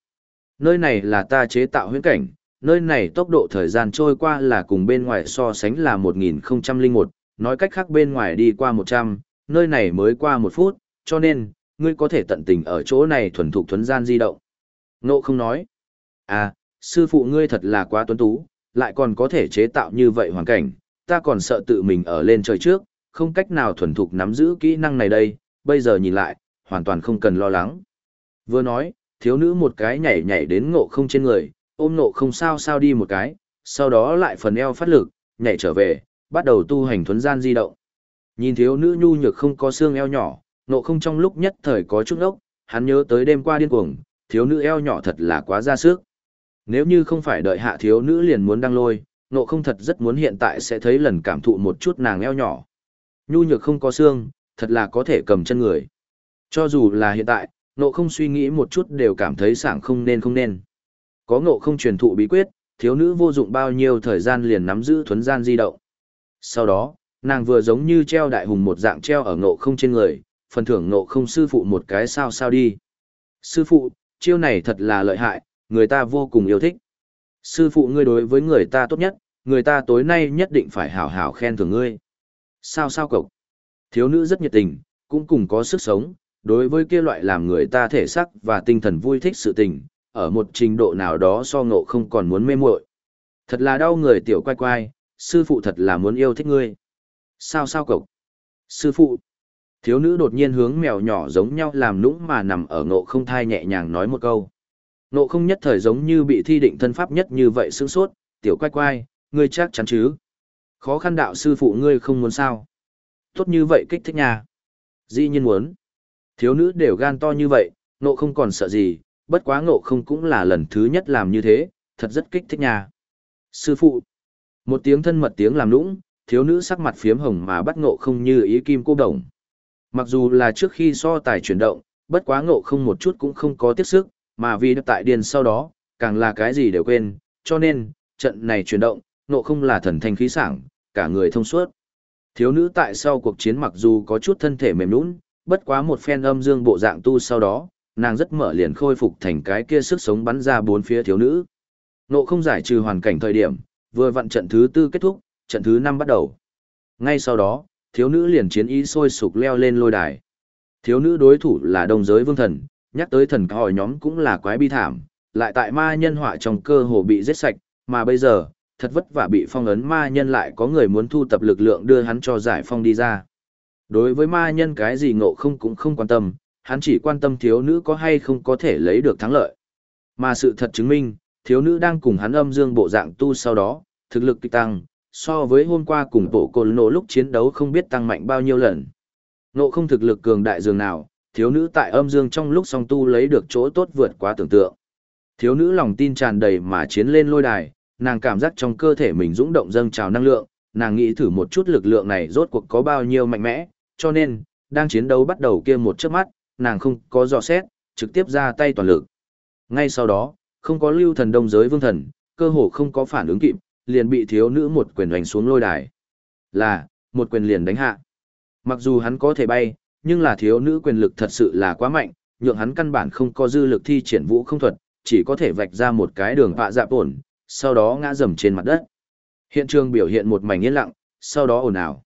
Nơi này là ta chế tạo huyễn cảnh, nơi này tốc độ thời gian trôi qua là cùng bên ngoài so sánh là 1001, nói cách khác bên ngoài đi qua 100, nơi này mới qua một phút, cho nên, ngươi có thể tận tình ở chỗ này thuần thục thuấn gian di động. Nộ không nói. À, sư phụ ngươi thật là quá tuấn tú, lại còn có thể chế tạo như vậy hoàn cảnh, ta còn sợ tự mình ở lên trời trước, không cách nào thuần thục nắm giữ kỹ năng này đây, bây giờ nhìn lại, hoàn toàn không cần lo lắng. Vừa nói, thiếu nữ một cái nhảy nhảy đến ngộ không trên người, ôm ngộ không sao sao đi một cái, sau đó lại phần eo phát lực, nhảy trở về, bắt đầu tu hành thuấn gian di động. Nhìn thiếu nữ nhu nhược không có xương eo nhỏ, ngộ không trong lúc nhất thời có chút ốc, hắn nhớ tới đêm qua điên cuồng, thiếu nữ eo nhỏ thật là quá ra sức. Nếu như không phải đợi hạ thiếu nữ liền muốn đăng lôi, ngộ không thật rất muốn hiện tại sẽ thấy lần cảm thụ một chút nàng eo nhỏ. Nhu nhược không có xương, thật là có thể cầm chân người. Cho dù là hiện tại, ngộ không suy nghĩ một chút đều cảm thấy sảng không nên không nên. Có ngộ không truyền thụ bí quyết, thiếu nữ vô dụng bao nhiêu thời gian liền nắm giữ thuấn gian di động. Sau đó, nàng vừa giống như treo đại hùng một dạng treo ở ngộ không trên người, phần thưởng ngộ không sư phụ một cái sao sao đi. Sư phụ, chiêu này thật là lợi hại, người ta vô cùng yêu thích. Sư phụ ngươi đối với người ta tốt nhất, người ta tối nay nhất định phải hảo hảo khen thưởng ngươi. Sao sao cậu? Thiếu nữ rất nhiệt tình, cũng cùng có sức sống, đối với kia loại làm người ta thể sắc và tinh thần vui thích sự tình, ở một trình độ nào đó so ngộ không còn muốn mê muội. Thật là đau người tiểu quay quay, sư phụ thật là muốn yêu thích ngươi. Sao sao cậu? Sư phụ. Thiếu nữ đột nhiên hướng mèo nhỏ giống nhau làm nũng mà nằm ở ngộ không thai nhẹ nhàng nói một câu. Ngộ không nhất thời giống như bị thi định thân pháp nhất như vậy sướng sốt, tiểu quay quay, ngươi chắc chắn chứ. Khó khăn đạo sư phụ ngươi không muốn sao. Tốt như vậy kích thích nhà. Dĩ nhiên muốn. Thiếu nữ đều gan to như vậy, ngộ không còn sợ gì, bất quá ngộ không cũng là lần thứ nhất làm như thế, thật rất kích thích nhà. Sư phụ. Một tiếng thân mật tiếng làm nũng, thiếu nữ sắc mặt phiếm hồng mà bắt ngộ không như ý kim cô đồng. Mặc dù là trước khi so tài chuyển động, bất quá ngộ không một chút cũng không có tiếc sức, mà vì tại điền sau đó, càng là cái gì đều quên, cho nên, trận này chuyển động, ngộ không là thần thanh khí sảng, cả người thông suốt. Thiếu nữ tại sau cuộc chiến mặc dù có chút thân thể mềm nũng, bất quá một phen âm dương bộ dạng tu sau đó, nàng rất mở liền khôi phục thành cái kia sức sống bắn ra bốn phía thiếu nữ. nộ không giải trừ hoàn cảnh thời điểm, vừa vặn trận thứ tư kết thúc, trận thứ năm bắt đầu. Ngay sau đó, thiếu nữ liền chiến ý sôi sục leo lên lôi đài. Thiếu nữ đối thủ là đông giới vương thần, nhắc tới thần hỏi nhóm cũng là quái bi thảm, lại tại ma nhân họa trong cơ hồ bị giết sạch, mà bây giờ, thật vất vả bị phong ấn ma nhân lại có người muốn thu tập lực lượng đưa hắn cho giải phong đi ra. Đối với ma nhân cái gì ngộ không cũng không quan tâm, hắn chỉ quan tâm thiếu nữ có hay không có thể lấy được thắng lợi. Mà sự thật chứng minh, thiếu nữ đang cùng hắn âm dương bộ dạng tu sau đó, thực lực kịch tăng, so với hôm qua cùng bộ côn nổ lúc chiến đấu không biết tăng mạnh bao nhiêu lần. Nộ không thực lực cường đại dường nào, thiếu nữ tại âm dương trong lúc song tu lấy được chỗ tốt vượt quá tưởng tượng. Thiếu nữ lòng tin tràn đầy mà chiến lên lôi đài, nàng cảm giác trong cơ thể mình dũng động dâng trào năng lượng, nàng nghĩ thử một chút lực lượng này rốt cuộc có bao nhiêu mạnh mẽ, cho nên, đang chiến đấu bắt đầu kia một chớp mắt, nàng không có dò xét, trực tiếp ra tay toàn lực. Ngay sau đó, không có lưu thần đông giới vương thần, cơ hồ không có phản ứng kịp, liền bị thiếu nữ một quyền đánh xuống lôi đài. Là, một quyền liền đánh hạ. Mặc dù hắn có thể bay, nhưng là thiếu nữ quyền lực thật sự là quá mạnh, nhượng hắn căn bản không có dư lực thi triển vũ không thuật, chỉ có thể vạch ra một cái đường vạ dạp ổn, sau đó ngã dầm trên mặt đất. Hiện trường biểu hiện một mảnh yên lặng, sau đó ồn ào.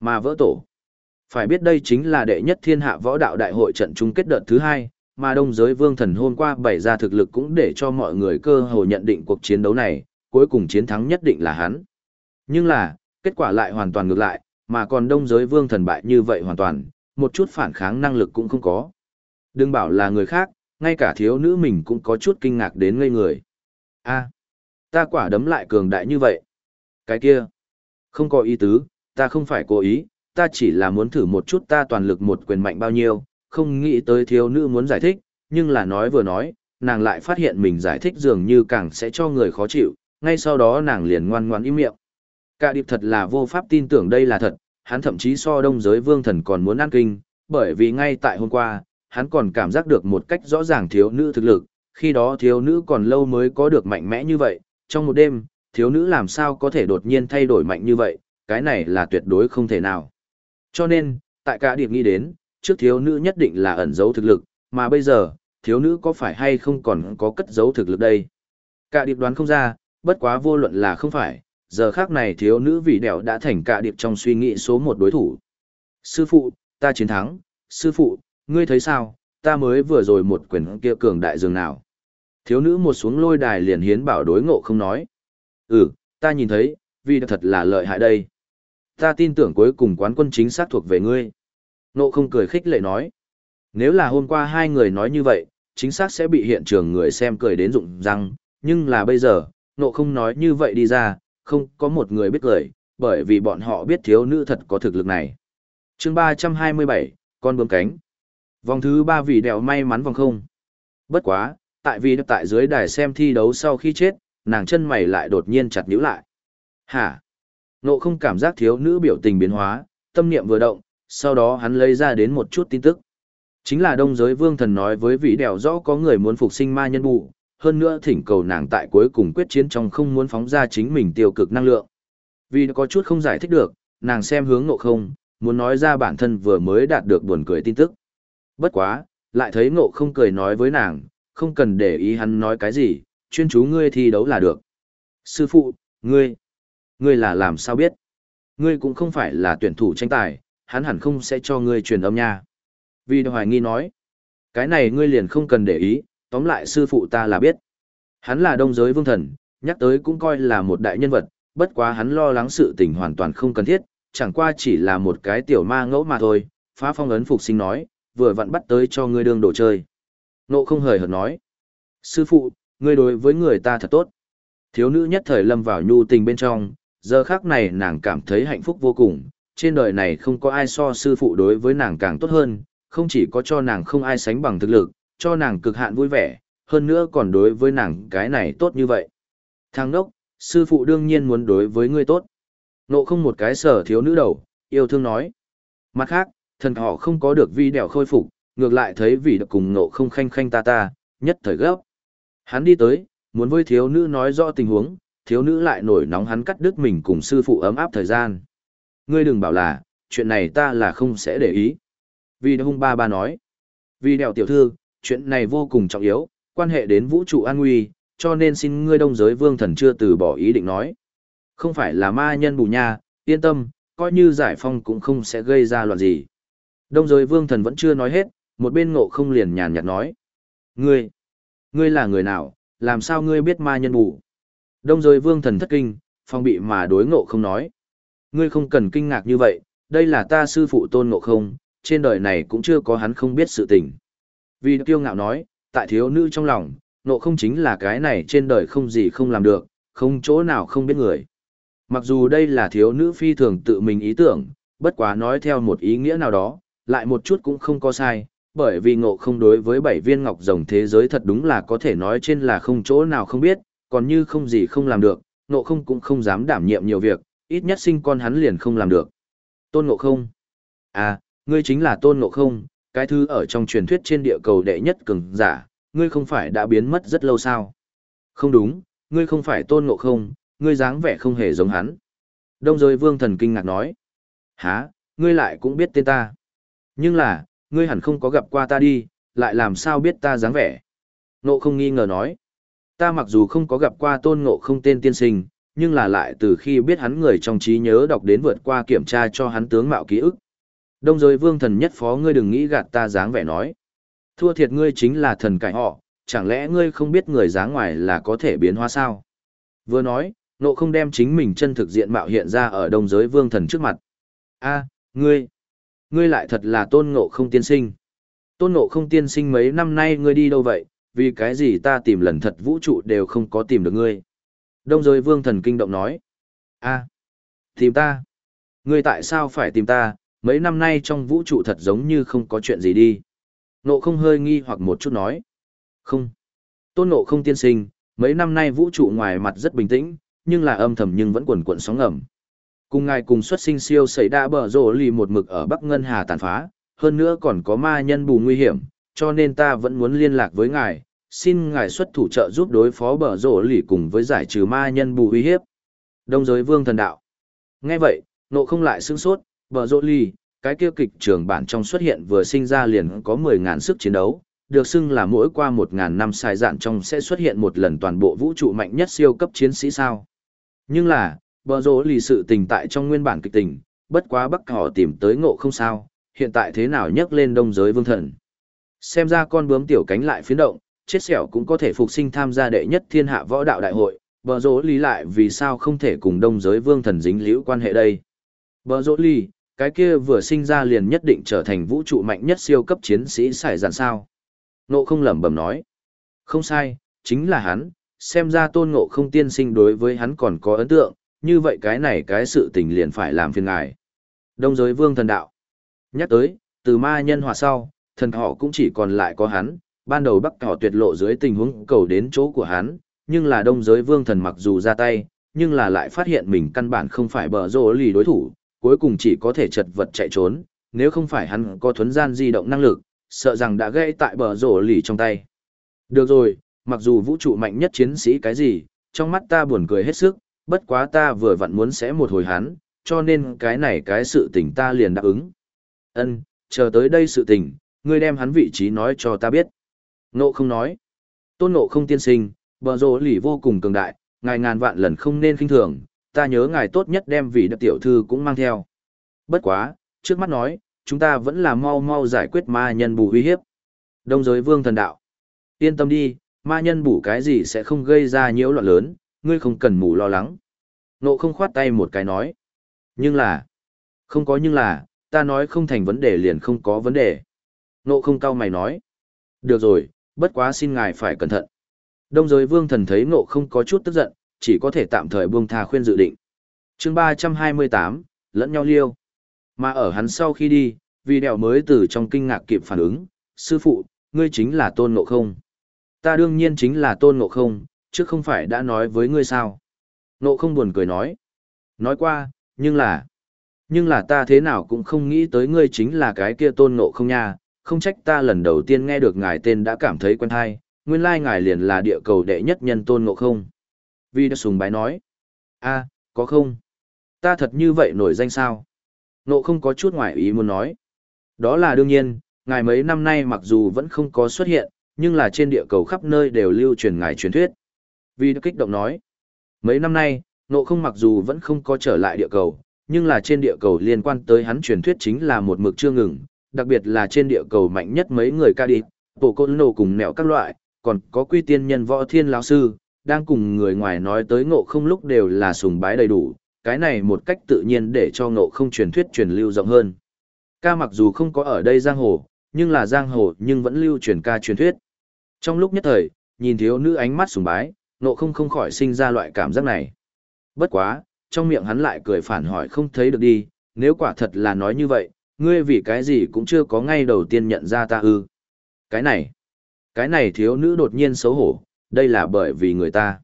Mà vỡ tổ. Phải biết đây chính là đệ nhất thiên hạ võ đạo đại hội trận chung kết đợt thứ hai, mà đông giới vương thần hôm qua bày ra thực lực cũng để cho mọi người cơ hồ nhận định cuộc chiến đấu này, cuối cùng chiến thắng nhất định là hắn. Nhưng là, kết quả lại hoàn toàn ngược lại, mà còn đông giới vương thần bại như vậy hoàn toàn, một chút phản kháng năng lực cũng không có. Đừng bảo là người khác, ngay cả thiếu nữ mình cũng có chút kinh ngạc đến ngây người. a ta quả đấm lại cường đại như vậy. Cái kia, không có ý tứ, ta không phải cố ý, ta chỉ là muốn thử một chút ta toàn lực một quyền mạnh bao nhiêu, không nghĩ tới thiếu nữ muốn giải thích, nhưng là nói vừa nói, nàng lại phát hiện mình giải thích dường như càng sẽ cho người khó chịu, ngay sau đó nàng liền ngoan ngoan im miệng. Cả điệp thật là vô pháp tin tưởng đây là thật, hắn thậm chí so đông giới vương thần còn muốn ăn kinh, bởi vì ngay tại hôm qua, hắn còn cảm giác được một cách rõ ràng thiếu nữ thực lực, khi đó thiếu nữ còn lâu mới có được mạnh mẽ như vậy, trong một đêm, thiếu nữ làm sao có thể đột nhiên thay đổi mạnh như vậy, cái này là tuyệt đối không thể nào. Cho nên, tại cả điệp nghĩ đến, trước thiếu nữ nhất định là ẩn giấu thực lực, mà bây giờ, thiếu nữ có phải hay không còn có cất giấu thực lực đây. Cả điệp đoán không ra, bất quá vô luận là không phải, giờ khác này thiếu nữ vì đèo đã thành cả điệp trong suy nghĩ số một đối thủ. Sư phụ, ta chiến thắng, sư phụ, ngươi thấy sao, ta mới vừa rồi một quyền kia cường đại dường nào. Thiếu nữ một xuống lôi đài liền hiến bảo đối ngộ không nói. Ừ, ta nhìn thấy, vì thật là lợi hại đây. Ta tin tưởng cuối cùng quán quân chính xác thuộc về ngươi. Nộ không cười khích lệ nói. Nếu là hôm qua hai người nói như vậy, chính xác sẽ bị hiện trường người xem cười đến rụng răng, nhưng là bây giờ, Nộ không nói như vậy đi ra, không có một người biết cười, bởi vì bọn họ biết thiếu nữ thật có thực lực này. chương 327, con bướm cánh. Vòng thứ ba vì đèo may mắn vòng không. Bất quá, tại vì tại dưới đài xem thi đấu sau khi chết, nàng chân mày lại đột nhiên chặt nhíu lại. Hả? Nộ không cảm giác thiếu nữ biểu tình biến hóa, tâm niệm vừa động, sau đó hắn lấy ra đến một chút tin tức. Chính là đông giới vương thần nói với vị đèo rõ có người muốn phục sinh ma nhân bụ, hơn nữa thỉnh cầu nàng tại cuối cùng quyết chiến trong không muốn phóng ra chính mình tiêu cực năng lượng. Vì có chút không giải thích được, nàng xem hướng Ngộ không, muốn nói ra bản thân vừa mới đạt được buồn cười tin tức. Bất quá, lại thấy ngộ không cười nói với nàng, không cần để ý hắn nói cái gì, chuyên chú ngươi thi đấu là được. Sư phụ, ngươi, ngươi là làm sao biết? Ngươi cũng không phải là tuyển thủ tranh tài, hắn hẳn không sẽ cho ngươi truyền âm nha. Vì hoài nghi nói, cái này ngươi liền không cần để ý, tóm lại sư phụ ta là biết. Hắn là đông giới vương thần, nhắc tới cũng coi là một đại nhân vật, bất quá hắn lo lắng sự tình hoàn toàn không cần thiết, chẳng qua chỉ là một cái tiểu ma ngẫu mà thôi, phá phong ấn phục sinh nói, vừa vặn bắt tới cho ngươi đương đồ chơi. Nộ không hời hợt nói. Sư phụ, ngươi đối với người ta thật tốt. Thiếu nữ nhất thời lâm vào nhu tình bên trong, giờ khác này nàng cảm thấy hạnh phúc vô cùng, trên đời này không có ai so sư phụ đối với nàng càng tốt hơn, không chỉ có cho nàng không ai sánh bằng thực lực, cho nàng cực hạn vui vẻ, hơn nữa còn đối với nàng cái này tốt như vậy. Thằng đốc, sư phụ đương nhiên muốn đối với ngươi tốt. Nộ không một cái sở thiếu nữ đầu, yêu thương nói. Mặt khác, thần họ không có được vi đèo khôi phục, ngược lại thấy vì được cùng nộ không khanh khanh ta ta, nhất thời gấp. Hắn đi tới, muốn với thiếu nữ nói rõ tình huống, thiếu nữ lại nổi nóng hắn cắt đứt mình cùng sư phụ ấm áp thời gian. Ngươi đừng bảo là, chuyện này ta là không sẽ để ý. Vì hung ba ba nói. Vì đèo tiểu thư, chuyện này vô cùng trọng yếu, quan hệ đến vũ trụ an nguy, cho nên xin ngươi đông giới vương thần chưa từ bỏ ý định nói. Không phải là ma nhân bù nha, yên tâm, coi như giải phong cũng không sẽ gây ra loạn gì. Đông giới vương thần vẫn chưa nói hết, một bên ngộ không liền nhàn nhạt nói. Ngươi, ngươi là người nào, làm sao ngươi biết ma nhân bù? Đông rồi vương thần thất kinh, phong bị mà đối ngộ không nói. Ngươi không cần kinh ngạc như vậy, đây là ta sư phụ tôn ngộ không, trên đời này cũng chưa có hắn không biết sự tình. Vì kiêu ngạo nói, tại thiếu nữ trong lòng, ngộ không chính là cái này trên đời không gì không làm được, không chỗ nào không biết người. Mặc dù đây là thiếu nữ phi thường tự mình ý tưởng, bất quá nói theo một ý nghĩa nào đó, lại một chút cũng không có sai, bởi vì ngộ không đối với bảy viên ngọc rồng thế giới thật đúng là có thể nói trên là không chỗ nào không biết, còn như không gì không làm được, ngộ không cũng không dám đảm nhiệm nhiều việc, ít nhất sinh con hắn liền không làm được. Tôn ngộ không? À, ngươi chính là tôn ngộ không, cái thứ ở trong truyền thuyết trên địa cầu đệ nhất cường giả, ngươi không phải đã biến mất rất lâu sao? Không đúng, ngươi không phải tôn ngộ không, ngươi dáng vẻ không hề giống hắn. Đông rồi vương thần kinh ngạc nói. Hả, ngươi lại cũng biết tên ta. Nhưng là, ngươi hẳn không có gặp qua ta đi, lại làm sao biết ta dáng vẻ. Nộ không nghi ngờ nói. Ta mặc dù không có gặp qua tôn ngộ không tên tiên sinh, nhưng là lại từ khi biết hắn người trong trí nhớ đọc đến vượt qua kiểm tra cho hắn tướng mạo ký ức. Đông giới vương thần nhất phó ngươi đừng nghĩ gạt ta dáng vẻ nói. Thua thiệt ngươi chính là thần cải họ, chẳng lẽ ngươi không biết người dáng ngoài là có thể biến hóa sao? Vừa nói, nộ không đem chính mình chân thực diện mạo hiện ra ở đông giới vương thần trước mặt. a ngươi, ngươi lại thật là tôn ngộ không tiên sinh. Tôn ngộ không tiên sinh mấy năm nay ngươi đi đâu vậy, vì cái gì ta tìm lần thật vũ trụ đều không có tìm được ngươi. Đông giới vương thần kinh động nói. a tìm ta. Ngươi tại sao phải tìm ta, mấy năm nay trong vũ trụ thật giống như không có chuyện gì đi. Nộ không hơi nghi hoặc một chút nói. Không. Tôn nộ không tiên sinh, mấy năm nay vũ trụ ngoài mặt rất bình tĩnh, nhưng là âm thầm nhưng vẫn quần quận sóng ngầm. Cùng ngài cùng xuất sinh siêu xảy đã bờ rổ lì một mực ở Bắc Ngân Hà tàn phá, hơn nữa còn có ma nhân bù nguy hiểm, cho nên ta vẫn muốn liên lạc với ngài, xin ngài xuất thủ trợ giúp đối phó bờ rổ lì cùng với giải trừ ma nhân bù uy hiếp. Đông giới vương thần đạo. Nghe vậy, nộ không lại sưng sốt, Bờ rổ lì, cái kia kịch trường bản trong xuất hiện vừa sinh ra liền có 10.000 sức chiến đấu, được xưng là mỗi qua 1.000 năm sai dạn trong sẽ xuất hiện một lần toàn bộ vũ trụ mạnh nhất siêu cấp chiến sĩ sao. Nhưng là, bờ rỗ lì sự tình tại trong nguyên bản kịch tình, bất quá bắc họ tìm tới ngộ không sao, hiện tại thế nào nhắc lên đông giới vương thần. Xem ra con bướm tiểu cánh lại phiến động, chết sẹo cũng có thể phục sinh tham gia đệ nhất thiên hạ võ đạo đại hội, bờ rỗ lý lại vì sao không thể cùng đông giới vương thần dính liễu quan hệ đây. Bờ rỗ lý cái kia vừa sinh ra liền nhất định trở thành vũ trụ mạnh nhất siêu cấp chiến sĩ sải dàn sao. Nộ không lẩm bẩm nói. Không sai, chính là hắn, xem ra tôn ngộ không tiên sinh đối với hắn còn có ấn tượng, như vậy cái này cái sự tình liền phải làm phiền ngài. Đông giới vương thần đạo. Nhắc tới, từ ma nhân hòa sau, thần họ cũng chỉ còn lại có hắn, ban đầu bắc họ tuyệt lộ dưới tình huống cầu đến chỗ của hắn, nhưng là đông giới vương thần mặc dù ra tay, nhưng là lại phát hiện mình căn bản không phải bờ rô lì đối thủ, cuối cùng chỉ có thể chật vật chạy trốn, nếu không phải hắn có thuấn gian di động năng lực, sợ rằng đã gây tại bờ rổ lì trong tay. Được rồi, mặc dù vũ trụ mạnh nhất chiến sĩ cái gì, trong mắt ta buồn cười hết sức, bất quá ta vừa vặn muốn sẽ một hồi hắn, cho nên cái này cái sự tình ta liền đáp ứng. Ân, chờ tới đây sự tình, ngươi đem hắn vị trí nói cho ta biết. Nộ không nói. Tôn nộ không tiên sinh, bờ rồ lì vô cùng cường đại, ngài ngàn vạn lần không nên khinh thường, ta nhớ ngài tốt nhất đem vị đặc tiểu thư cũng mang theo. Bất quá, trước mắt nói, chúng ta vẫn là mau mau giải quyết ma nhân bù uy hiếp. Đông giới vương thần đạo. Yên tâm đi, ma nhân bù cái gì sẽ không gây ra nhiễu loạn lớn, ngươi không cần mù lo lắng. Nộ không khoát tay một cái nói. Nhưng là, không có nhưng là, ta nói không thành vấn đề liền không có vấn đề. Nộ không cao mày nói. Được rồi, bất quá xin ngài phải cẩn thận. Đông giới vương thần thấy nộ không có chút tức giận, chỉ có thể tạm thời buông tha khuyên dự định. chương 328, lẫn nhau liêu. Mà ở hắn sau khi đi, vì đèo mới từ trong kinh ngạc kịp phản ứng, sư phụ, ngươi chính là tôn ngộ không. Ta đương nhiên chính là tôn ngộ không, chứ không phải đã nói với ngươi sao. Ngộ không buồn cười nói. Nói qua, nhưng là... Nhưng là ta thế nào cũng không nghĩ tới ngươi chính là cái kia tôn ngộ không nha, không trách ta lần đầu tiên nghe được ngài tên đã cảm thấy quen thai, nguyên lai ngài liền là địa cầu đệ nhất nhân tôn ngộ không. Vi đã sùng bái nói. a có không? Ta thật như vậy nổi danh sao? Nộ không có chút ngoại ý muốn nói. Đó là đương nhiên, ngài mấy năm nay mặc dù vẫn không có xuất hiện, nhưng là trên địa cầu khắp nơi đều lưu truyền ngài truyền thuyết. Vi đã kích động nói. Mấy năm nay, nộ không mặc dù vẫn không có trở lại địa cầu, nhưng là trên địa cầu liên quan tới hắn truyền thuyết chính là một mực chưa ngừng, đặc biệt là trên địa cầu mạnh nhất mấy người ca đi, bộ côn nổ cùng nẻo các loại, còn có quy tiên nhân võ thiên lão sư, đang cùng người ngoài nói tới ngộ không lúc đều là sùng bái đầy đủ, cái này một cách tự nhiên để cho ngộ không truyền thuyết truyền lưu rộng hơn. Ca mặc dù không có ở đây giang hồ, nhưng là giang hồ nhưng vẫn lưu truyền ca truyền thuyết. Trong lúc nhất thời, nhìn thiếu nữ ánh mắt sùng bái, ngộ không không khỏi sinh ra loại cảm giác này. Bất quá, trong miệng hắn lại cười phản hỏi không thấy được đi, nếu quả thật là nói như vậy, ngươi vì cái gì cũng chưa có ngay đầu tiên nhận ra ta ư. Cái này, cái này thiếu nữ đột nhiên xấu hổ, đây là bởi vì người ta.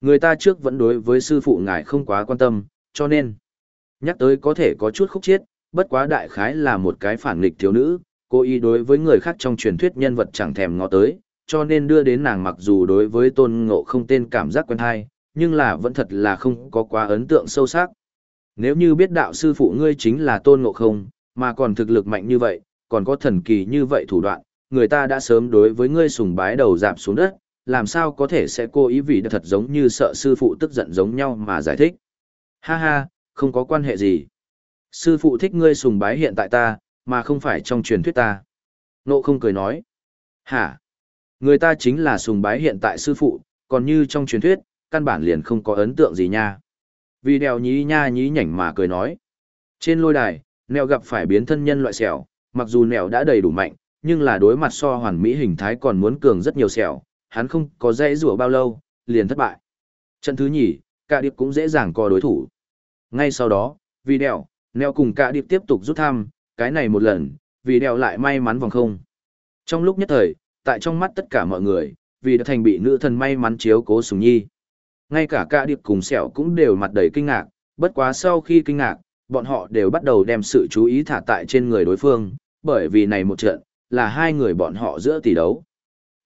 Người ta trước vẫn đối với sư phụ ngài không quá quan tâm, cho nên, nhắc tới có thể có chút khúc chiết, bất quá đại khái là một cái phản nghịch thiếu nữ, cô ý đối với người khác trong truyền thuyết nhân vật chẳng thèm ngó tới, cho nên đưa đến nàng mặc dù đối với tôn ngộ không tên cảm giác quen hay, nhưng là vẫn thật là không có quá ấn tượng sâu sắc. Nếu như biết đạo sư phụ ngươi chính là tôn ngộ không, mà còn thực lực mạnh như vậy, còn có thần kỳ như vậy thủ đoạn, người ta đã sớm đối với ngươi sùng bái đầu dạp xuống đất, làm sao có thể sẽ cố ý vì thật giống như sợ sư phụ tức giận giống nhau mà giải thích. Ha ha, không có quan hệ gì. Sư phụ thích ngươi sùng bái hiện tại ta, mà không phải trong truyền thuyết ta. Nộ không cười nói. Hả? Người ta chính là sùng bái hiện tại sư phụ, còn như trong truyền thuyết, căn bản liền không có ấn tượng gì nha. Vì đèo nhí nha nhí nhảnh mà cười nói. Trên lôi đài, nèo gặp phải biến thân nhân loại sẹo, mặc dù nèo đã đầy đủ mạnh, nhưng là đối mặt so hoàn mỹ hình thái còn muốn cường rất nhiều sẹo, hắn không có dễ rủa bao lâu, liền thất bại. Trận thứ nhì, cả điệp cũng dễ dàng co đối thủ. Ngay sau đó, vì đèo, nèo cùng cả điệp tiếp tục rút thăm, cái này một lần, vì đèo lại may mắn vòng không. Trong lúc nhất thời, tại trong mắt tất cả mọi người, vì đã thành bị nữ thần may mắn chiếu cố sùng nhi. Ngay cả cả điệp cùng sẹo cũng đều mặt đầy kinh ngạc, bất quá sau khi kinh ngạc, bọn họ đều bắt đầu đem sự chú ý thả tại trên người đối phương, bởi vì này một trận, là hai người bọn họ giữa tỷ đấu.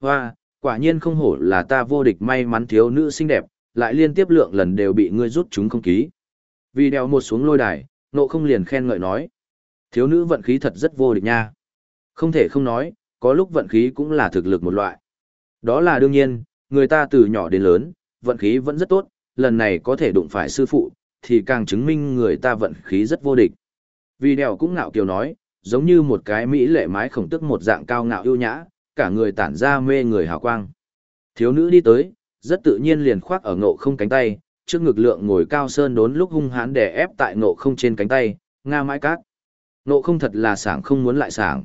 Hoa, quả nhiên không hổ là ta vô địch may mắn thiếu nữ xinh đẹp, lại liên tiếp lượng lần đều bị ngươi rút chúng không ký. Vì đèo một xuống lôi đài, nộ không liền khen ngợi nói. Thiếu nữ vận khí thật rất vô địch nha. Không thể không nói, có lúc vận khí cũng là thực lực một loại. Đó là đương nhiên, người ta từ nhỏ đến lớn, vận khí vẫn rất tốt, lần này có thể đụng phải sư phụ, thì càng chứng minh người ta vận khí rất vô địch. Vì đèo cũng ngạo kiều nói, giống như một cái mỹ lệ mái khổng tức một dạng cao ngạo yêu nhã, cả người tản ra mê người hào quang. Thiếu nữ đi tới, rất tự nhiên liền khoác ở ngộ không cánh tay, trước ngực lượng ngồi cao sơn đốn lúc hung hãn đè ép tại ngộ không trên cánh tay, nga mãi cát. Ngộ không thật là sảng không muốn lại sảng.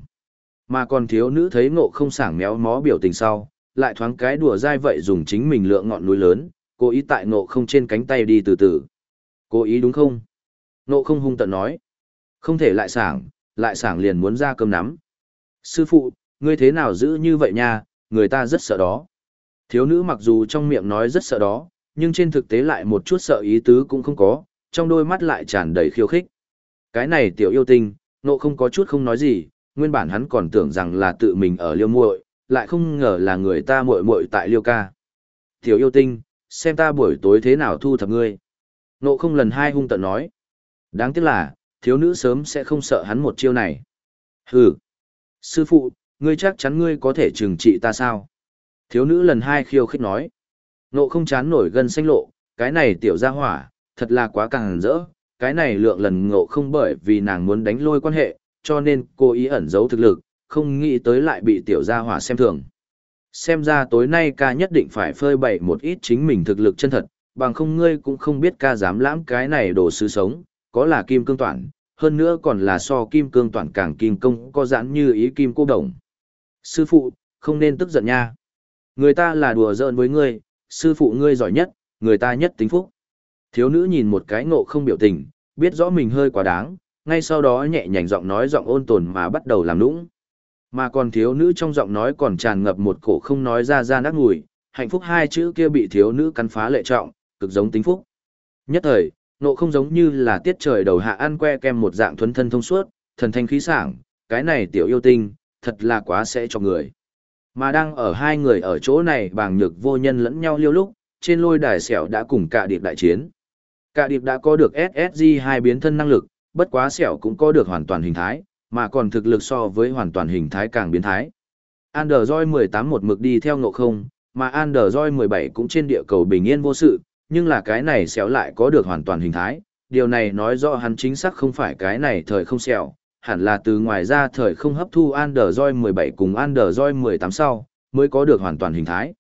Mà còn thiếu nữ thấy ngộ không sảng méo mó biểu tình sau, lại thoáng cái đùa dai vậy dùng chính mình lượng ngọn núi lớn, cố ý tại ngộ không trên cánh tay đi từ từ. Cố ý đúng không? Nộ không hung tận nói. Không thể lại sảng, lại sảng liền muốn ra cơm nắm. Sư phụ, ngươi thế nào giữ như vậy nha, người ta rất sợ đó. Thiếu nữ mặc dù trong miệng nói rất sợ đó, nhưng trên thực tế lại một chút sợ ý tứ cũng không có, trong đôi mắt lại tràn đầy khiêu khích. Cái này tiểu yêu tinh, nộ không có chút không nói gì, nguyên bản hắn còn tưởng rằng là tự mình ở liêu muội, lại không ngờ là người ta muội muội tại liêu ca. Tiểu yêu tinh, xem ta buổi tối thế nào thu thập ngươi. Nộ không lần hai hung tận nói. Đáng tiếc là, thiếu nữ sớm sẽ không sợ hắn một chiêu này. Hừ. Sư phụ, ngươi chắc chắn ngươi có thể trừng trị ta sao? Thiếu nữ lần hai khiêu khích nói. Nộ không chán nổi gân xanh lộ, cái này tiểu gia hỏa, thật là quá càng rỡ, cái này lượng lần ngộ không bởi vì nàng muốn đánh lôi quan hệ, cho nên cô ý ẩn giấu thực lực, không nghĩ tới lại bị tiểu gia hỏa xem thường. Xem ra tối nay ca nhất định phải phơi bày một ít chính mình thực lực chân thật, bằng không ngươi cũng không biết ca dám lãm cái này đồ sứ sống, có là kim cương toàn hơn nữa còn là so kim cương toàn càng kim công có giãn như ý kim cô đồng. Sư phụ, không nên tức giận nha. Người ta là đùa giỡn với ngươi, sư phụ ngươi giỏi nhất, người ta nhất tính phúc. Thiếu nữ nhìn một cái ngộ không biểu tình, biết rõ mình hơi quá đáng, ngay sau đó nhẹ nhàng giọng nói giọng ôn tồn mà bắt đầu làm nũng. Mà còn thiếu nữ trong giọng nói còn tràn ngập một cổ không nói ra ra nát ngùi, hạnh phúc hai chữ kia bị thiếu nữ cắn phá lệ trọng, cực giống tính phúc. Nhất thời, nộ không giống như là tiết trời đầu hạ ăn que kem một dạng thuần thân thông suốt, thần thanh khí sảng, cái này tiểu yêu tinh, thật là quá sẽ cho người. Mà đang ở hai người ở chỗ này bàng nhược vô nhân lẫn nhau liêu lúc, trên lôi đài xẻo đã cùng cả điệp đại chiến. Cả điệp đã có được SSG hai biến thân năng lực, bất quá xẻo cũng có được hoàn toàn hình thái, mà còn thực lực so với hoàn toàn hình thái càng biến thái. Android 18 một mực đi theo ngộ không, mà Android 17 cũng trên địa cầu bình yên vô sự, nhưng là cái này xéo lại có được hoàn toàn hình thái. Điều này nói rõ hắn chính xác không phải cái này thời không xéo, hẳn là từ ngoài ra thời không hấp thu Android 17 cùng Android 18 sau, mới có được hoàn toàn hình thái.